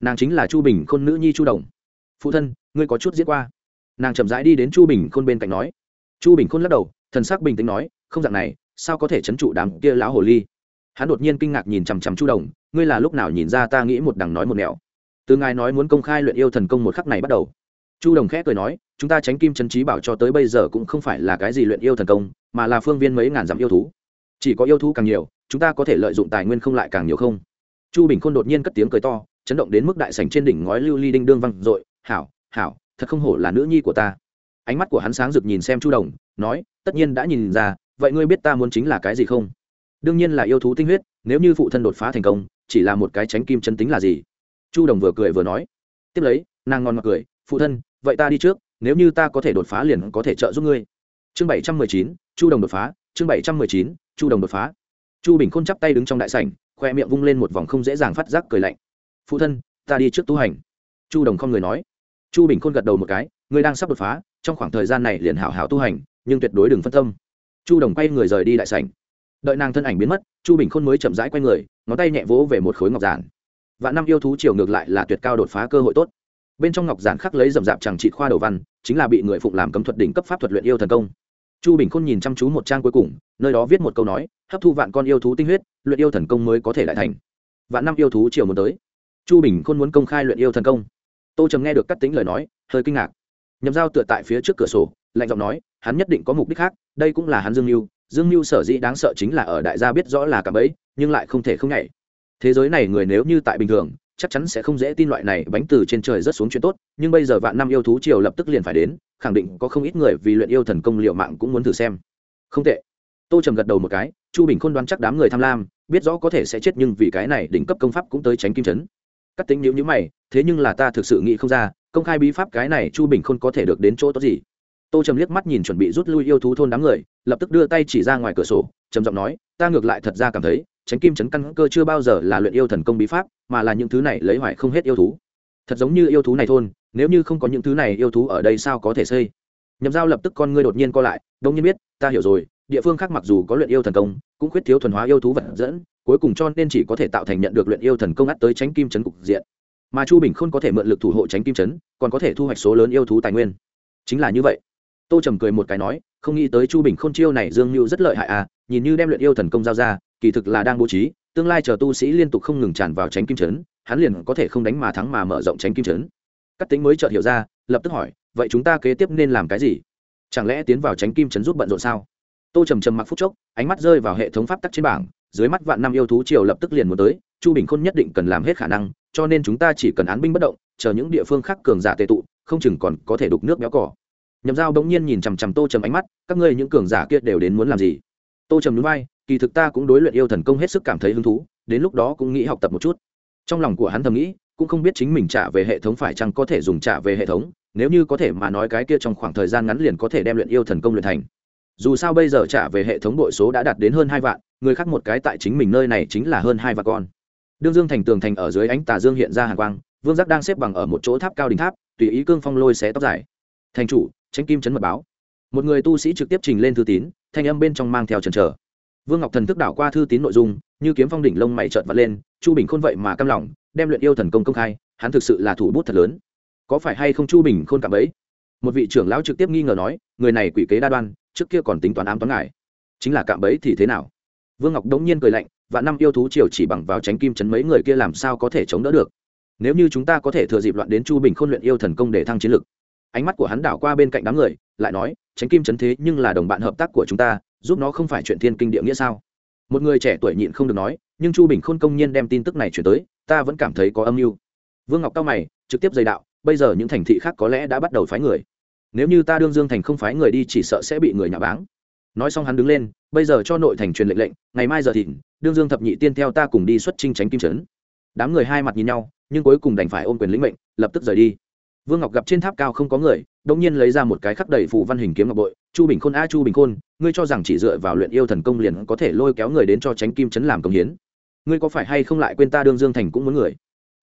S1: Nàng chính là chu bình khôn nữ nhi chu đồng. Phụ thân, ngươi có chút diễn qua. Nàng chậm rãi đi đến chu bình khôn bên cạnh nói. Chu bình khôn lắc đầu, thần sắc bình tĩnh nói, không dạng này, sao có thể chấn trụ đám kia lão hồ ly? Hắn đột nhiên kinh ngạc nhìn chằm chằm chu đồng, ngươi là lúc nào nhìn ra ta nghĩ một đằng nói một nẻo? Từ ngài nói muốn công khai luyện yêu thần công một khắc này bắt đầu. Chu đồng khẽ cười nói, chúng ta tránh kim chân trí bảo cho tới bây giờ cũng không phải là cái gì luyện yêu thần công, mà là phương viên mấy ngàn dặm yêu thú chỉ có yêu thú càng nhiều, chúng ta có thể lợi dụng tài nguyên không lại càng nhiều không? Chu bình khôn đột nhiên cất tiếng cười to, chấn động đến mức đại sảnh trên đỉnh ngói lưu ly đinh đương văng r ộ i hảo hảo, thật không hổ là nữ nhi của ta. Ánh mắt của hắn sáng rực nhìn xem chu đồng, nói, tất nhiên đã nhìn ra, vậy ngươi biết ta muốn chính là cái gì không? Đương nhiên là yêu thú tinh huyết, nếu như phụ thân đột phá thành công, chỉ là một cái tránh kim chân tính là gì? Chu đồng vừa cười vừa nói. Tiếp lấy, nàng ngon ngọt cười, phụ thân, vậy ta đi trước, nếu như ta có thể đột phá liền có thể trợ giúp ngươi. Chương bảy trăm mười chín, chu đồng đột phá, chương bảy trăm mười chín chu đồng đột phá. Chu bình khôn chắp tay đứng trong đại sảnh, khoe miệng vung lên một vòng không dễ dàng phát giác cười lạnh. Phụ thân, ta đi trước tu hành. Chu đồng không người nói. Chu bình khôn gật đầu một cái, ngươi đang sắp đột phá, trong khoảng thời gian này liền hảo hảo tu hành, nhưng tuyệt đối đừng phân tâm. Chu đồng quay người rời đi đại sảnh. Đợi nàng thân ảnh biến mất, chu bình khôn mới chậm rãi quay người, ngón tay nhẹ vỗ về một khối ngọc giản. Vạn năm yêu thú chiều ngược lại là tuyệt cao đột phá cơ hội tốt. Bên trong ngọc giản khắc lấy rậm rạp chẳng trị khoa đầu văn, chính là bị người phụng làm cấm thuật đỉnh cấp pháp thuật luyện yêu thần công chu bình khôn nhìn chăm chú một trang cuối cùng, nơi đó viết một câu nói, hấp thu vạn con yêu thú tinh huyết, luyện yêu thần công mới có thể lại thành. Vạn năm yêu thú chiều muốn tới. Chu bình khôn muốn công khai luyện yêu thần công. Tô trầm nghe được cắt tính lời nói, hơi kinh ngạc. Nhầm dao tựa tại phía trước cửa sổ, lạnh giọng nói, hắn nhất định có mục đích khác, đây cũng là hắn dương mưu. Dương mưu sở dĩ đáng sợ chính là ở đại gia biết rõ là cả bấy nhưng lại không thể không nhảy. Thế giới này người nếu như tại bình thường chắc chắn sẽ không dễ tin loại này bánh từ trên trời rất xuống chuyện tốt, nhưng bây giờ vạn năm yêu thú triều lập tức liền phải đến, khẳng định có không ít người vì luyện yêu thần công liệu mạng cũng muốn thử xem. Không tệ. Tô trầm gật đầu một cái, chu bình khôn đoán chắc đám người tham lam, biết rõ có thể sẽ chết nhưng vì cái này đỉnh cấp công pháp cũng tới tránh kim chấn. Cắt tính nhữ nhữ mày, thế nhưng là ta thực sự nghĩ không ra, công khai bí pháp cái này chu bình khôn có thể được đến chỗ tốt gì? Tô trầm liếc mắt nhìn chuẩn bị rút lui yêu thú thôn đám người, lập tức đưa tay chỉ ra ngoài cửa sổ, trầm giọng nói, ta ngược lại thật ra cảm thấy, tránh kim chấn căn cơ chưa bao giờ là luyện yêu thần công bí pháp, mà là những thứ này lấy hoài không hết yêu thú. Thật giống như yêu thú này thôn, nếu như không có những thứ này yêu thú ở đây sao có thể xây? Nhầm giao lập tức con ngươi đột nhiên co lại, đông nhiên biết, ta hiểu rồi, địa phương khác mặc dù có luyện yêu thần công, cũng khuyết thiếu thuần hóa yêu thú vật dẫn, cuối cùng cho nên chỉ có thể tạo thành nhận được luyện yêu thần công ắt tới tránh kim chấn cục diện. Mà chu bình Khôn có thể mượn lực thủ hộ tránh kim chấn, còn có thể thu hoạch số lớn yêu thú tài nguyên. Chính là như vậy tô trầm cười một cái nói, không nghĩ tới chu bình k h ô n chiêu này dương mưu rất lợi hại à nhìn như đem luyện yêu thần công giao ra, kỳ thực là đang bố trí, tương lai chờ tu sĩ liên tục không ngừng tràn vào tránh kim trấn hắn liền có thể không đánh mà thắng mà mở rộng tránh kim trấn các tính mới chợt hiểu ra, lập tức hỏi, vậy chúng ta kế tiếp nên làm cái gì? Chẳng lẽ tiến vào tránh kim trấn giúp bận rộn sao? Tô trầm trầm mặc phút chốc, ánh mắt rơi vào hệ thống pháp tắc trên bảng, dưới mắt vạn năm yêu thú triều lập tức liền muốn tới, chu bình khôn nhất định cần làm hết khả năng, cho nên chúng ta chỉ cần án binh bất động, chờ những địa phương khác cường giả tệ tụ, không chừng còn có thể đục nước béo cỏ nhậm dao đống nhiên nhìn chằm chằm tô trầm ánh mắt, các ngươi những cường giả kia đều đến muốn làm gì? Tô trầm núi bay kỳ thực ta cũng đối luyện yêu thần công hết sức cảm thấy hứng thú, đến lúc đó cũng nghĩ học tập một chút. Trong lòng của hắn thầm nghĩ, cũng không biết chính mình trả về hệ thống phải chăng có thể dùng trả về hệ thống, nếu như có thể mà nói cái kia trong khoảng thời gian ngắn liền có thể đem luyện yêu thần công luyện thành. Dù sao bây giờ trả về hệ thống đội số đã đạt đến hơn hai vạn, người khác một cái tại chính mình nơi này chính là hơn hai vạn con. Đương dương thành tường thành ở dưới ánh tà dương hiện ra hàng quang, vương giác đang xếp bằng ở một chỗ tháp cao đỉnh tháp, tùy ý cương phong lôi xé tóc dài. Thành chủ tránh kim chấn mật báo. Một người tu sĩ trực tiếp trình lên thư tín, thanh âm bên trong mang theo trần trở vương ngọc thần thức đảo qua thư tín nội dung, như kiếm phong đỉnh lông mày trợn vật lên, chu bình khôn vậy mà căm lòng, đem luyện yêu thần công công khai, hắn thực sự là thủ bút thật lớn. Có phải hay không chu bình khôn cạm ấy một vị trưởng lão trực tiếp nghi ngờ nói, người này quỷ kế đa đoan, trước kia còn tính toán ám toán ngài. Chính là cạm bẫy thì thế nào? Vương ngọc đống nhiên cười lạnh và năm yêu thú triều chỉ bằng vào tránh kim chấn mấy người kia làm sao có thể chống đỡ được? Nếu như chúng ta có thể thừa dịp loạn đến chu bình khôn luyện yêu thần công để thăng chiến lực ánh mắt của hắn đảo qua bên cạnh đám người, lại nói, tránh kim Trấn thế nhưng là đồng bạn hợp tác của chúng ta, giúp nó không phải chuyện thiên kinh địa nghĩa sao? Một người trẻ tuổi nhịn không được nói, nhưng chu bình khôn công nhiên đem tin tức này chuyển tới, ta vẫn cảm thấy có âm mưu. Vương ngọc cao mày, trực tiếp dày đạo, bây giờ những thành thị khác có lẽ đã bắt đầu phái người. Nếu như ta đương dương thành không phái người đi chỉ sợ sẽ bị người nhà báng. Nói xong hắn đứng lên, bây giờ cho nội thành truyền lệnh lệnh, ngày mai giờ thìn, đương dương thập nhị tiên theo ta cùng đi xuất trinh tránh kim trấn đám người hai mặt nhìn nhau, nhưng cuối cùng đành phải ôm quyền lĩnh mệnh, lập tức rời đi vương ngọc gặp trên tháp cao không có người đông nhiên lấy ra một cái khắc đầy phù văn hình kiếm ngọc bội, chu bình khôn a, chu bình khôn, ngươi cho rằng chỉ dựa vào luyện yêu thần công liền có thể lôi kéo người đến cho tránh kim chấn làm công hiến? Ngươi có phải hay không lại quên ta đương dương thành cũng muốn người?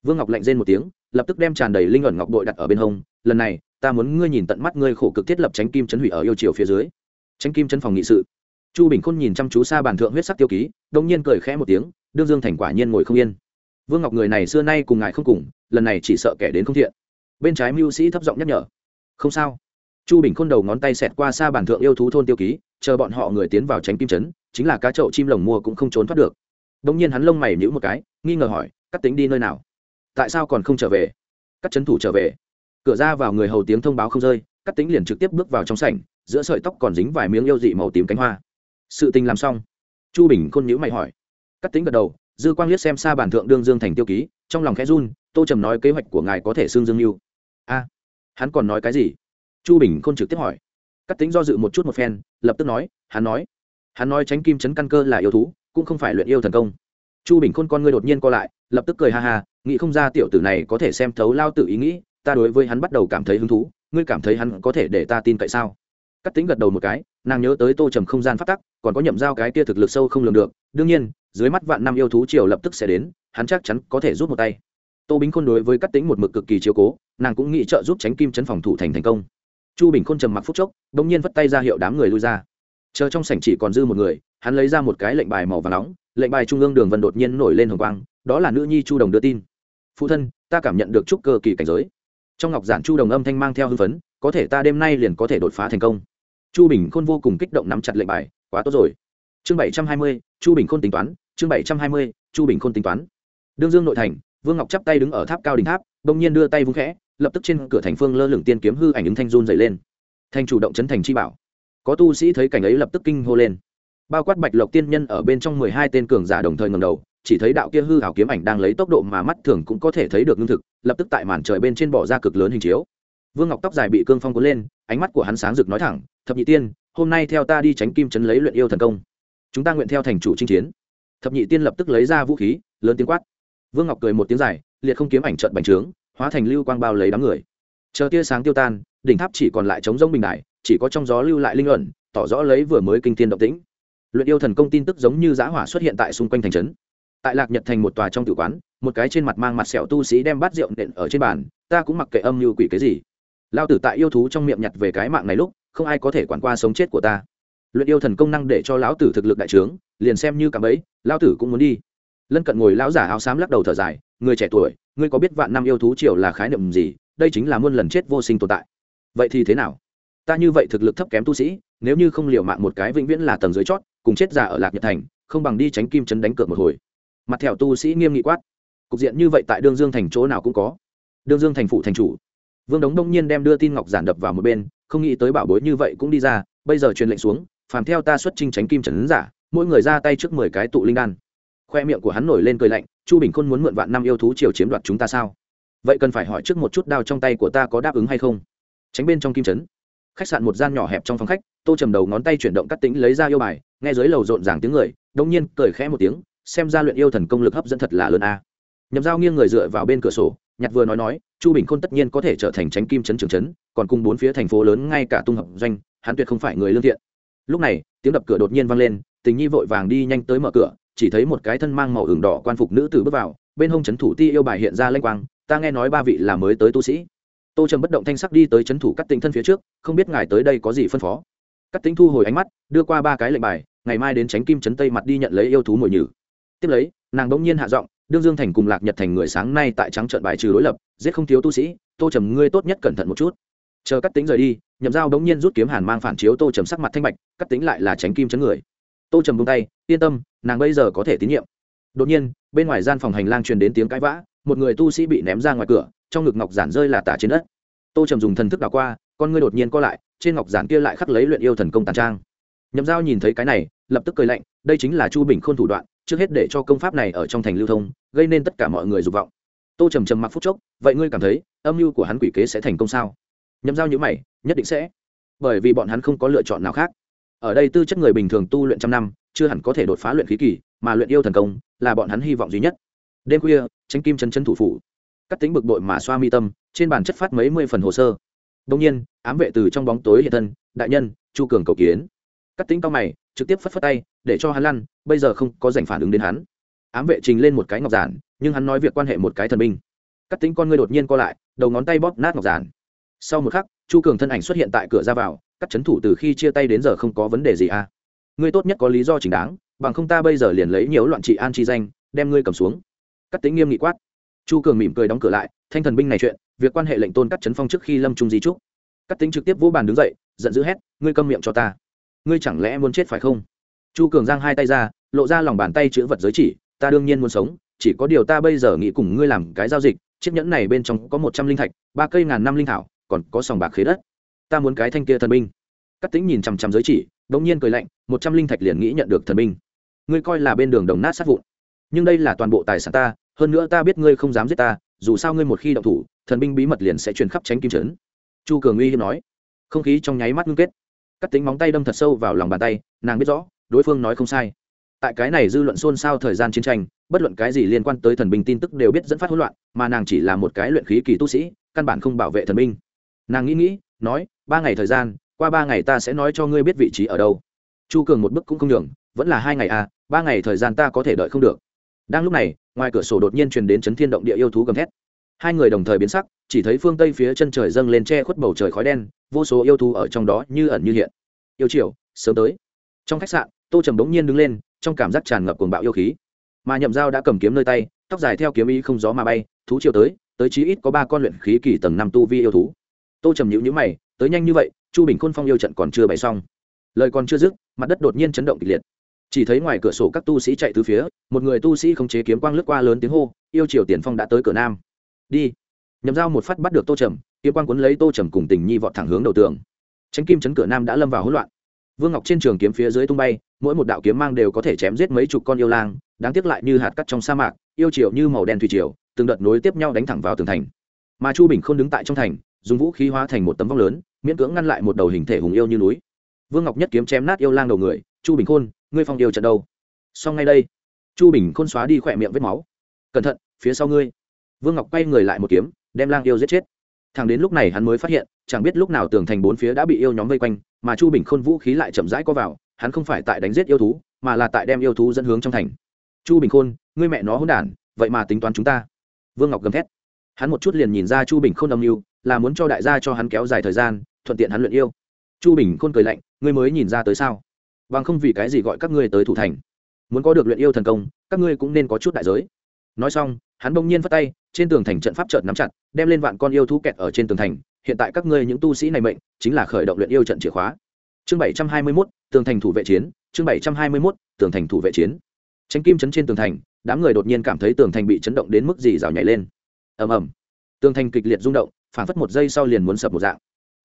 S1: Vương ngọc lạnh rên một tiếng, lập tức đem tràn đầy linh ẩn ngọc bội đặt ở bên hông, lần này, ta muốn ngươi nhìn tận mắt ngươi khổ cực thiết lập tránh kim chấn hủy ở yêu triều phía dưới. Tránh kim chấn phòng nghị sự. Chu bình khôn nhìn chăm chú xa bàn thượng huyết sắc tiêu ký đông nhiên cười khẽ một tiếng, đương dương thành quả nhiên ngồi không yên. Vương ngọc người này xưa nay cùng ngài không cùng, lần này chỉ sợ kẻ đến không thiện bên trái mưu sĩ thấp giọng nhắc nhở. Không sao. Chu bình khôn đầu ngón tay xẹt qua xa bản thượng yêu thú thôn tiêu ký, chờ bọn họ người tiến vào tránh kim trấn, chính là cá chậu chim lồng mua cũng không trốn thoát được. Đông nhiên hắn lông mày nhữ một cái, nghi ngờ hỏi cắt tính đi nơi nào? Tại sao còn không trở về? Cắt trấn thủ trở về. Cửa ra vào người hầu tiếng thông báo không rơi cắt tính liền trực tiếp bước vào trong sảnh, giữa sợi tóc còn dính vài miếng yêu dị màu tím cánh hoa. Sự tình làm xong. Chu bình khôn nhữ mày hỏi. Cắt tính gật đầu, dư quang liếc xem xa bản thượng đương dương thành tiêu ký, trong lòng khẽ run, tô trầm nói kế hoạch của ngài có thể xương dương mưu a, hắn còn nói cái gì? Chu bình k h ô n trực tiếp hỏi. Cắt tính do dự một chút một phen, lập tức nói, hắn nói hắn nói tránh kim chấn căn cơ là yêu thú, cũng không phải luyện yêu thần công. Chu bình khôn con ngươi đột nhiên co lại, lập tức cười ha ha, nghĩ không ra tiểu tử này có thể xem thấu lao tự ý nghĩ, ta đối với hắn bắt đầu cảm thấy hứng thú, ngươi cảm thấy hắn có thể để ta tin cậy sao? Cắt tính gật đầu một cái, nàng nhớ tới tô trầm không gian phát tắc, còn có nhậm giao cái kia thực lực sâu không lường được, đương nhiên, dưới mắt vạn năm yêu thú triều lập tức sẽ đến, hắn chắc chắn có thể rút một tay. Tô bính khôn đối với cắt tính một mực cực kỳ chiếu cố nàng cũng nghĩ trợ giúp tránh kim chấn phòng thủ thành thành công. Chu bình khôn trầm mặc phút chốc đ ỗ n g nhiên vất tay ra hiệu đám người lui ra. Chờ trong sảnh chỉ còn dư một người, hắn lấy ra một cái lệnh bài màu và nóng, lệnh bài trung ương đường vân đột nhiên nổi lên hồng quang, đó là nữ nhi chu đồng đưa tin. Phụ thân, ta cảm nhận được chúc cơ kỳ cảnh giới. Trong ngọc giản chu đồng âm thanh mang theo hưng phấn, có thể ta đêm nay liền có thể đột phá thành công. Chu bình khôn vô cùng kích động nắm chặt lệnh bài, quá tốt rồi. Chương bảy trăm hai mươi, chu bình khôn tính toán, chương bảy trăm hai mươi, chu bình khôn tính toán. Đương dương nội thành, vương ngọc chắp tay đứng ở tháp cao đỉnh tháp bỗng nhiên đưa tay vung khẽ, lập tức trên cửa thành phương lơ lửng tiên kiếm hư ảnh ứng thanh run dày lên. Thành chủ động chấn thành chi bảo. Có tu sĩ thấy cảnh ấy lập tức kinh hô lên. Bao quát bạch lộc tiên nhân ở bên trong mười hai tên cường giả đồng thời ngầm đầu, chỉ thấy đạo kia hư hảo kiếm ảnh đang lấy tốc độ mà mắt thường cũng có thể thấy được lương thực, lập tức tại màn trời bên trên bỏ ra cực lớn hình chiếu. Vương ngọc tóc dài bị cương phong cuốn lên, ánh mắt của hắn sáng rực nói thẳng, thập nhị tiên, hôm nay theo ta đi tránh kim trấn lấy luyện yêu thần công. Chúng ta nguyện theo thành chủ chinh chiến. Thập nhị tiên lập tức lấy ra vũ khí, lớn tiếng quát. Vương ngọc cười một tiếng dài liệt không kiếm ảnh trận bành trướng, hóa thành lưu quang bao lấy đám người. Chờ tia sáng tiêu tan, đỉnh tháp chỉ còn lại trống rông bình đại chỉ có trong gió lưu lại linh ẩn, tỏ rõ lấy vừa mới kinh tiên động tĩnh. Luyện yêu thần công tin tức giống như giã hỏa xuất hiện tại xung quanh thành trấn. Tại lạc nhật thành một tòa trong tử quán, một cái trên mặt mang mặt sẹo tu sĩ đem bát rượu nện ở trên bàn, ta cũng mặc kệ âm như quỷ cái gì. Lao tử tại yêu thú trong miệng nhặt về cái mạng này lúc, không ai có thể quản qua sống chết của ta. Luyện yêu thần công năng để cho lão tử thực lực đại trướng, liền xem như cả ấy lão tử cũng muốn đi lân cận ngồi lão giả áo xám lắc đầu thở dài, người trẻ tuổi, ngươi có biết vạn năm yêu thú triều là khái niệm gì? Đây chính là muôn lần chết vô sinh tồn tại. Vậy thì thế nào? Ta như vậy thực lực thấp kém tu sĩ, nếu như không liều mạng một cái vĩnh viễn là tầng dưới chót, cùng chết già ở lạc nhật thành, không bằng đi tránh kim chấn đánh cược một hồi. Mặt thẹo tu sĩ nghiêm nghị quát. Cục diện như vậy tại đương dương thành chỗ nào cũng có. Đương dương thành phụ thành chủ. Vương đống đông nhiên đem đưa tin ngọc giản đập vào một bên, không nghĩ tới bảo bối như vậy cũng đi ra, bây giờ truyền lệnh xuống, phàm theo ta xuất trình tránh kim trần giả, mỗi người ra tay trước mười cái tụ linh đan khoe miệng của hắn nổi lên cười lạnh, chu bình khôn muốn mượn vạn năm yêu thú triều chiếm đoạt chúng ta sao? Vậy cần phải hỏi trước một chút đao trong tay của ta có đáp ứng hay không? Tránh bên trong kim trấn. Khách sạn một gian nhỏ hẹp trong phòng khách, tô trầm đầu ngón tay chuyển động cắt tính lấy ra yêu bài, nghe dưới lầu rộn ràng tiếng người đông nhiên cười khẽ một tiếng, xem ra luyện yêu thần công lực hấp dẫn thật là lớn a. Nhầm dao nghiêng người dựa vào bên cửa sổ, nhặt vừa nói nói, chu bình khôn tất nhiên có thể trở thành tránh kim trấn trường trấn, còn cùng bốn phía thành phố lớn ngay cả tung hợp doanh, hắn tuyệt không phải người lương thiện. Lúc này, tiếng đập cửa đột nhiên vang lên, tình nhi vội vàng đi nhanh tới mở cửa chỉ thấy một cái thân mang màu ửng đỏ quan phục nữ tử bước vào, bên hông trấn thủ ti yêu bài hiện ra lênh quang, ta nghe nói ba vị là mới tới tu sĩ. Tô trầm bất động thanh sắc đi tới trấn thủ cắt tinh thân phía trước, không biết ngài tới đây có gì phân phó. Cắt tính thu hồi ánh mắt, đưa qua ba cái lệnh bài, ngày mai đến tránh kim trấn tây mặt đi nhận lấy yêu thú mồi nhử. Tiếp lấy, nàng bỗng nhiên hạ giọng, đương dương thành cùng lạc nhật thành người sáng nay tại trắng trận bài trừ đối lập, giết không thiếu tu sĩ, tô trầm ngươi tốt nhất cẩn thận một chút. Chờ cắt tính rời đi, nhậm dao đống nhiên rút kiếm hàn mang phản chiếu tô trầm sắc mặt thanh bạch cắt tính lại là tránh kim chấn người. Tô trầm bông tay yên tâm, nàng bây giờ có thể tín nhiệm. Đột nhiên, bên ngoài gian phòng hành lang truyền đến tiếng cãi vã, một người tu sĩ bị ném ra ngoài cửa, trong ngực ngọc giản rơi là tả trên đất. Tô trầm dùng thần thức đảo qua, con ngươi đột nhiên co lại, trên ngọc giản kia lại khắc lấy luyện yêu thần công tàn trang. Nhậm Giao nhìn thấy cái này, lập tức cười lạnh, đây chính là chu bình khôn thủ đoạn, trước hết để cho công pháp này ở trong thành lưu thông, gây nên tất cả mọi người dục vọng. Tô trầm trầm mặc phút chốc, vậy ngươi cảm thấy, âm mưu của hắn quỷ kế sẽ thành công sao? Nhậm giao nhữ mày, nhất định sẽ. Bởi vì bọn hắn không có lựa chọn nào khác. Ở đây tư chất người bình thường tu luyện trăm năm chưa hẳn có thể đột phá luyện khí kỳ, mà luyện yêu thần công là bọn hắn hy vọng duy nhất. Đêm khuya tranh kim chân chân thủ phủ. Cắt tính bực bội mà xoa mi tâm, trên bàn chất phát mấy mươi phần hồ sơ. Đông nhiên, ám vệ từ trong bóng tối hiện thân, đại nhân, chu cường cầu kiến. Cắt tính cao mày, trực tiếp phất phất tay, để cho hắn lăn, bây giờ không có giành phản ứng đến hắn. Ám vệ trình lên một cái ngọc giản, nhưng hắn nói việc quan hệ một cái thần binh. Cắt tính con ngươi đột nhiên co lại, đầu ngón tay bóp nát ngọc giản. Sau một khắc, chu cường thân ảnh xuất hiện tại cửa ra vào, các chấn thủ từ khi chia tay đến giờ không có vấn đề gì à ngươi tốt nhất có lý do chính đáng, bằng không ta bây giờ liền lấy nhiều loạn trị an chi danh, đem ngươi cầm xuống. Cắt tính nghiêm nghị quát. Chu cường mỉm cười đóng cửa lại, thanh thần binh này chuyện, việc quan hệ lệnh tôn cắt chấn phong trước khi lâm trung di trúc. Cắt tính trực tiếp vỗ bàn đứng dậy, giận dữ hét, ngươi câm miệng cho ta. Ngươi chẳng lẽ muốn chết phải không? Chu cường giang hai tay ra, lộ ra lòng bàn tay chữ vật giới chỉ, ta đương nhiên muốn sống, chỉ có điều ta bây giờ nghĩ cùng ngươi làm cái giao dịch, chiếc nhẫn này bên trong có một trăm linh thạch, ba cây ngàn năm linh thảo, còn có sòng bạc khế đất. Ta muốn cái thanh kia thần binh. Cắt tính nhìn chằm chằm giới chỉ bỗng nhiên cười lạnh, một trăm linh thạch liền nghĩ nhận được thần binh. Ngươi coi là bên đường đồng nát sát vụn. Nhưng đây là toàn bộ tài sản ta, hơn nữa ta biết ngươi không dám giết ta, dù sao ngươi một khi động thủ, thần binh bí mật liền sẽ truyền khắp tránh kim trấn. Chu cường uy hiếm nói. Không khí trong nháy mắt ngưng kết. Cắt tính móng tay đâm thật sâu vào lòng bàn tay, nàng biết rõ, đối phương nói không sai. Tại cái này dư luận xôn xao thời gian chiến tranh, bất luận cái gì liên quan tới thần binh tin tức đều biết dẫn phát hỗn loạn, mà nàng chỉ là một cái luyện khí kỳ tu sĩ, căn bản không bảo vệ thần binh. Nàng nghĩ nghĩ, nói, ba ngày thời gian qua ba ngày ta sẽ nói cho ngươi biết vị trí ở đâu. Chu cường một bức cũng không nhường, vẫn là hai ngày à ba ngày thời gian ta có thể đợi không được. Đang lúc này, ngoài cửa sổ đột nhiên truyền đến chấn thiên động địa yêu thú gầm thét. Hai người đồng thời biến sắc, chỉ thấy phương tây phía chân trời dâng lên che khuất bầu trời khói đen, vô số yêu thú ở trong đó như ẩn như hiện. Yêu triều sớm tới. Trong khách sạn, tô trầm bỗng nhiên đứng lên, trong cảm giác tràn ngập cuồng bạo yêu khí. Mà nhậm dao đã cầm kiếm nơi tay, tóc dài theo kiếm ý không gió mà bay, thú chiều tới tới chí ít có ba con luyện khí kỳ tầng năm tu vi yêu thú. Tô trầm nhữ nhữ mày, tới nhanh như vậy chu bình khôn phong yêu trận còn chưa bày xong. Lời còn chưa dứt, mặt đất đột nhiên chấn động kịch liệt. Chỉ thấy ngoài cửa sổ các tu sĩ chạy từ phía, một người tu sĩ không chế kiếm quang lướt qua lớn tiếng hô, yêu triều tiền phong đã tới cửa nam. Đi. Nhầm dao một phát bắt được tô trầm, kiếm quang cuốn lấy tô trầm cùng tình nhi vọt thẳng hướng đầu tường. Tránh kim chấn cửa nam đã lâm vào hỗn loạn. Vương ngọc trên trường kiếm phía dưới tung bay, mỗi một đạo kiếm mang đều có thể chém giết mấy chục con yêu lang, đáng tiếc lại như hạt cắt trong sa mạc, yêu triều như màu đen thủy triều, từng đợt nối tiếp nhau đánh thẳng vào tường thành. Mà chu bình không đứng tại trong thành dùng vũ khí hóa thành một tấm vong lớn, miễn cưỡng ngăn lại một đầu hình thể hùng yêu như núi. Vương ngọc nhất kiếm chém nát yêu lang đầu người, chu bình khôn, ngươi phong yêu trận đâu? Xong ngay đây. Chu bình khôn xóa đi khỏe miệng vết máu. Cẩn thận, phía sau ngươi. Vương ngọc quay người lại một kiếm, đem lang yêu giết chết. Thằng đến lúc này hắn mới phát hiện, chẳng biết lúc nào tường thành bốn phía đã bị yêu nhóm vây quanh, mà chu bình khôn vũ khí lại chậm rãi có vào, hắn không phải tại đánh giết yêu thú, mà là tại đem yêu thú dẫn hướng trong thành. Chu bình khôn, ngươi mẹ nó hôn đản, vậy mà tính toán chúng ta. Vương ngọc gầm thét. Hắn một chút liền nhìn ra chu bình khôn âm mưu là muốn cho đại gia cho hắn kéo dài thời gian, thuận tiện hắn luyện yêu. Chu bình khôn cười lạnh, ngươi mới nhìn ra tới sao? Bằng không vì cái gì gọi các ngươi tới thủ thành? Muốn có được luyện yêu thần công, các ngươi cũng nên có chút đại giới. Nói xong, hắn bỗng nhiên phát tay, trên tường thành trận pháp trợt nắm chặt, đem lên vạn con yêu thú kẹt ở trên tường thành. Hiện tại các ngươi những tu sĩ này mệnh, chính là khởi động luyện yêu trận chìa khóa. Chương bảy trăm hai mươi mốt, tường thành thủ vệ chiến. Chương bảy trăm hai mươi mốt, tường thành thủ vệ chiến. Tránh kim chấn trên tường thành, đám người đột nhiên cảm thấy tường thành bị chấn động đến mức gì rào nhảy lên. Ầm ầm. Tường thành kịch liệt rung động phản phất một giây sau liền muốn sập một dạng.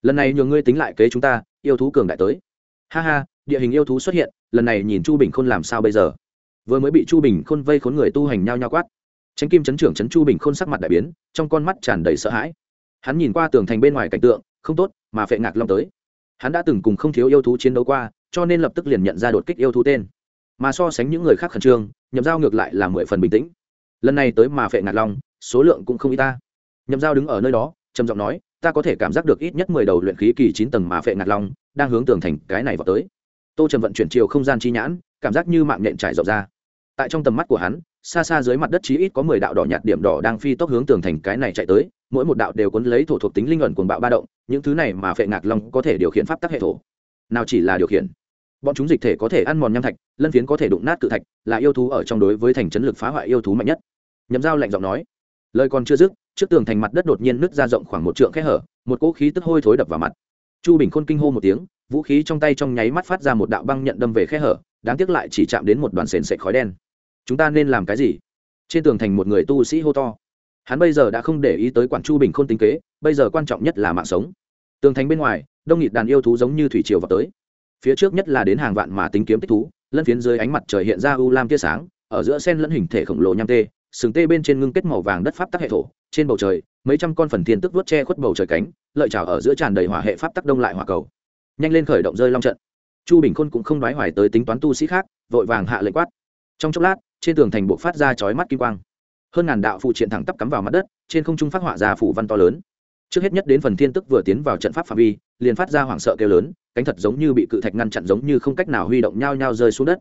S1: Lần này nhường ngươi tính lại kế chúng ta, yêu thú cường đại tới. Ha ha, địa hình yêu thú xuất hiện, lần này nhìn chu bình khôn làm sao bây giờ? Vừa mới bị chu bình khôn vây khốn người tu hành nhao nhao quát. Tránh kim chấn trưởng chấn chu bình khôn sắc mặt đại biến, trong con mắt tràn đầy sợ hãi. Hắn nhìn qua tường thành bên ngoài cảnh tượng, không tốt, mà phệ ngạc long tới. Hắn đã từng cùng không thiếu yêu thú chiến đấu qua, cho nên lập tức liền nhận ra đột kích yêu thú tên. Mà so sánh những người khác khẩn trương, nhậm giao ngược lại là mười phần bình tĩnh. Lần này tới mà phệ ngạc long, số lượng cũng không ít ta. Nhậm giao đứng ở nơi đó trầm giọng nói, ta có thể cảm giác được ít nhất mười đầu luyện khí kỳ chín tầng mà phệ ngạc long đang hướng tường thành cái này vào tới. Tô trầm vận chuyển chiều không gian chi nhãn, cảm giác như mạng nhện trải rộng ra. Tại trong tầm mắt của hắn, xa xa dưới mặt đất chí ít có mười đạo đỏ nhạt điểm đỏ đang phi tốc hướng tường thành cái này chạy tới, mỗi một đạo đều cuốn lấy thổ thuộc tính linh ẩn cuồng bạo ba động, những thứ này mà phệ ngạc long có thể điều khiển pháp tắc hệ thổ. Nào chỉ là điều khiển, bọn chúng dịch thể có thể ăn mòn nham thạch, lân phiến có thể đụng nát cự thạch, là yêu thú ở trong đối với thành trấn lực phá hoại yêu thú mạnh nhất. Nhậm dao lạnh giọng nói lời còn chưa dứt, trước tường thành mặt đất đột nhiên nứt ra rộng khoảng một trượng khe hở, một cỗ khí tức hôi thối đập vào mặt. Chu bình khôn kinh hô một tiếng, vũ khí trong tay trong nháy mắt phát ra một đạo băng nhận đâm về khe hở, đáng tiếc lại chỉ chạm đến một đoàn sền sệt khói đen. Chúng ta nên làm cái gì? Trên tường thành một người tu sĩ hô to. Hắn bây giờ đã không để ý tới quản chu bình khôn tính kế, bây giờ quan trọng nhất là mạng sống. Tường thành bên ngoài, đông nghịt đàn yêu thú giống như thủy triều vào tới. Phía trước nhất là đến hàng vạn mà tính kiếm tích thú, lân phiến dưới ánh mặt trời hiện ra u lam tia sáng, ở giữa sen lẫn hình thể khổng lồ nham tê sừng tê bên trên ngưng kết màu vàng đất pháp tắc hệ thổ, trên bầu trời, mấy trăm con phần thiên tức vuốt che khuất bầu trời cánh, lợi trào ở giữa tràn đầy hỏa hệ pháp tắc đông lại hỏa cầu. Nhanh lên khởi động rơi long trận. Chu bình khôn cũng không đoái hoài tới tính toán tu sĩ khác, vội vàng hạ lệnh quát. Trong chốc lát, trên tường thành bộ phát ra chói mắt kim quang. Hơn ngàn đạo phụ triện thẳng tắp cắm vào mặt đất, trên không trung phát họa ra phủ văn to lớn. Trước hết nhất đến phần thiên tức vừa tiến vào trận pháp phạm vi, liền phát ra hoảng sợ kêu lớn, cánh thật giống như bị cự thạch ngăn chặn giống như không cách nào huy động nhau nhau rơi xuống đất.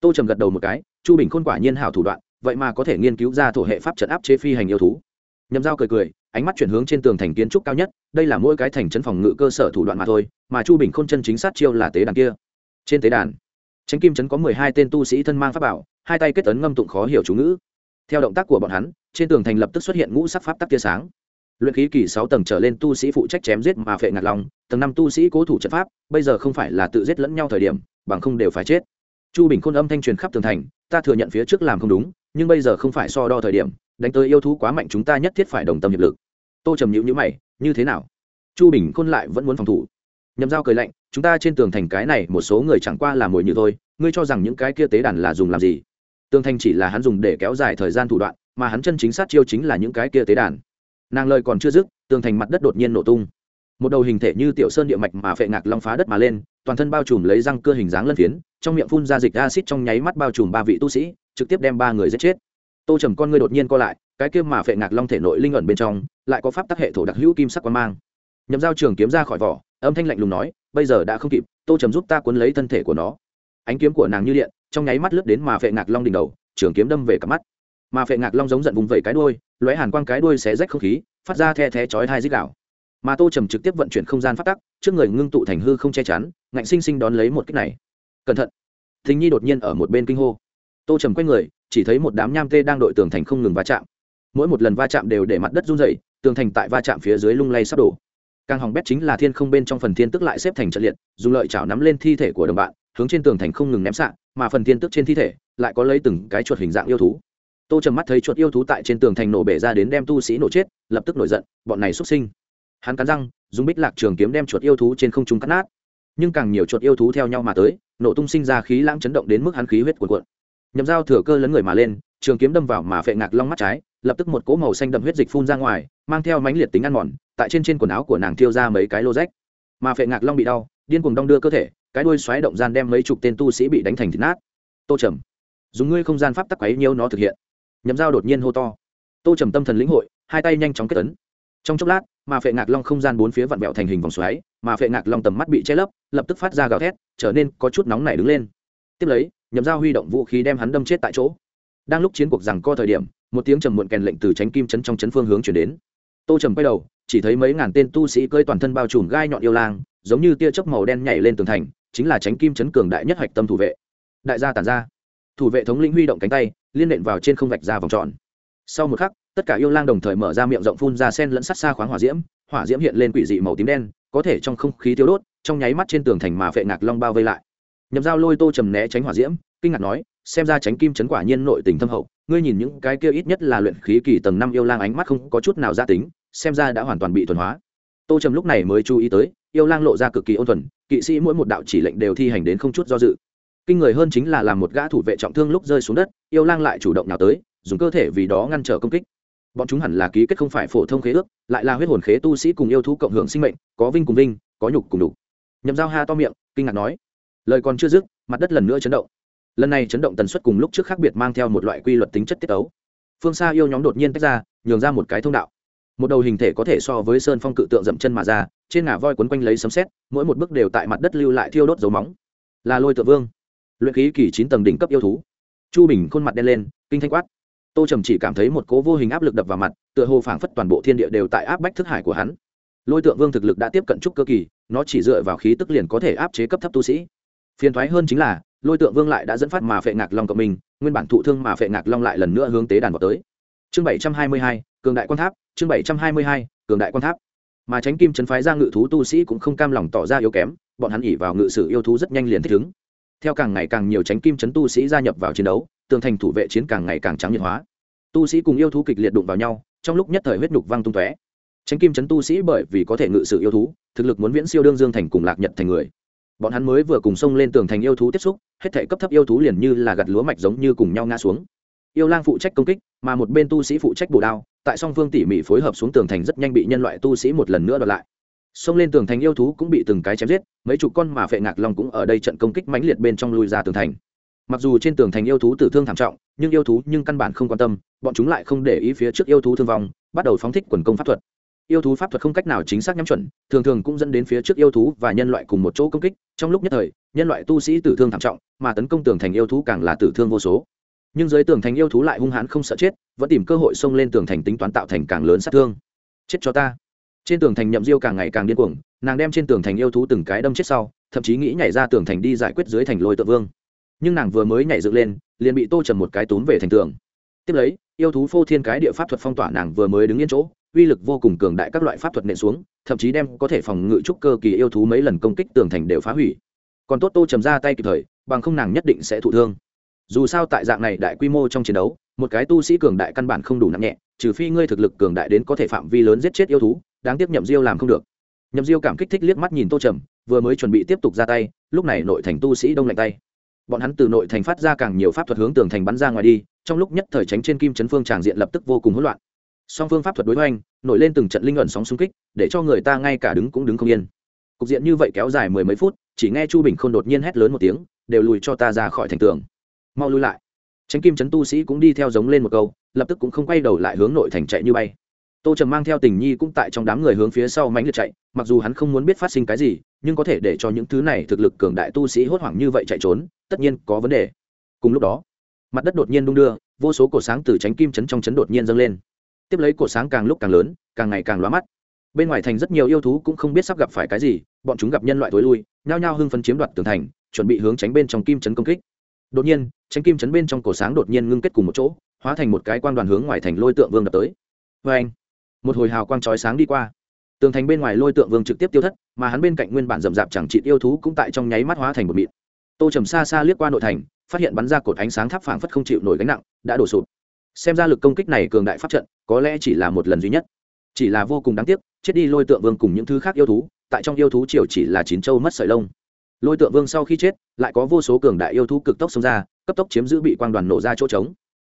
S1: Tô trầm gật đầu một cái, chu bình khôn quả nhiên hảo thủ đoạn vậy mà có thể nghiên cứu ra thổ hệ pháp trận áp chế phi hành yêu thú. Nhầm dao cười cười, ánh mắt chuyển hướng trên tường thành kiến trúc cao nhất, đây là mỗi cái thành trấn phòng ngự cơ sở thủ đoạn mà thôi, mà chu bình k h ô n chân chính sát chiêu là tế đàn kia. Trên tế đàn, tránh kim trấn có mười hai tên tu sĩ thân mang pháp bảo, hai tay kết tấn ngâm tụng khó hiểu chú ngữ. Theo động tác của bọn hắn, trên tường thành lập tức xuất hiện ngũ sắc pháp tắc tia sáng. Luyện khí kỳ sáu tầng trở lên tu sĩ phụ trách chém giết mà phệ ngạt lòng, tầng năm tu sĩ cố thủ trận pháp, bây giờ không phải là tự giết lẫn nhau thời điểm, bằng không đều phải chết chu bình khôn âm thanh truyền khắp tường thành, ta thừa nhận phía trước làm không đúng, nhưng bây giờ không phải so đo thời điểm, đánh tới yêu thú quá mạnh chúng ta nhất thiết phải đồng tâm hiệp lực. Tô trầm nhữ nhữ mày, như thế nào? Chu bình khôn lại vẫn muốn phòng thủ. Nhầm dao cười lạnh, chúng ta trên tường thành cái này một số người chẳng qua là mồi như thôi, ngươi cho rằng những cái kia tế đàn là dùng làm gì? Tường thành chỉ là hắn dùng để kéo dài thời gian thủ đoạn, mà hắn chân chính sát chiêu chính là những cái kia tế đàn. Nàng lời còn chưa dứt, tường thành mặt đất đột nhiên nổ tung. Một đầu hình thể như tiểu sơn địa mạch mà phệ ngạc long phá đất mà lên, toàn thân bao trùm lấy răng cơ hình dáng lân phiến trong miệng phun ra dịch acid trong nháy mắt bao trùm ba vị tu sĩ, trực tiếp đem ba người giết chết. Tô trầm con ngươi đột nhiên co lại, cái kia mà phệ ngạc long thể nội linh ẩn bên trong, lại có pháp tắc hệ thổ đặc hữu kim sắc quan mang. Nhậm giao trường kiếm ra khỏi vỏ, âm thanh lạnh lùng nói, bây giờ đã không kịp, tô trầm giúp ta cuốn lấy thân thể của nó. Ánh kiếm của nàng như điện, trong nháy mắt lướt đến mà phệ ngạc long đỉnh đầu, trường kiếm đâm về cả mắt. Mà phệ ngạc long giống giận vùng vẩy cái đuôi, lóe hàn quang cái đuôi xé rách không khí, phát ra the thé chói hai dích đạo mà tô trầm trực tiếp vận chuyển không gian phát tắc, trước người ngưng tụ thành hư không che chắn, ngạnh sinh sinh đón lấy một cách này cẩn thận. Thính nhi đột nhiên ở một bên kinh hô. Tô trầm quay người, chỉ thấy một đám nham tê đang đội tường thành không ngừng va chạm. Mỗi một lần va chạm đều để mặt đất run dày tường thành tại va chạm phía dưới lung lay sắp đổ. Càng hỏng bét chính là thiên không bên trong phần thiên tức lại xếp thành trận liệt, dùng lợi chảo nắm lên thi thể của đồng bạn, hướng trên tường thành không ngừng ném xạ, mà phần thiên tức trên thi thể lại có lấy từng cái chuột hình dạng yêu thú. Tô trầm mắt thấy chuột yêu thú tại trên tường thành nổ bể ra đến đem tu sĩ nổ chết, lập tức nổi giận, bọn này xuất sinh. Hắn cắn răng, dùng bích lạc trường kiếm đem chuột yêu thú trên không trung cắt nát. Nhưng càng nhiều chuột yêu thú theo nhau mà tới nổ tung sinh ra khí lãng chấn động đến mức hắn khí huyết cuộn cuộn. Nhầm dao thừa cơ lấn người mà lên, trường kiếm đâm vào mà phệ ngạc long mắt trái, lập tức một cỗ màu xanh đậm huyết dịch phun ra ngoài, mang theo mãnh liệt tính ăn mòn, tại trên trên quần áo của nàng thiêu ra mấy cái lô rách. Mà phệ ngạc long bị đau, điên cuồng đong đưa cơ thể, cái đuôi xoáy động gian đem mấy chục tên tu sĩ bị đánh thành thịt nát. Tô trầm, dùng ngươi không gian pháp tắc quấy nhiêu nó thực hiện. Nhầm dao đột nhiên hô to. Tô trầm tâm thần lĩnh hội, hai tay nhanh chóng kết tấn trong chốc lát, mà phệ ngạc long không gian bốn phía vặn vẹo thành hình vòng xoáy, mà phệ ngạc long tầm mắt bị che lấp, lập tức phát ra gào thét, trở nên có chút nóng nảy đứng lên. Tiếp lấy, nhậm dao huy động vũ khí đem hắn đâm chết tại chỗ. Đang lúc chiến cuộc rằng co thời điểm, một tiếng trầm muộn kèn lệnh từ tránh kim chấn trong chấn phương hướng chuyển đến. Tô trầm quay đầu, chỉ thấy mấy ngàn tên tu sĩ cơi toàn thân bao trùm gai nhọn yêu lang, giống như tia chớp màu đen nhảy lên tường thành, chính là tránh kim chấn cường đại nhất hạch tâm thủ vệ. Đại gia tản ra. Thủ vệ thống lĩnh huy động cánh tay, liên nện vào trên không vạch ra vòng tròn. Sau một khắc tất cả yêu lang đồng thời mở ra miệng rộng phun ra sen lẫn sắt xa khoáng hỏa diễm hỏa diễm hiện lên quỷ dị màu tím đen, có thể trong không khí thiếu đốt, trong nháy mắt trên tường thành mà phệ ngạc long bao vây lại. Nhầm dao lôi tô trầm né tránh hỏa diễm, kinh ngạc nói, xem ra tránh kim chấn quả nhiên nội tình thâm hậu, ngươi nhìn những cái kia ít nhất là luyện khí kỳ tầng năm yêu lang ánh mắt không có chút nào gia tính, xem ra đã hoàn toàn bị thuần hóa. Tô trầm lúc này mới chú ý tới, yêu lang lộ ra cực kỳ ôn thuần, kỵ sĩ mỗi một đạo chỉ lệnh đều thi hành đến không chút do dự. Kinh người hơn chính là làm một gã thủ vệ trọng thương lúc rơi xuống đất, yêu lang lại chủ động nào tới, dùng cơ thể vì đó ngăn trở công kích bọn chúng hẳn là ký kết không phải phổ thông khế ước, lại là huyết hồn khế tu sĩ cùng yêu thú cộng hưởng sinh mệnh, có vinh cùng vinh, có nhục cùng đục nhậm dao ha to miệng, kinh ngạc nói, lời còn chưa dứt, mặt đất lần nữa chấn động. Lần này chấn động tần suất cùng lúc trước khác biệt mang theo một loại quy luật tính chất tiết ấu phương xa yêu nhóm đột nhiên tách ra, nhường ra một cái thông đạo. Một đầu hình thể có thể so với sơn phong cự tượng dậm chân mà ra, trên ngà voi quấn quanh lấy sấm xét mỗi một bước đều tại mặt đất lưu lại thiêu đốt dấu móng. Là lôi tự vương, luyện khí kỳ chín tầng đỉnh cấp yêu thú. Chu bình khuôn mặt đen lên, kinh thanh quát tô trầm chỉ cảm thấy một cố vô hình áp lực đập vào mặt, tựa hồ phảng phất toàn bộ thiên địa đều tại áp bách thức hải của hắn. Lôi tượng vương thực lực đã tiếp cận trúc cơ kỳ, nó chỉ dựa vào khí tức liền có thể áp chế cấp thấp tu sĩ. Phiền thoái hơn chính là, lôi tượng vương lại đã dẫn phát mà phệ ngạc long cộng mình, nguyên bản thụ thương mà phệ ngạc long lại lần nữa hướng tế đàn vào tới. Chương bảy trăm hai mươi hai, cường đại quan tháp, chương bảy trăm hai mươi hai, cường đại quan tháp. Mà tránh kim trấn phái ra ngự thú tu sĩ cũng không cam lòng tỏ ra yếu kém, bọn hắn ỉ vào ngự sử yêu thú rất nhanh liền thích ứng theo càng ngày càng nhiều tránh kim chấn tu sĩ gia nhập vào chiến đấu, tường thành thủ vệ chiến càng ngày càng trắng nhiệt hóa. Tu sĩ cùng yêu thú kịch liệt đụng vào nhau, trong lúc nhất thời huyết nhục văng tung tóe. Tránh kim chấn tu sĩ bởi vì có thể ngự sự yêu thú, thực lực muốn viễn siêu đương dương thành cùng lạc nhật thành người. Bọn hắn mới vừa cùng xông lên tường thành yêu thú tiếp xúc, hết thể cấp thấp yêu thú liền như là gặt lúa mạch giống như cùng nhau ngã xuống. Yêu lang phụ trách công kích, mà một bên tu sĩ phụ trách bổ đao, tại song phương tỉ mỉ phối hợp xuống tường thành rất nhanh bị nhân loại tu sĩ một lần nữa đoạt lại xông lên tường thành yêu thú cũng bị từng cái chém giết, mấy chục con mà phệ ngạc long cũng ở đây trận công kích mãnh liệt bên trong lui ra tường thành. Mặc dù trên tường thành yêu thú tử thương thảm trọng, nhưng yêu thú nhưng căn bản không quan tâm, bọn chúng lại không để ý phía trước yêu thú thương vong, bắt đầu phóng thích quần công pháp thuật. Yêu thú pháp thuật không cách nào chính xác nhắm chuẩn, thường thường cũng dẫn đến phía trước yêu thú và nhân loại cùng một chỗ công kích. Trong lúc nhất thời, nhân loại tu sĩ tử thương thảm trọng, mà tấn công tường thành yêu thú càng là tử thương vô số. Nhưng dưới tường thành yêu thú lại hung hãn không sợ chết, vẫn tìm cơ hội xông lên tường thành tính toán tạo thành càng lớn sát thương. Chết cho ta trên tường thành nhậm diêu càng ngày càng điên cuồng, nàng đem trên tường thành yêu thú từng cái đâm chết sau, thậm chí nghĩ nhảy ra tường thành đi giải quyết dưới thành lôi tự vương. Nhưng nàng vừa mới nhảy dựng lên, liền bị tô trầm một cái túm về thành tường. Tiếp lấy, yêu thú phô thiên cái địa pháp thuật phong tỏa nàng vừa mới đứng yên chỗ, uy lực vô cùng cường đại các loại pháp thuật nện xuống, thậm chí đem có thể phòng ngự trúc cơ kỳ yêu thú mấy lần công kích tường thành đều phá hủy. Còn tốt tô trầm ra tay kịp thời, bằng không nàng nhất định sẽ thụ thương. Dù sao tại dạng này đại quy mô trong chiến đấu, một cái tu sĩ cường đại căn bản không đủ nặng nhẹ, trừ phi ngươi thực lực cường đại đến có thể phạm vi lớn giết chết yêu thú đáng tiếc nhậm diêu làm không được. Nhậm diêu cảm kích thích liếc mắt nhìn tô trầm, vừa mới chuẩn bị tiếp tục ra tay, lúc này nội thành tu sĩ đông lạnh tay. Bọn hắn từ nội thành phát ra càng nhiều pháp thuật hướng tường thành bắn ra ngoài đi, trong lúc nhất thời tránh trên kim chấn phương tràng diện lập tức vô cùng hỗn loạn. Song phương pháp thuật đối hoành, nổi lên từng trận linh ẩn sóng xung kích, để cho người ta ngay cả đứng cũng đứng không yên. Cục diện như vậy kéo dài mười mấy phút, chỉ nghe chu bình k h ô n đột nhiên hét lớn một tiếng, đều lùi cho ta ra khỏi thành tường. Mau lui lại. Tránh kim chấn tu sĩ cũng đi theo giống lên một câu, lập tức cũng không quay đầu lại hướng nội thành chạy như bay tô trầm mang theo tình nhi cũng tại trong đám người hướng phía sau mánh liệt chạy mặc dù hắn không muốn biết phát sinh cái gì nhưng có thể để cho những thứ này thực lực cường đại tu sĩ hốt hoảng như vậy chạy trốn tất nhiên có vấn đề cùng lúc đó mặt đất đột nhiên đung đưa vô số cổ sáng từ tránh kim chấn trong chấn đột nhiên dâng lên tiếp lấy cổ sáng càng lúc càng lớn càng ngày càng lóa mắt bên ngoài thành rất nhiều yêu thú cũng không biết sắp gặp phải cái gì bọn chúng gặp nhân loại tối lui nhao nhao hưng phấn chiếm đoạt tường thành chuẩn bị hướng tránh bên trong kim chấn công kích đột nhiên tránh kim chấn bên trong cổ sáng đột nhiên ngưng kết cùng một chỗ hóa thành một cái quan đoàn hướng ngoài thành lôi tượng vương đập tới vê anh một hồi hào quang chói sáng đi qua. Tường thành bên ngoài lôi tượng vương trực tiếp tiêu thất, mà hắn bên cạnh nguyên bản rậm rạp chẳng trị yêu thú cũng tại trong nháy mắt hóa thành một mịn. Tô trầm xa xa liếc qua nội thành, phát hiện bắn ra cột ánh sáng tháp phảng phất không chịu nổi gánh nặng, đã đổ sụp. Xem ra lực công kích này cường đại pháp trận, có lẽ chỉ là một lần duy nhất. Chỉ là vô cùng đáng tiếc, chết đi lôi tượng vương cùng những thứ khác yêu thú, tại trong yêu thú triều chỉ là chín châu mất sợi lông. Lôi tượng vương sau khi chết, lại có vô số cường đại yêu thú cực tốc xông ra, cấp tốc chiếm giữ bị quang đoàn nổ ra chỗ trống.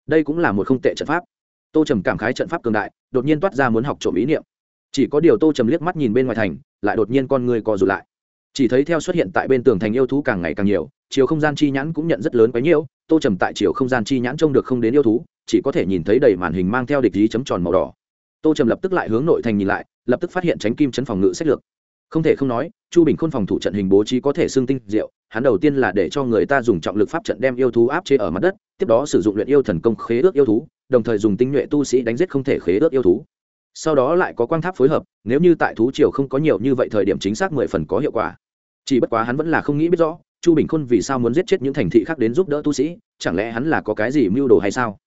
S1: Đây cũng là một không tệ trận pháp. Tô trầm cảm khái trận pháp cường đại đột nhiên toát ra muốn học trộm ý niệm. Chỉ có điều tô trầm liếc mắt nhìn bên ngoài thành, lại đột nhiên con người co rụt lại. Chỉ thấy theo xuất hiện tại bên tường thành yêu thú càng ngày càng nhiều, chiều không gian chi nhãn cũng nhận rất lớn quấy nhiễu, tô trầm tại chiều không gian chi nhãn trông được không đến yêu thú, chỉ có thể nhìn thấy đầy màn hình mang theo địch lý chấm tròn màu đỏ. Tô trầm lập tức lại hướng nội thành nhìn lại, lập tức phát hiện tránh kim chấn phòng ngự sách lược không thể không nói, chu bình khôn phòng thủ trận hình bố trí có thể xương tinh diệu, hắn đầu tiên là để cho người ta dùng trọng lực pháp trận đem yêu thú áp chế ở mặt đất, tiếp đó sử dụng luyện yêu thần công khế ước yêu thú, đồng thời dùng tinh nhuệ tu sĩ đánh giết không thể khế ước yêu thú. Sau đó lại có quang tháp phối hợp, nếu như tại thú triều không có nhiều như vậy thời điểm chính xác mười phần có hiệu quả. Chỉ bất quá hắn vẫn là không nghĩ biết rõ, chu bình khôn vì sao muốn giết chết những thành thị khác đến giúp đỡ tu sĩ, chẳng lẽ hắn là có cái gì mưu đồ hay sao?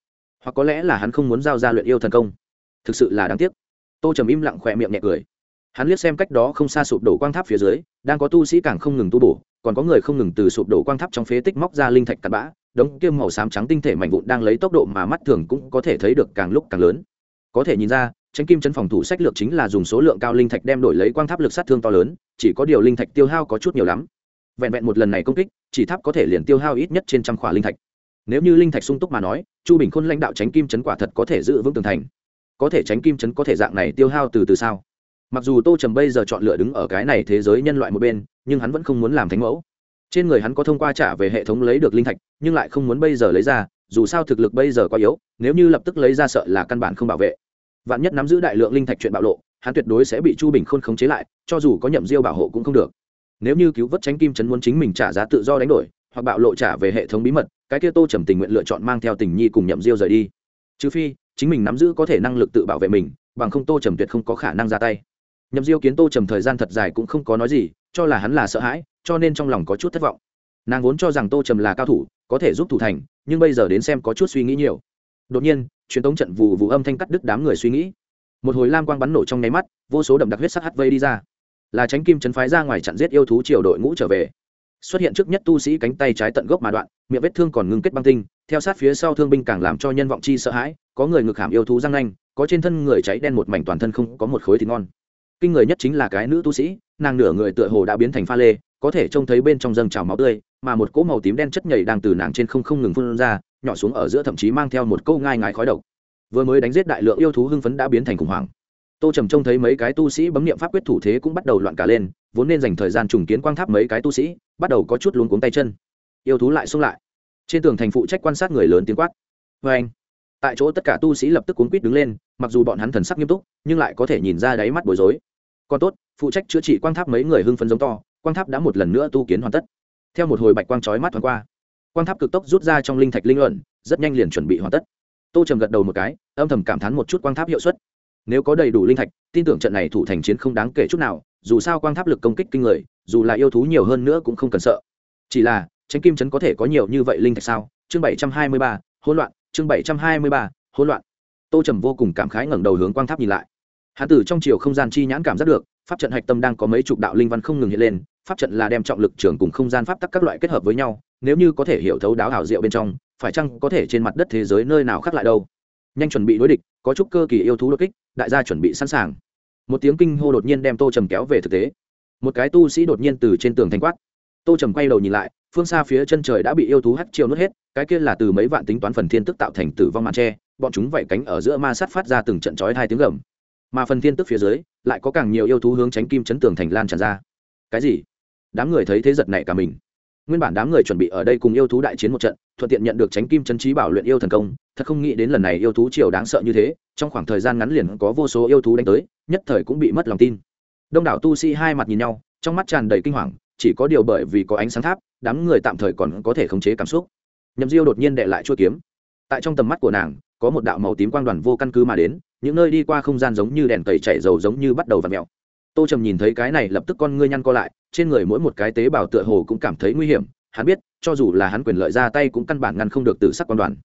S1: Hoặc có lẽ là hắn không muốn giao ra luyện yêu thần công. Thực sự là đáng tiếc. Tô trầm im lặng khỏe miệng nhẹ cười hắn liếc xem cách đó không xa sụp đổ quang tháp phía dưới, đang có tu sĩ càng không ngừng tu bổ, còn có người không ngừng từ sụp đổ quang tháp trong phế tích móc ra linh thạch cặn bã, đống kiêm màu xám trắng tinh thể mảnh vụn đang lấy tốc độ mà mắt thường cũng có thể thấy được càng lúc càng lớn. Có thể nhìn ra tranh kim chân phòng thủ sách lược chính là dùng số lượng cao linh thạch đem đổi lấy quang tháp lực sát thương to lớn, chỉ có điều linh thạch tiêu hao có chút nhiều lắm. Vẹn vẹn một lần này công kích, chỉ tháp có thể liền tiêu hao ít nhất trên trăm khỏa linh thạch. Nếu như linh thạch sung túc mà nói, chu bình khôn lãnh đạo tránh kim chấn quả thật có thể giữ vững tường thành. Có thể tránh kim chấn có thể dạng này tiêu hao từ từ sao? Mặc dù tô trầm bây giờ chọn lựa đứng ở cái này thế giới nhân loại một bên, nhưng hắn vẫn không muốn làm thánh mẫu. Trên người hắn có thông qua trả về hệ thống lấy được linh thạch, nhưng lại không muốn bây giờ lấy ra, dù sao thực lực bây giờ quá yếu, nếu như lập tức lấy ra sợ là căn bản không bảo vệ. Vạn nhất nắm giữ đại lượng linh thạch chuyện bạo lộ, hắn tuyệt đối sẽ bị chu bình khôn khống chế lại, cho dù có nhậm diêu bảo hộ cũng không được. Nếu như cứu vớt tránh kim chấn muốn chính mình trả giá tự do đánh đổi, hoặc bạo lộ trả về hệ thống bí mật, cái kia tô trầm tình nguyện lựa chọn mang theo tình nhi cùng nhậm diêu rời đi. Trừ phi, chính mình nắm giữ có thể năng lực tự bảo vệ mình, bằng không tô trầm tuyệt không có khả năng ra tay nhậm diêu kiến tô trầm thời gian thật dài cũng không có nói gì, cho là hắn là sợ hãi, cho nên trong lòng có chút thất vọng. Nàng vốn cho rằng tô trầm là cao thủ, có thể giúp thủ thành, nhưng bây giờ đến xem có chút suy nghĩ nhiều. Đột nhiên, truyền tống trận vụ vụ âm thanh cắt đứt đám người suy nghĩ. Một hồi lam quang bắn nổ trong nháy mắt, vô số đậm đặc huyết sắc hắt vây đi ra. Là tránh kim chấn phái ra ngoài chặn giết yêu thú triều đội ngũ trở về. Xuất hiện trước nhất tu sĩ cánh tay trái tận gốc mà đoạn, miệng vết thương còn ngưng kết băng tinh, theo sát phía sau thương binh càng làm cho nhân vọng chi sợ hãi, có người ngực hàm yêu thú răng nanh, có trên thân người cháy đen một mảnh toàn thân không có một khối thịt ngon kinh người nhất chính là cái nữ tu sĩ, nàng nửa người tựa hồ đã biến thành pha lê, có thể trông thấy bên trong dâng trào máu tươi, mà một cỗ màu tím đen chất nhảy đang từ nàng trên không không ngừng phun ra, nhỏ xuống ở giữa thậm chí mang theo một câu ngai ngái khói độc. Vừa mới đánh giết đại lượng yêu thú hưng phấn đã biến thành khủng hoảng. Tô trầm trông thấy mấy cái tu sĩ bấm niệm pháp quyết thủ thế cũng bắt đầu loạn cả lên, vốn nên dành thời gian trùng kiến quang tháp mấy cái tu sĩ, bắt đầu có chút luống cuống tay chân. Yêu thú lại xung lại. Trên tường thành phụ trách quan sát người lớn tiếng quát. Vê anh, tại chỗ tất cả tu sĩ lập tức cuốn quýt đứng lên, mặc dù bọn hắn thần sắc nghiêm túc, nhưng lại có thể nhìn ra đáy mắt bối rối còn tốt, phụ trách chữa trị quang tháp mấy người hưng phấn giống to, quang tháp đã một lần nữa tu kiến hoàn tất. Theo một hồi bạch quang chói mắt thoáng qua, quang tháp cực tốc rút ra trong linh thạch linh luận, rất nhanh liền chuẩn bị hoàn tất. Tô trầm gật đầu một cái, âm thầm cảm thán một chút quang tháp hiệu suất. Nếu có đầy đủ linh thạch, tin tưởng trận này thủ thành chiến không đáng kể chút nào, dù sao quang tháp lực công kích kinh người, dù là yêu thú nhiều hơn nữa cũng không cần sợ. Chỉ là, tránh kim trấn có thể có nhiều như vậy linh thạch sao? Chương bảy trăm hai mươi ba, hỗn loạn, chương bảy trăm hai mươi ba, hỗn loạn. Tô trầm vô cùng cảm khái ngẩng đầu hướng quang tháp nhìn lại hán tử trong chiều không gian chi nhãn cảm giác được, pháp trận hạch tâm đang có mấy chục đạo linh văn không ngừng hiện lên, pháp trận là đem trọng lực trường cùng không gian pháp tắc các loại kết hợp với nhau, nếu như có thể hiểu thấu đáo hảo diệu bên trong, phải chăng có thể trên mặt đất thế giới nơi nào khác lại đâu? Nhanh chuẩn bị đối địch, có chút cơ kỳ yêu thú đột kích, đại gia chuẩn bị sẵn sàng. Một tiếng kinh hô đột nhiên đem tô trầm kéo về thực tế. Một cái tu sĩ đột nhiên từ trên tường thành quát. Tô trầm quay đầu nhìn lại, phương xa phía chân trời đã bị yêu thú hắt chiêu nuốt hết, cái kia là từ mấy vạn tính toán phần thiên tức tạo thành tử vong màn tre, bọn chúng vẩy cánh ở giữa ma sát phát ra từng trận chói hai tiếng gầm mà phần thiên tức phía dưới lại có càng nhiều yêu thú hướng tránh kim chấn tường thành lan tràn ra. Cái gì? Đám người thấy thế giật này cả mình. Nguyên bản đám người chuẩn bị ở đây cùng yêu thú đại chiến một trận, thuận tiện nhận được tránh kim chấn trí bảo luyện yêu thần công, thật không nghĩ đến lần này yêu thú triều đáng sợ như thế, trong khoảng thời gian ngắn liền có vô số yêu thú đánh tới, nhất thời cũng bị mất lòng tin. Đông đảo tu sĩ hai mặt nhìn nhau, trong mắt tràn đầy kinh hoàng, chỉ có điều bởi vì có ánh sáng tháp, đám người tạm thời còn có thể khống chế cảm xúc. Nhậm diêu đột nhiên đệ lại chuôi kiếm. Tại trong tầm mắt của nàng có một đạo màu tím quang đoàn vô căn cứ mà đến, những nơi đi qua không gian giống như đèn tẩy chảy dầu giống như bắt đầu v ặ mẹo tô trầm nhìn thấy cái này lập tức con ngươi nhăn co lại, trên người mỗi một cái tế bào tựa hồ cũng cảm thấy nguy hiểm, hắn biết, cho dù là hắn quyền lợi ra tay cũng căn bản ngăn không được từ sắc quan đoàn.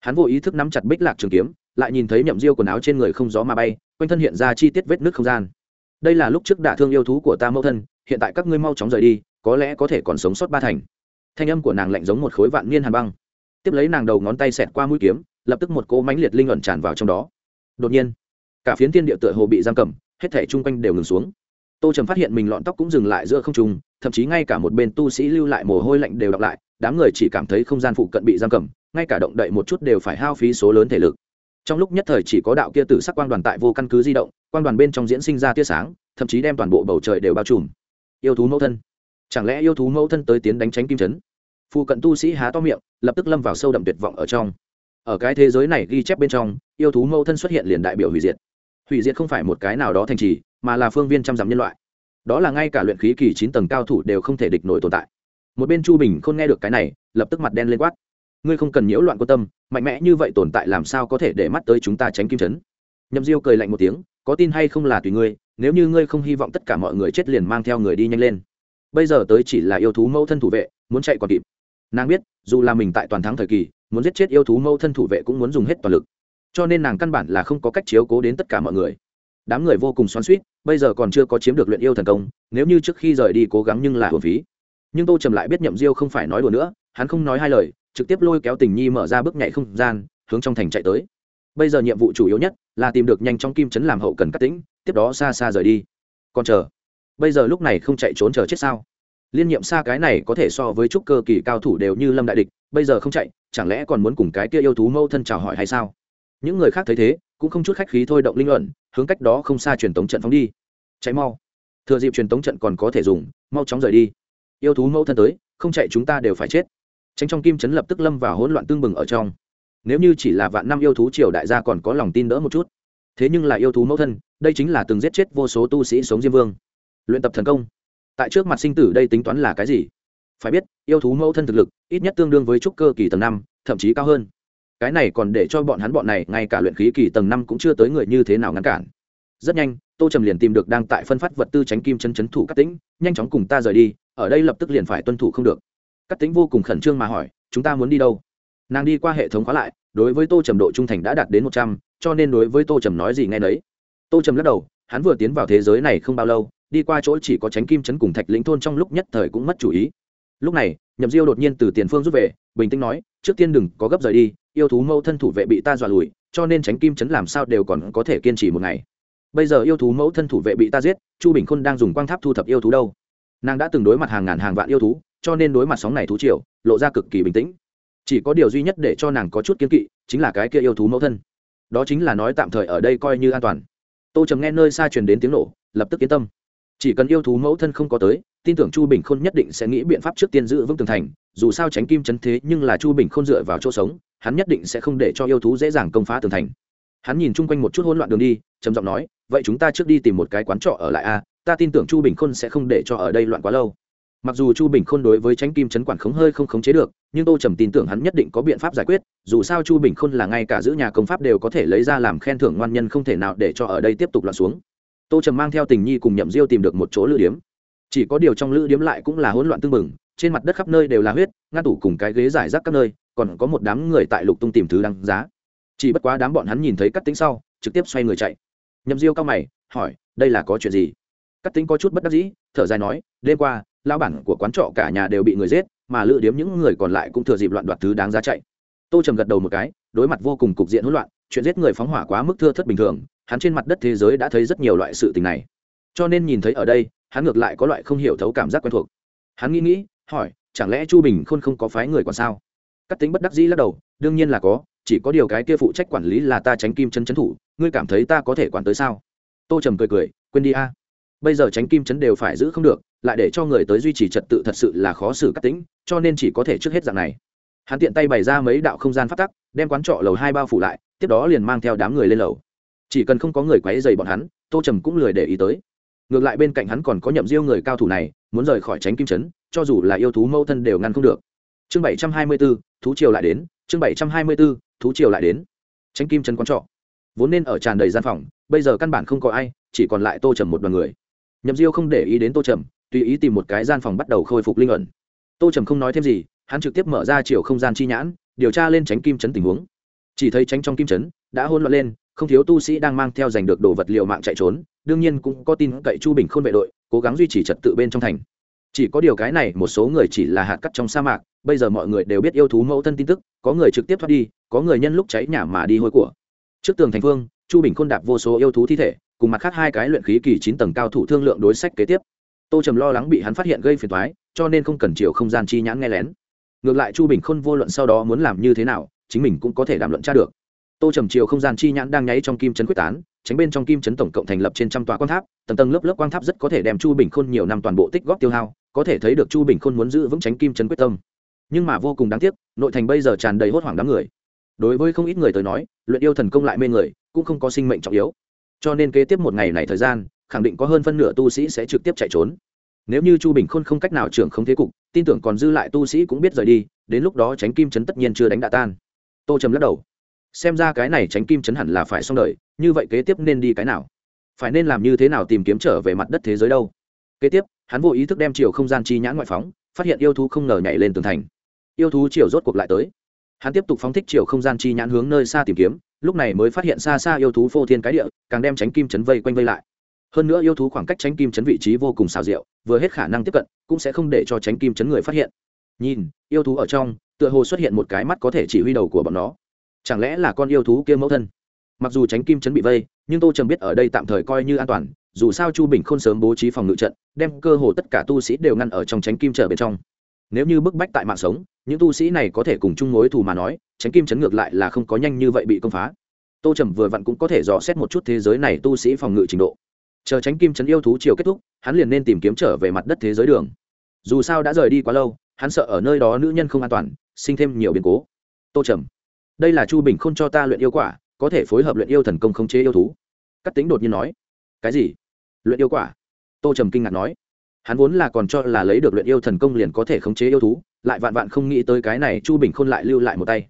S1: Hắn vô ý thức nắm chặt bích lạc trường kiếm, lại nhìn thấy nhậm diêu quần áo trên người không gió mà bay, quanh thân hiện ra chi tiết vết nước không gian. Đây là lúc trước đả thương yêu thú của ta mẫu thân, hiện tại các ngươi mau chóng rời đi, có lẽ có thể còn sống sót ba thành. Thanh âm của nàng lạnh giống một khối vạn niên hàn băng. Tiếp lấy nàng đầu ngón tay xẹt qua mũi kiếm lập tức một cỗ mánh liệt linh ẩn tràn vào trong đó. Đột nhiên, cả phiến tiên địa tựa hồ bị giam cầm, hết thể chung quanh đều ngừng xuống. Tô trầm phát hiện mình lọn tóc cũng dừng lại giữa không trung, thậm chí ngay cả một bên tu sĩ lưu lại mồ hôi lạnh đều đọc lại, đám người chỉ cảm thấy không gian phụ cận bị giam cầm, ngay cả động đậy một chút đều phải hao phí số lớn thể lực. Trong lúc nhất thời chỉ có đạo kia tử sắc quang đoàn tại vô căn cứ di động, quang đoàn bên trong diễn sinh ra tia sáng, thậm chí đem toàn bộ bầu trời đều bao trùm. Yêu thú mẫu thân. Chẳng lẽ yêu thú mẫu thân tới tiến đánh tránh kim chấn? Phụ cận tu sĩ há to miệng, lập tức lâm vào sâu đậm tuyệt vọng ở trong ở cái thế giới này ghi chép bên trong, yêu thú mẫu thân xuất hiện liền đại biểu hủy diệt. Hủy diệt không phải một cái nào đó thành trì, mà là phương viên trăm dặm nhân loại. Đó là ngay cả luyện khí kỳ chín tầng cao thủ đều không thể địch nổi tồn tại. Một bên chu bình không nghe được cái này, lập tức mặt đen lên quát. Ngươi không cần nhiễu loạn quan tâm, mạnh mẽ như vậy tồn tại làm sao có thể để mắt tới chúng ta tránh kim chấn? Nhậm diêu cười lạnh một tiếng, có tin hay không là tùy ngươi, nếu như ngươi không hy vọng tất cả mọi người chết liền mang theo người đi nhanh lên. Bây giờ tới chỉ là yêu thú mẫu thân thủ vệ, muốn chạy còn kịp. Nàng biết, dù là mình tại toàn thắng thời kỳ muốn giết chết yêu thú mâu thân thủ vệ cũng muốn dùng hết toàn lực. Cho nên nàng căn bản là không có cách chiếu cố đến tất cả mọi người. Đám người vô cùng xoắn suýt bây giờ còn chưa có chiếm được luyện yêu thần công, nếu như trước khi rời đi cố gắng nhưng là hồn phí. Nhưng tô trầm lại biết nhậm diêu không phải nói đùa nữa, hắn không nói hai lời, trực tiếp lôi kéo tình nhi mở ra bước nhảy không gian, hướng trong thành chạy tới. Bây giờ nhiệm vụ chủ yếu nhất là tìm được nhanh trong kim chấn làm hậu cần cắt tĩnh, tiếp đó xa xa rời đi. Còn chờ, bây giờ lúc này không chạy trốn chờ chết sao? Liên nhiệm xa cái này có thể so với trúc cơ kỳ cao thủ đều như lâm đại địch, bây giờ không chạy chẳng lẽ còn muốn cùng cái kia yêu thú mâu thân chào hỏi hay sao? Những người khác thấy thế, cũng không chút khách khí thôi động linh luận, hướng cách đó không xa truyền tống trận phóng đi. Cháy mau. Thừa dịp truyền tống trận còn có thể dùng, mau chóng rời đi. Yêu thú mẫu thân tới, không chạy chúng ta đều phải chết. Tránh trong kim chấn lập tức lâm vào hỗn loạn tương bừng ở trong. Nếu như chỉ là vạn năm yêu thú triều đại gia còn có lòng tin đỡ một chút. Thế nhưng là yêu thú mẫu thân, đây chính là từng giết chết vô số tu sĩ sống diêm vương. Luyện tập thần công. Tại trước mặt sinh tử đây tính toán là cái gì? Phải biết, yêu thú mẫu thân thực lực, ít nhất tương đương với trúc cơ kỳ tầng năm, thậm chí cao hơn. Cái này còn để cho bọn hắn bọn này, ngay cả luyện khí kỳ tầng năm cũng chưa tới người như thế nào ngăn cản. Rất nhanh, tô trầm liền tìm được đang tại phân phát vật tư tránh kim chân chấn thủ các tĩnh, nhanh chóng cùng ta rời đi, ở đây lập tức liền phải tuân thủ không được. Các tĩnh vô cùng khẩn trương mà hỏi, chúng ta muốn đi đâu? Nàng đi qua hệ thống khóa lại, đối với tô trầm độ trung thành đã đạt đến một trăm, cho nên đối với tô trầm nói gì nghe nấy. Tô trầm lắc đầu, hắn vừa tiến vào thế giới này không bao lâu, đi qua chỗ chỉ có tránh kim chấn cùng thạch lĩnh thôn trong lúc nhất thời cũng mất chủ ý lúc này, nhậm diêu đột nhiên từ tiền phương rút về, bình tĩnh nói, trước tiên đừng có gấp rời đi, yêu thú mẫu thân thủ vệ bị ta dọa lùi, cho nên tránh kim chấn làm sao đều còn có thể kiên trì một ngày. Bây giờ yêu thú mẫu thân thủ vệ bị ta giết, chu bình khôn đang dùng quang tháp thu thập yêu thú đâu? Nàng đã từng đối mặt hàng ngàn hàng vạn yêu thú, cho nên đối mặt sóng này thú triều, lộ ra cực kỳ bình tĩnh. Chỉ có điều duy nhất để cho nàng có chút kiên kỵ, chính là cái kia yêu thú mẫu thân. Đó chính là nói tạm thời ở đây coi như an toàn. Tô trầm nghe nơi xa truyền đến tiếng nổ, lập tức yên tâm. Chỉ cần yêu thú mẫu thân không có tới tin tưởng chu bình khôn nhất định sẽ nghĩ biện pháp trước tiên giữ vững tường thành, dù sao tránh kim chấn thế nhưng là chu bình khôn dựa vào chỗ sống, hắn nhất định sẽ không để cho yêu thú dễ dàng công phá tường thành. Hắn nhìn chung quanh một chút hỗn loạn đường đi, trầm giọng nói, vậy chúng ta trước đi tìm một cái quán trọ ở lại a, ta tin tưởng chu bình khôn sẽ không để cho ở đây loạn quá lâu. Mặc dù chu bình khôn đối với tránh kim chấn quản khống hơi không khống chế được, nhưng tô trầm tin tưởng hắn nhất định có biện pháp giải quyết, dù sao chu bình khôn là ngay cả giữ nhà công pháp đều có thể lấy ra làm khen thưởng ngoan nhân không thể nào để cho ở đây tiếp tục loạn xuống. Tô trầm mang theo tình nhi cùng nhậm diêu tìm được một chỗ lựa điếm chỉ có điều trong lữ điếm lại cũng là hỗn loạn tương mừng trên mặt đất khắp nơi đều là huyết ngăn tủ cùng cái ghế giải rác các nơi, còn có một đám người tại lục tung tìm thứ đăng giá. Chỉ bất quá đám bọn hắn nhìn thấy cắt tính sau, trực tiếp xoay người chạy. Nhậm diêu cao mày, hỏi, đây là có chuyện gì? Cắt tính có chút bất đắc dĩ, thở dài nói, đêm qua lao bản của quán trọ cả nhà đều bị người giết, mà lữ điếm những người còn lại cũng thừa dịp loạn đoạt thứ đáng giá chạy. Tô trầm gật đầu một cái, đối mặt vô cùng cục diện hỗn loạn, chuyện giết người phóng hỏa quá mức thưa thất bình thường, hắn trên mặt đất thế giới đã thấy rất nhiều loại sự tình này. Cho nên nhìn thấy ở đây hắn ngược lại có loại không hiểu thấu cảm giác quen thuộc. Hắn nghĩ nghĩ, hỏi, chẳng lẽ chu bình khôn không có phái người còn sao? Cắt tính bất đắc dĩ lắc đầu, đương nhiên là có, chỉ có điều cái kia phụ trách quản lý là ta tránh kim chân chấn thủ, ngươi cảm thấy ta có thể quản tới sao? Tô trầm cười cười, quên đi a. Bây giờ tránh kim chấn đều phải giữ không được, lại để cho người tới duy trì trật tự thật sự là khó xử cắt tính, cho nên chỉ có thể trước hết dạng này. Hắn tiện tay bày ra mấy đạo không gian phát tắc, đem quán trọ lầu hai bao phủ lại, tiếp đó liền mang theo đám người lên lầu. Chỉ cần không có người quấy dày bọn hắn, tô trầm cũng lười để ý tới ngược lại bên cạnh hắn còn có nhậm diêu người cao thủ này, muốn rời khỏi tránh kim trấn cho dù là yêu thú mâu thân đều ngăn không được. Chương bảy trăm hai mươi b ố thú triều lại đến, chương bảy trăm hai mươi b ố thú triều lại đến. Tránh kim trấn quán trọ. Vốn nên ở tràn đầy gian phòng, bây giờ căn bản không có ai, chỉ còn lại tô trầm một đ o n người. Nhậm diêu không để ý đến tô trầm, tùy ý tìm một cái gian phòng bắt đầu khôi phục linh ẩn. Tô trầm không nói thêm gì, hắn trực tiếp mở ra chiều không gian chi nhãn, điều tra lên tránh kim trấn tình huống. Chỉ thấy tránh trong kim trấn đã hôn loạn lên, không thiếu tu sĩ đang mang theo giành được đồ vật liệu mạng chạy trốn đương nhiên cũng có tin cậy chu bình khôn vệ đội, cố gắng duy trì trật tự bên trong thành. Chỉ có điều cái này, một số người chỉ là hạt cắt trong sa mạc, bây giờ mọi người đều biết yêu thú mẫu thân tin tức, có người trực tiếp thoát đi, có người nhân lúc cháy nhà mà đi hôi của. Trước tường thành phương, chu bình khôn đạp vô số yêu thú thi thể, cùng mặt khác hai cái luyện khí kỳ chín tầng cao thủ thương lượng đối sách kế tiếp. Tô trầm lo lắng bị hắn phát hiện gây phiền thoái cho nên không cần chiều không gian chi nhãn nghe lén. Ngược lại chu bình khôn vô luận sau đó muốn làm như thế nào, chính mình cũng có thể đàm luận tra được. Tô trầm chiều không gian chi nhãn đang nháy trong kim chấn quyết tán tránh bên trong kim chấn tổng cộng thành lập trên trăm tòa quan tháp, tầng tầng lớp lớp quan tháp rất có thể đem chu bình khôn nhiều năm toàn bộ tích góp tiêu hao, có thể thấy được chu bình khôn muốn giữ vững tránh kim chấn quyết tâm. Nhưng mà vô cùng đáng tiếc, nội thành bây giờ tràn đầy hốt hoảng đám người. Đối với không ít người tới nói, luyện yêu thần công lại mê người, cũng không có sinh mệnh trọng yếu. Cho nên kế tiếp một ngày này thời gian, khẳng định có hơn phân nửa tu sĩ sẽ trực tiếp chạy trốn. Nếu như chu bình khôn không cách nào trưởng không thế cục, tin tưởng còn dư lại tu sĩ cũng biết rời đi, đến lúc đó tránh kim chấn tất nhiên chưa đánh đạ tan. Tô trầm lắc đầu. Xem ra cái này tránh kim chấn hẳn là phải xong đời như vậy kế tiếp nên đi cái nào? Phải nên làm như thế nào tìm kiếm trở về mặt đất thế giới đâu? Kế tiếp, hắn vô ý thức đem chiều không gian chi nhãn ngoại phóng, phát hiện yêu thú không ngờ nhảy lên tường thành. Yêu thú chiều rốt cuộc lại tới. Hắn tiếp tục phóng thích chiều không gian chi nhãn hướng nơi xa tìm kiếm, lúc này mới phát hiện xa xa yêu thú phô thiên cái địa, càng đem tránh kim chấn vây quanh vây lại. Hơn nữa yêu thú khoảng cách tránh kim chấn vị trí vô cùng xào rượu vừa hết khả năng tiếp cận, cũng sẽ không để cho tránh kim chấn người phát hiện. Nhìn, yêu thú ở trong, tựa hồ xuất hiện một cái mắt có thể chỉ huy đầu của bọn nó. Chẳng lẽ là con yêu thú kia mẫu thân? Mặc dù tránh kim chấn bị vây, nhưng tô trầm biết ở đây tạm thời coi như an toàn, dù sao chu bình không sớm bố trí phòng ngự trận, đem cơ hồ tất cả tu sĩ đều ngăn ở trong tránh kim trở bên trong. Nếu như bức bách tại mạng sống, những tu sĩ này có thể cùng chung mối thù mà nói, tránh kim chấn ngược lại là không có nhanh như vậy bị công phá. Tô trầm vừa vặn cũng có thể dò xét một chút thế giới này tu sĩ phòng ngự trình độ. Chờ tránh kim chấn yêu thú chiều kết thúc, hắn liền nên tìm kiếm trở về mặt đất thế giới đường. Dù sao đã rời đi quá lâu, hắn sợ ở nơi đó nữ nhân không an toàn, sinh thêm nhiều biến cố. Tô trầm, đây là chu bình k h ô n cho ta luyện yêu quả có thể phối hợp luyện yêu thần công khống chế yêu thú. Cắt tính đột nhiên nói, cái gì? Luyện yêu quả? Tô trầm kinh ngạc nói, hắn vốn là còn cho là lấy được luyện yêu thần công liền có thể khống chế yêu thú, lại vạn vạn không nghĩ tới cái này chu bình khôn lại lưu lại một tay.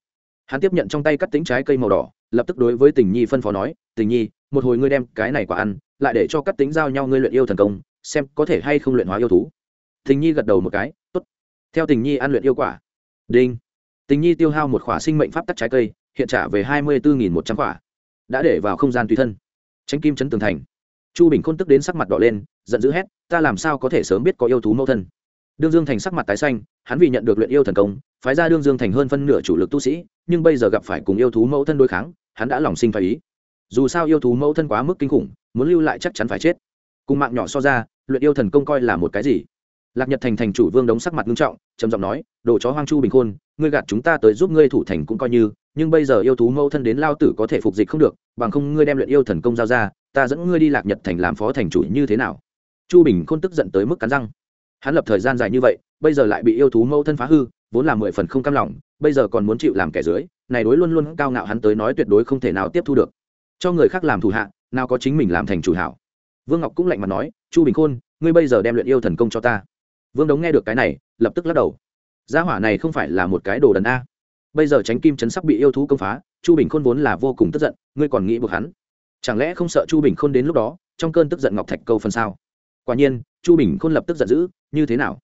S1: Hắn tiếp nhận trong tay cắt tính trái cây màu đỏ, lập tức đối với tình nhi phân phó nói, tình nhi, một hồi ngươi đem cái này quả ăn, lại để cho cắt tính giao nhau ngươi luyện yêu thần công, xem có thể hay không luyện hóa yêu thú. Tình nhi gật đầu một cái, tốt. Theo tình nhi ăn luyện yêu quả. Đinh. Tình nhi tiêu hao một khỏa sinh mệnh pháp tắc trái cây hiện trả về hai mươi bốn một trăm quả, đã để vào không gian tùy thân. Tránh kim chấn tường thành. Chu bình khôn tức đến sắc mặt đỏ lên giận dữ hét ta làm sao có thể sớm biết có yêu thú mẫu thân? Đương dương thành sắc mặt tái xanh hắn vì nhận được luyện yêu thần công phái ra đương dương thành hơn phân nửa chủ lực tu sĩ nhưng bây giờ gặp phải cùng yêu thú mẫu thân đối kháng hắn đã lòng sinh phải ý. Dù sao yêu thú mẫu thân quá mức kinh khủng muốn lưu lại chắc chắn phải chết. Cùng mạng nhỏ so ra luyện yêu thần công coi là một cái gì? Lạc nhật thành thành chủ vương đống sắc mặt nghiêm trọng trầm giọng nói đồ chó hoang chu bình khôn ngươi gạt chúng ta tới giúp ngươi thủ thành cũng coi như nhưng bây giờ yêu thú mẫu thân đến lao tử có thể phục dịch không được, bằng không ngươi đem luyện yêu thần công giao ra, ta dẫn ngươi đi lạc nhật thành làm phó thành chủ như thế nào? Chu bình khôn tức giận tới mức cắn răng. Hắn lập thời gian dài như vậy, bây giờ lại bị yêu thú mẫu thân phá hư, vốn là mười phần không cam lòng, bây giờ còn muốn chịu làm kẻ dưới, này đối luôn luôn cao ngạo hắn tới nói tuyệt đối không thể nào tiếp thu được. Cho người khác làm thủ hạ, nào có chính mình làm thành chủ hảo. Vương ngọc cũng lạnh mặt nói, chu bình khôn, ngươi bây giờ đem luyện yêu thần công cho ta. Vương đống nghe được cái này, lập tức lắc đầu. Gia hỏa này không phải là một cái đồ đần a bây giờ tránh kim chấn sắp bị yêu thú công phá, chu bình khôn vốn là vô cùng tức giận, ngươi còn nghĩ buộc hắn. Chẳng lẽ không sợ chu bình khôn đến lúc đó, trong cơn tức giận ngọc thạch câu phần sao? Quả nhiên, chu bình khôn lập tức giận dữ, như thế nào?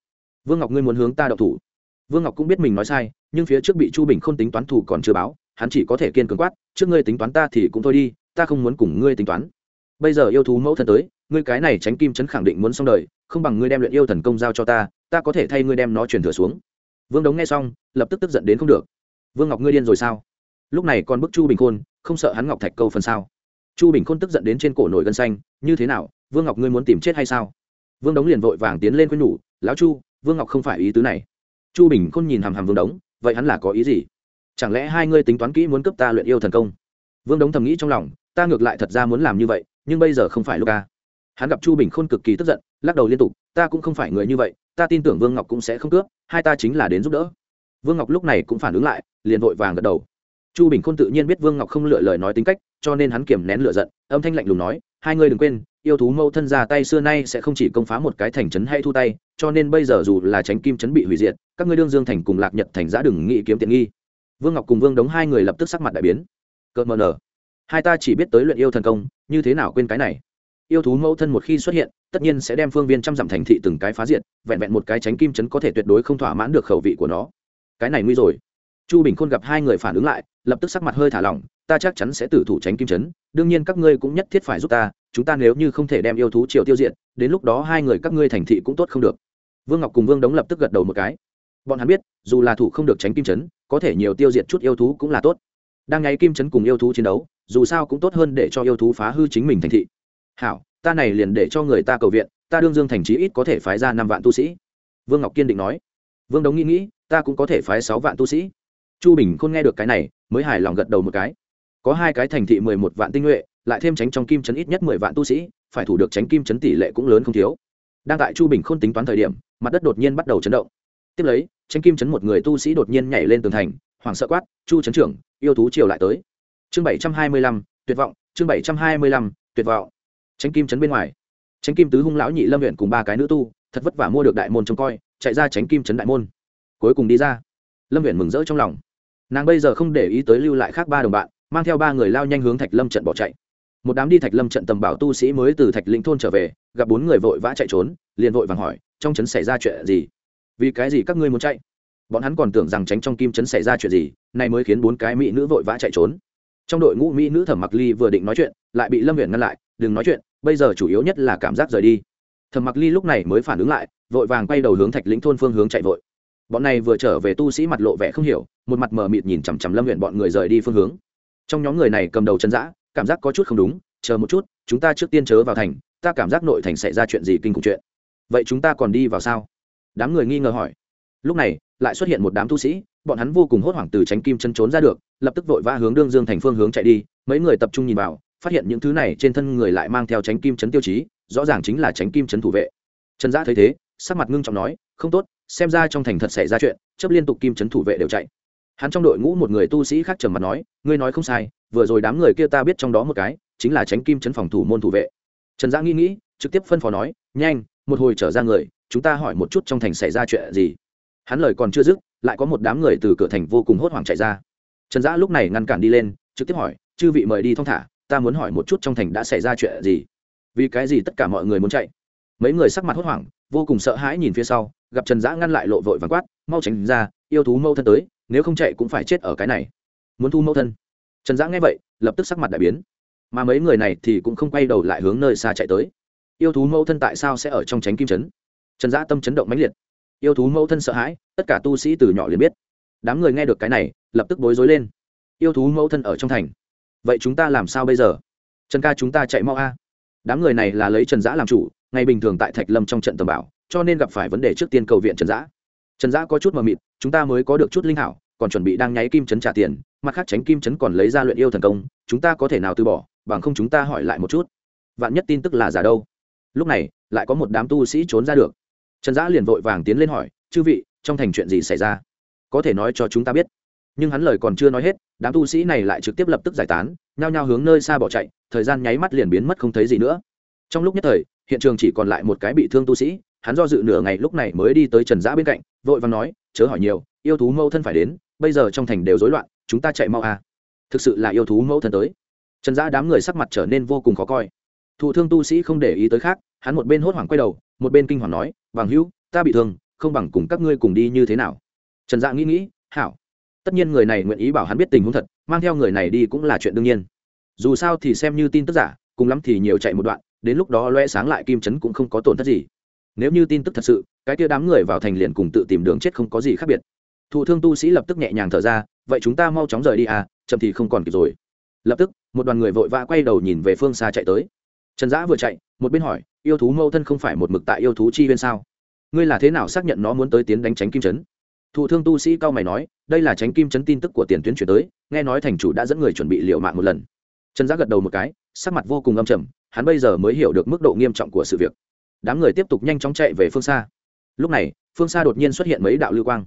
S1: Vương ngọc ngươi muốn hướng ta đậu thủ. Vương ngọc cũng biết mình nói sai, nhưng phía trước bị chu bình khôn tính toán thủ còn chưa báo, hắn chỉ có thể kiên cường quát, trước ngươi tính toán ta thì cũng thôi đi, ta không muốn cùng ngươi tính toán. Bây giờ yêu thú mẫu thần tới, ngươi cái này tránh kim chấn khẳng định muốn xong đời, không bằng ngươi đem luyện yêu thần công giao cho ta ta có thể thay ngươi đem nó truyền thừa xuống. Vương đống nghe xong, lập tức tức giận đến không được vương ngọc ngươi điên rồi sao? Lúc này còn bức chu bình khôn, không sợ hắn ngọc thạch câu phần sao? Chu bình khôn tức giận đến trên cổ nổi gân xanh, như thế nào, vương ngọc ngươi muốn tìm chết hay sao? Vương đống liền vội vàng tiến lên khuyên nhủ, lão chu, vương ngọc không phải ý tứ này. Chu bình khôn nhìn hàm hàm vương đống, vậy hắn là có ý gì? Chẳng lẽ hai ngươi tính toán kỹ muốn cướp ta luyện yêu thần công? Vương đống thầm nghĩ trong lòng, ta ngược lại thật ra muốn làm như vậy, nhưng bây giờ không phải lúc ca hắn gặp chu bình khôn cực kỳ tức giận, lắc đầu liên tục, ta cũng không phải người như vậy, ta tin tưởng vương ngọc cũng sẽ không cướp, hai ta chính là đến giúp đỡ. Vương ngọc lúc này cũng phản ứng lại liền vội vàng gật đầu. Chu bình khôn tự nhiên biết vương ngọc không lựa lời nói tính cách, cho nên hắn kiềm nén lựa giận, âm thanh lạnh lùng nói, hai người đừng quên, yêu thú mâu thân ra tay xưa nay sẽ không chỉ công phá một cái thành trấn hay thu tay, cho nên bây giờ dù là tránh kim trấn bị hủy diệt, các ngươi đương dương thành cùng lạc nhật thành giã đừng nghĩ kiếm tiện nghi. Vương ngọc cùng vương đống hai người lập tức sắc mặt đại biến. Cợt mờ nở. Hai ta chỉ biết tới luyện yêu thần công, như thế nào quên cái này? Yêu thú mẫu thân một khi xuất hiện, tất nhiên sẽ đem phương viên trăm dặm thành thị từng cái phá diệt, vẹn vẹn một cái tránh kim trấn có thể tuyệt đối không thỏa mãn được khẩu vị của nó. Cái này nguy rồi chu bình khôn gặp hai người phản ứng lại, lập tức sắc mặt hơi thả lỏng, ta chắc chắn sẽ tử thủ tránh kim chấn, đương nhiên các ngươi cũng nhất thiết phải giúp ta, chúng ta nếu như không thể đem yêu thú triều tiêu diệt, đến lúc đó hai người các ngươi thành thị cũng tốt không được. Vương ngọc cùng vương đống lập tức gật đầu một cái. Bọn hắn biết, dù là thủ không được tránh kim chấn, có thể nhiều tiêu diệt chút yêu thú cũng là tốt. Đang ngày kim chấn cùng yêu thú chiến đấu, dù sao cũng tốt hơn để cho yêu thú phá hư chính mình thành thị. Hảo, ta này liền để cho người ta cầu viện, ta đương dương thành trí ít có thể phái ra năm vạn tu sĩ. Vương ngọc kiên định nói. Vương đống nghĩ nghĩ, ta cũng có thể phái sáu vạn tu sĩ chu bình khôn nghe được cái này, mới hài lòng gật đầu một cái. Có hai cái thành thị mười một vạn tinh nhuệ, lại thêm tránh trong kim chấn ít nhất mười vạn tu sĩ, phải thủ được tránh kim chấn tỷ lệ cũng lớn không thiếu. Đang tại chu bình khôn tính toán thời điểm, mặt đất đột nhiên bắt đầu chấn động. Tiếp lấy, tránh kim chấn một người tu sĩ đột nhiên nhảy lên tường thành, hoảng sợ quát, chu chấn trưởng, yêu thú chiều lại tới. Chương bảy trăm hai mươi lăm, tuyệt vọng, chương bảy trăm hai mươi lăm, tuyệt vọng. Tránh kim trấn bên ngoài. Tránh kim tứ hung lão nhị lâm huyện cùng ba cái nữ tu, thật vất vả mua được đại môn trông coi, chạy ra tránh kim trấn đại môn. Cuối cùng đi ra lâm viện mừng rỡ trong lòng. Nàng bây giờ không để ý tới lưu lại khác ba đồng bạn, mang theo ba người lao nhanh hướng thạch lâm trận bỏ chạy. Một đám đi thạch lâm trận tầm bảo tu sĩ mới từ thạch lĩnh thôn trở về, gặp bốn người vội vã chạy trốn, liền vội vàng hỏi, trong trấn xảy ra chuyện gì? Vì cái gì các ngươi muốn chạy? Bọn hắn còn tưởng rằng tránh trong kim trấn xảy ra chuyện gì này mới khiến bốn cái mỹ nữ vội vã chạy trốn. Trong đội ngũ mỹ nữ thẩm mặc ly vừa định nói chuyện, lại bị lâm huyện ngăn lại, đừng nói chuyện, bây giờ chủ yếu nhất là cảm giác rời đi. Thẩm mặc ly lúc này mới phản ứng lại, vội vàng quay đầu hướng thạch lĩnh thôn phương hướng chạy vội bọn này vừa trở về tu sĩ mặt lộ vẻ không hiểu, một mặt mờ mịt nhìn chằm chằm lâm huyện bọn người rời đi phương hướng. Trong nhóm người này cầm đầu chân giã cảm giác có chút không đúng, chờ một chút, chúng ta trước tiên chớ vào thành, ta cảm giác nội thành xảy ra chuyện gì kinh khủng chuyện. Vậy chúng ta còn đi vào sao? Đám người nghi ngờ hỏi. Lúc này, lại xuất hiện một đám tu sĩ, bọn hắn vô cùng hốt hoảng từ tránh kim chân trốn ra được, lập tức vội vã hướng đương dương thành phương hướng chạy đi, mấy người tập trung nhìn vào, phát hiện những thứ này trên thân người lại mang theo tránh kim chấn tiêu chí, rõ ràng chính là tránh kim chấn thủ vệ. Trần giã thấy thế, sắc mặt ngưng trọng nói, không tốt xem ra trong thành thật xảy ra chuyện chấp liên tục kim chấn thủ vệ đều chạy. Hắn trong đội ngũ một người tu sĩ khác trầm mặt nói, ngươi nói không sai, vừa rồi đám người kia ta biết trong đó một cái, chính là tránh kim chấn phòng thủ môn thủ vệ. Trần giã nghĩ nghĩ, trực tiếp phân phó nói, nhanh, một hồi trở ra người, chúng ta hỏi một chút trong thành xảy ra chuyện gì. Hắn lời còn chưa dứt, lại có một đám người từ cửa thành vô cùng hốt hoảng chạy ra. Trần giã lúc này ngăn cản đi lên, trực tiếp hỏi, chư vị mời đi thong thả, ta muốn hỏi một chút trong thành đã xảy ra chuyện gì? Vì cái gì tất cả mọi người muốn chạy? Mấy người sắc mặt hốt hoảng, vô cùng sợ hãi nhìn phía sau, gặp trần giã ngăn lại lộ vội vàng quát, mau tránh ra, yêu thú mâu thân tới, nếu không chạy cũng phải chết ở cái này. Muốn thu mâu thân? Trần giã nghe vậy, lập tức sắc mặt đại biến. Mà mấy người này thì cũng không quay đầu lại hướng nơi xa chạy tới. Yêu thú mâu thân tại sao sẽ ở trong tránh kim trấn? Trần giã tâm chấn động mãnh liệt. Yêu thú mâu thân sợ hãi, tất cả tu sĩ từ nhỏ liền biết. Đám người nghe được cái này, lập tức bối rối lên. Yêu thú mâu thân ở trong thành? Vậy chúng ta làm sao bây giờ? Trần ca chúng ta chạy mau a. Đám người này là lấy trần giã làm chủ ngày bình thường tại thạch lâm trong trận tầm bảo, cho nên gặp phải vấn đề trước tiên cầu viện trần giã trần giã có chút mờ mịt, chúng ta mới có được chút linh hảo, còn chuẩn bị đang nháy kim chấn trả tiền, mặt khác tránh kim chấn còn lấy ra luyện yêu thần công, chúng ta có thể nào từ bỏ, bằng không chúng ta hỏi lại một chút. Vạn nhất tin tức là giả đâu. Lúc này, lại có một đám tu sĩ trốn ra được. Trần giã liền vội vàng tiến lên hỏi, chư vị, trong thành chuyện gì xảy ra? Có thể nói cho chúng ta biết. Nhưng hắn lời còn chưa nói hết, đám tu sĩ này lại trực tiếp lập tức giải tán, nhao nhao hướng nơi xa bỏ chạy, thời gian nháy mắt liền biến mất không thấy gì nữa. Trong lúc nhất thời hiện trường chỉ còn lại một cái bị thương tu sĩ, hắn do dự nửa ngày lúc này mới đi tới trần giã bên cạnh, vội vàng nói, chớ hỏi nhiều, yêu thú mâu thân phải đến, bây giờ trong thành đều rối loạn, chúng ta chạy mau à. thực sự là yêu thú mâu thân tới. Trần giã đám người sắc mặt trở nên vô cùng khó coi. Thụ thương tu sĩ không để ý tới khác, hắn một bên hốt hoảng quay đầu, một bên kinh hoàng nói vàng hữu, ta bị thương, không bằng cùng các ngươi cùng đi như thế nào. Trần dạ nghĩ nghĩ, hảo. Tất nhiên người này nguyện ý bảo hắn biết tình huống thật, mang theo người này đi cũng là chuyện đương nhiên. Dù sao thì xem như tin tức giả, cùng lắm thì nhiều chạy một đoạn đến lúc đó loe sáng lại kim chấn cũng không có tổn thất gì. Nếu như tin tức thật sự, cái kia đám người vào thành liền cùng tự tìm đường chết không có gì khác biệt. Thụ thương tu sĩ lập tức nhẹ nhàng thở ra, vậy chúng ta mau chóng rời đi à chậm thì không còn kịp rồi. Lập tức, một đoàn người vội vã quay đầu nhìn về phương xa chạy tới. Trần giã vừa chạy, một bên hỏi, yêu thú mâu thân không phải một mực tại yêu thú chi viên sao? Ngươi là thế nào xác nhận nó muốn tới tiến đánh tránh kim trấn thụ thương tu sĩ cao mày nói, đây là tránh kim trấn tin tức của tiền tuyến chuyển tới, nghe nói thành chủ đã dẫn người chuẩn bị liệu mạng một lần. Trần giã gật đầu một cái, sắc mặt vô cùng âm trầm hắn bây giờ mới hiểu được mức độ nghiêm trọng của sự việc. Đám người tiếp tục nhanh chóng chạy về phương xa. Lúc này, phương xa đột nhiên xuất hiện mấy đạo lưu quang.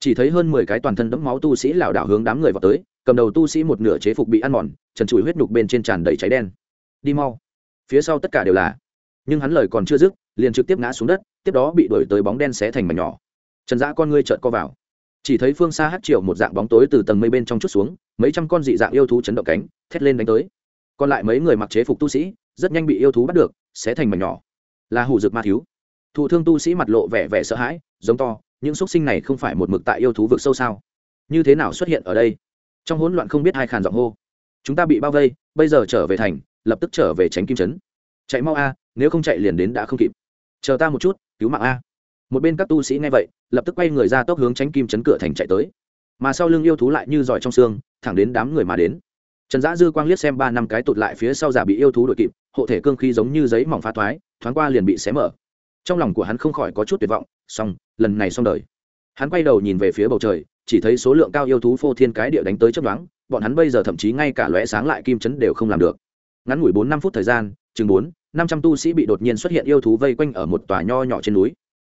S1: Chỉ thấy hơn mười cái toàn thân đẫm máu tu sĩ lảo đảo hướng đám người vào tới, cầm đầu tu sĩ một nửa chế phục bị ăn mòn, trần trụi huyết nhục bên trên tràn đầy cháy đen. Đi mau. Phía sau tất cả đều là. Nhưng hắn lời còn chưa dứt, liền trực tiếp ngã xuống đất, tiếp đó bị đuổi tới bóng đen xé thành mảnh nhỏ. Trần dã con ngươi trợn co vào. Chỉ thấy phương xa hát triệu một dạng bóng tối từ tầng mây bên trong chút xuống, mấy trăm con dị dạng yêu thú chấn động cánh, thét lên đánh tới. Còn lại mấy người mặc chế phục tu sĩ rất nhanh bị yêu thú bắt được xé thành mảnh nhỏ. Là hủ dược ma thiếu thụ thương tu sĩ mặt lộ vẻ vẻ sợ hãi, giống to, những x sinh này không phải một mực tại yêu thú vực sâu sao? Như thế nào xuất hiện ở đây? Trong hỗn loạn không biết hai khàn giọng hô. Chúng ta bị bao vây, bây giờ trở về thành, lập tức trở về tránh kim trấn chạy mau a, nếu không chạy liền đến đã không kịp. Chờ ta một chút, cứu mạng a. Một bên các tu sĩ nghe vậy, lập tức quay người ra tốc hướng tránh kim chấn cửa thành chạy tới. Mà sau lưng yêu thú lại như giỏi trong xương, thẳng đến đám người mà đến. Trần giã dư quang liếc xem ba năm cái tụt lại phía sau giả bị yêu thú đội kịp hộ thể cương khí giống như giấy mỏng phá thoái, thoáng qua liền bị xé mở. Trong lòng của hắn không khỏi có chút tuyệt vọng, xong, lần này xong đời. Hắn quay đầu nhìn về phía bầu trời, chỉ thấy số lượng cao yêu thú phô thiên cái địa đánh tới chấp đoán bọn hắn bây giờ thậm chí ngay cả lóe sáng lại kim chấn đều không làm được. Ngắn ngủi bốn năm phút thời gian, chừng bốn, năm trăm tu sĩ bị đột nhiên xuất hiện yêu thú vây quanh ở một tòa nho nhỏ trên núi.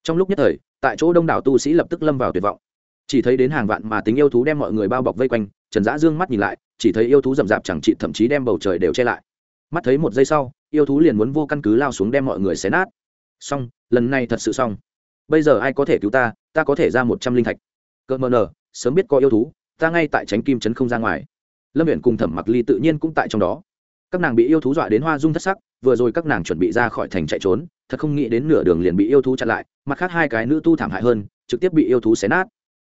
S1: Trong lúc nhất thời, tại chỗ đông đảo tu sĩ lập tức lâm vào tuyệt vọng. Chỉ thấy đến hàng vạn mà tính yêu thú đem mọi người bao bọc vây quanh, trần dã dương mắt nhìn lại, chỉ thấy yêu thú rậm rạp chẳng trị thậm chí đem bầu trời đều che lại mắt thấy một giây sau, yêu thú liền muốn vô căn cứ lao xuống đem mọi người xé nát. Xong, lần này thật sự xong. Bây giờ ai có thể cứu ta ta có thể ra một trăm linh thạch. Cỡ mờ nờ, sớm biết có yêu thú, ta ngay tại tránh kim trấn không ra ngoài. Lâm viện cùng thẩm mặc ly tự nhiên cũng tại trong đó. Các nàng bị yêu thú dọa đến hoa dung thất sắc, vừa rồi các nàng chuẩn bị ra khỏi thành chạy trốn, thật không nghĩ đến nửa đường liền bị yêu thú chặn lại, mặt khác hai cái nữ tu thảm hại hơn, trực tiếp bị yêu thú xé nát.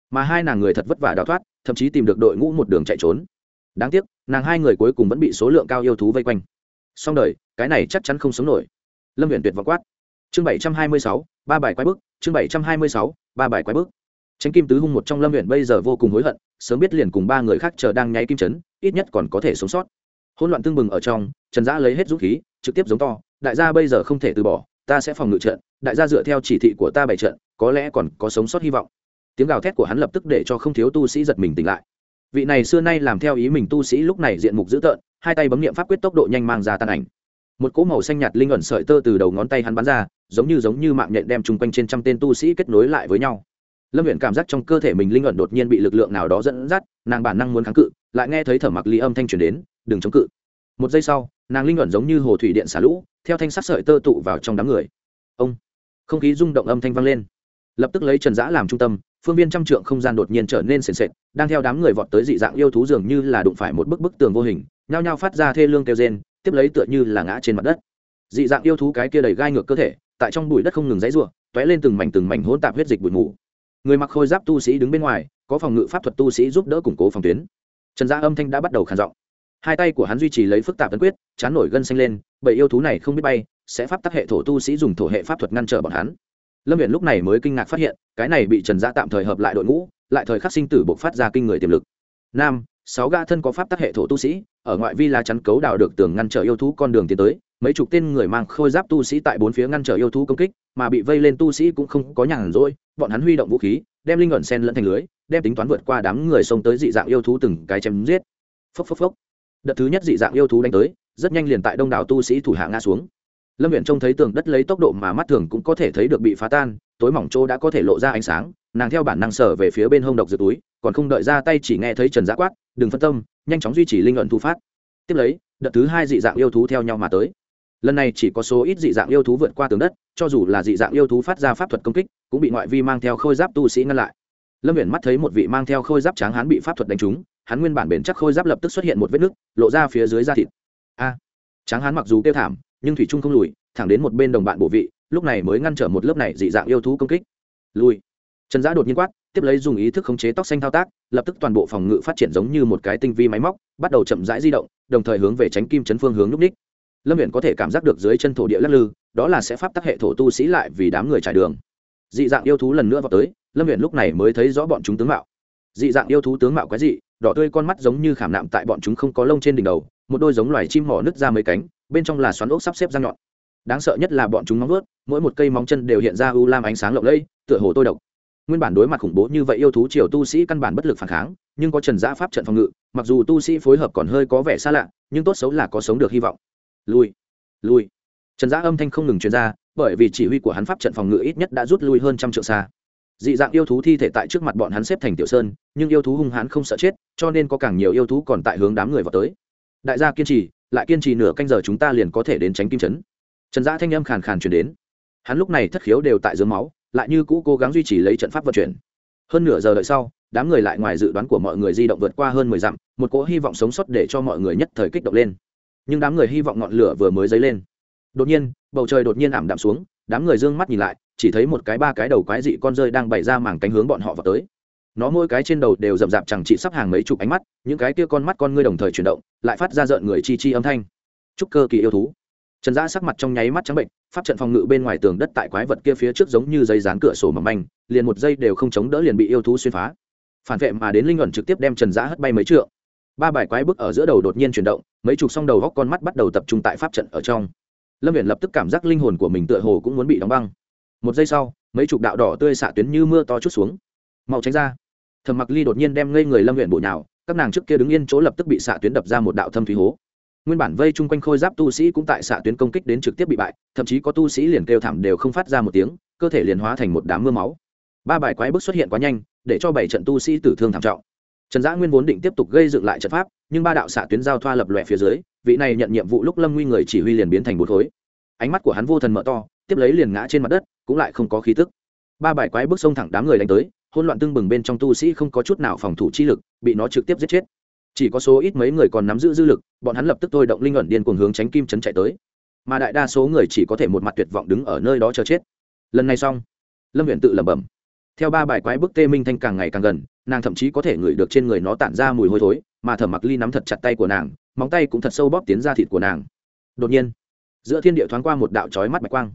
S1: Mà hai nàng người thật vất vả đào thoát, thậm chí tìm được đội ngũ một đường chạy trốn. Đáng tiếc, nàng hai người cuối cùng vẫn bị số lượng cao yêu thú vây quanh xong đời, cái này chắc chắn không sống nổi. Lâm huyện tuyệt vọng quát. Chương bảy trăm hai mươi sáu, ba bài quái bức, chương bảy trăm hai mươi sáu, ba bài quái bức. Tránh kim tứ hung một trong lâm huyện bây giờ vô cùng hối hận, sớm biết liền cùng ba người khác chờ đang nháy kim chấn, ít nhất còn có thể sống sót. Hỗn loạn tương bừng ở trong, trần giã lấy hết dũng khí, trực tiếp giống to, đại gia bây giờ không thể từ bỏ, ta sẽ phòng ngự trận, đại gia dựa theo chỉ thị của ta bày trận, có lẽ còn có sống sót hy vọng. Tiếng gào thét của hắn lập tức để cho không thiếu tu sĩ giật mình tỉnh lại. Vị này xưa nay làm theo ý mình tu sĩ lúc này diện mục dữ tợn hai tay bấm nghiệm pháp quyết tốc độ nhanh mang ra tan ảnh. Một cỗ màu xanh nhạt linh ẩn sợi tơ từ đầu ngón tay hắn bắn ra, giống như giống như mạng nhện đem chung quanh trên trăm tên tu sĩ kết nối lại với nhau. Lâm huyện cảm giác trong cơ thể mình linh ẩn đột nhiên bị lực lượng nào đó dẫn dắt, nàng bản năng muốn kháng cự, lại nghe thấy thở mặc ly âm thanh truyền đến, đừng chống cự. Một giây sau, nàng linh ẩn giống như hồ thủy điện xả lũ, theo thanh sắc sợi tơ tụ vào trong đám người. Ông! Không khí rung động âm thanh vang lên. Lập tức lấy trần giã làm trung tâm, phương viên trăm trượng không gian đột nhiên trở nên sền sệt, đang theo đám người vọt tới dị dạng yêu thú dường như là đụng phải một bức bức tường vô hình nhao nhao phát ra thê lương kêu rên, tiếp lấy tựa như là ngã trên mặt đất. Dị dạng yêu thú cái kia đầy gai ngược cơ thể, tại trong bụi đất không ngừng dãy ruộng t ó é lên từng mảnh từng mảnh hỗn tạp huyết dịch bụi mù. Người mặc khôi giáp tu sĩ đứng bên ngoài, có phòng ngự pháp thuật tu sĩ giúp đỡ củng cố phòng tuyến. Trần gia âm thanh đã bắt đầu khàn giọng. Hai tay của hắn duy trì lấy phức tạp tấn quyết, chán nổi gân xanh lên bởi yêu thú này không biết bay, sẽ pháp tắc hệ thổ tu sĩ dùng thổ hệ pháp thuật ngăn trở bọn hắn. Lâm viện lúc này mới kinh ngạc phát hiện, cái này bị trần gia tạm thời hợp lại đội ngũ, lại thời khắc sinh tử buộc phát ra kinh người tiềm lực. Nam sáu gã thân có pháp tắc hệ thổ tu sĩ, ở ngoại vi lá chắn cấu đào được tường ngăn trở yêu thú con đường tiến tới, mấy chục tên người mang khôi giáp tu sĩ tại bốn phía ngăn trở yêu thú công kích, mà bị vây lên tu sĩ cũng không có nhàn rỗi, bọn hắn huy động vũ khí, đem linh ẩn sen lẫn thành lưới, đem tính toán vượt qua đám người xông tới dị dạng yêu thú từng cái chém giết. Phốc phốc phốc. Đợt thứ nhất dị dạng yêu thú đánh tới, rất nhanh liền tại đông đảo tu sĩ thủ hạ ngã xuống. Lâm viện trông thấy tường đất lấy tốc độ mà mắt thường cũng có thể thấy được bị phá tan, tối mỏng chỗ đã có thể lộ ra ánh sáng, nàng theo bản năng sở về phía bên hông độc dược túi còn không đợi ra tay chỉ nghe thấy trần giã quát, đừng phân tâm, nhanh chóng duy trì linh luận thu phát. Tiếp lấy, đợt thứ hai dị dạng yêu thú theo nhau mà tới. Lần này chỉ có số ít dị dạng yêu thú vượt qua tường đất, cho dù là dị dạng yêu thú phát ra pháp thuật công kích, cũng bị ngoại vi mang theo khôi giáp tu sĩ ngăn lại. Lâm viện mắt thấy một vị mang theo khôi giáp tráng hán bị pháp thuật đánh trúng, hắn nguyên bản bền chắc khôi giáp lập tức xuất hiện một vết nứt, lộ ra phía dưới da thịt. A! Tráng hán mặc dù kêu thảm, nhưng thủy trung không lùi, thẳng đến một bên đồng bạn bộ vị, lúc này mới ngăn trở một lớp này dị dạng yêu thú công kích. Lùi trần giã đột nhiên quát, tiếp lấy dùng ý thức khống chế tóc xanh thao tác, lập tức toàn bộ phòng ngự phát triển giống như một cái tinh vi máy móc, bắt đầu chậm rãi di động, đồng thời hướng về tránh kim chấn phương hướng núp ních. Lâm viện có thể cảm giác được dưới chân thổ địa lắc lư, đó là sẽ pháp tắc hệ thổ tu sĩ lại vì đám người trải đường. Dị dạng yêu thú lần nữa vào tới, lâm viện lúc này mới thấy rõ bọn chúng tướng mạo. Dị dạng yêu thú tướng mạo quái dị, đỏ tươi con mắt giống như khảm nạm tại bọn chúng không có lông trên đỉnh đầu, một đôi giống loài chim mỏ nứt ra mấy cánh, bên trong là xoắn ốc sắp xếp răng nhọn. Đáng sợ nhất là bọn chúng móng vuốt, mỗi một cây móng chân đều hiện ra u lam ánh sáng lộng lẫy, tựa hồ tôi độc nguyên bản đối mặt khủng bố như vậy yêu thú triều tu sĩ căn bản bất lực phản kháng, nhưng có trần giã pháp trận phòng ngự, mặc dù tu sĩ phối hợp còn hơi có vẻ xa lạ, nhưng tốt xấu là có sống được hy vọng. Lui lui. Trần giã âm thanh không ngừng truyền ra, bởi vì chỉ huy của hắn pháp trận phòng ngự ít nhất đã rút lui hơn trăm triệu xa. Dị dạng yêu thú thi thể tại trước mặt bọn hắn xếp thành tiểu sơn, nhưng yêu thú hung hãn không sợ chết, cho nên có càng nhiều yêu thú còn tại hướng đám người vào tới. Đại gia kiên trì, lại kiên trì nửa canh giờ chúng ta liền có thể đến tránh kim trấn trần giã thanh âm khàn khàn chuyển đến. Hắn lúc này thất khiếu đều tại dưới máu lại như cũ cố gắng duy trì lấy trận pháp vận chuyển. Hơn nửa giờ đợi sau, đám người lại ngoài dự đoán của mọi người di động vượt qua hơn mười dặm, một cỗ hy vọng sống sót để cho mọi người nhất thời kích động lên. Nhưng đám người hy vọng ngọn lửa vừa mới dấy lên. Đột nhiên, bầu trời đột nhiên ảm đạm xuống, đám người d ư ơ n g mắt nhìn lại, chỉ thấy một cái ba cái đầu quái dị con rơi đang bày ra mảng cánh hướng bọn họ vào tới. Nó mỗi cái trên đầu đều rậm rạp chẳng chị sắp hàng mấy chục ánh mắt, những cái kia con mắt con ngươi đồng thời chuyển động, lại phát ra rợn người chi chi âm thanh. Chúc cơ kỳ yêu thú trần giã sắc mặt trong nháy mắt trắng bệnh, pháp trận phòng ngự bên ngoài tường đất tại quái vật kia phía trước giống như dây dán cửa sổ mầm manh, liền một giây đều không chống đỡ liền bị yêu thú xuyên phá. Phản vệ mà đến linh ẩn trực tiếp đem trần giã hất bay mấy trượng. Ba bài quái bức ở giữa đầu đột nhiên chuyển động, mấy chục song đầu góc con mắt bắt đầu tập trung tại pháp trận ở trong. Lâm viện lập tức cảm giác linh hồn của mình tựa hồ cũng muốn bị đóng băng. Một giây sau, mấy chục đạo đỏ tươi xạ tuyến như mưa to chút xuống. Mau tránh ra. Thầm mặc ly đột nhiên đem ngây người lâm viện bụi nào các nàng trước kia đứng yên chỗ lập tức bị xạ tuyến đập ra một đạo thâm thủy hố nguyên bản vây chung quanh khôi giáp tu sĩ cũng tại xạ tuyến công kích đến trực tiếp bị bại, thậm chí có tu sĩ liền kêu thảm đều không phát ra một tiếng, cơ thể liền hóa thành một đám mưa máu. Ba bài quái bức xuất hiện quá nhanh, để cho bảy trận tu sĩ tử thương thảm trọng. Trần giã nguyên vốn định tiếp tục gây dựng lại trận pháp, nhưng ba đạo xạ tuyến giao thoa lập lòe phía dưới, vị này nhận nhiệm vụ lúc lâm nguy người chỉ huy liền biến thành bột khối. Ánh mắt của hắn vô thần mở to, tiếp lấy liền ngã trên mặt đất, cũng lại không có khí tức. Ba bài quái bước xông thẳng đám người đánh tới hôn loạn tưng bừng bên trong tu sĩ không có chút nào phòng thủ chi lực, bị nó trực tiếp giết chết chỉ có số ít mấy người còn nắm giữ dư lực, bọn hắn lập tức thôi động linh ẩn điên cuồng hướng tránh kim chấn chạy tới. Mà đại đa số người chỉ có thể một mặt tuyệt vọng đứng ở nơi đó chờ chết. Lần này xong, lâm viện tự lẩm bẩm. Theo ba bài quái bức tê minh thanh càng ngày càng gần, nàng thậm chí có thể ngửi được trên người nó tản ra mùi hôi thối, mà thở mặc ly nắm thật chặt tay của nàng, móng tay cũng thật sâu bóp tiến ra thịt của nàng. Đột nhiên, giữa thiên địa thoáng qua một đạo trói mắt bạch quang.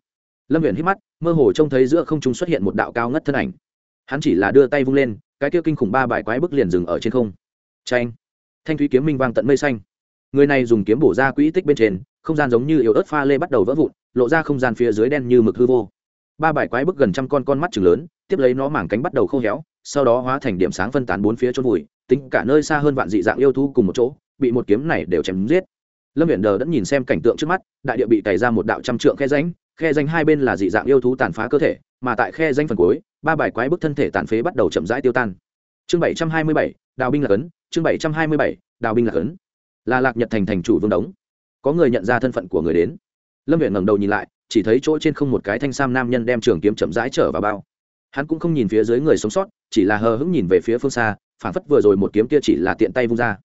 S1: Lâm viện hít mắt, mơ hồ trông thấy giữa không trung xuất hiện một đạo cao ngất thân ảnh. Hắn chỉ là đưa tay vung lên, cái kia kinh khủng ba bài quái bức liền dừng ở trên không. Tranh thanh thúy kiếm minh vang tận mây xanh. Người này dùng kiếm bổ ra quỹ tích bên trên, không gian giống như yếu ớt pha lê bắt đầu vỡ vụn, lộ ra không gian phía dưới đen như mực hư vô. Ba bài quái bức gần trăm con con mắt chừng lớn, tiếp lấy nó mảng cánh bắt đầu khô héo, sau đó hóa thành điểm sáng phân tán bốn phía trôn vùi, tính cả nơi xa hơn vạn dị dạng yêu thú cùng một chỗ, bị một kiếm này đều chém giết. Lâm viện đờ đã nhìn xem cảnh tượng trước mắt, đại địa bị tày ra một đạo trăm trượng khe ránh khe ránh hai bên là dị dạng yêu thú tàn phá cơ thể, mà tại khe ránh phần cuối, ba bài quái bức thân thể tàn phế bắt đầu chậm rãi tiêu tan. Chương bảy trăm hai mươi bảy, đào binh là cấn chương bảy trăm hai mươi bảy, đào binh lạc ấn. Là lạc nhật thành thành chủ vương đống. Có người nhận ra thân phận của người đến. Lâm viện ngẩng đầu nhìn lại, chỉ thấy chỗ trên không một cái thanh sam nam nhân đem trường kiếm chậm rãi trở vào bao. Hắn cũng không nhìn phía dưới người sống sót, chỉ là hờ hững nhìn về phía phương xa, phản phất vừa rồi một kiếm kia chỉ là tiện tay vung ra.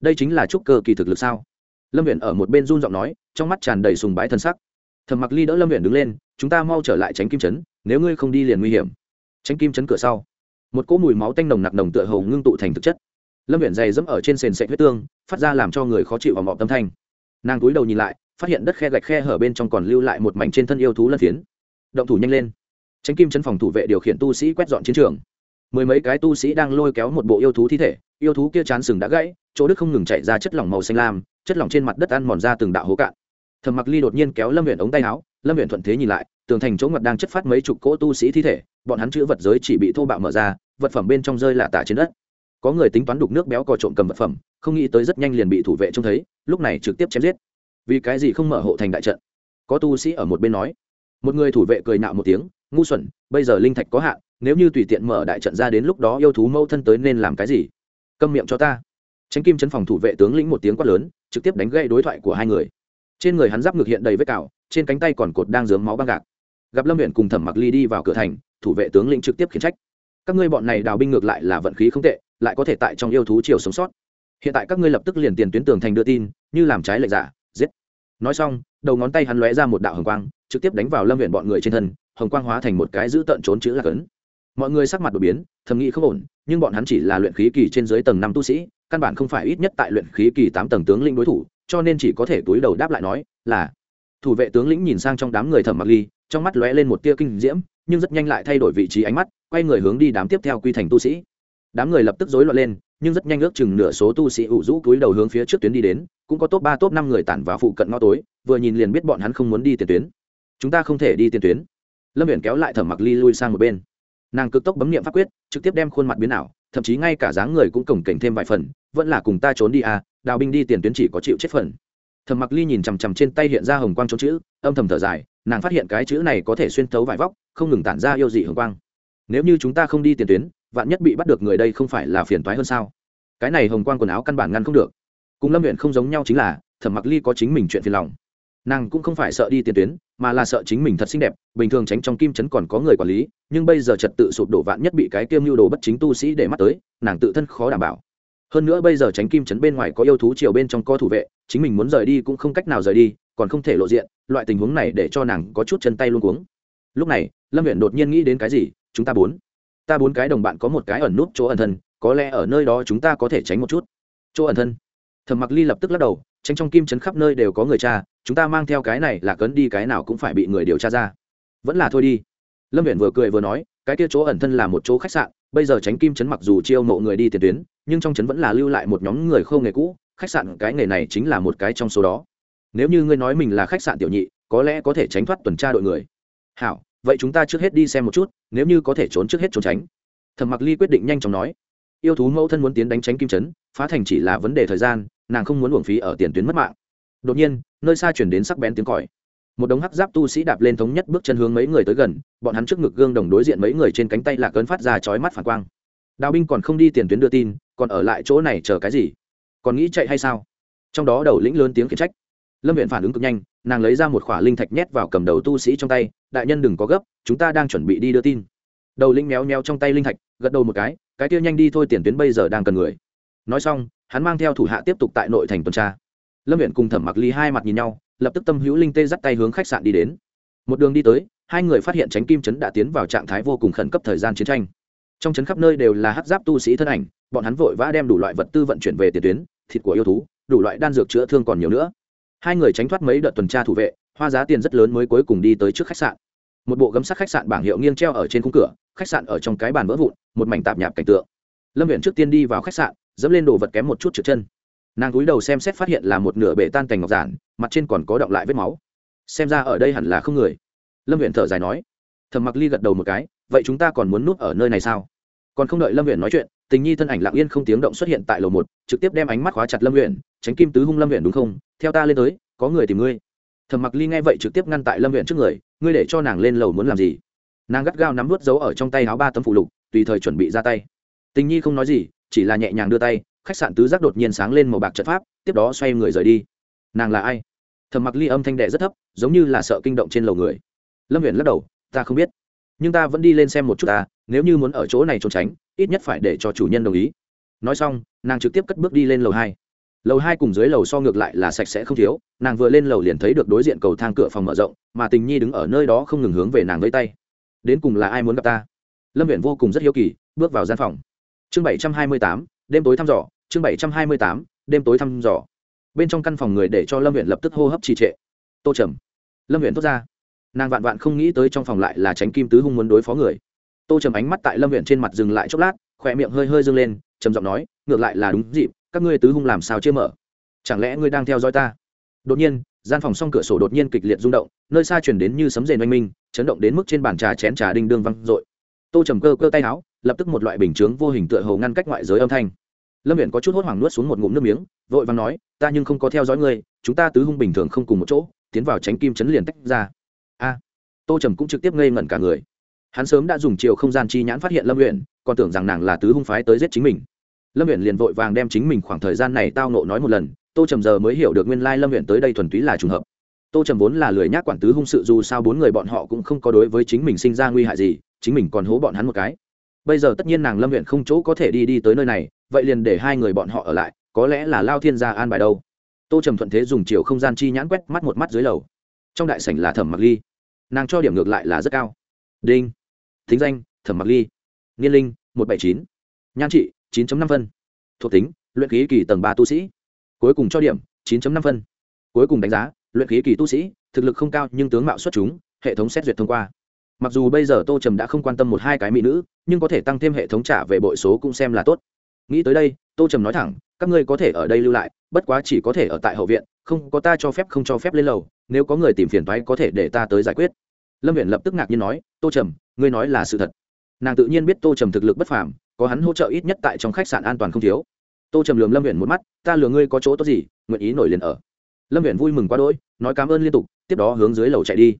S1: Đây chính là trúc cơ kỳ thực lực sao? Lâm viện ở một bên run giọng nói, trong mắt tràn đầy sùng bái thân sắc. Thầm mặc ly đỡ lâm viện đứng lên, chúng ta mau trở lại tránh kim trấn nếu ngươi không đi liền nguy hiểm. Tránh kim trấn cửa sau, một cỗ mùi máu tanh nồng nặc nồng tựa hầu ngưng tụ thành thực chất lâm viện dày dẫm ở trên sền sệ huyết tương, phát ra làm cho người khó chịu vào mọ tâm thanh. Nàng túi đầu nhìn lại, phát hiện đất khe gạch khe hở bên trong còn lưu lại một mảnh trên thân yêu thú lân phiến. Động thủ nhanh lên. Tránh kim chân phòng thủ vệ điều khiển tu sĩ quét dọn chiến trường. Mười mấy cái tu sĩ đang lôi kéo một bộ yêu thú thi thể, yêu thú kia chán sừng đã gãy, chỗ đức không ngừng chạy ra chất lỏng màu xanh lam, chất lỏng trên mặt đất ăn mòn ra từng đạo hố cạn. Thầm mặc ly đột nhiên kéo lâm huyện ống tay áo, lâm huyện thuận thế nhìn lại, tường thành chỗ ngặt đang chất phát mấy chục cỗ tu sĩ thi thể, bọn hắn chữ vật giới chỉ bị thô bạo mở ra, vật phẩm bên trong rơi là tả trên đất có người tính toán đục nước béo cò trộm cầm vật phẩm, không nghĩ tới rất nhanh liền bị thủ vệ trông thấy, lúc này trực tiếp chém giết. Vì cái gì không mở hộ thành đại trận? Có tu sĩ ở một bên nói. Một người thủ vệ cười nạo một tiếng, ngu xuẩn, bây giờ linh thạch có hạn, nếu như tùy tiện mở đại trận ra đến lúc đó yêu thú mâu thân tới nên làm cái gì? Câm miệng cho ta. Tránh kim chấn phòng thủ vệ tướng lĩnh một tiếng quát lớn, trực tiếp đánh gây đối thoại của hai người. Trên người hắn giáp ngực hiện đầy vết cào, trên cánh tay còn cột đang dướng máu băng gạc. Gặp lâm huyện cùng thẩm mặc ly đi vào cửa thành, thủ vệ tướng lĩnh trực tiếp khiển trách. Các ngươi bọn này đào binh ngược lại là vận khí không tệ lại có thể tại trong yêu thú chiều sống sót. Hiện tại các ngươi lập tức liền tiền tuyến tường thành đưa tin, như làm trái lệnh giả, giết. Nói xong, đầu ngón tay hắn lóe ra một đạo hồng quang, trực tiếp đánh vào lâm huyện bọn người trên thân, hồng quang hóa thành một cái giữ tận trốn chữ là cấn. Mọi người sắc mặt đột biến, thầm nghĩ không ổn, nhưng bọn hắn chỉ là luyện khí kỳ trên dưới tầng năm tu sĩ, căn bản không phải ít nhất tại luyện khí kỳ tám tầng tướng lĩnh đối thủ, cho nên chỉ có thể túi đầu đáp lại nói, là. Thủ vệ tướng lĩnh nhìn sang trong đám người thẩm mặc ly, trong mắt lóe lên một tia kinh diễm, nhưng rất nhanh lại thay đổi vị trí ánh mắt, quay người hướng đi đám tiếp theo quy thành tu sĩ đám người lập tức rối loạn lên, nhưng rất nhanh ước chừng nửa số tu sĩ ủ rũ cúi đầu hướng phía trước tuyến đi đến, cũng có top ba, top năm người tản vào phụ cận ngõ tối, vừa nhìn liền biết bọn hắn không muốn đi tiền tuyến. Chúng ta không thể đi tiền tuyến. Lâm viện kéo lại thẩm mặc ly lui sang một bên. Nàng cực tốc bấm nghiệm pháp quyết, trực tiếp đem khuôn mặt biến ảo, thậm chí ngay cả dáng người cũng cổng cảnh thêm vài phần, vẫn là cùng ta trốn đi à đào binh đi tiền tuyến chỉ có chịu chết phần. Thẩm mặc ly nhìn chằm chằm trên tay hiện ra hồng quang trốn chữ, âm thầm thở dài, nàng phát hiện cái chữ này có thể xuyên thấu vải vóc, không ngừng tản ra yêu dị hồng quang. Nếu như chúng ta không đi tiền tuyến vạn nhất bị bắt được người đây không phải là phiền toái hơn sao? Cái này hồng quang quần áo căn bản ngăn không được. Cùng lâm huyện không giống nhau chính là, thẩm mặc ly có chính mình chuyện phiền lòng. Nàng cũng không phải sợ đi tiền tuyến, mà là sợ chính mình thật xinh đẹp, bình thường tránh trong kim Chấn còn có người quản lý, nhưng bây giờ trật tự sụp đổ vạn nhất bị cái kiêm mưu đồ bất chính tu sĩ để mắt tới, nàng tự thân khó đảm bảo. Hơn nữa bây giờ tránh kim Chấn bên ngoài có yêu thú chiều bên trong co thủ vệ, chính mình muốn rời đi cũng không cách nào rời đi, còn không thể lộ diện, loại tình huống này để cho nàng có chút chân tay luôn cuống. Lúc này, lâm huyện đột nhiên nghĩ đến cái gì, chúng ta bốn ta bốn cái đồng bạn có một cái ẩn nút chỗ ẩn thân, có lẽ ở nơi đó chúng ta có thể tránh một chút. Chỗ ẩn thân. Thẩm mặc ly lập tức lắc đầu, tránh trong kim trấn khắp nơi đều có người cha, chúng ta mang theo cái này là cấn đi, cái nào cũng phải bị người điều tra ra. Vẫn là thôi đi. Lâm viện vừa cười vừa nói, cái kia chỗ ẩn thân là một chỗ khách sạn, bây giờ tránh kim trấn mặc dù chiêu mộ người đi tiền tuyến, nhưng trong trấn vẫn là lưu lại một nhóm người khâu nghề cũ, khách sạn cái nghề này chính là một cái trong số đó. Nếu như ngươi nói mình là khách sạn tiểu nhị, có lẽ có thể tránh thoát tuần tra đội người. Hảo vậy chúng ta trước hết đi xem một chút, nếu như có thể trốn trước hết trốn tránh. Thẩm mặc ly quyết định nhanh chóng nói. Yêu thú mẫu thân muốn tiến đánh tránh kim trấn phá thành chỉ là vấn đề thời gian, nàng không muốn uổng phí ở tiền tuyến mất mạng. Đột nhiên, nơi xa chuyển đến sắc bén tiếng còi. Một đống hắc giáp tu sĩ đạp lên thống nhất bước chân hướng mấy người tới gần, bọn hắn trước ngực gương đồng đối diện mấy người trên cánh tay là cơn phát ra chói mắt phản quang. Đào binh còn không đi tiền tuyến đưa tin, còn ở lại chỗ này chờ cái gì? Còn nghĩ chạy hay sao? Trong đó đầu lĩnh lớn tiếng khiển trách lâm viện phản ứng cực nhanh, nàng lấy ra một khỏa linh thạch nhét vào cầm đầu tu sĩ trong tay, đại nhân đừng có gấp, chúng ta đang chuẩn bị đi đưa tin. Đầu linh méo méo trong tay linh thạch, gật đầu một cái cái kia nhanh đi thôi, tiền tuyến bây giờ đang cần người. Nói xong, hắn mang theo thủ hạ tiếp tục tại nội thành tuần tra. Lâm viện cùng thẩm mặc ly hai mặt nhìn nhau, lập tức tâm hữu linh tê dắt tay hướng khách sạn đi đến. Một đường đi tới, hai người phát hiện tránh kim trấn đã tiến vào trạng thái vô cùng khẩn cấp thời gian chiến tranh. Trong trấn khắp nơi đều là hát giáp tu sĩ thân ảnh, bọn hắn vội vã đem đủ loại vật tư vận chuyển về tiền tuyến, thịt của yêu thú, đủ loại đan dược chữa thương còn nhiều nữa hai người tránh thoát mấy đợt tuần tra thủ vệ, hoa giá tiền rất lớn mới cuối cùng đi tới trước khách sạn. Một bộ gấm sắt khách sạn bảng hiệu nghiêng treo ở trên khung cửa, khách sạn ở trong cái bàn vỡ vụn, một mảnh tạp nhạp cảnh tượng. Lâm viện trước tiên đi vào khách sạn, dẫm lên đồ vật kém một chút trượt chân. Nàng cúi đầu xem xét phát hiện là một nửa bể tan cành ngọc giản, mặt trên còn có động lại vết máu. Xem ra ở đây hẳn là không người. Lâm viện thở dài nói. Thầm mặc ly gật đầu một cái, vậy chúng ta còn muốn núp ở nơi này sao? Còn không đợi lâm viện nói chuyện, tình nhi thân ảnh lặng yên không tiếng động xuất hiện tại lầu một, trực tiếp đem ánh mắt khóa chặt lâm viện tránh kim tứ hung lâm viện đúng không? Theo ta lên tới, có người tìm ngươi. Thầm mặc ly nghe vậy trực tiếp ngăn tại lâm viện trước người, ngươi để cho nàng lên lầu muốn làm gì? Nàng gắt gao nắm vớt dấu ở trong tay áo ba tấm phụ lục, tùy thời chuẩn bị ra tay. Tình nhi không nói gì, chỉ là nhẹ nhàng đưa tay, khách sạn tứ giác đột nhiên sáng lên màu bạc trận pháp, tiếp đó xoay người rời đi. Nàng là ai? Thầm mặc ly âm thanh đệ rất thấp, giống như là sợ kinh động trên lầu người. Lâm viện lắc đầu, ta không biết. Nhưng ta vẫn đi lên xem một chút ta, nếu như muốn ở chỗ này trốn tránh, ít nhất phải để cho chủ nhân đồng ý. Nói xong, nàng trực tiếp cất bước đi lên lầu hai lầu hai cùng dưới lầu so ngược lại là sạch sẽ không thiếu, nàng vừa lên lầu liền thấy được đối diện cầu thang cửa phòng mở rộng, mà tình nhi đứng ở nơi đó không ngừng hướng về nàng với tay. Đến cùng là ai muốn gặp ta? Lâm viện vô cùng rất hiếu kỳ, bước vào gian phòng. Chương bảy trăm hai mươi tám, đêm tối thăm dò, chương bảy trăm hai mươi tám, đêm tối thăm dò. Bên trong căn phòng người để cho lâm viện lập tức hô hấp trì trệ. Tô trầm. Lâm viện thốt ra. Nàng vạn vạn không nghĩ tới trong phòng lại là tránh kim tứ hung muốn đối phó người. Tô trầm ánh mắt tại lâm viện trên mặt dừng lại chốc lát khỏe miệng hơi hơi dâng lên, trầm giọng nói, ngược lại là đúng dịp các ngươi tứ hung làm sao chưa mở? Chẳng lẽ ngươi đang theo dõi ta? Đột nhiên, gian phòng song cửa sổ đột nhiên kịch liệt rung động, nơi xa chuyển đến như sấm rền oanh minh, chấn động đến mức trên bàn trà chén trà đinh đương văng r tô trầm cơ cơ tay áo, lập tức một loại bình chướng vô hình tựa hồ ngăn cách ngoại giới âm thanh. Lâm viện có chút hốt hoảng nuốt xuống một ngụm nước miếng, vội và nói, ta nhưng không có theo dõi ngươi, chúng ta tứ hung bình thường không cùng một chỗ, tiến vào tránh kim chấn liền tách ra. A! Tô trầm cũng trực tiếp ngây ngẩn cả người. Hắn sớm đã dùng chiều không gian chi nhãn phát hiện lâm huyện còn tưởng rằng nàng là tứ hung phái tới giết chính mình lâm huyện liền vội vàng đem chính mình khoảng thời gian này tao nộ nói một lần, tô trầm giờ mới hiểu được nguyên lai lâm huyện tới đây thuần túy là trùng hợp. Tô trầm vốn là lười nhác quản tứ hung sự dù sao bốn người bọn họ cũng không có đối với chính mình sinh ra nguy hại gì, chính mình còn hố bọn hắn một cái. Bây giờ tất nhiên nàng lâm huyện không chỗ có thể đi đi tới nơi này, vậy liền để hai người bọn họ ở lại, có lẽ là lao thiên gia an bài đâu. Tô trầm thuận thế dùng chiều không gian chi nhãn quét mắt một mắt dưới lầu. Trong đại sảnh là thẩm mặc ly. Nàng cho điểm ngược lại là rất cao. Đinh. Thính danh, thẩm mặc ly. Niên linh, một bảy chín. Nhan trị chín năm phân. Thuộc tính, luyện khí kỳ tầng ba tu sĩ. Cuối cùng cho điểm, chín năm phân. Cuối cùng đánh giá, luyện khí kỳ tu sĩ, thực lực không cao nhưng tướng mạo xuất chúng, hệ thống xét duyệt thông qua. Mặc dù bây giờ tô trầm đã không quan tâm một hai cái mỹ nữ, nhưng có thể tăng thêm hệ thống trả về bội số cũng xem là tốt. Nghĩ tới đây, tô trầm nói thẳng, các ngươi có thể ở đây lưu lại, bất quá chỉ có thể ở tại hậu viện, không có ta cho phép không cho phép lên lầu, nếu có người tìm phiền toái có thể để ta tới giải quyết. Lâm Viễn lập tức ngạc nhiên nói, tô trầm, ngươi nói là sự thật. Nàng tự nhiên biết tô trầm thực lực bất phàm có hắn hỗ trợ ít nhất tại trong khách sạn an toàn không thiếu. Tô trầm lường lâm viện một mắt, ta lừa ngươi có chỗ tốt gì, nguyện ý nổi liền ở. Lâm viện vui mừng quá đỗi, nói cảm ơn liên tục, tiếp đó hướng dưới lầu chạy đi.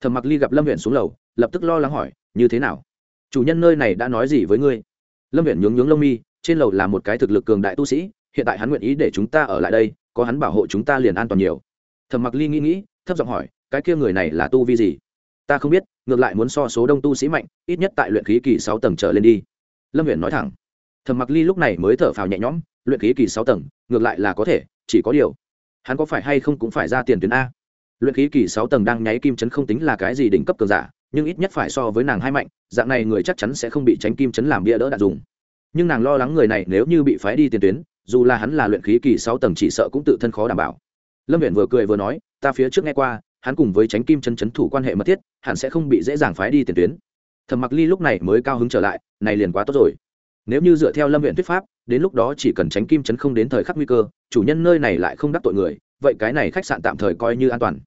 S1: Thầm mặc ly gặp lâm viện xuống lầu, lập tức lo lắng hỏi, như thế nào? Chủ nhân nơi này đã nói gì với ngươi? Lâm viện nhướng nhướng lông mi, trên lầu là một cái thực lực cường đại tu sĩ, hiện tại hắn nguyện ý để chúng ta ở lại đây, có hắn bảo hộ chúng ta liền an toàn nhiều. Thầm mặc ly nghĩ nghĩ, thấp giọng hỏi, cái kia người này là tu vi gì? Ta không biết, ngược lại muốn so số đông tu sĩ mạnh, ít nhất tại luyện khí kỳ sáu tầng trở lên đi lâm huyện nói thẳng. Thầm mặc ly lúc này mới thở phào nhẹ nhõm, luyện khí kỳ sáu tầng, ngược lại là có thể, chỉ có điều, hắn có phải hay không cũng phải ra tiền tuyến a? Luyện khí kỳ sáu tầng đang nháy kim chấn không tính là cái gì đỉnh cấp cường giả, nhưng ít nhất phải so với nàng hai mạnh, dạng này người chắc chắn sẽ không bị tránh kim chấn làm bia đỡ đạn dùng. Nhưng nàng lo lắng người này nếu như bị phái đi tiền tuyến, dù là hắn là luyện khí kỳ sáu tầng chỉ sợ cũng tự thân khó đảm bảo. Lâm viện vừa cười vừa nói, ta phía trước nghe qua, hắn cùng với tránh kim chân chấn thủ quan hệ mật thiết, hẳn sẽ không bị dễ dàng phái đi tiền tuyến thầm mặc ly lúc này mới cao hứng trở lại, này liền quá tốt rồi. Nếu như dựa theo lâm viện thuyết pháp, đến lúc đó chỉ cần tránh kim chấn không đến thời khắc nguy cơ, chủ nhân nơi này lại không đắc tội người, vậy cái này khách sạn tạm thời coi như an toàn.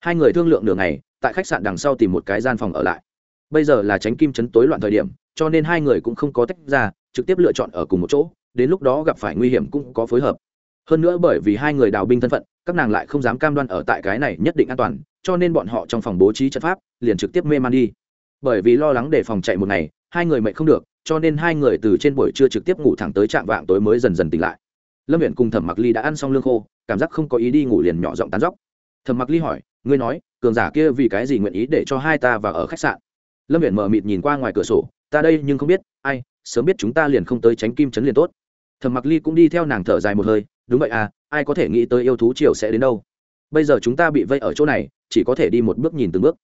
S1: Hai người thương lượng nửa ngày, tại khách sạn đằng sau tìm một cái gian phòng ở lại. Bây giờ là tránh kim chấn tối loạn thời điểm, cho nên hai người cũng không có tách ra, trực tiếp lựa chọn ở cùng một chỗ, đến lúc đó gặp phải nguy hiểm cũng có phối hợp. Hơn nữa bởi vì hai người đào binh thân phận, các nàng lại không dám cam đoan ở tại cái này nhất định an toàn, cho nên bọn họ trong phòng bố trí trận pháp, liền trực tiếp mê man đi bởi vì lo lắng để phòng chạy một ngày, hai người mệt không được, cho nên hai người từ trên buổi trưa trực tiếp ngủ thẳng tới trạm vạng tối mới dần dần tỉnh lại. Lâm viện cùng thẩm mặc ly đã ăn xong lương khô, cảm giác không có ý đi ngủ liền nhỏ giọng tán dóc. Thẩm mặc ly hỏi, ngươi nói, cường giả kia vì cái gì nguyện ý để cho hai ta vào ở khách sạn? Lâm viện mờ mịt nhìn qua ngoài cửa sổ, ta đây nhưng không biết, ai, sớm biết chúng ta liền không tới tránh kim chấn liền tốt. Thẩm mặc ly cũng đi theo nàng thở dài một hơi, đúng vậy à ai có thể nghĩ tới yêu thú triều sẽ đến đâu? Bây giờ chúng ta bị vây ở chỗ này, chỉ có thể đi một bước nhìn từng bước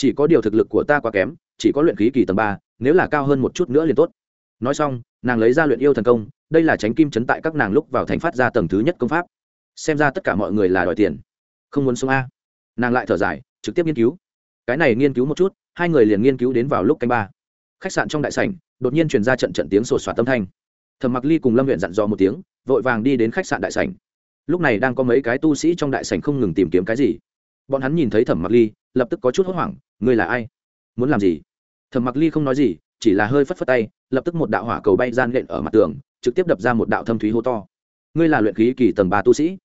S1: chỉ có điều thực lực của ta quá kém, chỉ có luyện khí kỳ tầng ba, nếu là cao hơn một chút nữa liền tốt. Nói xong, nàng lấy ra luyện yêu thần công, đây là tránh kim chấn tại các nàng lúc vào thành phát ra tầng thứ nhất công pháp. Xem ra tất cả mọi người là đòi tiền. Không muốn sống a. Nàng lại thở dài, trực tiếp nghiên cứu. Cái này nghiên cứu một chút, hai người liền nghiên cứu đến vào lúc canh ba. Khách sạn trong đại sảnh, đột nhiên truyền ra trận trận tiếng sột soạt tâm thanh. Thầm mặc ly cùng lâm huyện dặn dò một tiếng, vội vàng đi đến khách sạn đại sảnh. Lúc này đang có mấy cái tu sĩ trong đại sảnh không ngừng tìm kiếm cái gì. Bọn hắn nhìn thấy thẩm mặc ly, lập tức có chút hốt hoảng ngươi là ai? Muốn làm gì? Thẩm mặc ly không nói gì, chỉ là hơi phất phất tay, lập tức một đạo hỏa cầu bay gian lện ở mặt tường, trực tiếp đập ra một đạo thâm thúy hô to. Ngươi là luyện khí kỳ tầng ba tu sĩ.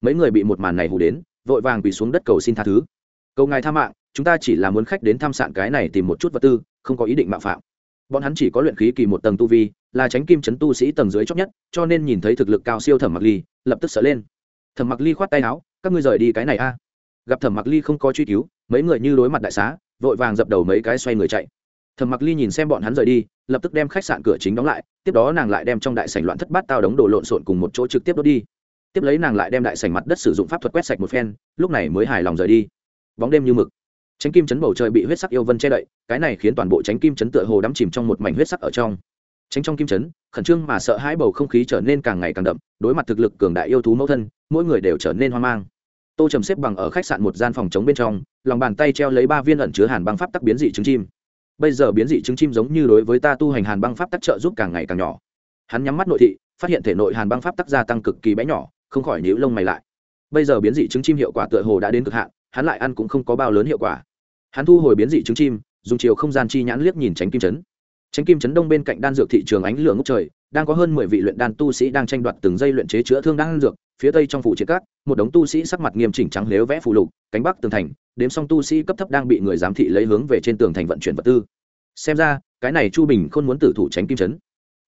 S1: Mấy người bị một màn này hù đến, vội vàng quỳ xuống đất cầu xin tha thứ. Cầu ngài tha mạng, chúng ta chỉ là muốn khách đến thăm sạn cái này tìm một chút vật tư, không có ý định mạo phạm. Bọn hắn chỉ có luyện khí kỳ một tầng tu vi, là tránh kim chấn tu sĩ tầng dưới chót nhất, cho nên nhìn thấy thực lực cao siêu thẩm mặc ly, lập tức sợ lên. Thẩm mặc ly khoát tay áo, các ngươi rời đi cái này a. Gặp thẩm mặc ly không có truy cứu, mấy người như đối mặt đại xá vội vàng dập đầu mấy cái xoay người chạy. Thẩm mặc ly nhìn xem bọn hắn rời đi, lập tức đem khách sạn cửa chính đóng lại, tiếp đó nàng lại đem trong đại sảnh loạn thất bát tao đống đồ lộn xộn cùng một chỗ trực tiếp đốt đi. Tiếp lấy nàng lại đem đại sảnh mặt đất sử dụng pháp thuật quét sạch một phen, lúc này mới hài lòng rời đi. Bóng đêm như mực. Tránh kim chấn bầu trời bị huyết sắc yêu vân che đậy, cái này khiến toàn bộ tránh kim chấn tựa hồ đắm chìm trong một mảnh huyết sắc ở trong. Tránh trong kim chấn, khẩn trương mà sợ hãi bầu không khí trở nên càng ngày càng đậm, đối mặt thực lực cường đại yêu thú mẫu thân, mỗi người đều trở nên hoang mang tô trầm xếp bằng ở khách sạn một gian phòng chống bên trong, lòng bàn tay treo lấy ba viên ẩn chứa hàn băng pháp tắc biến dị trứng chim. Bây giờ biến dị trứng chim giống như đối với ta tu hành hàn băng pháp tắc trợ giúp càng ngày càng nhỏ. Hắn nhắm mắt nội thị, phát hiện thể nội hàn băng pháp tắc gia tăng cực kỳ bé nhỏ, không khỏi nhíu lông mày lại. Bây giờ biến dị trứng chim hiệu quả tựa hồ đã đến cực hạn, hắn lại ăn cũng không có bao lớn hiệu quả. Hắn thu hồi biến dị trứng chim, dùng chiều không gian chi nhãn liếc nhìn tránh kim chấn. Tránh kim chấn đông bên cạnh đan dược thị trường ánh lửa ngốc trời đang có hơn mười vị luyện đan tu sĩ đang tranh đoạt từng dây luyện chế chữa thương đan dược, phía tây trong phủ triệt cát, một đống tu sĩ sắc mặt nghiêm chỉnh trắng nếu vẽ phù lục, cánh bắc tường thành, đếm xong tu sĩ cấp thấp đang bị người giám thị lấy hướng về trên tường thành vận chuyển vật tư. Xem ra, cái này chu bình không muốn tử thủ tránh kim chấn.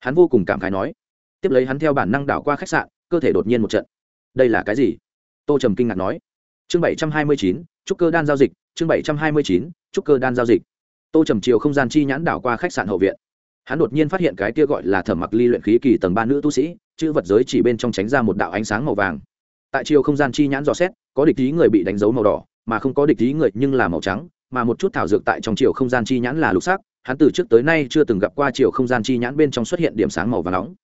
S1: Hắn vô cùng cảm khái nói. Tiếp lấy hắn theo bản năng đảo qua khách sạn, cơ thể đột nhiên một trận. Đây là cái gì? Tô trầm kinh ngạc nói. Chương bảy trăm hai mươi chín trúc cơ đan giao dịch, chương bảy trăm hai mươi chín trúc cơ đan giao dịch. Tô trầm chiều không gian chi nhãn đảo qua khách sạn hậu viện hắn đột nhiên phát hiện cái kia gọi là thẩm mặc ly luyện khí kỳ tầng ba nữ tu sĩ, chữ vật giới chỉ bên trong tránh ra một đạo ánh sáng màu vàng. Tại chiều không gian chi nhãn dò xét, có địch ý người bị đánh dấu màu đỏ, mà không có địch ý người nhưng là màu trắng, mà một chút thảo dược tại trong chiều không gian chi nhãn là lục sắc, hắn từ trước tới nay chưa từng gặp qua chiều không gian chi nhãn bên trong xuất hiện điểm sáng màu và nóng.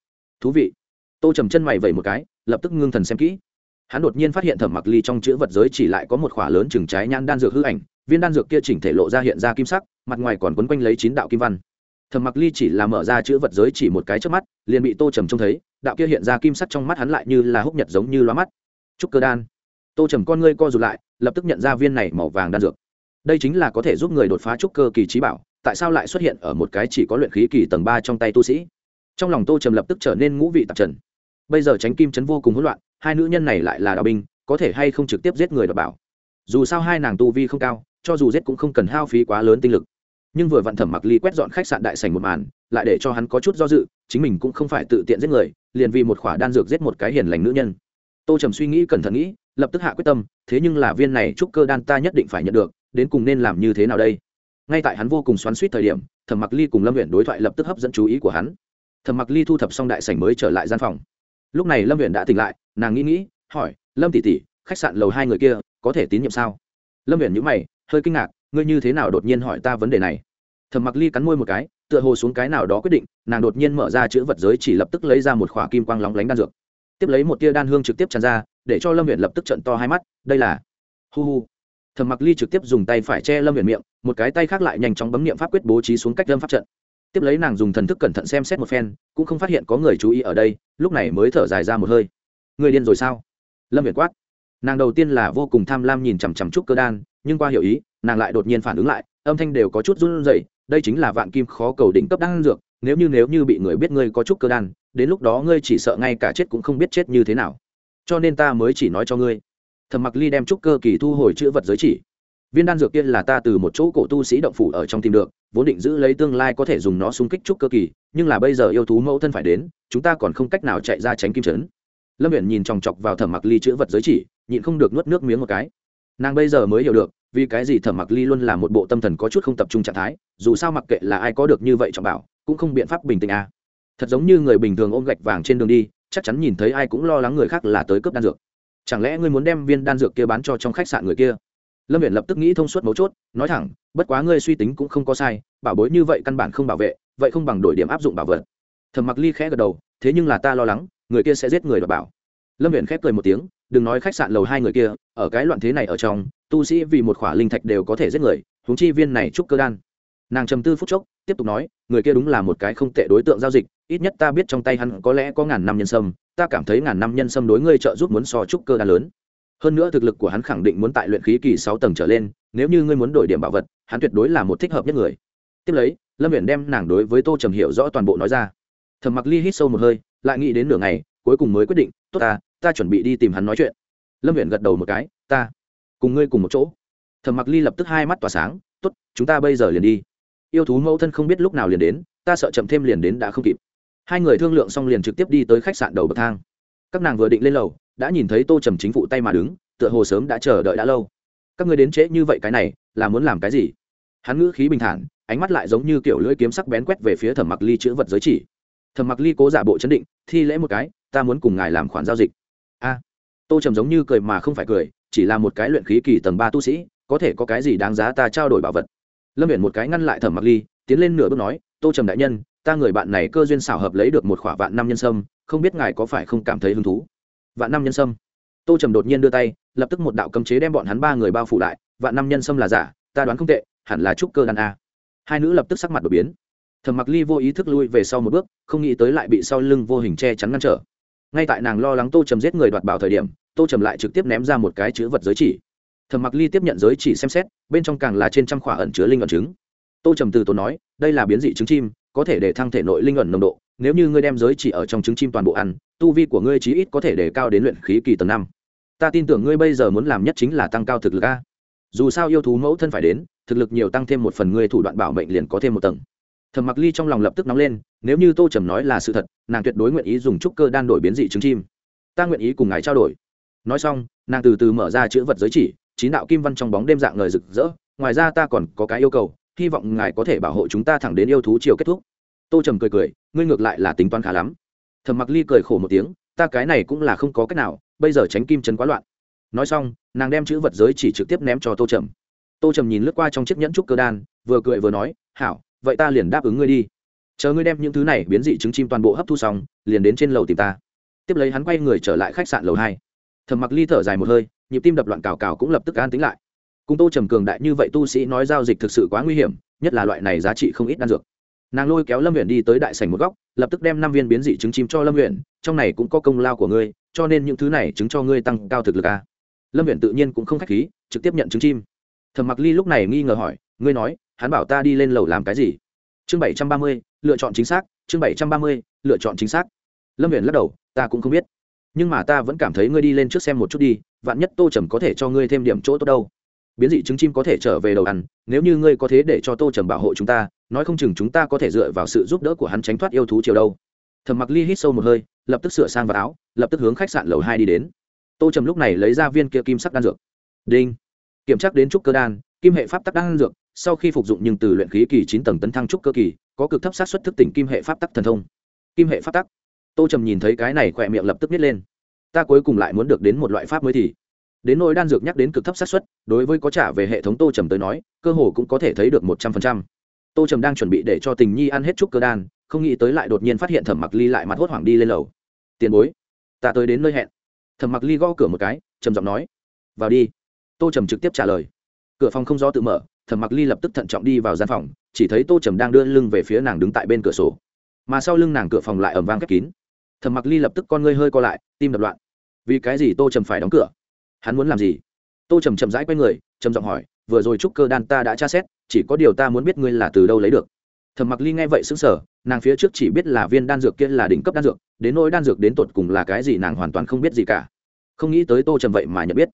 S1: Thú vị. Tô trầm chân mày vẩy một cái, lập tức ngưng thần xem kỹ. Hắn đột nhiên phát hiện thẩm mặc ly trong chữ vật giới chỉ lại có một khỏa lớn chừng trái nhãn đan dược hư ảnh, viên đan dược kia chỉnh thể lộ ra hiện ra kim sắc, mặt ngoài còn quấn quanh lấy chín đạo kim văn thẩm mặc ly chỉ là mở ra chữ vật giới chỉ một cái trước mắt, liền bị tô trầm trông thấy, đạo kia hiện ra kim sắt trong mắt hắn lại như là húc nhật giống như loa mắt. Trúc cơ đan. Tô trầm con ngươi co rụt lại, lập tức nhận ra viên này màu vàng đan dược. Đây chính là có thể giúp người đột phá trúc cơ kỳ trí bảo, tại sao lại xuất hiện ở một cái chỉ có luyện khí kỳ tầng ba trong tay tu sĩ? Trong lòng tô trầm lập tức trở nên ngũ vị tạp trần. Bây giờ tránh kim chấn vô cùng hỗn loạn, hai nữ nhân này lại là đạo binh, có thể hay không trực tiếp giết người đọc bảo? Dù sao hai nàng tu vi không cao, cho dù giết cũng không cần hao phí quá lớn tinh lực nhưng vừa vặn thẩm mặc ly quét dọn khách sạn đại sành một màn, lại để cho hắn có chút do dự, chính mình cũng không phải tự tiện giết người, liền vì một khỏa đan dược giết một cái hiền lành nữ nhân. Tô trầm suy nghĩ cẩn thận nghĩ, lập tức hạ quyết tâm, thế nhưng là viên này trúc cơ đan ta nhất định phải nhận được, đến cùng nên làm như thế nào đây? Ngay tại hắn vô cùng xoắn suýt thời điểm, thẩm mặc ly cùng lâm huyện đối thoại lập tức hấp dẫn chú ý của hắn. Thẩm mặc ly thu thập xong đại sảnh mới trở lại gian phòng. Lúc này lâm huyện đã tỉnh lại, nàng nghĩ nghĩ, hỏi, lâm tỷ tỷ, khách sạn lầu hai người kia có thể tín nhiệm sao? Lâm huyện nhữ mày, hơi kinh ngạc ngươi như thế nào đột nhiên hỏi ta vấn đề này? Thẩm mặc ly cắn môi một cái, tựa hồ xuống cái nào đó quyết định, nàng đột nhiên mở ra chữ vật giới chỉ lập tức lấy ra một khỏa kim quang lóng lánh đan dược. Tiếp lấy một tia đan hương trực tiếp tràn ra, để cho lâm huyện lập tức trận to hai mắt, đây là hu hu. Thẩm mặc ly trực tiếp dùng tay phải che lâm huyện miệng, một cái tay khác lại nhanh chóng bấm niệm pháp quyết bố trí xuống cách lâm pháp trận. Tiếp lấy nàng dùng thần thức cẩn thận xem xét một phen, cũng không phát hiện có người chú ý ở đây, lúc này mới thở dài ra một hơi. Người điên rồi sao? Lâm huyện quát. Nàng đầu tiên là vô cùng tham lam nhìn chằm chằm trúc cơ đan, nhưng qua hiểu ý nàng lại đột nhiên phản ứng lại, âm thanh đều có chút run rẩy, đây chính là vạn kim khó cầu đỉnh cấp đan dược, nếu như nếu như bị người biết ngươi có chút cơ đan, đến lúc đó ngươi chỉ sợ ngay cả chết cũng không biết chết như thế nào. Cho nên ta mới chỉ nói cho ngươi. Thẩm mặc ly đem trúc cơ kỳ thu hồi chữ vật giới chỉ. Viên đan dược kia là ta từ một chỗ cổ tu sĩ động phủ ở trong tìm được, vốn định giữ lấy tương lai có thể dùng nó xung kích trúc cơ kỳ, nhưng là bây giờ yêu thú mẫu thân phải đến, chúng ta còn không cách nào chạy ra tránh kim trấn. Lâm viện nhìn chòng chọc vào thẩm mặc ly chữ vật giới chỉ, nhịn không được nuốt nước miếng một cái. Nàng bây giờ mới hiểu được vì cái gì thẩm mặc ly luôn là một bộ tâm thần có chút không tập trung trạng thái, dù sao mặc kệ là ai có được như vậy trọng bảo, cũng không biện pháp bình tĩnh à. thật giống như người bình thường ôm gạch vàng trên đường đi, chắc chắn nhìn thấy ai cũng lo lắng người khác là tới cướp đan dược. Chẳng lẽ ngươi muốn đem viên đan dược kia bán cho trong khách sạn người kia? Lâm viện lập tức nghĩ thông suốt mấu chốt, nói thẳng, bất quá ngươi suy tính cũng không có sai, bảo bối như vậy căn bản không bảo vệ, vậy không bằng đổi điểm áp dụng bảo vật. Thẩm mặc ly khẽ gật đầu, thế nhưng là ta lo lắng, người kia sẽ giết người đ bảo. Lâm viện khép cười một tiếng đừng nói khách sạn lầu hai người kia, ở cái loạn thế này ở trong, tu sĩ vì một khỏa linh thạch đều có thể giết người, huống chi viên này trúc cơ đan. Nàng trầm tư phút chốc, tiếp tục nói, người kia đúng là một cái không tệ đối tượng giao dịch, ít nhất ta biết trong tay hắn có lẽ có ngàn năm nhân sâm, ta cảm thấy ngàn năm nhân sâm đối ngươi trợ giúp muốn so trúc cơ đan lớn. Hơn nữa thực lực của hắn khẳng định muốn tại luyện khí kỳ sáu tầng trở lên, nếu như ngươi muốn đổi điểm bảo vật, hắn tuyệt đối là một thích hợp nhất người. Tiếp lấy, lâm viện đem nàng đối với tô trầm hiểu rõ toàn bộ nói ra. Thầm mặc ly hít sâu một hơi, lại nghĩ đến nửa ngày, cuối cùng mới quyết định, tốt ta ta chuẩn bị đi tìm hắn nói chuyện. Lâm viện gật đầu một cái, ta cùng ngươi cùng một chỗ. Thầm mặc ly lập tức hai mắt tỏa sáng, tốt, chúng ta bây giờ liền đi. Yêu thú mẫu thân không biết lúc nào liền đến, ta sợ chậm thêm liền đến đã không kịp. Hai người thương lượng xong liền trực tiếp đi tới khách sạn đầu bậc thang. Các nàng vừa định lên lầu, đã nhìn thấy tô trầm chính phụ tay mà đứng, tựa hồ sớm đã chờ đợi đã lâu. Các người đến trễ như vậy cái này, là muốn làm cái gì? Hắn ngữ khí bình thản, ánh mắt lại giống như kiểu lưỡi kiếm sắc bén quét về phía thẩm mặc ly chữ vật giới chỉ. Thẩm mặc ly cố giả bộ chấn định, thi lễ một cái, ta muốn cùng ngài làm khoản giao dịch a. Tô trầm giống như cười mà không phải cười, chỉ là một cái luyện khí kỳ tầng ba tu sĩ, có thể có cái gì đáng giá ta trao đổi bảo vật? Lâm viện một cái ngăn lại thẩm mặc ly, tiến lên nửa bước nói, tô trầm đại nhân, ta người bạn này cơ duyên xảo hợp lấy được một khỏa vạn năm nhân sâm, không biết ngài có phải không cảm thấy hứng thú? Vạn năm nhân sâm? Tô trầm đột nhiên đưa tay, lập tức một đạo cấm chế đem bọn hắn ba người bao phủ lại, vạn năm nhân sâm là giả, ta đoán không tệ, hẳn là trúc cơ đàn a. Hai nữ lập tức sắc mặt đột biến. Thẩm mặc ly vô ý thức lui về sau một bước, không nghĩ tới lại bị sau lưng vô hình che chắn ngăn trở ngay tại nàng lo lắng tô trầm giết người đoạt bảo thời điểm, tô trầm lại trực tiếp ném ra một cái chữ vật giới chỉ. Thẩm mặc ly tiếp nhận giới chỉ xem xét, bên trong càng là trên trăm khỏa ẩn chứa linh ẩn trứng tô trầm từ tốn nói, đây là biến dị trứng chim, có thể để thăng thể nội linh ẩn nồng độ, nếu như ngươi đem giới chỉ ở trong trứng chim toàn bộ ăn, tu vi của ngươi chí ít có thể để cao đến luyện khí kỳ tầng năm. Ta tin tưởng ngươi bây giờ muốn làm nhất chính là tăng cao thực lực a. Dù sao yêu thú mẫu thân phải đến, thực lực nhiều tăng thêm một phần ngươi thủ đoạn bảo mệnh liền có thêm một tầng thẩm mặc ly trong lòng lập tức nóng lên, nếu như tô trầm nói là sự thật, nàng tuyệt đối nguyện ý dùng trúc cơ đan đổi biến dị trứng chim. Ta nguyện ý cùng ngài trao đổi. Nói xong, nàng từ từ mở ra chữ vật giới chỉ, chín đạo kim văn trong bóng đêm dạng ngời rực rỡ, ngoài ra ta còn có cái yêu cầu, hy vọng ngài có thể bảo hộ chúng ta thẳng đến yêu thú chiều kết thúc. Tô trầm cười cười, ngươi ngược lại là tính toán khá lắm. Thầm mặc ly cười khổ một tiếng, ta cái này cũng là không có cách nào, bây giờ tránh kim chân quá loạn. Nói xong, nàng đem chữ vật giới chỉ trực tiếp ném cho tô trầm. Tô trầm nhìn lướt qua trong chiếc nhẫn trúc cơ đan, vừa cười vừa nói, hảo vậy ta liền đáp ứng ngươi đi. Chờ ngươi đem những thứ này biến dị trứng chim toàn bộ hấp thu xong, liền đến trên lầu tìm ta. Tiếp lấy hắn quay người trở lại khách sạn lầu hai. Thầm mặc ly thở dài một hơi, nhịp tim đập loạn cào cào cũng lập tức an tính lại. Cùng tô trầm cường đại như vậy tu sĩ nói giao dịch thực sự quá nguy hiểm, nhất là loại này giá trị không ít đan dược. Nàng lôi kéo lâm huyện đi tới đại sảnh một góc, lập tức đem năm viên biến dị trứng chim cho lâm huyện trong này cũng có công lao của ngươi, cho nên những thứ này chứng cho ngươi tăng cao thực lực a. Lâm huyện tự nhiên cũng không k h á c h khí, trực tiếp nhận trứng chim. Thầm mặc ly lúc này nghi ngờ hỏi ngươi nói, hắn bảo ta đi lên lầu làm cái gì? Chương bảy trăm ba mươi, lựa chọn chính xác, chương bảy trăm ba mươi, lựa chọn chính xác. Lâm Viễn lắc đầu, ta cũng không biết. Nhưng mà ta vẫn cảm thấy ngươi đi lên trước xem một chút đi, vạn nhất tô trầm có thể cho ngươi thêm điểm chỗ tốt đâu. Biến dị trứng chim có thể trở về đầu ăn, nếu như ngươi có thế để cho tô trầm bảo hộ chúng ta, nói không chừng chúng ta có thể dựa vào sự giúp đỡ của hắn tránh thoát yêu thú chiều đâu. Thầm mặc ly hít sâu một hơi, lập tức sửa sang vào áo, lập tức hướng khách sạn lầu hai đi đến. Tô trầm lúc này lấy ra viên kia kim sắc đan dược. Đinh. Kiểm tra đến trúc cơ đan, kim hệ pháp tắc đan dược sau khi phục dụng nhưng từ luyện khí kỳ chín tầng tấn thăng trúc cơ kỳ, có cực thấp sát xuất thức tỉnh kim hệ pháp tắc thần thông. Kim hệ pháp tắc. Tô trầm nhìn thấy cái này khỏe miệng lập tức nhét lên. Ta cuối cùng lại muốn được đến một loại pháp mới thì. Đến nỗi đan dược nhắc đến cực thấp sát xuất đối với có trả về hệ thống tô trầm tới nói, cơ hồ cũng có thể thấy được một trăm phần trăm. Tô trầm đang chuẩn bị để cho tình nhi ăn hết trúc cơ đan, không nghĩ tới lại đột nhiên phát hiện thẩm mặc ly lại mặt hốt hoảng đi lên lầu. Tiền bối, ta tới đến nơi hẹn. Thẩm mặc ly gõ cửa một cái, trầm giọng nói. Vào đi. Tô trầm trực tiếp trả lời. Cửa phòng không do tự mở thẩm mặc ly lập tức thận trọng đi vào gian phòng, chỉ thấy tô trầm đang đưa lưng về phía nàng đứng tại bên cửa sổ. Mà sau lưng nàng cửa phòng lại ẩm vang khép kín. Thẩm mặc ly lập tức con ngươi hơi co lại, tim đập loạn. Vì cái gì tô trầm phải đóng cửa? Hắn muốn làm gì? Tô trầm chậm rãi q u a y người, trầm giọng hỏi, vừa rồi trúc cơ đan ta đã tra xét, chỉ có điều ta muốn biết ngươi là từ đâu lấy được. Thẩm mặc ly nghe vậy xứng sở nàng phía trước chỉ biết là viên đan dược kia là đỉnh cấp đan dược, đến nỗi đan dược đến tột cùng là cái gì nàng hoàn toàn không biết gì cả. Không nghĩ tới tô trầm vậy mà nhận biết.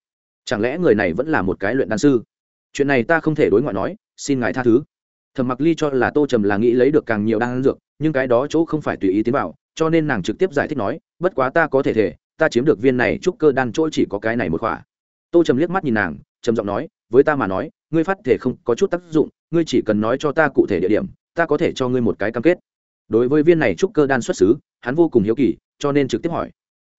S1: Chẳng lẽ người này vẫn là một cái luyện đan sư? Chuyện này ta không thể đối ngoại nói, xin ngài tha thứ. Thẩm mặc ly cho là tô trầm là nghĩ lấy được càng nhiều đan dược, nhưng cái đó chỗ không phải tùy ý tiến vào, cho nên nàng trực tiếp giải thích nói, bất quá ta có thể thể, ta chiếm được viên này trúc cơ đan chỗ chỉ có cái này một khỏa. Tô trầm liếc mắt nhìn nàng, trầm giọng nói, với ta mà nói, ngươi phát thể không có chút tác dụng, ngươi chỉ cần nói cho ta cụ thể địa điểm, ta có thể cho ngươi một cái cam kết. Đối với viên này trúc cơ đan xuất xứ, hắn vô cùng hiếu kỳ, cho nên trực tiếp hỏi.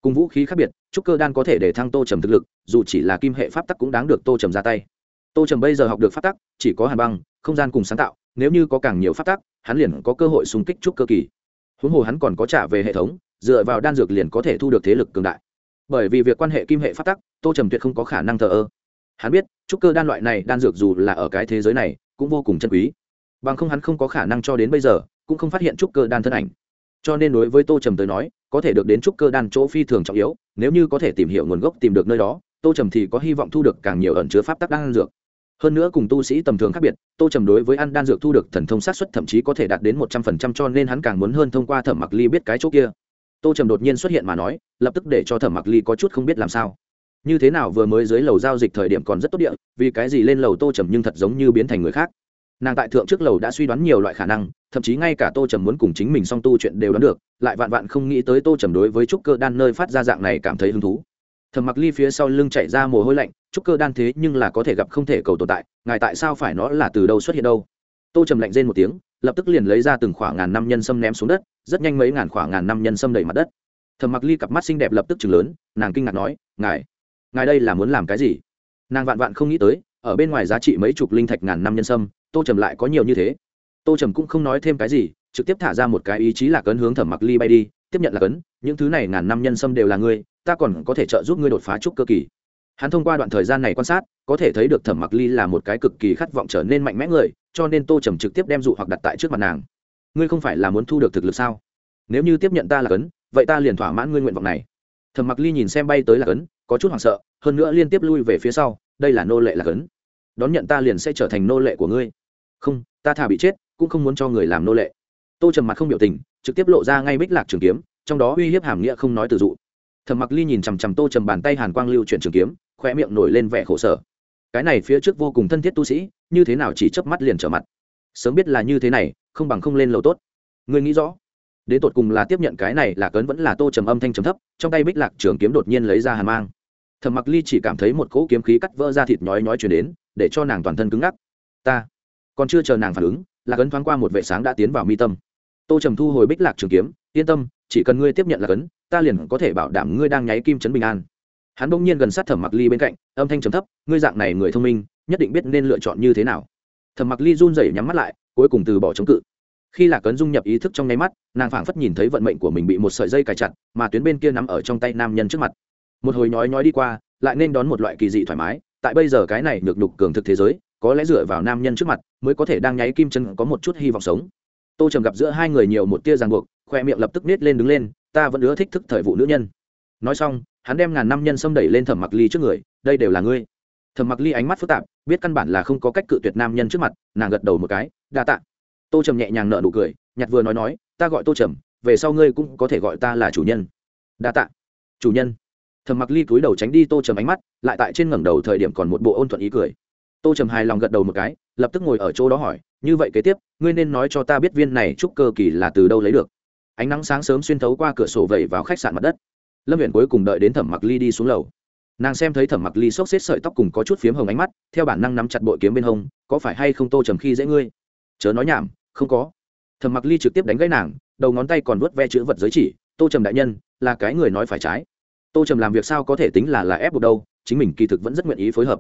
S1: Cùng vũ khí khác biệt, trúc cơ đan có thể để thăng tô trầm thực lực, dù chỉ là kim hệ pháp tắc cũng đáng được tô trầm ra tay tô trầm bây giờ học được pháp tắc, chỉ có hàn băng, không gian cùng sáng tạo, nếu như có càng nhiều pháp tắc, hắn liền có cơ hội xung kích trúc cơ kỳ. Huống hồ hắn còn có trả về hệ thống, dựa vào đan dược liền có thể thu được thế lực cường đại. Bởi vì việc quan hệ kim hệ pháp tắc, tô trầm tuyệt không có khả năng thờ ơ. Hắn biết, trúc cơ đan loại này đan dược dù là ở cái thế giới này, cũng vô cùng chân quý. Bằng không hắn không có khả năng cho đến bây giờ, cũng không phát hiện trúc cơ đan thân ảnh. Cho nên đối với tô trầm tới nói, có thể được đến trúc cơ đan chỗ phi thường trọng yếu, nếu như có thể tìm hiểu nguồn gốc tìm được nơi đó tô trầm thì có hy vọng thu được càng nhiều ẩn chứa pháp tắc đan dược. Hơn nữa cùng tu sĩ tầm thường khác biệt, tô trầm đối với ăn đan dược thu được thần thông sát xuất thậm chí có thể đạt đến một trăm phần trăm cho nên hắn càng muốn hơn thông qua thẩm mặc ly biết cái chỗ kia. Tô trầm đột nhiên xuất hiện mà nói, lập tức để cho thẩm mặc ly có chút không biết làm sao. Như thế nào vừa mới dưới lầu giao dịch thời điểm còn rất tốt địa, vì cái gì lên lầu tô trầm nhưng thật giống như biến thành người khác. Nàng tại thượng trước lầu đã suy đoán nhiều loại khả năng, thậm chí ngay cả tô trầm muốn cùng chính mình song tu chuyện đều đoán được, lại vạn vạn không nghĩ tới tô trầm đối với trúc cơ đan nơi phát ra dạng này cảm thấy hứng thú thầm mặc ly phía sau lưng chạy ra mồ hôi lạnh, trúc cơ đan thế nhưng là có thể gặp không thể cầu tồn tại, ngài tại sao phải nó là từ đâu xuất hiện đâu? Tô trầm lạnh rên một tiếng, lập tức liền lấy ra từng khoảng ngàn năm nhân sâm ném xuống đất, rất nhanh mấy ngàn khoảng ngàn năm nhân sâm đầy mặt đất. Thầm mặc ly cặp mắt xinh đẹp lập tức chừng lớn, nàng kinh ngạc nói, ngài ngài đây là muốn làm cái gì? Nàng vạn vạn không nghĩ tới, ở bên ngoài giá trị mấy chục linh thạch ngàn năm nhân sâm, tô trầm lại có nhiều như thế. Tô trầm cũng không nói thêm cái gì, trực tiếp thả ra một cái ý chí là cấn hướng thẩm mặc ly bay đi, tiếp nhận là cấn những thứ này ngàn năm nhân sâm đều là ngươi ta còn có thể trợ giúp ngươi đột phá trúc cơ kỳ. Hắn thông qua đoạn thời gian này quan sát, có thể thấy được thẩm mặc ly là một cái cực kỳ khát vọng trở nên mạnh mẽ người, cho nên tô trầm trực tiếp đem dụ hoặc đặt tại trước mặt nàng. Ngươi không phải là muốn thu được thực lực sao? Nếu như tiếp nhận ta là cấn, vậy ta liền thỏa mãn ngươi nguyện vọng này. Thẩm mặc ly nhìn xem bay tới là cấn, có chút hoảng sợ, hơn nữa liên tiếp lui về phía sau, đây là nô lệ là cấn. Đón nhận ta liền sẽ trở thành nô lệ của ngươi. Không, ta thà bị chết, cũng không muốn cho người làm nô lệ. Tô trầm mặt không biểu tình, trực tiếp lộ ra ngay bích lạc trường kiếm, trong đó uy hiếp hàm nghĩa không nói từ dụ. Thẩm mặc ly nhìn chằm chằm tô trầm bàn tay hàn quang lưu chuyển trường kiếm khoe miệng nổi lên vẻ khổ sở. Cái này phía trước vô cùng thân thiết tu sĩ, như thế nào chỉ chớp mắt liền trở mặt? Sớm biết là như thế này, không bằng không lên lầu tốt. Ngươi nghĩ rõ, đến tột cùng là tiếp nhận cái này là cấn vẫn là tô trầm âm thanh trầm thấp, trong tay bích lạc trường kiếm đột nhiên lấy ra hàn mang. Thẩm mặc ly chỉ cảm thấy một cỗ kiếm khí cắt vỡ ra thịt nhói nhói chuyển đến, để cho nàng toàn thân cứng ngắc. Ta còn chưa chờ nàng phản ứng, là cấn thoáng qua một vệ sáng đã tiến vào mi tâm. Tô trầm thu hồi bích lạc trường kiếm, yên tâm chỉ cần ngươi tiếp nhận là cấn, ta liền có thể bảo đảm ngươi đang nháy kim chấn bình an. Hắn bỗng nhiên gần sát thẩm mặc ly bên cạnh, âm thanh trầm thấp, ngươi dạng này người thông minh, nhất định biết nên lựa chọn như thế nào. Thẩm mặc ly run rẩy nhắm mắt lại, cuối cùng từ bỏ chống cự. Khi lạc cấn dung nhập ý thức trong nháy mắt, nàng phảng phất nhìn thấy vận mệnh của mình bị một sợi dây cài chặt, mà tuyến bên kia nắm ở trong tay nam nhân trước mặt. Một hồi nhói nhói đi qua, lại nên đón một loại kỳ dị thoải mái, tại bây giờ cái này được nhục cường thực thế giới, có lẽ dựa vào nam nhân trước mặt, mới có thể đang nháy kim chân có một chút hy vọng sống. Tô trầm gặp giữa hai người nhiều một tia ràng buộc khoe miệng lập tức nết lên đứng lên, ta vẫn ưa thích thức thời vụ nữ nhân. Nói xong, hắn đem ngàn năm nhân xâm đẩy lên thẩm mặc ly trước người, đây đều là ngươi. Thẩm mặc ly ánh mắt phức tạp, biết căn bản là không có cách cự tuyệt nam nhân trước mặt, nàng gật đầu một cái, đa tạ. Tô trầm nhẹ nhàng nợ nụ cười, nhặt vừa nói nói, ta gọi tô trầm, về sau ngươi cũng có thể gọi ta là chủ nhân. Đa tạ. Chủ nhân. Thẩm mặc ly cúi đầu tránh đi tô trầm ánh mắt, lại tại trên ngẩng đầu thời điểm còn một bộ ôn thuận ý cười. Tô trầm hài lòng gật đầu một cái, lập tức ngồi ở chỗ đó hỏi, như vậy kế tiếp, ngươi nên nói cho ta biết viên này trúc cơ kỳ là từ đâu lấy được? Ánh nắng sáng sớm xuyên thấu qua cửa sổ vẩy vào khách sạn mặt đất. Lâm viện cuối cùng đợi đến thẩm mặc ly đi xuống lầu. Nàng xem thấy thẩm mặc ly xốc xếp sợi tóc cùng có chút phiếm hồng ánh mắt, theo bản năng nắm chặt bội kiếm bên hông, có phải hay không tô trầm khi dễ ngươi? Chớ nói nhảm, không có. Thẩm mặc ly trực tiếp đánh gãy nàng, đầu ngón tay còn vuốt ve chữ vật giới chỉ, tô trầm đại nhân, là cái người nói phải trái. Tô trầm làm việc sao có thể tính là là ép buộc đâu, chính mình kỳ thực vẫn rất nguyện ý phối hợp.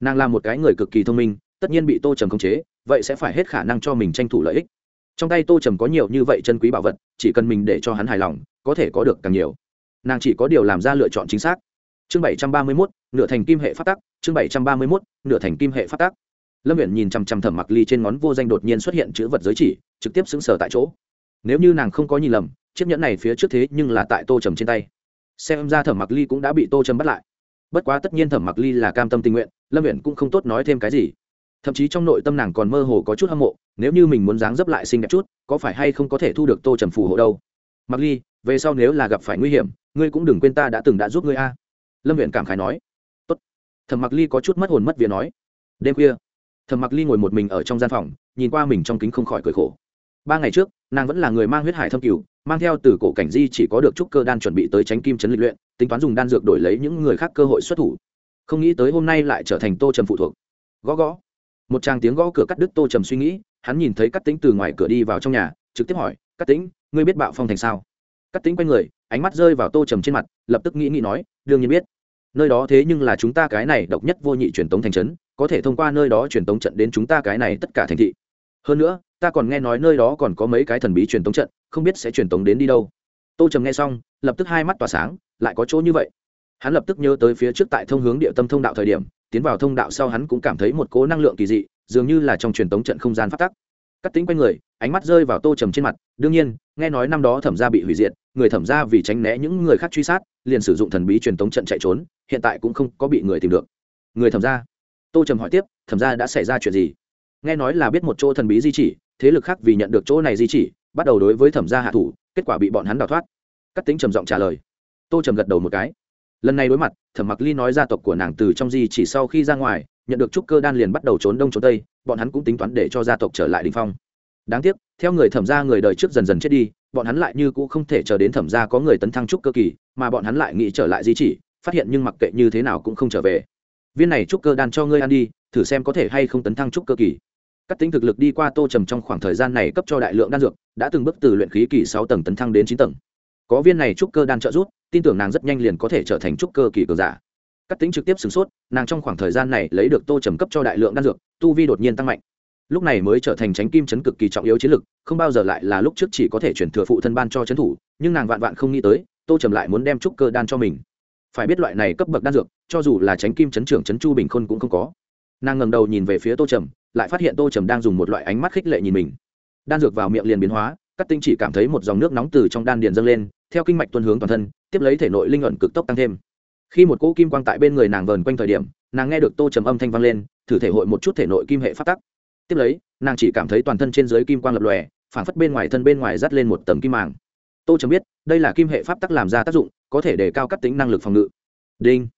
S1: Nàng là một cái người cực kỳ thông minh, tất nhiên bị tô trầm khống chế, vậy sẽ phải hết khả năng cho mình tranh thủ lợi ích trong tay tô trầm có nhiều như vậy chân quý bảo vật, chỉ cần mình để cho hắn hài lòng, có thể có được càng nhiều. Nàng chỉ có điều làm ra lựa chọn chính xác. Chương bảy trăm ba mươi mốt, nửa thành kim hệ phát tắc, chương bảy trăm ba mươi mốt, nửa thành kim hệ phát tắc. Lâm viện nhìn chằm chằm thẩm mặc ly trên ngón vô danh đột nhiên xuất hiện chữ vật giới chỉ, trực tiếp xứng sở tại chỗ. Nếu như nàng không có nhìn lầm, chiếc nhẫn này phía trước thế nhưng là tại tô trầm trên tay. Xem ra thẩm mặc ly cũng đã bị tô trầm bắt lại. Bất quá tất nhiên thẩm mặc ly là cam tâm tình nguyện, lâm viện cũng không tốt nói thêm cái gì thậm chí trong nội tâm nàng còn mơ hồ có chút hâm mộ, nếu như mình muốn dáng dấp lại xinh đẹp chút, có phải hay không có thể thu được tô trầm phù hộ đâu? Mặc ly, về sau nếu là gặp phải nguy hiểm, ngươi cũng đừng quên ta đã từng đã giúp ngươi a. Lâm viện cảm khái nói. Tốt. Thầm mặc ly có chút mất hồn mất vía nói. Đêm khuya. Thầm mặc ly ngồi một mình ở trong gian phòng, nhìn qua mình trong kính không khỏi cười khổ. Ba ngày trước, nàng vẫn là người mang huyết hải thâm cửu mang theo từ cổ cảnh di chỉ có được trúc cơ đan chuẩn bị tới tránh kim chấn lịch luyện, tính toán dùng đan dược đổi lấy những người khác cơ hội xuất thủ. Không nghĩ tới hôm nay lại trở thành tô trầm phụ thuộc. Gõ gõ một tràng tiếng gõ cửa cắt đứt tô trầm suy nghĩ, hắn nhìn thấy cắt tính từ ngoài cửa đi vào trong nhà, trực tiếp hỏi cắt tính ngươi biết bạo phong thành sao? Cắt tính quay người, ánh mắt rơi vào tô trầm trên mặt, lập tức nghĩ nghĩ nói, đương nhiên biết. Nơi đó thế nhưng là chúng ta cái này độc nhất vô nhị truyền tống thành trấn, có thể thông qua nơi đó truyền tống trận đến chúng ta cái này tất cả thành thị. Hơn nữa, ta còn nghe nói nơi đó còn có mấy cái thần bí truyền tống trận, không biết sẽ truyền tống đến đi đâu. Tô trầm nghe xong, lập tức hai mắt tỏa sáng, lại có chỗ như vậy hắn lập tức nhớ tới phía trước tại thông hướng địa tâm thông đạo thời điểm, tiến vào thông đạo sau hắn cũng cảm thấy một cố năng lượng kỳ dị, dường như là trong truyền tống trận không gian phát tắc. Cắt tính quanh người, ánh mắt rơi vào tô trầm trên mặt, đương nhiên, nghe nói năm đó thẩm gia bị hủy diệt, người thẩm gia vì tránh né những người khác truy sát, liền sử dụng thần bí truyền tống trận chạy trốn, hiện tại cũng không có bị người tìm được. Người thẩm gia? Tô trầm hỏi tiếp, thẩm gia đã xảy ra chuyện gì? Nghe nói là biết một chỗ thần bí di chỉ, thế lực khác vì nhận được chỗ này di chỉ, bắt đầu đối với thẩm gia hạ thủ, kết quả bị bọn hắn đào thoát. Cắt tính trầm giọng trả lời. Tô trầm gật đầu một cái lần này đối mặt, thẩm mặc ly nói gia tộc của nàng từ trong di chỉ sau khi ra ngoài, nhận được trúc cơ đan liền bắt đầu trốn đông trốn tây, bọn hắn cũng tính toán để cho gia tộc trở lại đình phong. Đáng tiếc, theo người thẩm gia người đời trước dần dần chết đi, bọn hắn lại như cũng không thể chờ đến thẩm gia có người tấn thăng trúc cơ kỳ, mà bọn hắn lại nghĩ trở lại di chỉ, phát hiện nhưng mặc kệ như thế nào cũng không trở về. Viên này trúc cơ đan cho ngươi ăn đi, thử xem có thể hay không tấn thăng trúc cơ kỳ. Các tính thực lực đi qua tô trầm trong khoảng thời gian này cấp cho đại lượng đan dược, đã từng bước từ luyện khí kỳ sáu tầng tấn thăng đến chín tầng có viên này trúc cơ đan trợ giúp, tin tưởng nàng rất nhanh liền có thể trở thành trúc cơ kỳ cường giả. Cắt tính trực tiếp sửng sốt, nàng trong khoảng thời gian này lấy được tô trầm cấp cho đại lượng đan dược, tu vi đột nhiên tăng mạnh. Lúc này mới trở thành tránh kim chấn cực kỳ trọng yếu chiến lực, không bao giờ lại là lúc trước chỉ có thể chuyển thừa phụ thân ban cho chấn thủ, nhưng nàng vạn vạn không nghĩ tới, tô trầm lại muốn đem trúc cơ đan cho mình. Phải biết loại này cấp bậc đan dược, cho dù là tránh kim chấn trưởng chấn chu bình khôn cũng không có. Nàng ngẩng đầu nhìn về phía tô trầm, lại phát hiện tô trầm đang dùng một loại ánh mắt khích lệ nhìn mình. Đan dược vào miệng liền biến hóa Cát tinh chỉ cảm thấy một dòng nước nóng từ trong đan điền dâng lên, theo kinh mạch tuân hướng toàn thân, tiếp lấy thể nội linh ẩn cực tốc tăng thêm. Khi một cỗ kim quang tại bên người nàng vờn quanh thời điểm, nàng nghe được tô trầm âm thanh vang lên, thử thể hội một chút thể nội kim hệ phát tắc. Tiếp lấy, nàng chỉ cảm thấy toàn thân trên dưới kim quang lập lòe, phản phất bên ngoài thân bên ngoài dắt lên một tầm kim màng. Tô trầm biết, đây là kim hệ pháp tắc làm ra tác dụng, có thể đề cao các tính năng lực phòng ngự. Đinh.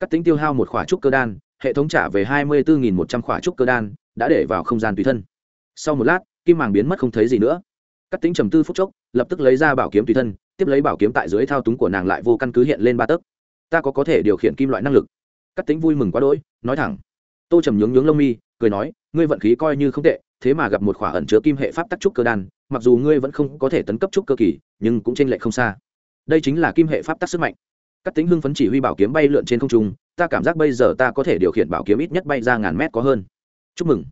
S1: Các tính tiêu hao một khỏa trúc cơ đan, hệ thống trả về hai mươi bốn một trăm khỏa trúc cơ đan, đã để vào không gian tùy thân. Sau một lát, kim màng biến mất không thấy gì nữa cắt tính trầm tư phút chốc, lập tức lấy ra bảo kiếm tùy thân, tiếp lấy bảo kiếm tại dưới thao túng của nàng lại vô căn cứ hiện lên ba tấc. Ta có có thể điều khiển kim loại năng lực. Cắt tính vui mừng quá đỗi, nói thẳng. Tô trầm nhướng nhướng lông mi, cười nói, ngươi vận khí coi như không tệ, thế mà gặp một khỏa ẩn chứa kim hệ pháp tắc trúc cơ đan, mặc dù ngươi vẫn không có thể tấn cấp trúc cơ kỳ, nhưng cũng t r ê n lệch không xa. Đây chính là kim hệ pháp tắc sức mạnh. Các tính hưng phấn chỉ huy bảo kiếm bay lượn trên không trung, ta cảm giác bây giờ ta có thể điều khiển bảo kiếm ít nhất bay ra ngàn mét có hơn. Chúc mừng.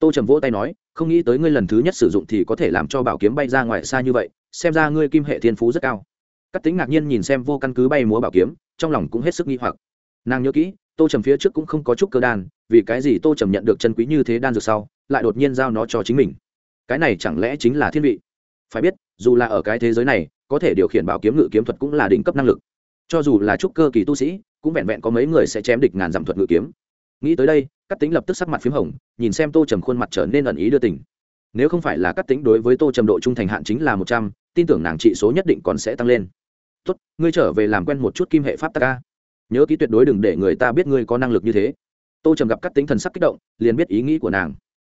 S1: Tô trầm vỗ tay nói không nghĩ tới ngươi lần thứ nhất sử dụng thì có thể làm cho bảo kiếm bay ra ngoài xa như vậy, xem ra ngươi kim hệ thiên phú rất cao. Cắt tính ngạc nhiên nhìn xem vô căn cứ bay múa bảo kiếm, trong lòng cũng hết sức nghi hoặc. Nàng nhớ kỹ, tô trầm phía trước cũng không có chút cơ đan, vì cái gì tô trầm nhận được chân quý như thế đan dược sau, lại đột nhiên giao nó cho chính mình. Cái này chẳng lẽ chính là thiên vị? Phải biết, dù là ở cái thế giới này, có thể điều khiển bảo kiếm ngự kiếm thuật cũng là đỉnh cấp năng lực. Cho dù là trúc cơ kỳ tu sĩ, cũng vẹn vẹn có mấy người sẽ chém địch ngàn dặm thuật ngự kiếm nghĩ tới đây cắt tính lập tức sắc mặt p h í m hồng, nhìn xem tô trầm khuôn mặt trở nên ẩn ý đưa tình. Nếu không phải là cắt tính đối với tô trầm độ trung thành hạn chính là một trăm, tin tưởng nàng trị số nhất định còn sẽ tăng lên. Tốt, ngươi trở về làm quen một chút kim hệ pháp ta ca nhớ ký tuyệt đối đừng để người ta biết ngươi có năng lực như thế. Tô trầm gặp cắt tính thần sắc kích động, liền biết ý nghĩ của nàng.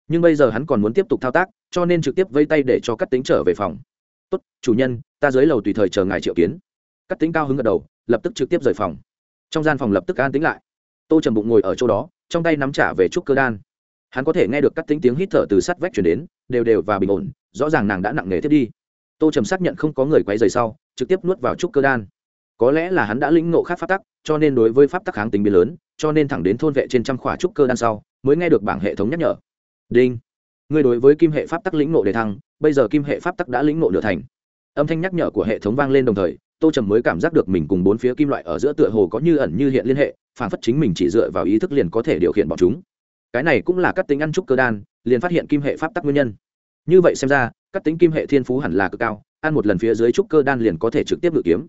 S1: Nhưng bây giờ hắn còn muốn tiếp tục thao tác, cho nên trực tiếp vây tay để cho cắt tính trở về phòng. Tốt, chủ nhân, ta dưới lầu tùy thời chờ ngài triệu kiến. Cắt tính cao hứng gật đầu, lập tức trực tiếp rời phòng. Trong gian phòng lập tức an tính lại tô trầm bụng ngồi ở chỗ đó, trong tay nắm trả về trúc cơ đan. Hắn có thể nghe được các tính tiếng hít thở từ sắt vách chuyển đến, đều đều và bình ổn, rõ ràng nàng đã nặng nề thiết đi. Tô trầm xác nhận không có người quay dày sau, trực tiếp nuốt vào trúc cơ đan. Có lẽ là hắn đã lĩnh ngộ khác pháp tắc, cho nên đối với pháp tắc kháng tính biến lớn, cho nên thẳng đến thôn vệ trên trăm khỏa trúc cơ đan sau, mới nghe được bảng hệ thống nhắc nhở. Đinh. Người đối với kim hệ pháp tắc lĩnh ngộ đề thăng, bây giờ kim hệ pháp tắc đã lĩnh ngộ nửa thành. Âm thanh nhắc nhở của hệ thống vang lên đồng thời, tô trầm mới cảm giác được mình cùng bốn phía kim loại ở giữa tựa hồ có như ẩn như hiện liên hệ phản phất chính mình chỉ dựa vào ý thức liền có thể điều khiển bọn chúng. Cái này cũng là các tính ăn trúc cơ đan, liền phát hiện kim hệ pháp tắc nguyên nhân. Như vậy xem ra các tính kim hệ thiên phú hẳn là cực cao, ăn một lần phía dưới trúc cơ đan liền có thể trực tiếp ngự kiếm.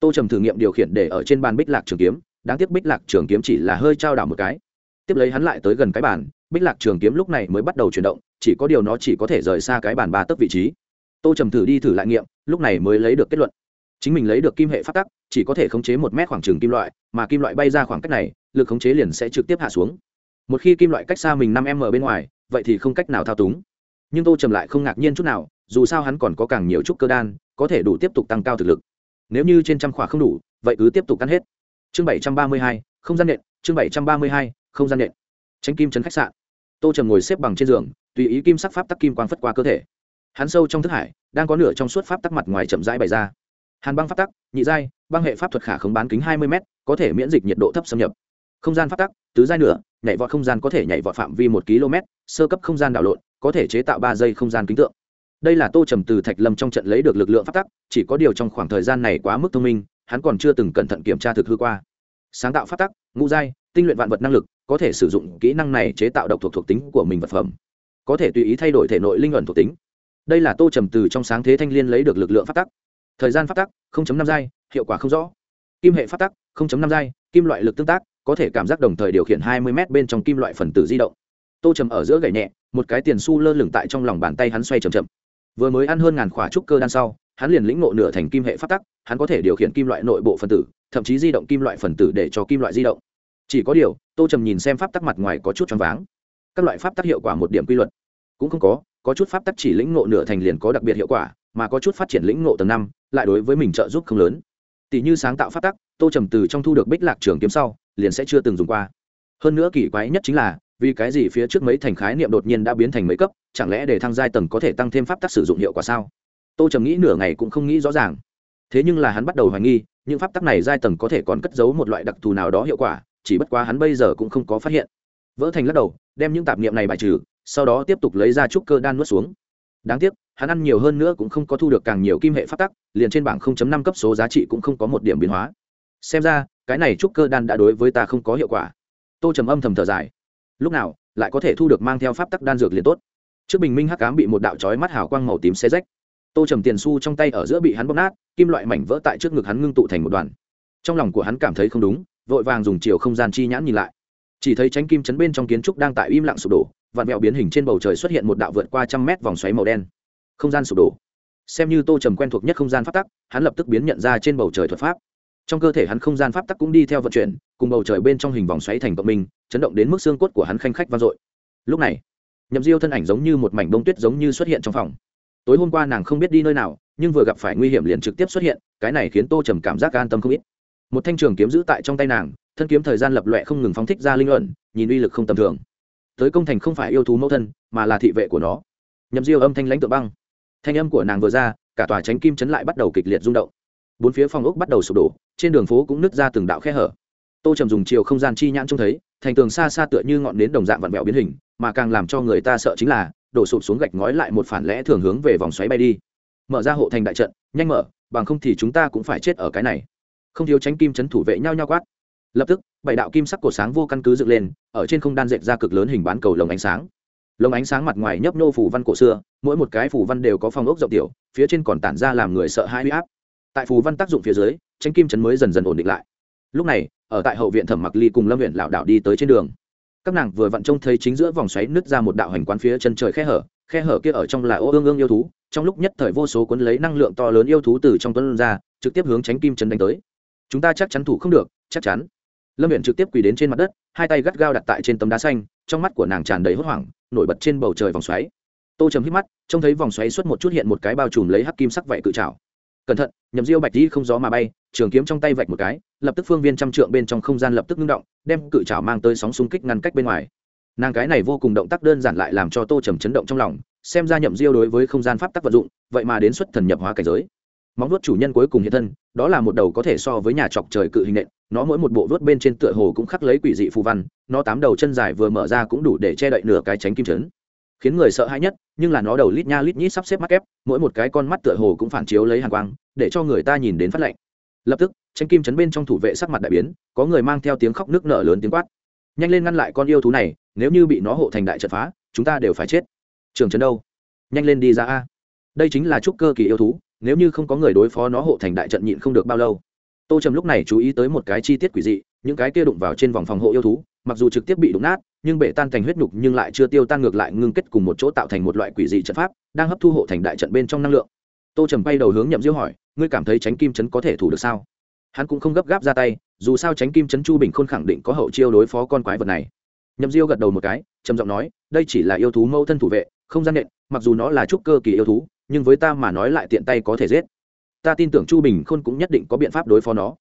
S1: Tô trầm thử nghiệm điều khiển để ở trên bàn bích lạc trường kiếm, đáng tiếc bích lạc trường kiếm chỉ là hơi trao đảo một cái. Tiếp lấy hắn lại tới gần cái bàn, bích lạc trường kiếm lúc này mới bắt đầu chuyển động, chỉ có điều nó chỉ có thể rời xa cái bàn ba tấc vị trí. Tô trầm thử đi thử lại nghiệm, lúc này mới lấy được kết luận chính mình lấy được kim hệ phát tắc, chỉ có thể khống chế một mét khoảng trừng kim loại, mà kim loại bay ra khoảng cách này, lực khống chế liền sẽ trực tiếp hạ xuống. Một khi kim loại cách xa mình năm m bên ngoài, vậy thì không cách nào thao túng. Nhưng tô trầm lại không ngạc nhiên chút nào, dù sao hắn còn có càng nhiều trúc cơ đan, có thể đủ tiếp tục tăng cao thực lực. Nếu như trên trăm khỏa không đủ, vậy cứ tiếp tục cắn hết. Chương bảy trăm ba mươi hai, không gian nện, chương bảy trăm ba mươi hai, không gian nện. Tránh kim trấn khách sạn. Tô trầm ngồi xếp bằng trên giường, tùy ý kim sắc pháp tắc kim quang phất qua cơ thể. Hắn sâu trong thức hải, đang có nửa trong suốt pháp tắc mặt ngoài chậm rãi bày ra hàn băng pháp tắc, nhị giai, băng hệ pháp thuật khả khống bán kính hai mươi m có thể miễn dịch nhiệt độ thấp xâm nhập. Không gian pháp tắc, tứ giai nửa, nhảy vọt không gian có thể nhảy vọt phạm vi một km, sơ cấp không gian đảo lộn, có thể chế tạo ba giây không gian kính tượng. Đây là tô trầm từ thạch lâm trong trận lấy được lực lượng pháp tắc, chỉ có điều trong khoảng thời gian này quá mức thông minh, hắn còn chưa từng cẩn thận kiểm tra thực hư qua. Sáng tạo pháp tắc, ngũ giai, tinh luyện vạn vật năng lực, có thể sử dụng kỹ năng này chế tạo độc thuộc thuộc tính của mình vật phẩm. Có thể tùy ý thay đổi thể nội linh luận thuộc tính. Đây là tô trầm từ trong sáng thế thanh liên lấy được lực lượng pháp tắc thời gian phát tắc năm giây hiệu quả không rõ. Kim hệ phát tắc năm giây kim loại lực tương tác, có thể cảm giác đồng thời điều khiển hai mươi m bên trong kim loại phần tử di động. Tô trầm ở giữa gậy nhẹ, một cái tiền su lơ lửng tại trong lòng bàn tay hắn xoay chậm chậm. Vừa mới ăn hơn ngàn khỏa trúc cơ đan sau, hắn liền lĩnh ngộ nửa thành kim hệ phát tắc, hắn có thể điều khiển kim loại nội bộ phần tử, thậm chí di động kim loại phần tử để cho kim loại di động. Chỉ có điều, tô trầm nhìn xem pháp tắc mặt ngoài có chút choáng váng. Các loại pháp tắc hiệu quả một điểm quy luật cũng không có có chút pháp tắc chỉ lĩnh ngộ nửa thành liền có đặc biệt hiệu quả, mà có chút phát triển lĩnh ngộ tầng năm, lại đối với mình trợ giúp không lớn. Tỷ như sáng tạo pháp tắc, tô trầm từ trong thu được bích lạc trường kiếm sau, liền sẽ chưa từng dùng qua. Hơn nữa kỳ quái nhất chính là, vì cái gì phía trước mấy thành khái niệm đột nhiên đã biến thành mấy cấp, chẳng lẽ để thăng giai tầng có thể tăng thêm pháp tắc sử dụng hiệu quả sao? Tô trầm nghĩ nửa ngày cũng không nghĩ rõ ràng. Thế nhưng là hắn bắt đầu hoài nghi, những pháp tắc này giai tầng có thể còn cất giấu một loại đặc thù nào đó hiệu quả, chỉ bất quá hắn bây giờ cũng không có phát hiện. Vỡ thành lắc đầu, đem những tạp niệm này bài trừ sau đó tiếp tục lấy ra trúc cơ đan nuốt xuống. Đáng tiếc, hắn ăn nhiều hơn nữa cũng không có thu được càng nhiều kim hệ pháp tắc, liền trên bảng 0.5 cấp số giá trị cũng không có một điểm biến hóa. Xem ra, cái này trúc cơ đan đã đối với ta không có hiệu quả. Tô trầm âm thầm thở dài. Lúc nào, lại có thể thu được mang theo pháp tắc đan dược liền tốt. Trước bình minh hắc cám bị một đạo trói mắt hào quang màu tím xe rách. Tô trầm tiền su trong tay ở giữa bị hắn bóp nát, kim loại mảnh vỡ tại trước ngực hắn ngưng tụ thành một đoàn. Trong lòng của hắn cảm thấy không đúng, vội vàng dùng chiều không gian chi nhãn nhìn lại. Chỉ thấy tránh kim chấn bên trong kiến trúc đang tại im lặng sụp đổ vạn mẹo biến hình trên bầu trời xuất hiện một đạo vượt qua trăm mét vòng xoáy màu đen. Không gian sụp đổ. Xem như tô trầm quen thuộc nhất không gian pháp tắc, hắn lập tức biến nhận ra trên bầu trời thuật pháp. Trong cơ thể hắn không gian pháp tắc cũng đi theo vận chuyển, cùng bầu trời bên trong hình vòng xoáy thành cộng minh, chấn động đến mức xương cốt của hắn khanh khách vang dội. Lúc này, nhậm diêu thân ảnh giống như một mảnh bông tuyết giống như xuất hiện trong phòng. Tối hôm qua nàng không biết đi nơi nào, nhưng vừa gặp phải nguy hiểm liền trực tiếp xuất hiện, cái này khiến tô trầm cảm giác an tâm không ít. Một thanh trường kiếm giữ tại trong tay nàng, thân kiếm thời gian lập loẹ không ngừng phóng thích ra linh luận nhìn uy lực không tầm thường tới công thành không phải yêu thú mẫu thân, mà là thị vệ của nó. Nhậm diêu âm thanh lãnh tự băng. Thanh âm của nàng vừa ra, cả tòa tránh kim chấn lại bắt đầu kịch liệt rung động. Bốn phía phòng ốc bắt đầu sụp đổ, trên đường phố cũng nứt ra từng đạo khe hở. Tô trầm dùng chiều không gian chi nhãn trông thấy, thành tường xa xa tựa như ngọn nến đồng dạng vặn vẹo biến hình, mà càng làm cho người ta sợ chính là, đổ sụp xuống gạch ngói lại một phản lẽ thường hướng về vòng xoáy bay đi. Mở ra hộ thành đại trận, nhanh mở, bằng không thì chúng ta cũng phải chết ở cái này. Không thiếu tránh kim chấn thủ vệ nhau nhau quát lập tức, bảy đạo kim sắc cổ sáng vô căn cứ dựng lên, ở trên không đan dệt ra cực lớn hình bán cầu lồng ánh sáng. Lồng ánh sáng mặt ngoài nhấp nô phủ văn cổ xưa, mỗi một cái phủ văn đều có phong ốc rộng tiểu, phía trên còn tản ra làm người sợ hãi huy áp. Tại phủ văn tác dụng phía dưới, tranh kim chấn mới dần dần ổn định lại. Lúc này, ở tại hậu viện thẩm mặc ly cùng lâm huyện lảo đảo đi tới trên đường. Các nàng vừa vặn trông thấy chính giữa vòng xoáy nứt ra một đạo hành quán phía chân trời khe hở khe hở kia ở trong là ô ương ương yêu thú, trong lúc nhất thời vô số cuốn lấy năng lượng to lớn yêu thú từ trong tuấn ra, trực tiếp hướng tránh kim chấn đánh tới. Chúng ta chắc chắn thủ không được, chắc chắn lâm viện trực tiếp quỳ đến trên mặt đất, hai tay gắt gao đặt tại trên tấm đá xanh, trong mắt của nàng tràn đầy hốt hoảng, nổi bật trên bầu trời vòng xoáy. Tô trầm hít mắt, trông thấy vòng xoáy xuất một chút hiện một cái bao trùm lấy hắc kim sắc vạy cự trào cẩn thận nhầm diêu bạch đi không gió mà bay, trường kiếm trong tay vạch một cái, lập tức phương viên trăm trượng bên trong không gian lập tức ngưng động, đem cự trào mang tới sóng xung kích ngăn cách bên ngoài. Nàng cái này vô cùng động tác đơn giản lại làm cho tô trầm chấn động trong lòng, xem ra nhậm diêu đối với không gian pháp tắc vận dụng, vậy mà đến xuất thần nhập hóa cảnh giới móng vuốt chủ nhân cuối cùng hiện thân, đó là một đầu có thể so với nhà chọc trời cự hình nện, nó mỗi một bộ vuốt bên trên tựa hồ cũng khắc lấy quỷ dị phù văn, nó tám đầu chân dài vừa mở ra cũng đủ để che đậy nửa cái tránh kim chấn. Khiến người sợ hãi nhất, nhưng là nó đầu lít nha lít nhít sắp xếp mắt kép, mỗi một cái con mắt tựa hồ cũng phản chiếu lấy hàng quang, để cho người ta nhìn đến phát lạnh. Lập tức tranh kim chấn bên trong thủ vệ sắc mặt đại biến, có người mang theo tiếng khóc nước nở lớn tiếng quát. Nhanh lên ngăn lại con yêu thú này, nếu như bị nó hộ thành đại trận phá, chúng ta đều phải chết. Trường trấn đâu? Nhanh lên đi ra a. Đây chính là trúc cơ kỳ yêu thú nếu như không có người đối phó nó hộ thành đại trận nhịn không được bao lâu. Tô trầm lúc này chú ý tới một cái chi tiết quỷ dị, những cái kia đụng vào trên vòng phòng hộ yêu thú, mặc dù trực tiếp bị đụng nát, nhưng bể tan thành huyết nhục nhưng lại chưa tiêu tan ngược lại ngưng kết cùng một chỗ tạo thành một loại quỷ dị trận pháp, đang hấp thu hộ thành đại trận bên trong năng lượng. Tô trầm bay đầu hướng nhậm diêu hỏi, ngươi cảm thấy tránh kim Trấn có thể thủ được sao? Hắn cũng không gấp gáp ra tay, dù sao tránh kim Trấn chu bình khôn khẳng định có hậu chiêu đối phó con quái vật này. Nhậm diêu gật đầu một cái, trầm giọng nói, đây chỉ là yêu thú mâu thân thủ vệ, không gian nện, mặc dù nó là trúc cơ kỳ yêu thú nhưng với ta mà nói lại tiện tay có thể giết. Ta tin tưởng chu bình khôn cũng nhất định có biện pháp đối phó nó.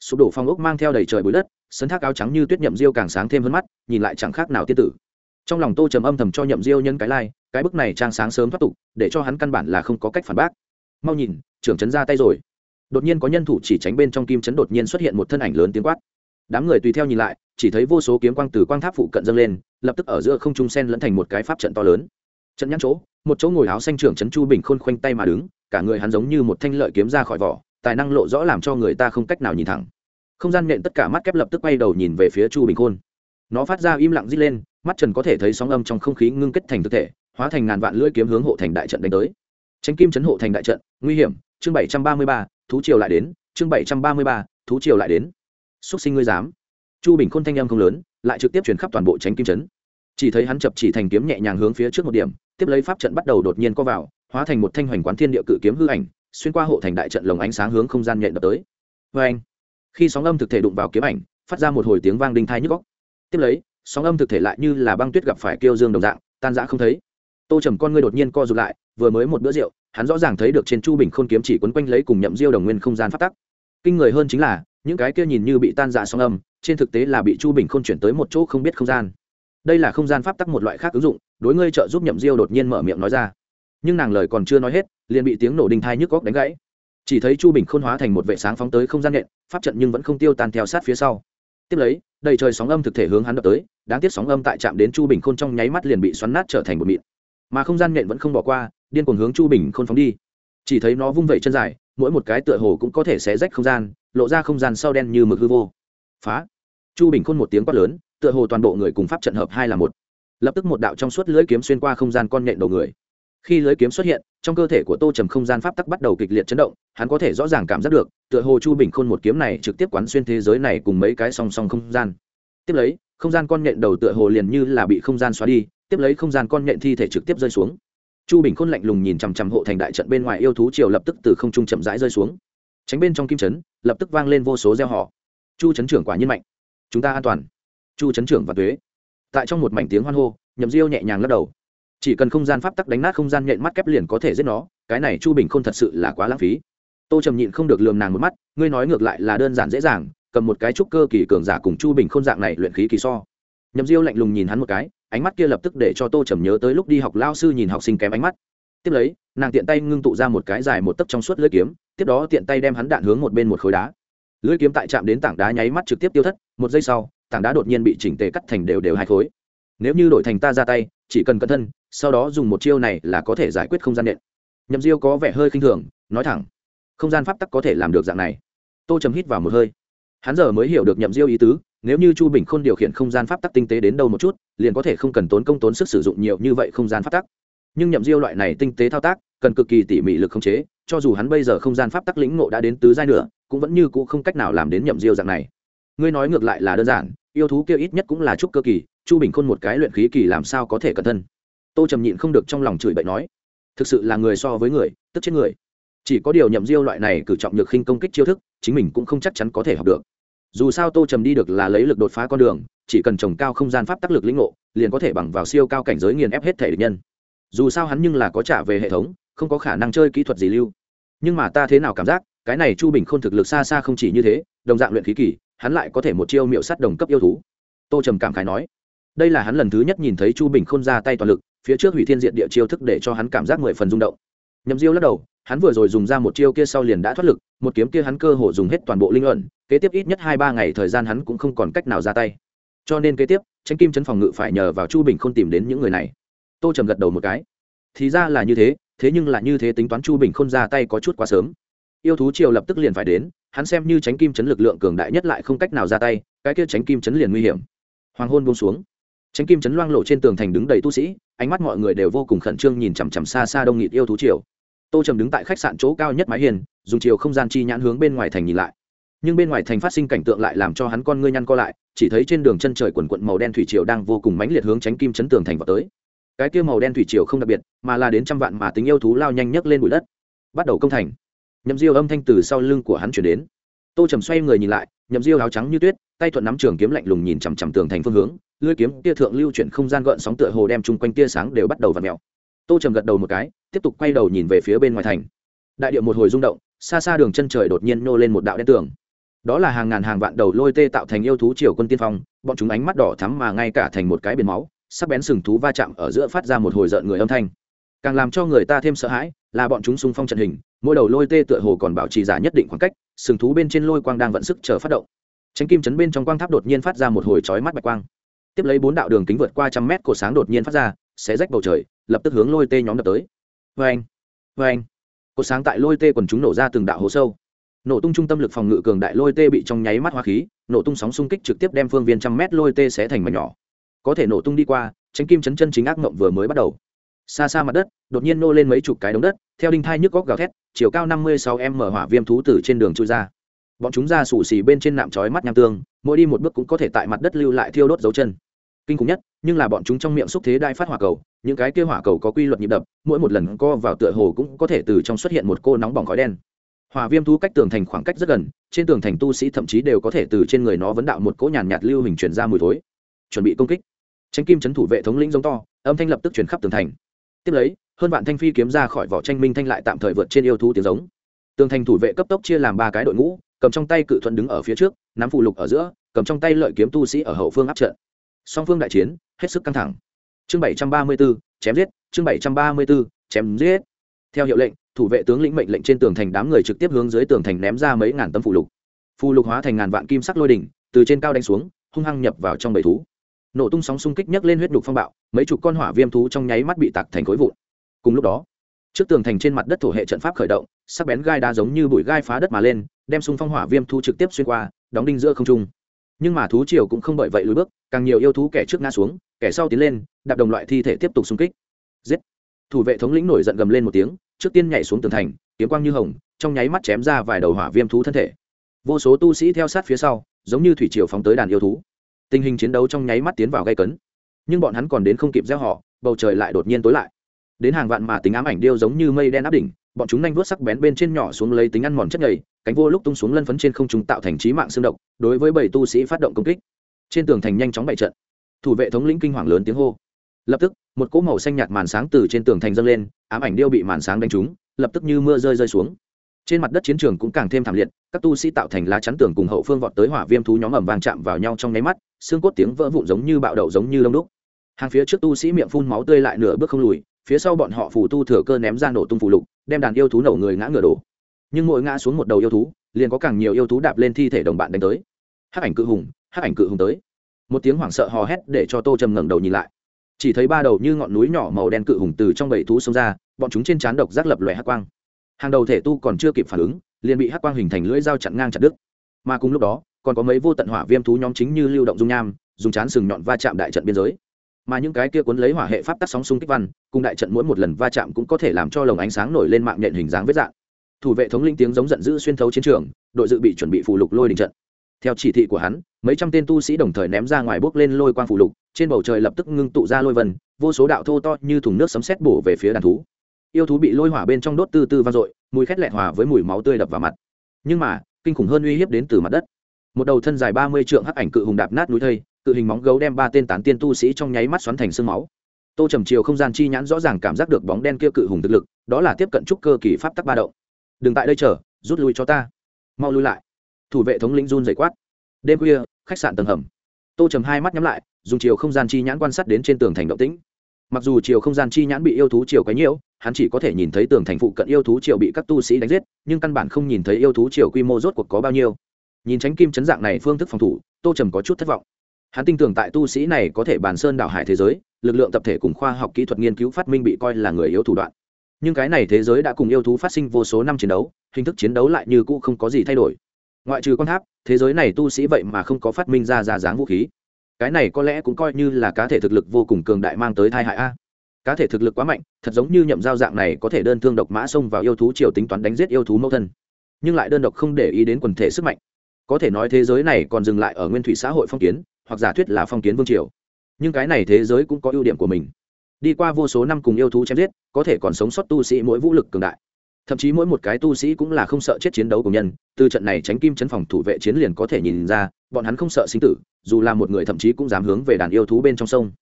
S1: Sụp đổ phong ốc mang theo đầy trời bụi đất sấn thác áo trắng như tuyết nhậm diêu càng sáng thêm hơn mắt nhìn lại chẳng khác nào tiên tử. Trong lòng tô trầm âm thầm cho nhậm diêu nhân cái lai、like, cái bức này trang sáng sớm thoát tục để cho hắn căn bản là không có cách phản bác. Mau nhìn trưởng trấn ra tay rồi. Đột nhiên có nhân thủ chỉ tránh bên trong kim trấn đột nhiên xuất hiện một thân ảnh lớn tiếng quát. Đám người tùy theo nhìn lại chỉ thấy vô số kiếm quang từ quang tháp phụ cận dâng lên lập tức ở giữa không trung sen lẫn thành một cái pháp trận to lớn trận nhãn chỗ, một chỗ ngồi áo xanh trưởng trấn chu bình khôn khoanh tay mà đứng, cả người hắn giống như một thanh lợi kiếm ra khỏi vỏ, tài năng lộ rõ làm cho người ta không cách nào nhìn thẳng. Không gian nhện tất cả mắt kép lập tức quay đầu nhìn về phía chu bình khôn. Nó phát ra im lặng rít lên, mắt trần có thể thấy sóng âm trong không khí ngưng kết thành thực thể, hóa thành ngàn vạn lưỡi kiếm hướng hộ thành đại trận đánh tới. Tránh kim chấn hộ thành đại trận, nguy hiểm, chương bảy trăm ba mươi ba, thú triều lại đến, chương bảy trăm ba mươi ba, thú triều lại đến. Xúc sinh ngươi dám. Chu bình khôn thanh âm không lớn, lại trực tiếp chuyển khắp toàn bộ tránh kim chấn chỉ thấy hắn chập chỉ thành kiếm nhẹ nhàng hướng phía trước một điểm, tiếp lấy pháp trận bắt đầu đột nhiên co vào, hóa thành một thanh hoành quán thiên địa cự kiếm hư ảnh, xuyên qua hộ thành đại trận lồng ánh sáng hướng không gian nhện đập tới. Vê anh khi sóng âm thực thể đụng vào kiếm ảnh, phát ra một hồi tiếng vang đinh thai nhức góc tiếp lấy, sóng âm thực thể lại như là băng tuyết gặp phải kêu dương đồng dạng, tan rã không thấy. Tô trầm con ngươi đột nhiên co rụt lại, vừa mới một bữa rượu, hắn rõ ràng thấy được trên chu bình khôn kiếm chỉ quấn quanh lấy cùng nhậm diêu đồng nguyên không gian phát tắc. Kinh người hơn chính là, những cái kia nhìn như bị tan rã sóng âm, trên thực tế là bị chu bình khôn chuyển tới một chỗ không biết không gian đây là không gian pháp tắc một loại khác ứng dụng đối ngươi trợ giúp nhậm diêu đột nhiên mở miệng nói ra. Nhưng nàng lời còn chưa nói hết liền bị tiếng nổ đinh thai nhức góc đánh gãy. Chỉ thấy chu bình khôn hóa thành một vệ sáng phóng tới không gian nện, pháp trận nhưng vẫn không tiêu tan theo sát phía sau. Tiếp lấy đầy trời sóng âm thực thể hướng hắn đập tới đáng tiếc sóng âm tại chạm đến chu bình khôn trong nháy mắt liền bị xoắn nát trở thành một mịn. Mà không gian nện vẫn không bỏ qua điên cuồng hướng chu bình khôn phóng đi. Chỉ thấy nó vung vẩy chân dài mỗi một cái tựa hồ cũng có thể xé rách không gian lộ ra không gian sau đen như mực hư vô. Phá! Chu bình khôn một tiếng quát lớn tựa hồ toàn bộ người cùng pháp trận hợp hai là một. Lập tức một đạo trong suốt lưỡi kiếm xuyên qua không gian con nhện đầu người. Khi lưới kiếm xuất hiện, trong cơ thể của tô trầm không gian pháp tắc bắt đầu kịch liệt chấn động, hắn có thể rõ ràng cảm giác được, tựa hồ chu bình khôn một kiếm này trực tiếp quán xuyên thế giới này cùng mấy cái song song không gian. Tiếp lấy, không gian con nhện đầu tựa hồ liền như là bị không gian xóa đi, tiếp lấy không gian con nhện thi thể trực tiếp rơi xuống. Chu bình khôn lạnh lùng nhìn chằm chằm hộ thành đại trận bên ngoài yêu thú triều lập tức từ không trung chậm rãi rơi xuống. Tránh bên trong kim trấn lập tức vang lên vô số gieo họ chu trấn trưởng quả nhiên mạnh. Chúng ta an toàn chu trấn trưởng và tuế. Tại trong một mảnh tiếng hoan hô, nhậm diêu nhẹ nhàng lắc đầu. Chỉ cần không gian pháp tắc đánh nát không gian nhện mắt kép liền có thể giết nó, cái này chu bình không thật sự là quá lãng phí. Tô trầm nhịn không được lườm nàng một mắt, ngươi nói ngược lại là đơn giản dễ dàng, cầm một cái trúc cơ kỳ cường giả cùng chu bình không dạng này luyện khí kỳ so. Nhậm diêu lạnh lùng nhìn hắn một cái, ánh mắt kia lập tức để cho tô trầm nhớ tới lúc đi học lao sư nhìn học sinh kém ánh mắt. Tiếp lấy, nàng tiện tay ngưng tụ ra một cái dài một tấc trong suốt lưỡi kiếm, tiếp đó tiện tay đem hắn đạn hướng một bên một khối đá. Lưỡi kiếm tại chạm đến tảng đá nháy mắt trực tiếp tiêu thất, một giây sau tảng đá đột nhiên bị chỉnh tề cắt thành đều đều hai khối. Nếu như đổi thành ta ra tay, chỉ cần cẩn thân sau đó dùng một chiêu này là có thể giải quyết không gian nện nhậm diêu có vẻ hơi khinh thường, nói thẳng, không gian pháp tắc có thể làm được dạng này. Tô trầm hít vào một hơi. Hắn giờ mới hiểu được nhậm diêu ý tứ, nếu như chu bình khôn điều khiển không gian pháp tắc tinh tế đến đâu một chút, liền có thể không cần tốn công tốn sức sử dụng nhiều như vậy không gian pháp tắc. Nhưng nhậm diêu loại này tinh tế thao tác, cần cực kỳ tỉ mỉ lực không chế, cho dù hắn bây giờ không gian pháp tắc lĩnh ngộ đã đến tứ giai nữa, cũng vẫn như cũ không cách nào làm đến nhậm diêu dạng này. Ngươi nói ngược lại là đơn giản yêu thú kia ít nhất cũng là trúc cơ kỳ, chu bình khôn một cái luyện khí kỳ làm sao có thể cẩn thân? Tô trầm nhịn không được trong lòng chửi bậy nói, thực sự là người so với người, tức chết người. Chỉ có điều nhậm diêu loại này cử trọng nhược khinh công kích chiêu thức, chính mình cũng không chắc chắn có thể học được. Dù sao tô trầm đi được là lấy lực đột phá con đường, chỉ cần trồng cao không gian pháp tác lực lĩnh ngộ, liền có thể bằng vào siêu cao cảnh giới nghiền ép hết thể địch nhân. Dù sao hắn nhưng là có trả về hệ thống, không có khả năng chơi kỹ thuật gì lưu. Nhưng mà ta thế nào cảm giác, cái này chu bình k h ô n thực lực xa xa không chỉ như thế, đồng dạng luyện khí kỳ hắn lại có thể một chiêu miệu sắt đồng cấp yêu thú. Tô trầm cảm khái nói, đây là hắn lần thứ nhất nhìn thấy chu bình khôn ra tay toàn lực, phía trước hủy thiên diện địa chiêu thức để cho hắn cảm giác mười phần rung động. Nhậm diêu lắc đầu, hắn vừa rồi dùng ra một chiêu kia sau liền đã thoát lực, một kiếm kia hắn cơ hồ dùng hết toàn bộ linh ẩn, kế tiếp ít nhất hai ba ngày thời gian hắn cũng không còn cách nào ra tay. Cho nên kế tiếp tranh kim chấn phòng ngự phải nhờ vào chu bình k h ô n tìm đến những người này. Tô trầm gật đầu một cái, thì ra là như thế thế nhưng là như thế tính toán chu bình k h ô n ra tay có chút quá sớm. Yêu thú triều lập tức liền phải đến hắn xem như tránh kim chấn lực lượng cường đại nhất lại không cách nào ra tay, cái kia tránh kim chấn liền nguy hiểm. Hoàng hôn buông xuống. Tránh kim chấn loang lộ trên tường thành đứng đầy tu sĩ, ánh mắt mọi người đều vô cùng khẩn trương nhìn chằm chằm xa xa đông nghịt yêu thú triều. Tô trầm đứng tại khách sạn chỗ cao nhất mái hiền dùng chiều không gian chi nhãn hướng bên ngoài thành nhìn lại. Nhưng bên ngoài thành phát sinh cảnh tượng lại làm cho hắn con ngươi nhăn co lại, chỉ thấy trên đường chân trời quần quận màu đen thủy triều đang vô cùng mãnh liệt hướng tránh kim chấn tường thành vào tới. Cái kia màu đen thủy triều không đặc biệt, mà là đến trăm vạn mà tính yêu thú lao nhanh nhất lên bụi đất. Bắt đầu công thành nhậm diêu âm thanh từ sau lưng của hắn chuyển đến. Tô trầm xoay người nhìn lại, nhậm diêu áo trắng như tuyết, tay thuận nắm trường kiếm lạnh lùng nhìn chằm chằm tường thành phương hướng, lưỡi kiếm tia thượng lưu chuyển không gian gợn sóng tựa hồ đem chung quanh tia sáng đều bắt đầu v ặ mèo. Tô trầm gật đầu một cái, tiếp tục quay đầu nhìn về phía bên ngoài thành. Đại điệu một hồi rung động, xa xa đường chân trời đột nhiên nô lên một đạo đen tường. Đó là hàng ngàn hàng vạn đầu lôi tê tạo thành yêu thú triều quân tiên phong, bọn chúng ánh mắt đỏ thắm mà ngay cả thành một cái biển máu, sắc bén sừng thú va chạm ở giữa phát ra một hồi rợn người âm thanh. Càng làm cho người ta thêm sợ hãi là bọn chúng xung phong trận hình mỗi đầu lôi tê tựa hồ còn bảo trì giả nhất định khoảng cách, sừng thú bên trên lôi quang đang vận sức chờ phát động. Tránh kim chấn bên trong quang tháp đột nhiên phát ra một hồi chói mắt bạch quang. Tiếp lấy bốn đạo đường kính vượt qua trăm mét cổ sáng đột nhiên phát ra sẽ rách bầu trời, lập tức hướng lôi tê nhóm đập tới. Vê anh vê anh cột sáng tại lôi tê quần chúng nổ ra từng đạo hố sâu. Nổ tung trung tâm lực phòng ngự cường đại lôi tê bị trong nháy mắt hoa khí, nổ tung sóng xung kích trực tiếp đem phương viên trăm mét lôi tê sẽ thành mảnh nhỏ. Có thể nổ tung đi qua, tránh kim chấn chân chính ác mộng vừa mới bắt đầu xa xa mặt đất, đột nhiên nô lên mấy chục cái đống đất, theo đinh thai nhức góc gào thét, chiều cao năm mươi sáu m mở hỏa viêm thú từ trên đường trôi ra. Bọn chúng ra sủ xì bên trên nạm trói mắt nham tương, mỗi đi một bước cũng có thể tại mặt đất lưu lại thiêu đốt dấu chân. Kinh khủng nhất, nhưng là bọn chúng trong miệng xúc thế đai phát hỏa cầu, những cái kia hỏa cầu có quy luật nhịp đập, mỗi một lần co vào tựa hồ cũng có thể từ trong xuất hiện một cô nóng bỏng khói đen. Hỏa viêm thú cách tường thành khoảng cách rất gần, trên tường thành tu sĩ thậm chí đều có thể từ trên người nó vấn đạo một cỗ nhàn nhạt lưu hình chuyển ra mùi thối. Chuẩn bị công kích. Tranh kim chấn thủ vệ thống lĩnh giống to, âm thanh lập tức chuyển khắp tường thành tiếp lấy, hơn vạn thanh phi kiếm ra khỏi vỏ tranh minh thanh lại tạm thời vượt trên yêu thú tiếng giống. Tường thành thủ vệ cấp tốc chia làm ba cái đội ngũ, cầm trong tay cự thuận đứng ở phía trước, nắm phù lục ở giữa, cầm trong tay lợi kiếm tu sĩ ở hậu phương áp trận. Song phương đại chiến, hết sức căng thẳng. Chương bảy trăm ba mươi b ố chém giết, chương bảy trăm ba mươi b ố chém giết. Theo hiệu lệnh, thủ vệ tướng lĩnh mệnh lệnh trên tường thành đám người trực tiếp hướng dưới tường thành ném ra mấy ngàn tấm phù lục. Phù lục hóa thành ngàn vạn kim sắc lôi đỉnh, từ trên cao đánh xuống, hung hăng nhập vào trong bầy thú. Nổ tung sóng xung kích nhấc lên huyết đục phong bạo mấy chục con hỏa viêm thú trong nháy mắt bị tạc thành khối vụn. Cùng lúc đó, trước tường thành trên mặt đất thổ hệ trận pháp khởi động, sắc bén gai đá giống như bụi gai phá đất mà lên, đem xung phong hỏa viêm thú trực tiếp xuyên qua, đóng đinh giữa không trung. Nhưng mà thú triều cũng không bởi vậy lùi bước, càng nhiều yêu thú kẻ trước ngã xuống, kẻ sau tiến lên, đạp đồng loại thi thể tiếp tục xung kích. Giết! Thủ vệ thống lĩnh nổi giận gầm lên một tiếng, trước tiên nhảy xuống tường thành, kiếm quang như hồng, trong nháy mắt chém ra vài đầu hỏa viêm thú thân thể. Vô số tu sĩ theo sát phía sau, giống như thủy triều phóng tới đàn yêu thú. Tình hình chiến đấu trong nháy mắt tiến vào gây cấn nhưng bọn hắn còn đến không kịp gieo họ, bầu trời lại đột nhiên tối lại. Đến hàng vạn mà tính ám ảnh điêu giống như mây đen áp đỉnh, bọn chúng nhanh vuốt sắc bén bên trên nhỏ xuống lấy tính ăn mòn chất nhầy, cánh vô lúc tung xuống lân phấn trên không trung tạo thành trí mạng xương độc, đối với bảy tu sĩ phát động công kích. Trên tường thành nhanh chóng bày trận. Thủ vệ thống lĩnh kinh hoàng lớn tiếng hô. Lập tức, một cỗ màu xanh nhạt màn sáng từ trên tường thành dâng lên, ám ảnh điêu bị màn sáng đánh trúng, lập tức như mưa rơi rơi xuống. Trên mặt đất chiến trường cũng càng thêm thảm liệt, các tu sĩ tạo thành lá chắn tường cùng hậu phương vọt tới hỏa viêm thú nhóm ẩm vàng chạm vào nhau trong nháy mắt, xương cốt tiếng vỡ vụn giống như bạo đậu giống như lông đúc hàng phía trước tu sĩ miệng phun máu tươi lại nửa bước không lùi, phía sau bọn họ phù tu thừa cơ ném ra nổ tung phù lục, đem đàn yêu thú nổ người ngã ngựa đổ. Nhưng mỗi ngã xuống một đầu yêu thú, liền có càng nhiều yêu thú đạp lên thi thể đồng bạn đánh tới. Hắc ảnh cự hùng, hắc ảnh cự hùng tới. Một tiếng hoảng sợ hò hét để cho tô trầm ngẩng đầu nhìn lại. Chỉ thấy ba đầu như ngọn núi nhỏ màu đen cự hùng từ trong bầy thú xông ra, bọn chúng trên trán độc rác lập lòe hắc quang. Hàng đầu thể tu còn chưa kịp phản ứng, liền bị hắc quang hình thành lưỡi dao chặn ngang chặt đứt. Mà cùng lúc đó, còn có mấy vô tận hỏa viêm thú nhóm chính như lưu động dung nham, dùng chán sừng nhọn va chạm đại trận biên giới mà những cái kia cuốn lấy hỏa hệ pháp tắc sóng xung kích văn, cùng đại trận mỗi một lần va chạm cũng có thể làm cho lồng ánh sáng nổi lên mạng nhện hình dáng vết dạng. Thủ vệ thống linh tiếng giống giận dữ xuyên thấu chiến trường, đội dự bị chuẩn bị phụ lục lôi đình trận. Theo chỉ thị của hắn, mấy trăm tên tu sĩ đồng thời ném ra ngoài bước lên lôi quang phụ lục, trên bầu trời lập tức ngưng tụ ra lôi vân, vô số đạo thô to như thùng nước sấm sét bổ về phía đàn thú. Yêu thú bị lôi hỏa bên trong đốt tư tư vang dội, mùi khét lẹt hòa với mùi máu tươi đập vào mặt. Nhưng mà, kinh khủng hơn uy hiếp đến từ mặt đất. Một đầu thân dài ba mươi trượng hắc ảnh cự hùng đạp nát núi thây cự hình móng gấu đem ba tên tán tiên tu sĩ trong nháy mắt xoắn thành sương máu. Tô trầm chiều không gian chi nhãn rõ ràng cảm giác được bóng đen kia cự hùng thực lực, đó là tiếp cận trúc cơ kỳ pháp tắc ba động. Đừng tại đây chờ, rút lui cho ta. Mau lui lại. Thủ vệ thống lĩnh run dày quát. Đêm khuya, khách sạn tầng hầm. Tô trầm hai mắt nhắm lại, dùng chiều không gian chi nhãn quan sát đến trên tường thành động tĩnh. Mặc dù chiều không gian chi nhãn bị yêu thú chiều quấy nhiễu, hắn chỉ có thể nhìn thấy tường thành phụ cận yêu thú triều bị các tu sĩ đánh giết, nhưng căn bản không nhìn thấy yêu thú triều quy mô rốt cuộc có bao nhiêu. Nhìn tránh kim chấn dạng này phương thức phòng thủ, tô trầm có chút thất vọng hắn tin tưởng tại tu sĩ này có thể bàn sơn đảo hải thế giới, lực lượng tập thể cùng khoa học kỹ thuật nghiên cứu phát minh bị coi là người yếu thủ đoạn. Nhưng cái này thế giới đã cùng yêu thú phát sinh vô số năm chiến đấu, hình thức chiến đấu lại như cũ không có gì thay đổi. Ngoại trừ con tháp, thế giới này tu sĩ vậy mà không có phát minh ra ra dáng vũ khí. Cái này có lẽ cũng coi như là cá thể thực lực vô cùng cường đại mang tới thai hại a. Cá thể thực lực quá mạnh, thật giống như nhậm giao dạng này có thể đơn thương độc mã xông vào yêu thú triều tính toán đánh giết yêu thú mẫu thân. Nhưng lại đơn độc không để ý đến quần thể sức mạnh. Có thể nói thế giới này còn dừng lại ở nguyên thủy xã hội phong kiến hoặc giả thuyết là phong kiến vương triều. Nhưng cái này thế giới cũng có ưu điểm của mình. Đi qua vô số năm cùng yêu thú chém giết, có thể còn sống sót tu sĩ mỗi vũ lực cường đại. Thậm chí mỗi một cái tu sĩ cũng là không sợ chết chiến đấu của nhân, từ trận này tránh kim chấn phòng thủ vệ chiến liền có thể nhìn ra, bọn hắn không sợ sinh tử, dù là một người thậm chí cũng dám hướng về đàn yêu thú bên trong sông.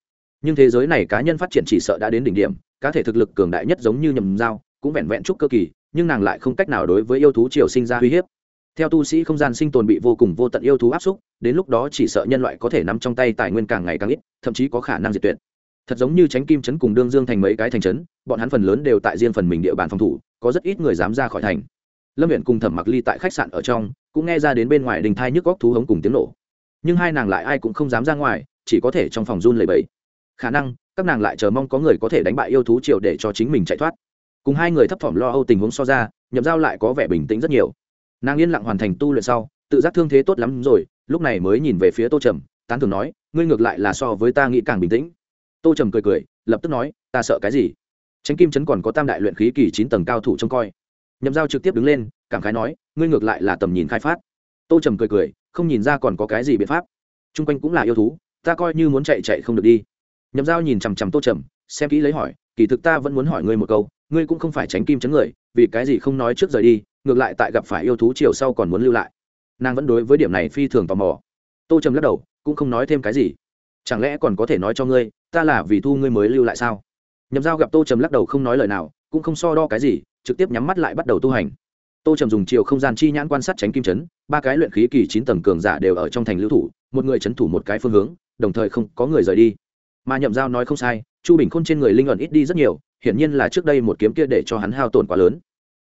S1: Nhưng thế giới này cá nhân phát triển chỉ sợ đã đến đỉnh điểm, cá thể thực lực cường đại nhất giống như nhầm dao, cũng vẹn vẹn chút cơ kỳ, nhưng nàng lại không cách nào đối với yêu thú triều sinh ra uy hiếp theo tu sĩ không gian sinh tồn bị vô cùng vô tận yêu thú áp xúc, đến lúc đó chỉ sợ nhân loại có thể nắm trong tay tài nguyên càng ngày càng ít, thậm chí có khả năng diệt tuyệt. Thật giống như tránh kim trấn cùng đương dương thành mấy cái thành trấn, bọn hắn phần lớn đều tại riêng phần mình địa bàn phòng thủ, có rất ít người dám ra khỏi thành. Lâm viện cùng thẩm mặc ly tại khách sạn ở trong, cũng nghe ra đến bên ngoài đình thai nhức góc thú hống cùng tiếng nổ. Nhưng hai nàng lại ai cũng không dám ra ngoài, chỉ có thể trong phòng run lầy bẫy khả năng, các nàng lại chờ mong có người có thể đánh bại yêu thú triều để cho chính mình chạy thoát. Cùng hai người thấp thỏm lo âu tình huống so ra, nhậm giao lại có vẻ bình tĩnh rất nhiều nàng yên lặng hoàn thành tu luyện sau, tự giác thương thế tốt lắm rồi, lúc này mới nhìn về phía tô trầm, tán thường nói, ngươi ngược lại là so với ta nghĩ càng bình tĩnh. Tô trầm cười cười, lập tức nói, ta sợ cái gì? Tránh kim trấn còn có tam đại luyện khí kỳ chín tầng cao thủ trông coi. Nhậm giao trực tiếp đứng lên, cảm khái nói, ngươi ngược lại là tầm nhìn khai phát. Tô trầm cười cười, không nhìn ra còn có cái gì biện pháp. T r u n g quanh cũng là yêu thú, ta coi như muốn chạy chạy không được đi. Nhậm giao nhìn chằm chằm tô trầm, xem kỹ lấy hỏi, kỳ thực ta vẫn muốn hỏi ngươi một câu ngươi cũng không phải tránh kim chấn người, vì cái gì không nói trước rời đi, ngược lại tại gặp phải yêu thú chiều sau còn muốn lưu lại. Nàng vẫn đối với điểm này phi thường tò mò. Tô trầm lắc đầu, cũng không nói thêm cái gì. Chẳng lẽ còn có thể nói cho ngươi, ta là vì thu ngươi mới lưu lại sao? Nhậm giao gặp tô trầm lắc đầu không nói lời nào, cũng không so đo cái gì, trực tiếp nhắm mắt lại bắt đầu tu hành. Tô trầm dùng chiều không gian chi nhãn quan sát tránh kim chấn, ba cái luyện khí kỳ chín tầng cường giả đều ở trong thành lưu thủ, một người chấn thủ một cái phương hướng, đồng thời không có người rời đi. Mà nhậm giao nói không sai, chu bình khôn trên người linh luận ít đi rất nhiều hiển nhiên là trước đây một kiếm kia để cho hắn hao tổn quá lớn.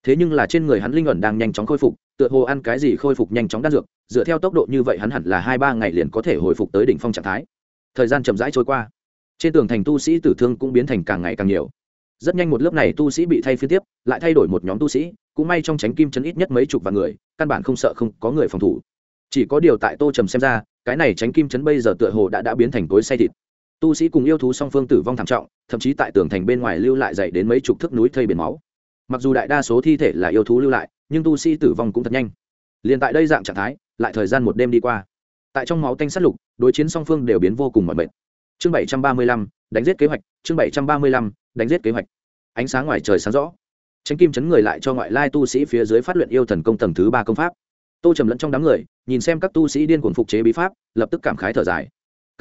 S1: Thế nhưng là trên người hắn linh ẩn đang nhanh chóng khôi phục, tựa hồ ăn cái gì khôi phục nhanh chóng đan dược, dựa theo tốc độ như vậy hắn hẳn là hai ba ngày liền có thể hồi phục tới đỉnh phong trạng thái. Thời gian chậm rãi trôi qua. Trên tường thành tu sĩ tử thương cũng biến thành càng ngày càng nhiều. Rất nhanh một lớp này tu sĩ bị thay phiên tiếp, lại thay đổi một nhóm tu sĩ, cũng may trong tránh kim chấn ít nhất mấy chục vạn người, căn bản không sợ không có người phòng thủ. Chỉ có điều tại tô trầm xem ra, cái này tránh kim chấn bây giờ tựa hồ đã đã biến thành tối say thịt tu sĩ cùng yêu thú song phương tử vong thảm trọng, thậm chí tại tường thành bên ngoài lưu lại dậy đến mấy chục thước núi thây biển máu. Mặc dù đại đa số thi thể là yêu thú lưu lại, nhưng tu sĩ tử vong cũng thật nhanh. Liền tại đây dạng trạng thái, lại thời gian một đêm đi qua. Tại trong máu tanh sát lục, đối chiến song phương đều biến vô cùng mọi mệt. Chương bảy trăm ba mươi lăm, đánh giết kế hoạch, chương bảy trăm ba mươi lăm, đánh giết kế hoạch. Ánh sáng ngoài trời sáng rõ. Tránh kim chấn người lại cho ngoại lai tu sĩ phía dưới phát luyện yêu thần công tầng thứ ba công pháp. Tô trầm lẫn trong đám người, nhìn xem các tu sĩ điên cuồng phục chế bí pháp, lập tức cảm khái thở dài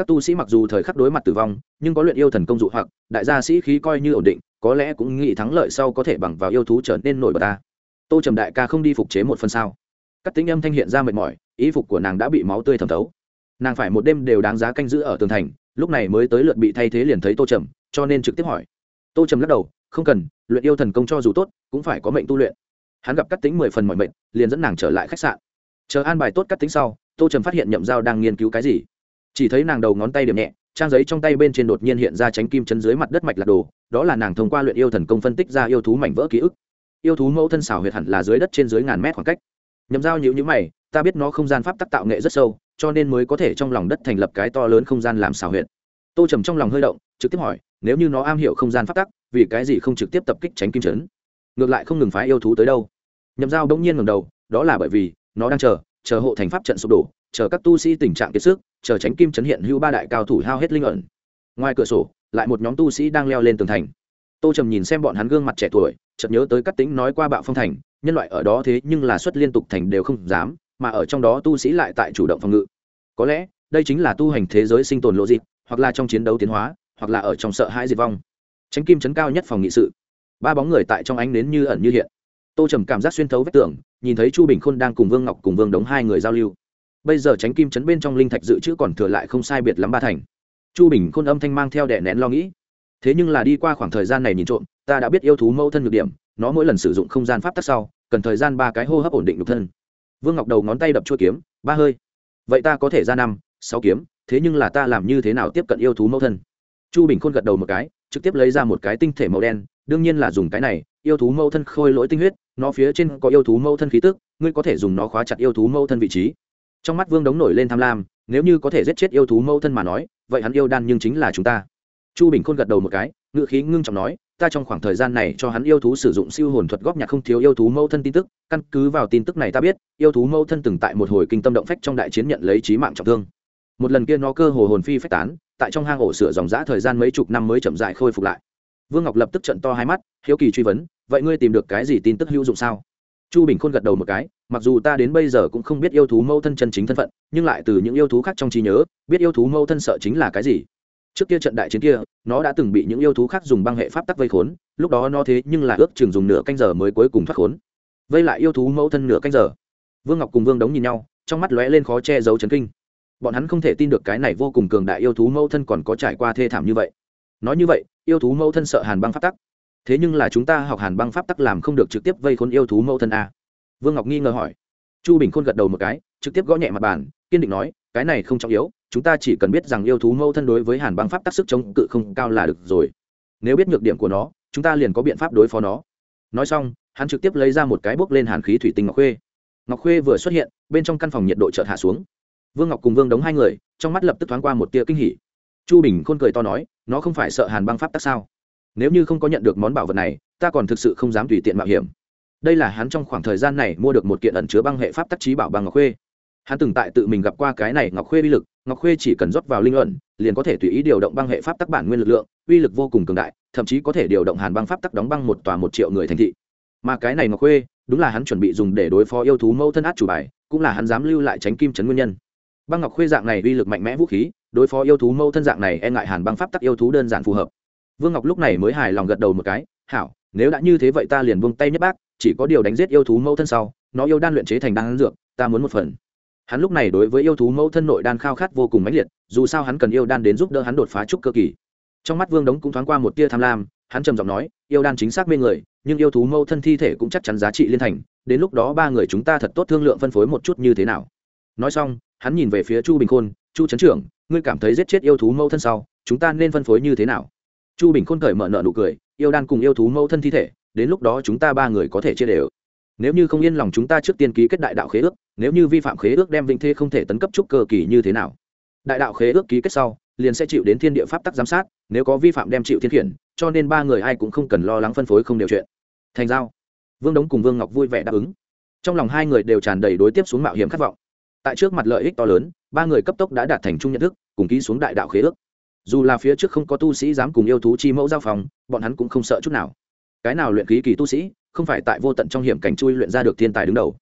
S1: các tu sĩ mặc dù thời khắc đối mặt tử vong, nhưng có luyện yêu thần công dụ hoặc, đại gia sĩ khí coi như ổn định, có lẽ cũng nghĩ thắng lợi sau có thể bằng vào yêu thú trở nên nổi bật ta. Tô trầm đại ca không đi phục chế một phần sao? Các tính âm thanh hiện ra mệt mỏi, ý phục của nàng đã bị máu tươi thẩm thấu. Nàng phải một đêm đều đáng giá canh giữ ở tường thành, lúc này mới tới lượt bị thay thế liền thấy tô trầm, cho nên trực tiếp hỏi. Tô trầm lắc đầu, không cần, luyện yêu thần công cho dù tốt, cũng phải có mệnh tu luyện. Hắn gặp cắt tính mười phần mọi mệnh liền dẫn nàng trở lại khách sạn. Chờ an bài tốt cắt tính sau, tô trầm phát hiện nhậm dao đang nghiên cứu cái gì chỉ thấy nàng đầu ngón tay điểm nhẹ trang giấy trong tay bên trên đột nhiên hiện ra tránh kim chấn dưới mặt đất mạch lạc đồ đó là nàng thông qua luyện yêu thần công phân tích ra yêu thú mảnh vỡ ký ức. Yêu thú mẫu thân xảo huyệt hẳn là dưới đất trên dưới ngàn mét khoảng cách. Nhầm dao nhữ nhữ mày ta biết nó không gian pháp tắc tạo nghệ rất sâu cho nên mới có thể trong lòng đất thành lập cái to lớn không gian làm xảo huyệt. Tô trầm trong lòng hơi động trực tiếp hỏi nếu như nó am hiểu không gian pháp tắc vì cái gì không trực tiếp tập kích tránh kim chấn, ngược lại không ngừng phái yêu thú tới đâu. Nhầm dao bỗng nhiên ngầm đầu đó là bởi vì nó đang chờ chờ hộ thành pháp trận sụp đổ chờ các tu sĩ tình trạng kiệt sức, chờ tránh kim trấn hiện hữu ba đại cao thủ hao hết linh ẩn. Ngoài cửa sổ, lại một nhóm tu sĩ đang leo lên tường thành. Tô trầm nhìn xem bọn hắn gương mặt trẻ tuổi, chợt nhớ tới các tính nói qua bạo phong thành, nhân loại ở đó thế nhưng là xuất liên tục thành đều không dám, mà ở trong đó tu sĩ lại tại chủ động phòng ngự. Có lẽ, đây chính là tu hành thế giới sinh tồn lộ dịp, hoặc là trong chiến đấu tiến hóa, hoặc là ở trong sợ hãi diệt vong. Tránh kim chấn cao nhất phòng nghị sự. Ba bóng người tại trong ánh nến như ẩn như hiện. Tô trầm cảm giác xuyên thấu vách tường, nhìn thấy chu bình khôn đang cùng vương ngọc cùng vương đống hai người giao lưu bây giờ tránh kim chấn bên trong linh thạch dự trữ còn thừa lại không sai biệt lắm ba thành. Chu bình khôn âm thanh mang theo đẻ nén lo nghĩ. Thế nhưng là đi qua khoảng thời gian này nhìn trộm, ta đã biết yêu thú mẫu thân nhược điểm, nó mỗi lần sử dụng không gian pháp tắc sau, cần thời gian ba cái hô hấp ổn định nhục thân. Vương ngọc đầu ngón tay đập chua kiếm, ba hơi. Vậy ta có thể ra năm, sáu kiếm, thế nhưng là ta làm như thế nào tiếp cận yêu thú mẫu thân? Chu bình khôn gật đầu một cái, trực tiếp lấy ra một cái tinh thể màu đen, đương nhiên là dùng cái này, yêu thú mẫu thân khôi lỗi tinh huyết, nó phía trên có yêu thú mẫu thân khí tức, ngươi có thể dùng nó khóa chặt yêu thú mẫu thân vị trí trong mắt vương đống nổi lên tham lam, nếu như có thể giết chết yêu thú mẫu thân mà nói, vậy hắn yêu đan nhưng chính là chúng ta. Chu bình khôn gật đầu một cái ngự khí ngưng trọng nói, ta trong khoảng thời gian này cho hắn yêu thú sử dụng siêu hồn thuật góp nhặt không thiếu yêu thú mẫu thân tin tức, căn cứ vào tin tức này ta biết, yêu thú mẫu thân từng tại một hồi kinh tâm động phách trong đại chiến nhận lấy trí mạng trọng thương. Một lần kia nó cơ hồ hồn phi phách tán, tại trong hang ổ sửa dòng giã thời gian mấy chục năm mới chậm dại khôi phục lại. Vương ngọc lập tức trận to hai mắt, hiếu kỳ truy vấn, vậy ngươi tìm được cái gì tin tức hữu dụng sao? Chu bình khôn gật đầu một cái, mặc dù ta đến bây giờ cũng không biết yêu thú mâu thân chân chính thân phận, nhưng lại từ những yêu thú khác trong trí nhớ, biết yêu thú mâu thân sợ chính là cái gì. Trước kia trận đại chiến kia, nó đã từng bị những yêu thú khác dùng băng hệ pháp tắc vây khốn, lúc đó nó thế nhưng là ước chừng dùng nửa canh giờ mới cuối cùng thoát khốn. Vây lại yêu thú mẫu thân nửa canh giờ. Vương ngọc cùng vương đống nhìn nhau, trong mắt lóe lên khó che giấu chấn kinh. Bọn hắn không thể tin được cái này vô cùng cường đại yêu thú mẫu thân còn có trải qua thê thảm như vậy. Nói như vậy, yêu thú mẫu thân sợ hàn băng pháp tắc thế nhưng là chúng ta học hàn băng pháp tắc làm không được trực tiếp vây khốn yêu thú mẫu thân a. Vương ngọc nghi ngờ hỏi. Chu bình khôn gật đầu một cái, trực tiếp gõ nhẹ mặt bàn, kiên định nói, cái này không trọng yếu, chúng ta chỉ cần biết rằng yêu thú mẫu thân đối với hàn băng pháp tắc sức chống cự không cao là được rồi. Nếu biết nhược điểm của nó, chúng ta liền có biện pháp đối phó nó. Nói xong, hắn trực tiếp lấy ra một cái bốc lên hàn khí thủy tinh ngọc khuê. Ngọc khuê vừa xuất hiện, bên trong căn phòng nhiệt độ chợt hạ xuống. Vương ngọc cùng vương đống hai người, trong mắt lập tức thoáng qua một tia kinh hỉ. Chu bình khôn cười to nói, nó không phải sợ hàn băng pháp tắc sao? Nếu như không có nhận được món bảo vật này, ta còn thực sự không dám tùy tiện mạo hiểm. Đây là hắn trong khoảng thời gian này mua được một kiện ẩn chứa băng hệ pháp tắc trí bảo bằng ngọc khuê. Hắn từng tại tự mình gặp qua cái này ngọc khuê uy lực, ngọc khuê chỉ cần rót vào linh ẩn, liền có thể tùy ý điều động băng hệ pháp tắc bản nguyên lực lượng, uy lực vô cùng cường đại, thậm chí có thể điều động hàn băng pháp tắc đóng băng một tòa một triệu người thành thị. Mà cái này ngọc khuê, đúng là hắn chuẩn bị dùng để đối phó yêu thú mẫu thân át chủ bài, cũng là hắn dám lưu lại tránh kim chấn nguyên nhân. Băng ngọc khuê dạng này uy lực mạnh mẽ vũ khí, đối phó yêu thú mẫu thân dạng này e ngại hàn băng pháp tắc yêu thú đơn giản phù hợp vương ngọc lúc này mới hài lòng gật đầu một cái, hảo, nếu đã như thế vậy ta liền buông tay nhất bác, chỉ có điều đánh giết yêu thú mâu thân sau, nó yêu đan luyện chế thành đan dược, ta muốn một phần. Hắn lúc này đối với yêu thú mâu thân nội đan khao khát vô cùng mãnh liệt, dù sao hắn cần yêu đan đến giúp đỡ hắn đột phá trúc cơ kỳ. Trong mắt vương đống cũng thoáng qua một tia tham lam, hắn trầm giọng nói, yêu đan chính xác mê người, nhưng yêu thú mâu thân thi thể cũng chắc chắn giá trị liên thành, đến lúc đó ba người chúng ta thật tốt thương lượng phân phối một chút như thế nào. Nói xong, hắn nhìn về phía chu bình khôn, chu trấn trưởng, ngươi cảm thấy giết chết yêu thú mâu thân sau, chúng ta nên phân phối như thế nào? Chu bình khôn cởi mở nợ nụ cười, yêu đan cùng yêu thú mẫu thân thi thể, đến lúc đó chúng ta ba người có thể chia đều. Nếu như không yên lòng chúng ta trước tiên ký kết đại đạo khế ước, nếu như vi phạm khế ước đem vĩnh thê không thể tấn cấp trúc cơ kỳ như thế nào? Đại đạo khế ước ký kết sau, liền sẽ chịu đến thiên địa pháp tắc giám sát, nếu có vi phạm đem chịu thiên khiển cho nên ba người ai cũng không cần lo lắng phân phối không đều chuyện. Thành giao. Vương đống cùng vương ngọc vui vẻ đáp ứng. Trong lòng hai người đều tràn đầy đối tiếp xuống mạo hiểm khát vọng. Tại trước mặt lợi ích to lớn, ba người cấp tốc đã đạt thành chung nhận thức, cùng ký xuống đại đạo khế ước dù là phía trước không có tu sĩ dám cùng yêu thú chi mẫu giao phòng, bọn hắn cũng không sợ chút nào. Cái nào luyện khí kỳ tu sĩ, không phải tại vô tận trong hiểm cảnh chui luyện ra được thiên tài đứng đầu.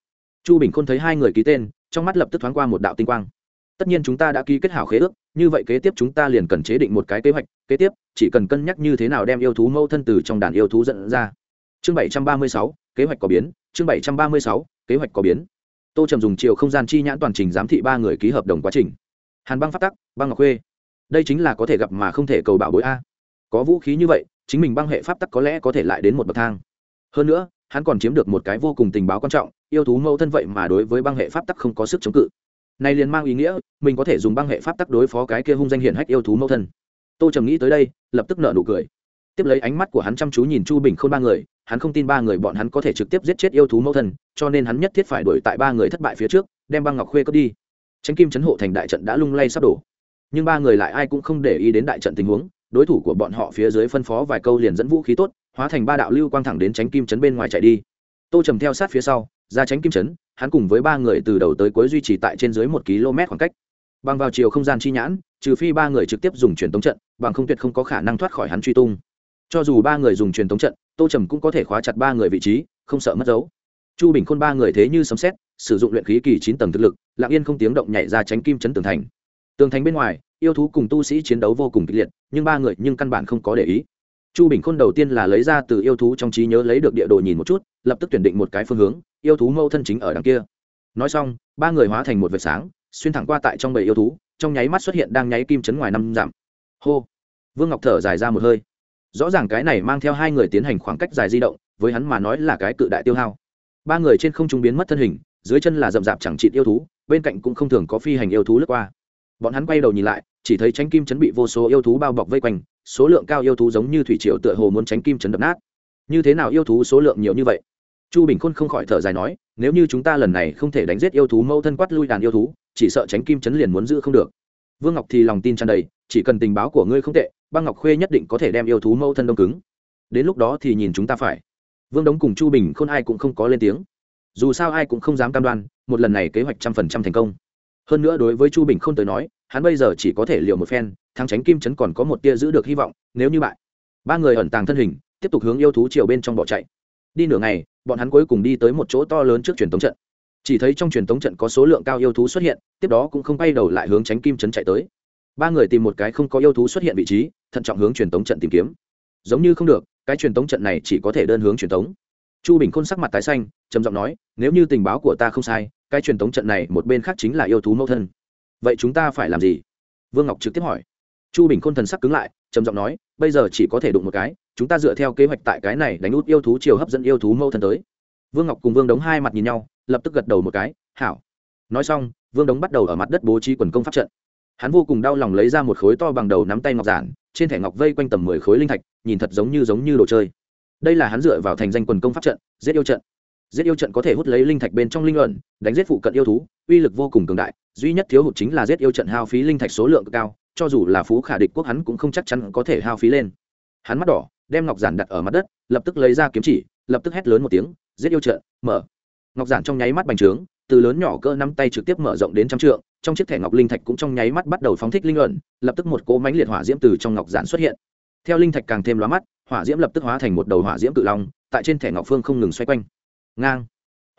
S1: Chu bình khôn thấy hai người ký tên, trong mắt lập tức thoáng qua một đạo tinh quang. Tất nhiên chúng ta đã ký kết hảo khế ước, như vậy kế tiếp chúng ta liền cần chế định một cái kế hoạch, kế tiếp, chỉ cần cân nhắc như thế nào đem yêu thú mẫu thân từ trong đàn yêu thú dẫn ra. Chương bảy trăm ba mươi sáu, kế hoạch có biến, chương bảy trăm ba mươi sáu, kế hoạch có biến. Tô trầm dùng chiều không gian chi nhãn toàn trình giám thị ba người ký hợp đồng quá trình. Hàn băng phát tắc, băng ngọc khuê đây chính là có thể gặp mà không thể cầu bảo bối a. Có vũ khí như vậy, chính mình băng hệ pháp tắc có lẽ có thể lại đến một bậc thang. Hơn nữa, hắn còn chiếm được một cái vô cùng tình báo quan trọng, yêu thú mẫu thân vậy mà đối với băng hệ pháp tắc không có sức chống cự. Này liền mang ý nghĩa, mình có thể dùng băng hệ pháp tắc đối phó cái kia hung danh hiển hách yêu thú mẫu thân. Tô trầm nghĩ tới đây, lập tức nợ nụ cười. Tiếp lấy ánh mắt của hắn chăm chú nhìn chu bình khôn ba người, hắn không tin ba người bọn hắn có thể trực tiếp giết chết yêu thú mẫu thân, cho nên hắn nhất thiết phải đuổi tại ba người thất bại phía trước, đem băng ngọc khuê cướp đi. Tránh kim chấn hộ thành đại trận đã lung lay sắp đổ nhưng ba người lại ai cũng không để ý đến đại trận tình huống, đối thủ của bọn họ phía dưới phân phó vài câu liền dẫn vũ khí tốt, hóa thành ba đạo lưu quang thẳng đến tránh kim chấn bên ngoài chạy đi. Tô trầm theo sát phía sau, ra tránh kim chấn, hắn cùng với ba người từ đầu tới cuối duy trì tại trên dưới một km khoảng cách. Bằng vào chiều không gian chi nhãn, trừ phi ba người trực tiếp dùng truyền tống trận, bằng không tuyệt không có khả năng thoát khỏi hắn truy tung. Cho dù ba người dùng truyền tống trận, tô trầm cũng có thể khóa chặt ba người vị trí, không sợ mất dấu. Chu bình khôn ba người thế như sấm xét sử dụng luyện khí kỳ chín tầng thực lực lạng yên không tiếng động nhảy ra tránh kim chấn tường thành tường thành bên ngoài, yêu thú cùng tu sĩ chiến đấu vô cùng kịch liệt, nhưng ba người nhưng căn bản không có để ý. Chu bình khôn đầu tiên là lấy ra từ yêu thú trong trí nhớ lấy được địa đồ nhìn một chút, lập tức tuyển định một cái phương hướng, yêu thú mâu thân chính ở đằng kia. Nói xong, ba người hóa thành một vệt sáng, xuyên thẳng qua tại trong bầy yêu thú, trong nháy mắt xuất hiện đang nháy kim chấn ngoài năm dặm. Hô! Vương ngọc thở dài ra một hơi. Rõ ràng cái này mang theo hai người tiến hành khoảng cách dài di động, với hắn mà nói là cái cự đại tiêu hao. Ba người trên không trung biến mất thân hình, dưới chân là rậm rạp chẳng trị yêu thú, bên cạnh cũng không thường có phi hành yêu thú lướt qua bọn hắn quay đầu nhìn lại, chỉ thấy tránh kim chấn bị vô số yêu thú bao bọc vây quanh, số lượng cao yêu thú giống như thủy triều tựa hồ muốn tránh kim chấn đập nát. Như thế nào yêu thú số lượng nhiều như vậy? Chu bình khôn không khỏi thở dài nói, nếu như chúng ta lần này không thể đánh giết yêu thú mâu thân quát lui đàn yêu thú, chỉ sợ tránh kim chấn liền muốn giữ không được. Vương ngọc thì lòng tin tràn đầy, chỉ cần tình báo của ngươi không tệ, băng ngọc khuê nhất định có thể đem yêu thú mâu thân đông cứng. Đến lúc đó thì nhìn chúng ta phải. Vương đống cùng chu bình khôn ai cũng không có lên tiếng. Dù sao ai cũng không dám cam đoan, một lần này kế hoạch trăm phần trăm thành công hơn nữa đối với chu bình không tới nói, hắn bây giờ chỉ có thể liều một phen, thắng tránh kim chấn còn có một tia giữ được hy vọng, nếu như bại. Ba người ẩn tàng thân hình, tiếp tục hướng yêu thú chiều bên trong bỏ chạy. Đi nửa ngày, bọn hắn cuối cùng đi tới một chỗ to lớn trước truyền tống trận. Chỉ thấy trong truyền tống trận có số lượng cao yêu thú xuất hiện, tiếp đó cũng không bay đầu lại hướng tránh kim chấn chạy tới. Ba người tìm một cái không có yêu thú xuất hiện vị trí, thận trọng hướng truyền tống trận tìm kiếm. Giống như không được, cái truyền tống trận này chỉ có thể đơn hướng truyền tống. Chu bình khôn sắc mặt tái xanh trầm giọng nói, nếu như tình báo của ta không sai, cái truyền tống trận này một bên khác chính là yêu thú mẫu thân. Vậy chúng ta phải làm gì? Vương ngọc trực tiếp hỏi. Chu bình khôn thần sắc cứng lại, trầm giọng nói, bây giờ chỉ có thể đụng một cái, chúng ta dựa theo kế hoạch tại cái này đánh út yêu thú chiều hấp dẫn yêu thú mẫu thân tới. Vương ngọc cùng vương đống hai mặt nhìn nhau, lập tức gật đầu một cái, hảo. Nói xong, vương đống bắt đầu ở mặt đất bố trí quần công pháp trận. Hắn vô cùng đau lòng lấy ra một khối to bằng đầu nắm tay ngọc giản, trên thẻ ngọc vây quanh tầm mười khối linh thạch, nhìn thật giống như giống như đồ chơi. Đây là hắn dựa vào thành danh quần công pháp trận, giết yêu trận giết yêu trận có thể hút lấy linh thạch bên trong linh luận đánh giết phụ cận yêu thú, uy lực vô cùng cường đại, duy nhất thiếu hụt chính là giết yêu trận hao phí linh thạch số lượng cao, cho dù là phú khả địch quốc hắn cũng không chắc chắn có thể hao phí lên. Hắn mắt đỏ, đem ngọc giản đặt ở mặt đất, lập tức lấy ra kiếm chỉ, lập tức hét lớn một tiếng, giết yêu trận, mở. Ngọc giản trong nháy mắt bành trướng, từ lớn nhỏ cỡ năm tay trực tiếp mở rộng đến trăm trượng, trong chiếc thẻ ngọc linh thạch cũng trong nháy mắt bắt đầu phóng thích linh luận lập tức một cỗ mánh liệt hỏa diễm từ trong ngọc giản xuất hiện. Theo linh thạch càng thêm lóa mắt, hỏa diễm lập tức hóa thành một đầu hỏa diễm cự long, tại trên thẻ ngọc phương không ngừng xoay quanh ngang.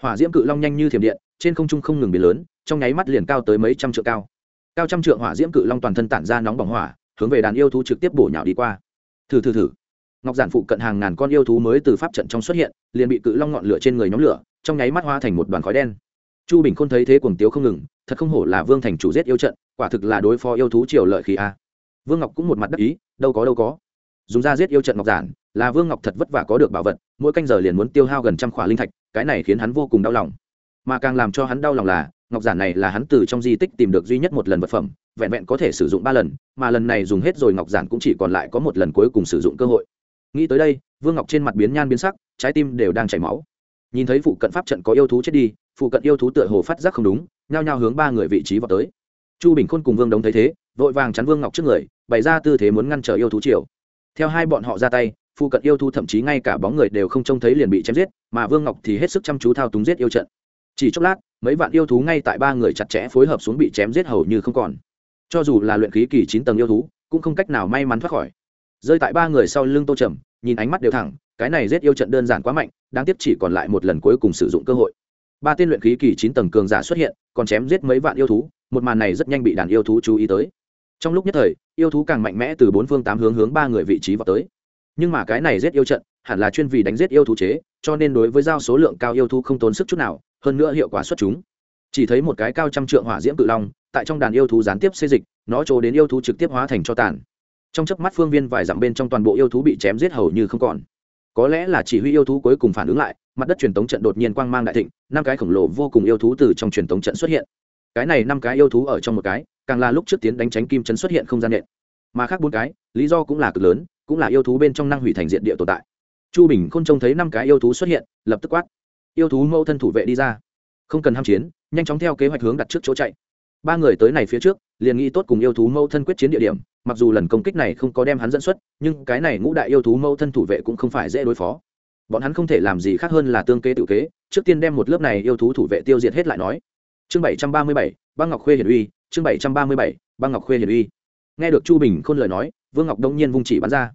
S1: Hỏa diễm cự long nhanh như thiểm điện, trên không trung không ngừng biến lớn, trong nháy mắt liền cao tới mấy trăm trượng cao. Cao trăm trượng hỏa diễm cự long toàn thân tản ra nóng bỏng hỏa, hướng về đàn yêu thú trực tiếp bổ nhào đi qua. Thử thử thử. Ngọc giản phụ cận hàng ngàn con yêu thú mới từ pháp trận trong xuất hiện, liền bị cự long ngọn lửa trên người nhóm lửa, trong nháy mắt hóa thành một đoàn khói đen. Chu bình khôn thấy thế cuồng tiếu không ngừng, thật không hổ là vương thành chủ giết yêu trận, quả thực là đối phó yêu thú triều lợi khí a. Vương ngọc cũng một mặt đắc ý, đâu có đâu có dùng ra giết yêu trận ngọc giản, là vương ngọc thật vất vả có được bảo vật, mỗi canh giờ liền muốn tiêu hao gần trăm khỏa linh thạch, cái này khiến hắn vô cùng đau lòng. Mà càng làm cho hắn đau lòng là, ngọc giản này là hắn từ trong di tích tìm được duy nhất một lần vật phẩm, vẹn vẹn có thể sử dụng ba lần, mà lần này dùng hết rồi ngọc giản cũng chỉ còn lại có một lần cuối cùng sử dụng cơ hội. Nghĩ tới đây, vương ngọc trên mặt biến nhan biến sắc, trái tim đều đang chảy máu. Nhìn thấy phụ cận pháp trận có yêu thú chết đi, phụ cận yêu thú tựa hồ phát giác không đúng, nhao nhao hướng ba người vị trí vào tới. Chu bình khôn cùng vương đống thấy thế, vội vàng chắn vương ngọc trước người, bày ra tư thế muốn ngăn trở yêu thú triều theo hai bọn họ ra tay phụ cận yêu thú thậm chí ngay cả bóng người đều không trông thấy liền bị chém giết, mà vương ngọc thì hết sức chăm chú thao túng giết yêu trận. Chỉ chốc lát, mấy vạn yêu thú ngay tại ba người chặt chẽ phối hợp xuống bị chém giết hầu như không còn. Cho dù là luyện khí kỳ chín tầng yêu thú, cũng không cách nào may mắn thoát khỏi. Rơi tại ba người sau lưng tô trầm, nhìn ánh mắt đều thẳng, cái này giết yêu trận đơn giản quá mạnh, đáng tiếc chỉ còn lại một lần cuối cùng sử dụng cơ hội. Ba tên luyện khí kỳ chín tầng cường giả xuất hiện, còn chém giết mấy vạn yêu thú, một màn này rất nhanh bị đàn yêu thú chú ý tới trong lúc nhất thời, yêu thú càng mạnh mẽ từ bốn phương tám hướng hướng ba người vị trí vào tới. Nhưng mà cái này giết yêu trận, hẳn là chuyên vì đánh giết yêu thú chế, cho nên đối với giao số lượng cao yêu thú không tốn sức chút nào, hơn nữa hiệu quả xuất chúng. Chỉ thấy một cái cao trăm trượng hỏa diễm cự long, tại trong đàn yêu thú gián tiếp xây dịch, nó trồ đến yêu thú trực tiếp hóa thành cho tàn. Trong chớp mắt phương viên vài dặm bên trong toàn bộ yêu thú bị chém giết hầu như không còn. Có lẽ là chỉ huy yêu thú cuối cùng phản ứng lại, mặt đất truyền tống trận đột nhiên quang mang đại thịnh, năm cái khổng lồ vô cùng yêu thú từ trong truyền tống trận xuất hiện. Cái này năm cái yêu thú ở trong một cái càng là lúc trước tiến đánh tránh kim chấn xuất hiện không gian nện. Mà khác bốn cái, lý do cũng là cực lớn, cũng là yêu thú bên trong năng hủy thành diện địa tồn tại. Chu bình không trông thấy năm cái yêu thú xuất hiện, lập tức quát. Yêu thú mâu thân thủ vệ đi ra. Không cần ham chiến, nhanh chóng theo kế hoạch hướng đặt trước chỗ chạy. Ba người tới này phía trước, liền nghĩ tốt cùng yêu thú mâu thân quyết chiến địa điểm, mặc dù lần công kích này không có đem hắn dẫn xuất, nhưng cái này ngũ đại yêu thú mâu thân thủ vệ cũng không phải dễ đối phó. Bọn hắn không thể làm gì khác hơn là tương kế tự kế, trước tiên đem một lớp này yêu thú thủ vệ tiêu diệt hết lại nói. Chương bảy trăm ba mươi bảy băng ngọc khuê hiển uy chương bảy trăm ba mươi bảy, băng ngọc khuê hiền uy. Nghe được chu bình khôn lời nói, vương ngọc đông nhiên vung chỉ bắn ra.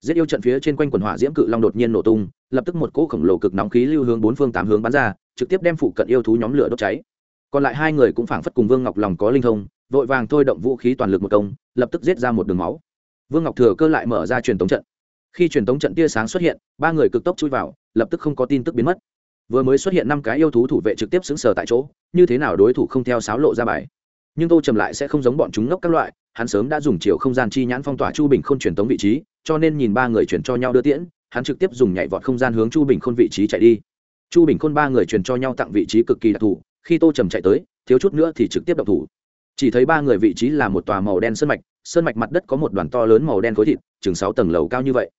S1: Giết yêu trận phía trên quanh quần hỏa diễm cự long đột nhiên nổ tung, lập tức một cỗ khổng lồ cực nóng khí lưu hướng bốn phương tám hướng bắn ra, trực tiếp đem phụ cận yêu thú nhóm lửa đốt cháy. Còn lại hai người cũng phảng phất cùng vương ngọc lòng có linh thông, vội vàng thôi động vũ khí toàn lực một công, lập tức giết ra một đường máu. Vương ngọc thừa cơ lại mở ra truyền tống trận. Khi truyền tống trận tia sáng xuất hiện, ba người cực tốc chui vào, lập tức không có tin tức biến mất. Vừa mới xuất hiện năm cái yêu thú thủ vệ trực tiếp xứng sờ tại chỗ, như thế nào đối thủ không theo sáo lộ ra bài nhưng tô trầm lại sẽ không giống bọn chúng ngốc các loại, hắn sớm đã dùng chiều không gian chi nhãn phong tỏa chu bình k h ô n truyền tống vị trí, cho nên nhìn ba người chuyển cho nhau đưa tiễn, hắn trực tiếp dùng nhảy vọt không gian hướng chu bình khôn vị trí chạy đi. Chu bình khôn ba người truyền cho nhau tặng vị trí cực kỳ đặc thù, khi tô trầm chạy tới, thiếu chút nữa thì trực tiếp đập thủ. Chỉ thấy ba người vị trí là một tòa màu đen sơn mạch sơn mạch mặt đất có một đoàn to lớn màu đen khối thịt, chừng sáu tầng lầu cao như vậy.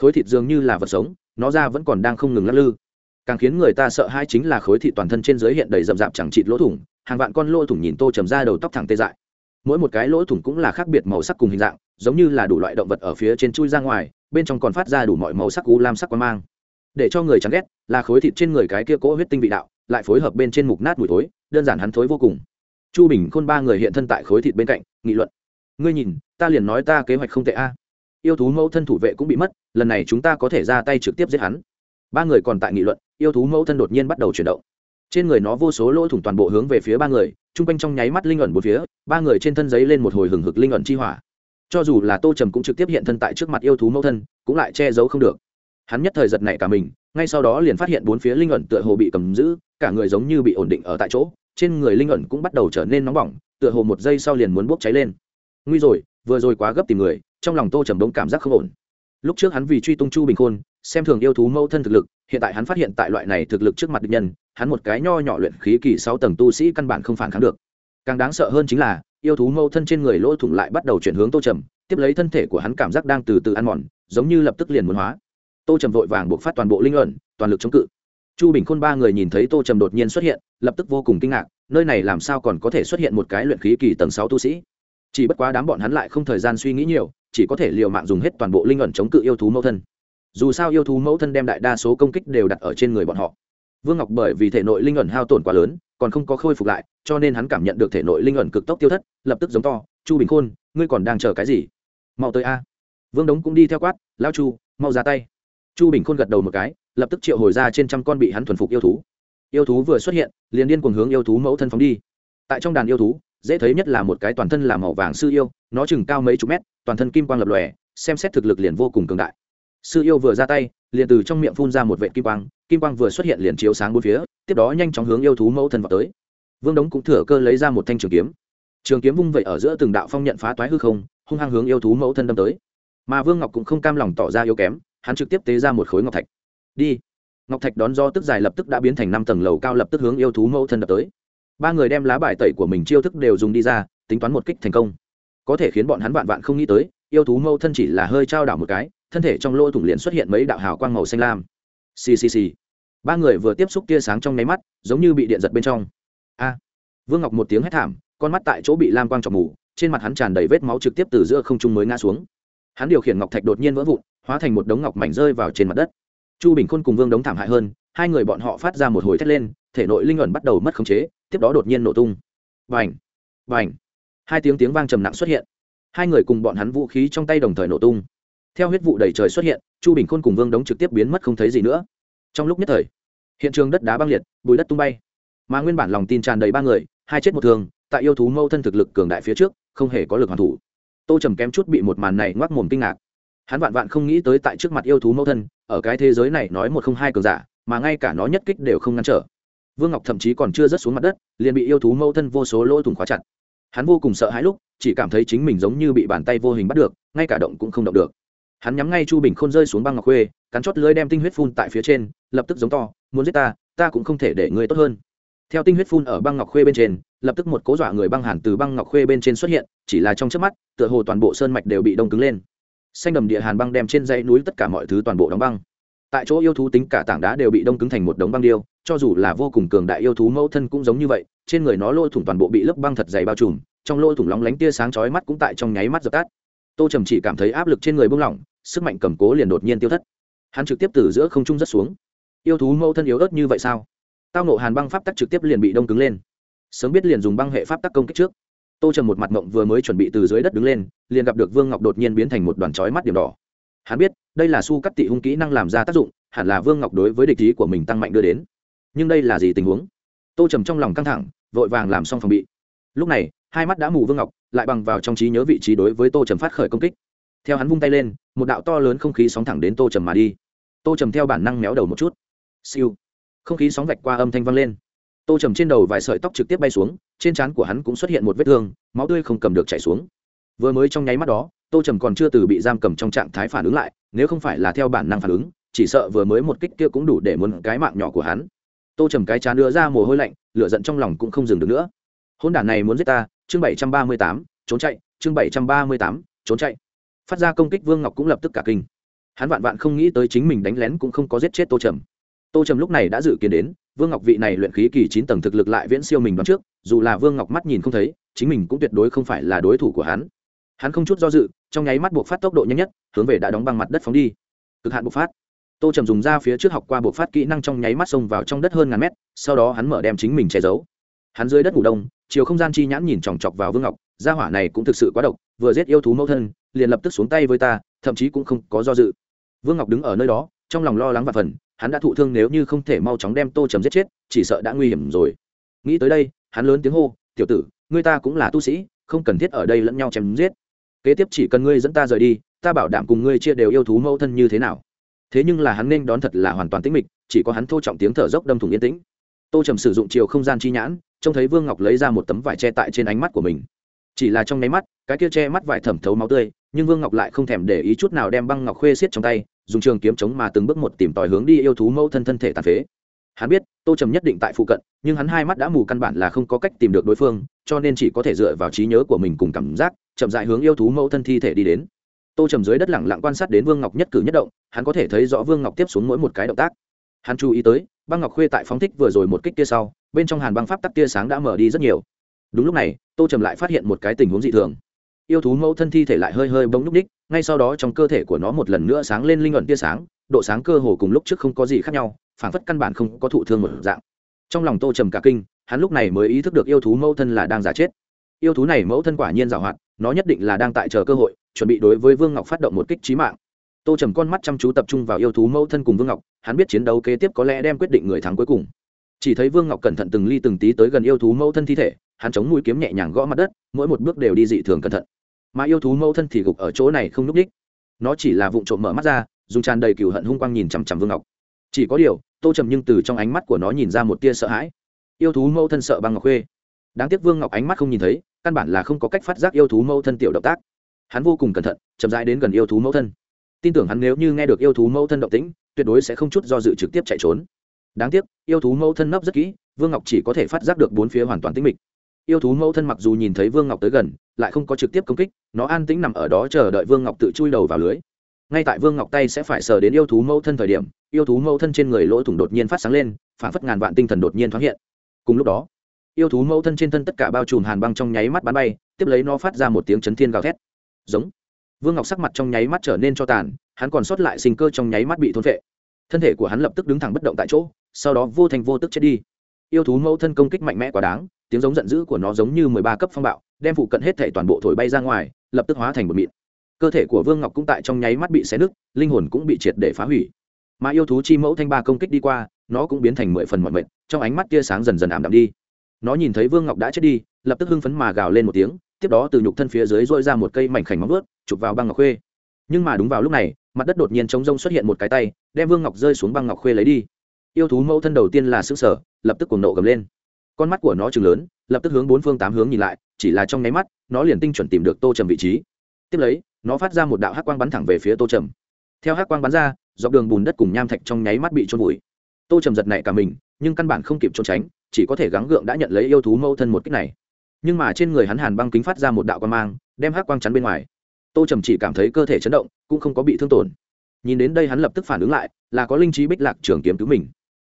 S1: Khối thịt dường như là vật sống, nó ra vẫn còn đang không ngừng lắc lư. Càng khiến người ta sợ hãi chính là khối thịt toàn thân trên giới hiện đầy rậm rạp chẳng chịt lỗ thủng hàng vạn con lỗ thủng nhìn tô trầm ra đầu tóc thẳng tê dại. Mỗi một cái lỗ thủng cũng là khác biệt màu sắc cùng hình dạng, giống như là đủ loại động vật ở phía trên chui ra ngoài, bên trong còn phát ra đủ mọi màu sắc u lam sắc quan mang. Để cho người chán ghét là khối thịt trên người cái kia cỗ huyết tinh vị đạo, lại phối hợp bên trên mục nát mùi thối, đơn giản hắn thối vô cùng. Chu bình khôn ba người hiện thân tại khối thịt bên cạnh, nghị luận. Ngươi nhìn, ta liền nói ta kế hoạch không tệ a. Yêu thú mẫu thân thủ vệ cũng bị mất, lần này chúng ta có thể ra tay trực tiếp giết hắn. Ba người còn tại nghị luận, yêu thú mẫu thân đột nhiên bắt đầu chuyển động trên người nó vô số lỗ thủng toàn bộ hướng về phía ba người, chung quanh trong nháy mắt linh ẩn bốn phía, ba người trên thân giấy lên một hồi hừng hực linh ẩn chi hỏa. Cho dù là tô trầm cũng trực tiếp hiện thân tại trước mặt yêu thú mẫu thân, cũng lại che giấu không được. Hắn nhất thời giật này cả mình, ngay sau đó liền phát hiện bốn phía linh ẩn tựa hồ bị cầm giữ, cả người giống như bị ổn định ở tại chỗ, trên người linh ẩn cũng bắt đầu trở nên nóng bỏng, tựa hồ một giây sau liền muốn bốc cháy lên. Nguy rồi, vừa rồi quá gấp tìm người, trong lòng tô trầm đông cảm giác không ổn. Lúc trước hắn vì truy tung chu bình khôn, xem thường yêu thú mẫu thân thực lực, hiện tại hắn phát hiện tại loại này thực lực trước mặt địch nhân hắn một cái nho nhỏ luyện khí kỳ sáu tầng tu sĩ căn bản không phản kháng được. Càng đáng sợ hơn chính là, yêu thú mâu thân trên người lỗ thủng lại bắt đầu chuyển hướng tô trầm, tiếp lấy thân thể của hắn cảm giác đang từ từ ăn mòn, giống như lập tức liền muốn hóa. Tô trầm vội vàng buộc phát toàn bộ linh ẩn, toàn lực chống cự. Chu bình khôn ba người nhìn thấy tô trầm đột nhiên xuất hiện, lập tức vô cùng kinh ngạc, nơi này làm sao còn có thể xuất hiện một cái luyện khí kỳ tầng sáu tu sĩ? Chỉ bất quá đám bọn hắn lại không thời gian suy nghĩ nhiều, chỉ có thể liều mạng dùng hết toàn bộ linh ẩn chống cự yêu thú mẫu thân. Dù sao yêu thú mẫu thân đem đại đa số công kích đều đặt ở trên người bọn họ vương ngọc bởi vì thể nội linh ẩn hao tổn quá lớn, còn không có khôi phục lại, cho nên hắn cảm nhận được thể nội linh ẩn cực tốc tiêu thất, lập tức giống to, chu bình khôn, ngươi còn đang chờ cái gì? Mau tới a. Vương đống cũng đi theo quát lao chu, mau ra tay. Chu bình khôn gật đầu một cái, lập tức triệu hồi ra trên trăm con bị hắn thuần phục yêu thú. Yêu thú vừa xuất hiện, liền điên cuồng hướng yêu thú mẫu thân phóng đi. Tại trong đàn yêu thú, dễ thấy nhất là một cái toàn thân là màu vàng sư yêu, nó chừng cao mấy chục mét, toàn thân kim quang lập lòe, xem xét thực lực liền vô cùng cường đại. Sư yêu vừa ra tay liền từ trong miệng phun ra một vệ kim quang kim quang vừa xuất hiện liền chiếu sáng bốn phía, tiếp đó nhanh chóng hướng yêu thú mẫu thân vào tới. Vương đống cũng thừa cơ lấy ra một thanh trường kiếm. Trường kiếm vung vẩy ở giữa từng đạo phong nhận phá toái hư không, hung hăng hướng yêu thú mẫu thân đâm tới. Mà vương ngọc cũng không cam lòng tỏ ra yếu kém, hắn trực tiếp tế ra một khối ngọc thạch. Đi. Ngọc thạch đón do tức dài lập tức đã biến thành năm tầng lầu cao lập tức hướng yêu thú mẫu thân đập tới. Ba người đem lá bài tẩy của mình chiêu thức đều dùng đi ra, tính toán một kích thành công. Có thể khiến bọn hắn vạn vạn không nghĩ tới, yêu thú mẫu thân chỉ là hơi trao đảo một cái thân thể trong lỗ thủng liền xuất hiện mấy đạo hào quang màu xanh lam. Xì xì xì. ba người vừa tiếp xúc tia sáng trong nháy mắt, giống như bị điện giật bên trong. A. Vương ngọc một tiếng hét thảm, con mắt tại chỗ bị lam quang trọc mù, trên mặt hắn tràn đầy vết máu trực tiếp từ giữa không trung mới ngã xuống. Hắn điều khiển ngọc thạch đột nhiên vỡ vụn, hóa thành một đống ngọc mảnh rơi vào trên mặt đất. Chu bình khôn cùng vương đống thảm hại hơn, hai người bọn họ phát ra một hồi thét lên, thể nội linh ẩn bắt đầu mất khống chế, tiếp đó đột nhiên nổ tung. Vành vành hai tiếng tiếng vang trầm nặng xuất hiện. Hai người cùng bọn hắn vũ khí trong tay đồng thời nổ tung theo huyết vụ đầy trời xuất hiện, chu bình khôn cùng vương đống trực tiếp biến mất không thấy gì nữa. Trong lúc nhất thời, hiện trường đất đá băng liệt, bùi đất tung bay. Mà nguyên bản lòng tin tràn đầy ba người, hai chết một thường tại yêu thú mâu thân thực lực cường đại phía trước, không hề có lực hoàn thủ. Tô trầm kém chút bị một màn này ngoác mồm kinh ngạc. Hắn vạn vạn không nghĩ tới tại trước mặt yêu thú mâu thân, ở cái thế giới này nói một không hai cường giả, mà ngay cả nó nhất kích đều không ngăn trở. Vương ngọc thậm chí còn chưa rớt xuống mặt đất, liền bị yêu thú mâu thân vô số lỗ thủng khóa chặt. Hắn vô cùng sợ hãi lúc, chỉ cảm thấy chính mình giống như bị bàn tay vô hình bắt được, ngay cả động cũng không động được hắn nhắm ngay chu bình khôn rơi xuống băng ngọc khuê, cắn chót lưới đem tinh huyết phun tại phía trên, lập tức giống to, muốn giết ta ta cũng không thể để ngươi tốt hơn. Theo tinh huyết phun ở băng ngọc khuê bên trên, lập tức một cố dọa người băng hẳn từ băng ngọc khuê bên trên xuất hiện, chỉ là trong chớp mắt, tựa hồ toàn bộ sơn mạch đều bị đông cứng lên. Xanh đầm địa hàn băng đem trên dãy núi tất cả mọi thứ toàn bộ đóng băng. Tại chỗ yêu thú tính cả tảng đá đều bị đông cứng thành một đống băng điêu, cho dù là vô cùng cường đại yêu thú mẫu thân cũng giống như vậy, trên người nó lỗ thủng toàn bộ bị lớp băng thật dày bao trùm, trong lỗ thủng lóng lánh tia sáng chói mắt cũng tại trong nháy mắt dập tắt tô trầm chỉ cảm thấy áp lực trên người buông lỏng, sức mạnh cầm cố liền đột nhiên tiêu thất. Hắn trực tiếp từ giữa không trung rất xuống. Yêu thú mẫu thân yếu ớt như vậy sao? Tao nộ hàn băng pháp tắc trực tiếp liền bị đông cứng lên. Sớm biết liền dùng băng hệ pháp tắc công kích trước. Tô trầm một mặt mộng vừa mới chuẩn bị từ dưới đất đứng lên, liền gặp được vương ngọc đột nhiên biến thành một đoàn chói mắt điểm đỏ. Hắn biết, đây là su cắt tị hung kỹ năng làm ra tác dụng, hẳn là vương ngọc đối với địch ý của mình tăng mạnh đưa đến. Nhưng đây là gì tình huống? Tô trầm trong lòng căng thẳng, vội vàng làm xong phòng bị. Lúc này, hai mắt đã mù vương ngọc lại bằng vào trong trí nhớ vị trí đối với tô trầm phát khởi công kích. Theo hắn vung tay lên, một đạo to lớn không khí sóng thẳng đến tô trầm mà đi. Tô trầm theo bản năng méo đầu một chút. Siêu. Không khí sóng vạch qua âm thanh vang lên. Tô trầm trên đầu vài sợi tóc trực tiếp bay xuống, trên trán của hắn cũng xuất hiện một vết thương, máu tươi không cầm được chảy xuống. Vừa mới trong nháy mắt đó, tô trầm còn chưa từ bị giam cầm trong trạng thái phản ứng lại, nếu không phải là theo bản năng phản ứng, chỉ sợ vừa mới một kích kia cũng đủ để muốn cái mạng nhỏ của hắn. Tô trầm cái chán đưa ra mồ hôi lạnh, lửa giận trong lòng cũng không dừng được nữa. Hôn đản này muốn giết ta chương bảy trăm ba mươi tám, trốn chạy, chương bảy trăm ba mươi tám, trốn chạy. Phát ra công kích vương ngọc cũng lập tức cả kinh. Hắn vạn vạn không nghĩ tới chính mình đánh lén cũng không có giết chết tô trầm. Tô trầm lúc này đã dự kiến đến, vương ngọc vị này luyện khí kỳ chín tầng thực lực lại viễn siêu mình đoán trước, dù là vương ngọc mắt nhìn không thấy, chính mình cũng tuyệt đối không phải là đối thủ của hắn. Hắn không chút do dự, trong nháy mắt buộc phát tốc độ nhanh nhất, hướng về đã đóng băng mặt đất phóng đi. Cực hạn bộc phát. Tô trầm dùng ra phía trước học qua bộc phát kỹ năng trong nháy mắt xông vào trong đất hơn ngàn mét, sau đó hắn mở đem chính mình che giấu hắn dưới đất ngủ đông, chiều không gian chi nhãn nhìn chòng chọc vào vương ngọc, gia hỏa này cũng thực sự quá độc, vừa giết yêu thú mẫu thân, liền lập tức xuống tay với ta, thậm chí cũng không có do dự. Vương ngọc đứng ở nơi đó, trong lòng lo lắng và phần hắn đã thụ thương nếu như không thể mau chóng đem tô trầm giết chết, chỉ sợ đã nguy hiểm rồi. Nghĩ tới đây, hắn lớn tiếng hô, tiểu tử, ngươi ta cũng là tu sĩ, không cần thiết ở đây lẫn nhau chém giết. Kế tiếp chỉ cần ngươi dẫn ta rời đi, ta bảo đảm cùng ngươi chia đều yêu thú mẫu thân như thế nào. Thế nhưng là hắn nên đón thật là hoàn toàn tĩnh mịch, chỉ có hắn thô trọng tiếng thở dốc đâm thủng yên tĩnh. Tô trầm sử dụng chiều không gian chi nhãn trông thấy vương ngọc lấy ra một tấm vải che tại trên ánh mắt của mình. Chỉ là trong nháy mắt, cái kia che mắt vải thẩm thấu máu tươi, nhưng vương ngọc lại không thèm để ý chút nào đem băng ngọc khuê xiết trong tay, dùng trường kiếm chống mà từng bước một tìm tòi hướng đi yêu thú mẫu thân thân thể tàn phế. Hắn biết, tô trầm nhất định tại phụ cận, nhưng hắn hai mắt đã mù căn bản là không có cách tìm được đối phương, cho nên chỉ có thể dựa vào trí nhớ của mình cùng cảm giác, chậm dại hướng yêu thú mẫu thân thi thể đi đến. Tô trầm dưới đất lẳng lặng quan sát đến vương ngọc nhất cử nhất động, hắn có thể thấy rõ vương ngọc tiếp xuống mỗi một cái động tác hắn chú ý tới, băng ngọc khuê tại phóng thích vừa rồi một kích tia sau, bên trong hàn băng pháp tắc tia sáng đã mở đi rất nhiều. Đúng lúc này, tô trầm lại phát hiện một cái tình huống dị thường. Yêu thú mẫu thân thi thể lại hơi hơi bông c ních ngay sau đó trong cơ thể của nó một lần nữa sáng lên linh luận tia sáng, độ sáng cơ hồ cùng lúc trước không có gì khác nhau phản phất căn bản không có thụ thương một dạng. Trong lòng tô trầm cả kinh, hắn lúc này mới ý thức được yêu thú mẫu thân là đang giả chết. Yêu thú này mẫu thân quả nhiên giảo hoạt, nó nhất định là đang tại chờ cơ hội, chuẩn bị đối với vương ngọc phát động một kích trí mạng tô trầm con mắt chăm chú tập trung vào yêu thú mẫu thân cùng vương ngọc, hắn biết chiến đấu kế tiếp có lẽ đem quyết định người thắng cuối cùng. Chỉ thấy vương ngọc cẩn thận từng ly từng tí tới gần yêu thú mẫu thân thi thể, hắn chống mũi kiếm nhẹ nhàng gõ mặt đất, mỗi một bước đều đi dị thường cẩn thận. Mà yêu thú mẫu thân thì gục ở chỗ này không n ú c đích nó chỉ là vụ trộm mở mắt ra, dùng tràn đầy cừu hận hung quang nhìn chằm chằm vương ngọc. Chỉ có điều, tô trầm nhưng từ trong ánh mắt của nó nhìn ra một tia sợ hãi. Yêu thú mẫu thân sợ băng ngọc khuê. Đáng tiếc vương ngọc ánh mắt không nhìn thấy, căn bản là không có cách phát giác yêu thú mẫu thân tiểu động tác. Hắn vô cùng cẩn thận, chậm rãi đến gần yêu thú mẫu thân tin tưởng hắn nếu như nghe được yêu thú mẫu thân động tĩnh, tuyệt đối sẽ không chút do dự trực tiếp chạy trốn. Đáng tiếc, yêu thú mẫu thân nấp rất kỹ, vương ngọc chỉ có thể phát giác được bốn phía hoàn toàn tĩnh mịch. Yêu thú mẫu thân mặc dù nhìn thấy vương ngọc tới gần, lại không có trực tiếp công kích, nó an tĩnh nằm ở đó chờ đợi vương ngọc tự chui đầu vào lưới. Ngay tại vương ngọc tay sẽ phải sờ đến yêu thú mẫu thân thời điểm, yêu thú mẫu thân trên người lỗ thủng đột nhiên phát sáng lên, phản phất ngàn vạn tinh thần đột nhiên thoáng hiện. Cùng lúc đó, yêu thú mẫu thân trên thân tất cả bao trùm hàn băng trong nháy mắt bắn bay, tiếp lấy nó phát ra một tiếng chấn thiên gào thét. Giống vương ngọc sắc mặt trong nháy mắt trở nên cho tàn, hắn còn sót lại sinh cơ trong nháy mắt bị thôn vệ thân thể của hắn lập tức đứng thẳng bất động tại chỗ, sau đó vô thành vô tức chết đi. Yêu thú mẫu thân công kích mạnh mẽ quá đáng, tiếng giống giận dữ của nó giống như mười ba cấp phong bạo, đem phụ cận hết thể toàn bộ thổi bay ra ngoài, lập tức hóa thành một mịn. Cơ thể của vương ngọc cũng tại trong nháy mắt bị xé nứt, linh hồn cũng bị triệt để phá hủy. Mà yêu thú chi mẫu thanh ba công kích đi qua, nó cũng biến thành mười phần mọi mệt, trong ánh mắt tia sáng dần dần ảm đạm đi. Nó nhìn thấy vương ngọc đã chết đi, lập tức hưng phấn mà gào lên một tiếng tiếp đó từ nhục thân phía dưới dội ra một cây mảnh khảnh móng ướt chụp vào băng ngọc khuê. Nhưng mà đúng vào lúc này, mặt đất đột nhiên trống rông xuất hiện một cái tay, đem vương ngọc rơi xuống băng ngọc khuê lấy đi. Yêu thú mẫu thân đầu tiên là xương sở lập tức cuồng nộ gầm lên. Con mắt của nó chừng lớn, lập tức hướng bốn phương tám hướng nhìn lại, chỉ là trong nháy mắt, nó liền tinh chuẩn tìm được tô trầm vị trí. Tiếp lấy, nó phát ra một đạo hắc quang bắn thẳng về phía tô trầm. Theo hắc quang bắn ra, dọc đường bùn đất cùng nham thạch trong nháy mắt bị trôn vùi. Tô trầm giật nảy cả mình, nhưng căn bản không kịp trốn tránh, chỉ có thể gắng gượng đã nhận lấy yêu thú mâu thân một cách này nhưng mà trên người hắn hàn băng kính phát ra một đạo quan mang, đem hắc quang chắn bên ngoài. Tô trầm chỉ cảm thấy cơ thể chấn động, cũng không có bị thương tổn. Nhìn đến đây hắn lập tức phản ứng lại, là có linh trí bích lạc trường kiếm cứu mình.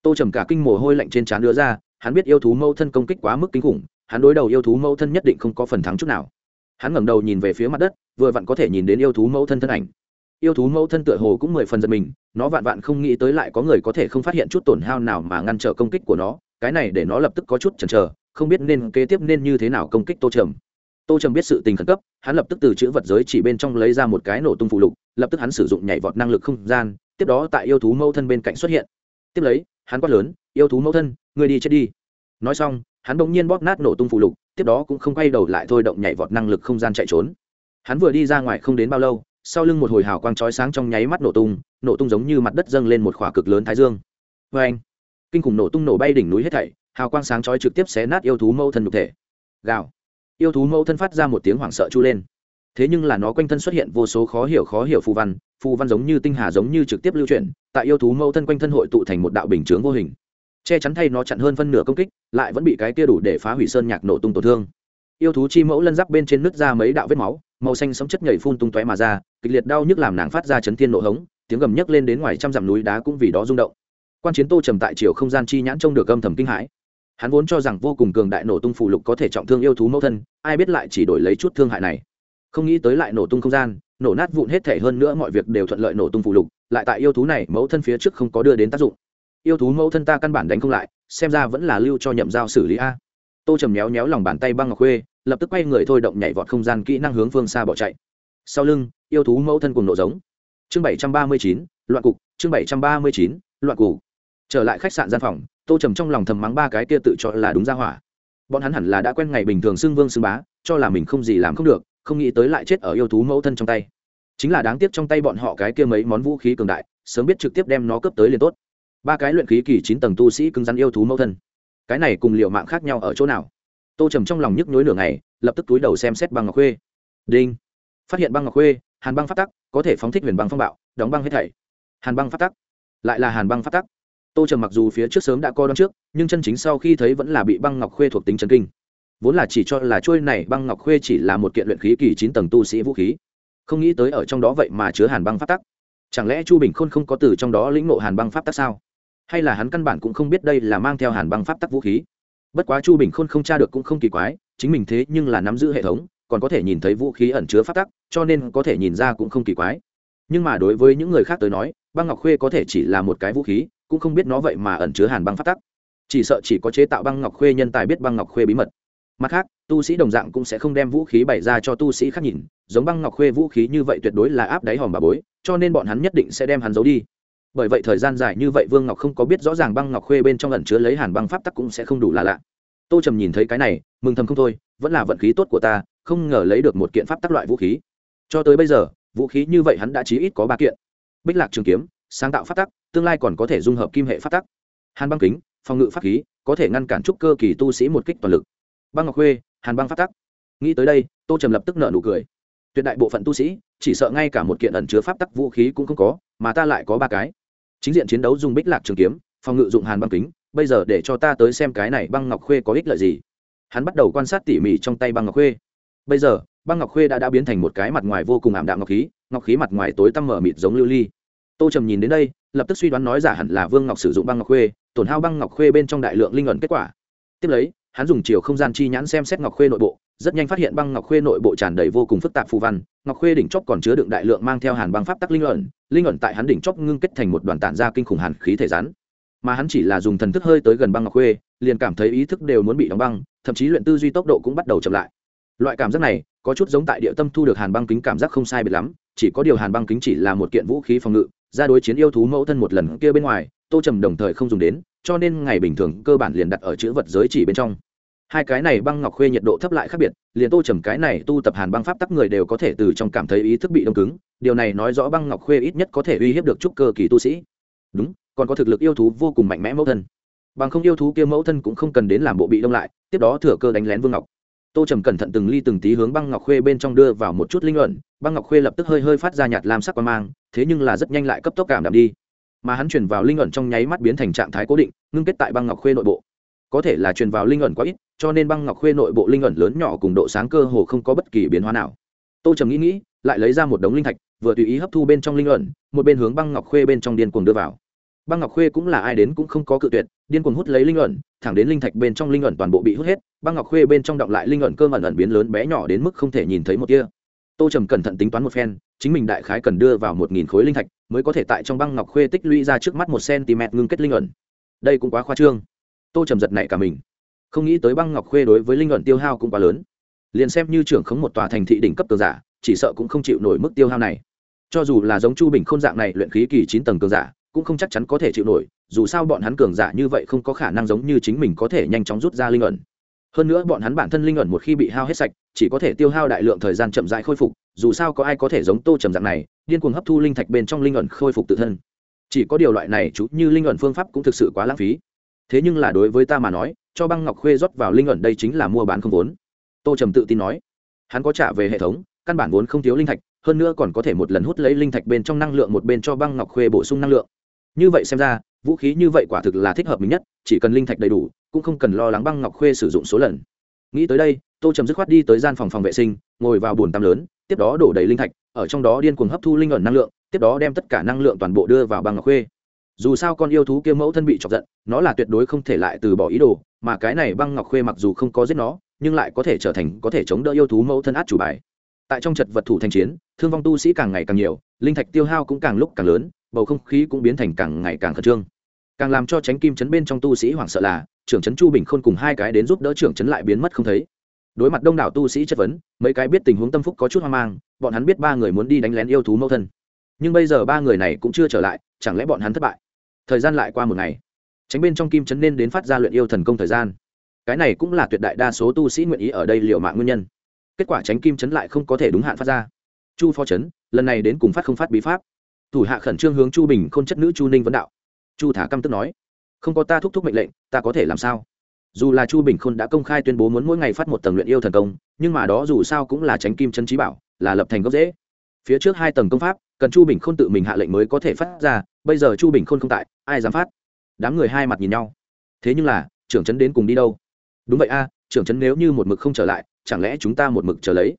S1: Tô trầm cả kinh mồ hôi lạnh trên trán đưa ra, hắn biết yêu thú mâu thân công kích quá mức kinh khủng, hắn đối đầu yêu thú mâu thân nhất định không có phần thắng chút nào. Hắn ngẩng đầu nhìn về phía mặt đất, vừa vặn có thể nhìn đến yêu thú mâu thân thân ảnh. Yêu thú mâu thân tựa hồ cũng mười phần giật mình, nó vạn vạn không nghĩ tới lại có người có thể không phát hiện chút tổn hao nào mà ngăn trở công kích của nó, cái này để nó lập tức có chút chần chờ không biết nên kế tiếp nên như thế nào công kích tô trầm. Tô trầm biết sự tình khẩn cấp, hắn lập tức từ chữ vật giới chỉ bên trong lấy ra một cái nổ tung phụ lục, lập tức hắn sử dụng nhảy vọt năng lực không gian, tiếp đó tại yêu thú mẫu thân bên cạnh xuất hiện. Tiếp lấy, hắn quát lớn, yêu thú mẫu thân người đi chết đi. Nói xong, hắn bỗng nhiên bóp nát nổ tung phụ lục, tiếp đó cũng không quay đầu lại thôi động nhảy vọt năng lực không gian chạy trốn. Hắn vừa đi ra ngoài không đến bao lâu, sau lưng một hồi hào quang chói sáng trong nháy mắt nổ tung nổ tung giống như mặt đất dâng lên một khỏa cực lớn thái dương. Vê anh kinh khủng nổ tung nổ bay đỉnh núi hết thảy hào quang sáng chói trực tiếp xé nát yêu thú mâu thân nhục thể. Gào. Yêu thú mâu thân phát ra một tiếng hoảng sợ chu lên. Thế nhưng là nó quanh thân xuất hiện vô số khó hiểu khó hiểu phù văn phù văn giống như tinh hà giống như trực tiếp lưu chuyển, tại yêu thú mâu thân quanh thân hội tụ thành một đạo bình chướng vô hình. Che chắn thay nó chặn hơn phân nửa công kích, lại vẫn bị cái kia đủ để phá hủy sơn nhạc nổ tung tổn thương. Yêu thú chi mẫu lân giáp bên trên nứt ra mấy đạo vết máu, màu xanh sống chất nhảy phun tung tóe mà ra, kịch liệt đau nhức làm nàng phát ra chấn thiên nổ hống, tiếng gầm nhấc lên đến ngoài trăm dặm núi đá cũng vì đó rung động. Quan chiến tô trầm tại chiều không gian chi nhãn trông được âm thầm kinh hãi hắn vốn cho rằng vô cùng cường đại nổ tung phụ lục có thể trọng thương yêu thú mẫu thân, ai biết lại chỉ đổi lấy chút thương hại này. Không nghĩ tới lại nổ tung không gian, nổ nát vụn hết thể hơn nữa mọi việc đều thuận lợi nổ tung phụ lục, lại tại yêu thú này mẫu thân phía trước không có đưa đến tác dụng. Yêu thú mẫu thân ta căn bản đánh không lại, xem ra vẫn là lưu cho nhậm giao xử lý a. Tô trầm méo méo lòng bàn tay băng ngọc khuê, lập tức quay người thôi động nhảy vọt không gian kỹ năng hướng phương xa bỏ chạy. Sau lưng, yêu thú mẫu thân cùng nổ giống. Chương bảy trăm ba mươi chín, loạn cục, chương bảy trăm ba mươi chín, loạn cục trở lại khách sạn gian phòng, tô trầm trong lòng thầm mắng ba cái kia tự cho là đúng ra hỏa. Bọn hắn hẳn là đã quen ngày bình thường xưng vương xưng bá, cho là mình không gì làm không được, không nghĩ tới lại chết ở yêu thú mẫu thân trong tay. Chính là đáng tiếc trong tay bọn họ cái kia mấy món vũ khí cường đại, sớm biết trực tiếp đem nó cấp tới liền tốt. Ba cái luyện khí kỳ chín tầng tu sĩ cứng rắn yêu thú mẫu thân. Cái này cùng liệu mạng khác nhau ở chỗ nào? Tô trầm trong lòng nhức nhối nửa ngày, lập tức túi đầu xem xét băng ngọc khuê. Đinh. Phát hiện băng ngọc khuê, hàn băng phát tắc, có thể phóng thích huyền băng phong bạo, đóng băng hết thảy. Hàn băng phát tắc. Lại là hàn băng phát tắc tô trầm mặc dù phía trước sớm đã coi đón trước, nhưng chân chính sau khi thấy vẫn là bị băng ngọc khuê thuộc tính chân kinh. Vốn là chỉ cho là trôi này băng ngọc khuê chỉ là một kiện luyện khí kỳ chín tầng tu sĩ vũ khí. Không nghĩ tới ở trong đó vậy mà chứa hàn băng phát tắc. Chẳng lẽ chu bình khôn không có từ trong đó lĩnh ngộ hàn băng pháp tắc sao? Hay là hắn căn bản cũng không biết đây là mang theo hàn băng pháp tắc vũ khí? Bất quá chu bình khôn không tra được cũng không kỳ quái, chính mình thế nhưng là nắm giữ hệ thống, còn có thể nhìn thấy vũ khí ẩn chứa pháp tắc, cho nên có thể nhìn ra cũng không kỳ quái. Nhưng mà đối với những người khác tới nói, băng ngọc khuê có thể chỉ là một cái vũ khí cũng không biết nó vậy mà ẩn chứa hàn băng phát tắc. Chỉ sợ chỉ có chế tạo băng ngọc khuê nhân tài biết băng ngọc khuê bí mật. Mặt khác, tu sĩ đồng dạng cũng sẽ không đem vũ khí bày ra cho tu sĩ khác nhìn, giống băng ngọc khuê vũ khí như vậy tuyệt đối là áp đáy hòm bà bối, cho nên bọn hắn nhất định sẽ đem hắn giấu đi. Bởi vậy thời gian dài như vậy vương ngọc không có biết rõ ràng băng ngọc khuê bên trong ẩn chứa lấy hàn băng pháp tắc cũng sẽ không đủ là lạ. Tô trầm nhìn thấy cái này, mừng thầm không thôi, vẫn là vận khí tốt của ta, không ngờ lấy được một kiện pháp tắc loại vũ khí. Cho tới bây giờ, vũ khí như vậy hắn đã chí ít có ba kiện. Bích lạc trường kiếm, sáng tạo pháp tắc tương lai còn có thể dung hợp kim hệ pháp tắc. Hàn băng kính, phòng ngự pháp khí, có thể ngăn cản trúc cơ kỳ tu sĩ một kích toàn lực. Băng ngọc khuê, hàn băng phát tắc. Nghĩ tới đây, tô trầm lập tức nợ nụ cười. Tuyệt đại bộ phận tu sĩ, chỉ sợ ngay cả một kiện ẩn chứa pháp tắc vũ khí cũng không có, mà ta lại có ba cái. Chính diện chiến đấu dùng bích lạc trường kiếm, phòng ngự dụng hàn băng kính, bây giờ để cho ta tới xem cái này băng ngọc khuê có ích lợi gì. Hắn bắt đầu quan sát tỉ mỉ trong tay băng ngọc khuê. Bây giờ, băng ngọc khuê đã đã biến thành một cái mặt ngoài vô cùng ảm đạm ngọc khí ngọc khí mặt ngoài tối tăm mở mịt giống lưu ly. Tô trầm nhìn đến đây lập tức suy đoán nói giả hẳn là vương ngọc sử dụng băng ngọc khuê, tổn hao băng ngọc khuê bên trong đại lượng linh ẩn kết quả. Tiếp lấy, hắn dùng chiều không gian chi nhãn xem xét ngọc khuê nội bộ, rất nhanh phát hiện băng ngọc khuê nội bộ tràn đầy vô cùng phức tạp phù văn, ngọc khuê đỉnh chóp còn chứa đựng đại lượng mang theo hàn băng pháp tắc linh ẩn linh ẩn tại hắn đỉnh chóp ngưng kết thành một đoàn tản ra kinh khủng hàn khí thể rắn. Mà hắn chỉ là dùng thần thức hơi tới gần băng ngọc khuê, liền cảm thấy ý thức đều muốn bị đóng băng, thậm chí luyện tư duy tốc độ cũng bắt đầu chậm lại. Loại cảm giác này, có chút giống tại địa tâm thu được hàn băng kính cảm giác không sai biệt lắm, chỉ có điều hàn băng kính chỉ là một kiện vũ khí phòng ngự ra đối chiến yêu thú mẫu thân một lần kia bên ngoài, tô trầm đồng thời không dùng đến, cho nên ngày bình thường cơ bản liền đặt ở chữ vật giới chỉ bên trong. Hai cái này băng ngọc khuê nhiệt độ thấp lại khác biệt, liền tô trầm cái này tu tập hàn băng pháp tắc người đều có thể từ trong cảm thấy ý thức bị đông cứng, điều này nói rõ băng ngọc khuê ít nhất có thể uy hiếp được trúc cơ kỳ tu sĩ. Đúng, còn có thực lực yêu thú vô cùng mạnh mẽ mẫu thân. Bằng không yêu thú kia mẫu thân cũng không cần đến làm bộ bị đông lại, tiếp đó thừa cơ đánh lén vương ngọc. Tô trầm cẩn thận từng ly từng tí hướng băng ngọc khuê bên trong đưa vào một chút linh luận, băng ngọc khuê lập tức hơi hơi phát ra nhạt lam sắc qua mang thế nhưng là rất nhanh lại cấp tốc cảm đạm đi. Mà hắn chuyển vào linh ẩn trong nháy mắt biến thành trạng thái cố định, ngưng kết tại băng ngọc khuê nội bộ. Có thể là truyền vào linh ẩn quá ít, cho nên băng ngọc khuê nội bộ linh ẩn lớn nhỏ cùng độ sáng cơ hồ không có bất kỳ biến hóa nào. Tô trầm nghĩ nghĩ, lại lấy ra một đống linh thạch, vừa tùy ý hấp thu bên trong linh ẩn, một bên hướng băng ngọc khuê bên trong điên cuồng đưa vào. Băng ngọc khuê cũng là ai đến cũng không có cự tuyệt, điên cuồng hút lấy linh ẩn, thẳng đến linh thạch bên trong linh ẩn toàn bộ bị hút hết, băng ngọc khuê bên trong động lại linh ẩn cơ ẩn ẩn biến lớn bé nhỏ đến mức không thể nhìn thấy một kia tô trầm cẩn thận tính toán một phen, chính mình đại khái cần đưa vào một nghìn khối linh thạch, mới có thể tại trong băng ngọc khuê tích lũy ra trước mắt một cm ngưng kết linh ẩn. Đây cũng quá khoa trương. Tô trầm giật này cả mình. Không nghĩ tới băng ngọc khuê đối với linh ẩn tiêu hao cũng quá lớn. Liền xem như trưởng khống một tòa thành thị đỉnh cấp cường giả, chỉ sợ cũng không chịu nổi mức tiêu hao này. Cho dù là giống chu bình k h ô n dạng này luyện khí kỳ chín tầng cường giả, cũng không chắc chắn có thể chịu nổi, dù sao bọn hắn cường giả như vậy không có khả năng giống như chính mình có thể nhanh chóng rút ra linh ẩn hơn nữa bọn hắn bản thân linh ẩn một khi bị hao hết sạch, chỉ có thể tiêu hao đại lượng thời gian chậm rãi khôi phục, dù sao có ai có thể giống tô trầm dạng này, điên cuồng hấp thu linh thạch bên trong linh ẩn khôi phục tự thân. Chỉ có điều loại này chú như linh ẩn phương pháp cũng thực sự quá lãng phí. Thế nhưng là đối với ta mà nói, cho băng ngọc khuê rót vào linh ẩn đây chính là mua bán không vốn. Tô trầm tự tin nói. Hắn có trả về hệ thống, căn bản vốn không thiếu linh thạch, hơn nữa còn có thể một lần hút lấy linh thạch bên trong năng lượng một bên cho băng ngọc khuê bổ sung năng lượng. Như vậy xem ra, vũ khí như vậy quả thực là thích hợp mình nhất, chỉ cần linh thạch đầy đủ cũng không cần lo lắng băng ngọc khuê sử dụng số lần. Nghĩ tới đây, tô trầm dứt khoát đi tới gian phòng phòng vệ sinh, ngồi vào bồn tắm lớn, tiếp đó đổ đầy linh thạch, ở trong đó điên cuồng hấp thu linh ẩn năng lượng, tiếp đó đem tất cả năng lượng toàn bộ đưa vào băng ngọc khuê. Dù sao con yêu thú kia mẫu thân bị chọc giận, nó là tuyệt đối không thể lại từ bỏ ý đồ, mà cái này băng ngọc khuê mặc dù không có giết nó, nhưng lại có thể trở thành, có thể chống đỡ yêu thú mẫu thân át chủ bài. Tại trong trật vật thủ thành chiến, thương vong tu sĩ càng ngày càng nhiều, linh thạch tiêu hao cũng càng lúc càng lớn, bầu không khí cũng biến thành càng ngày càng khẩn trương càng làm cho tránh kim chấn bên trong tu sĩ hoảng sợ là, trưởng chấn chu bình khôn cùng hai cái đến giúp đỡ trưởng chấn lại biến mất không thấy. Đối mặt đông đảo tu sĩ chất vấn, mấy cái biết tình huống tâm phúc có chút hoang mang, bọn hắn biết ba người muốn đi đánh lén yêu thú mẫu thân. Nhưng bây giờ ba người này cũng chưa trở lại, chẳng lẽ bọn hắn thất bại? Thời gian lại qua một ngày. Tránh bên trong kim chấn nên đến phát ra luyện yêu thần công thời gian. Cái này cũng là tuyệt đại đa số tu sĩ nguyện ý ở đây liệu mạng nguyên nhân. Kết quả tránh kim chấn lại không có thể đúng hạn phát ra. Chu phó chấn, lần này đến cùng phát không phát bí pháp. Thủ hạ khẩn trương hướng chu bình k h ô n chất nữ chu ninh vấn đạo chu thả căm tức nói, không có ta thúc thúc mệnh lệnh, ta có thể làm sao? Dù là chu bình khôn đã công khai tuyên bố muốn mỗi ngày phát một tầng luyện yêu thần công, nhưng mà đó dù sao cũng là tránh kim chân trí bảo, là lập thành gốc dễ phía trước hai tầng công pháp, cần chu bình khôn tự mình hạ lệnh mới có thể phát ra, bây giờ chu bình khôn không tại, ai dám phát? Đám người hai mặt nhìn nhau. Thế nhưng là, trưởng trấn đến cùng đi đâu? Đúng vậy a, trưởng trấn nếu như một mực không trở lại, chẳng lẽ chúng ta một mực trở lấy?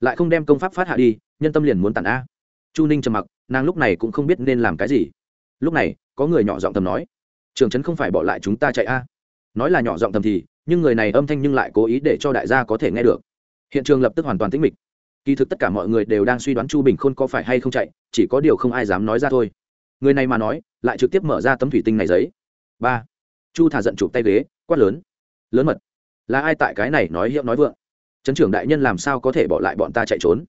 S1: Lại không đem công pháp phát hạ đi, nhân tâm liền muốn tàn a. Chu ninh trầm mặc, nàng lúc này cũng không biết nên làm cái gì lúc này, có người nhỏ giọng thầm nói, trường trấn không phải bỏ lại chúng ta chạy a? Nói là nhỏ giọng thầm thì, nhưng người này âm thanh nhưng lại cố ý để cho đại gia có thể nghe được. Hiện trường lập tức hoàn toàn tĩnh mịch. Kỳ thực tất cả mọi người đều đang suy đoán chu bình khôn có phải hay không chạy, chỉ có điều không ai dám nói ra thôi. Người này mà nói, lại trực tiếp mở ra tấm thủy tinh này giấy. Ba. Chu thả giận chụp tay ghế, quát lớn. Lớn mật. Là ai tại cái này nói hiệu nói vượng? Trấn trưởng đại nhân làm sao có thể bỏ lại bọn ta chạy trốn?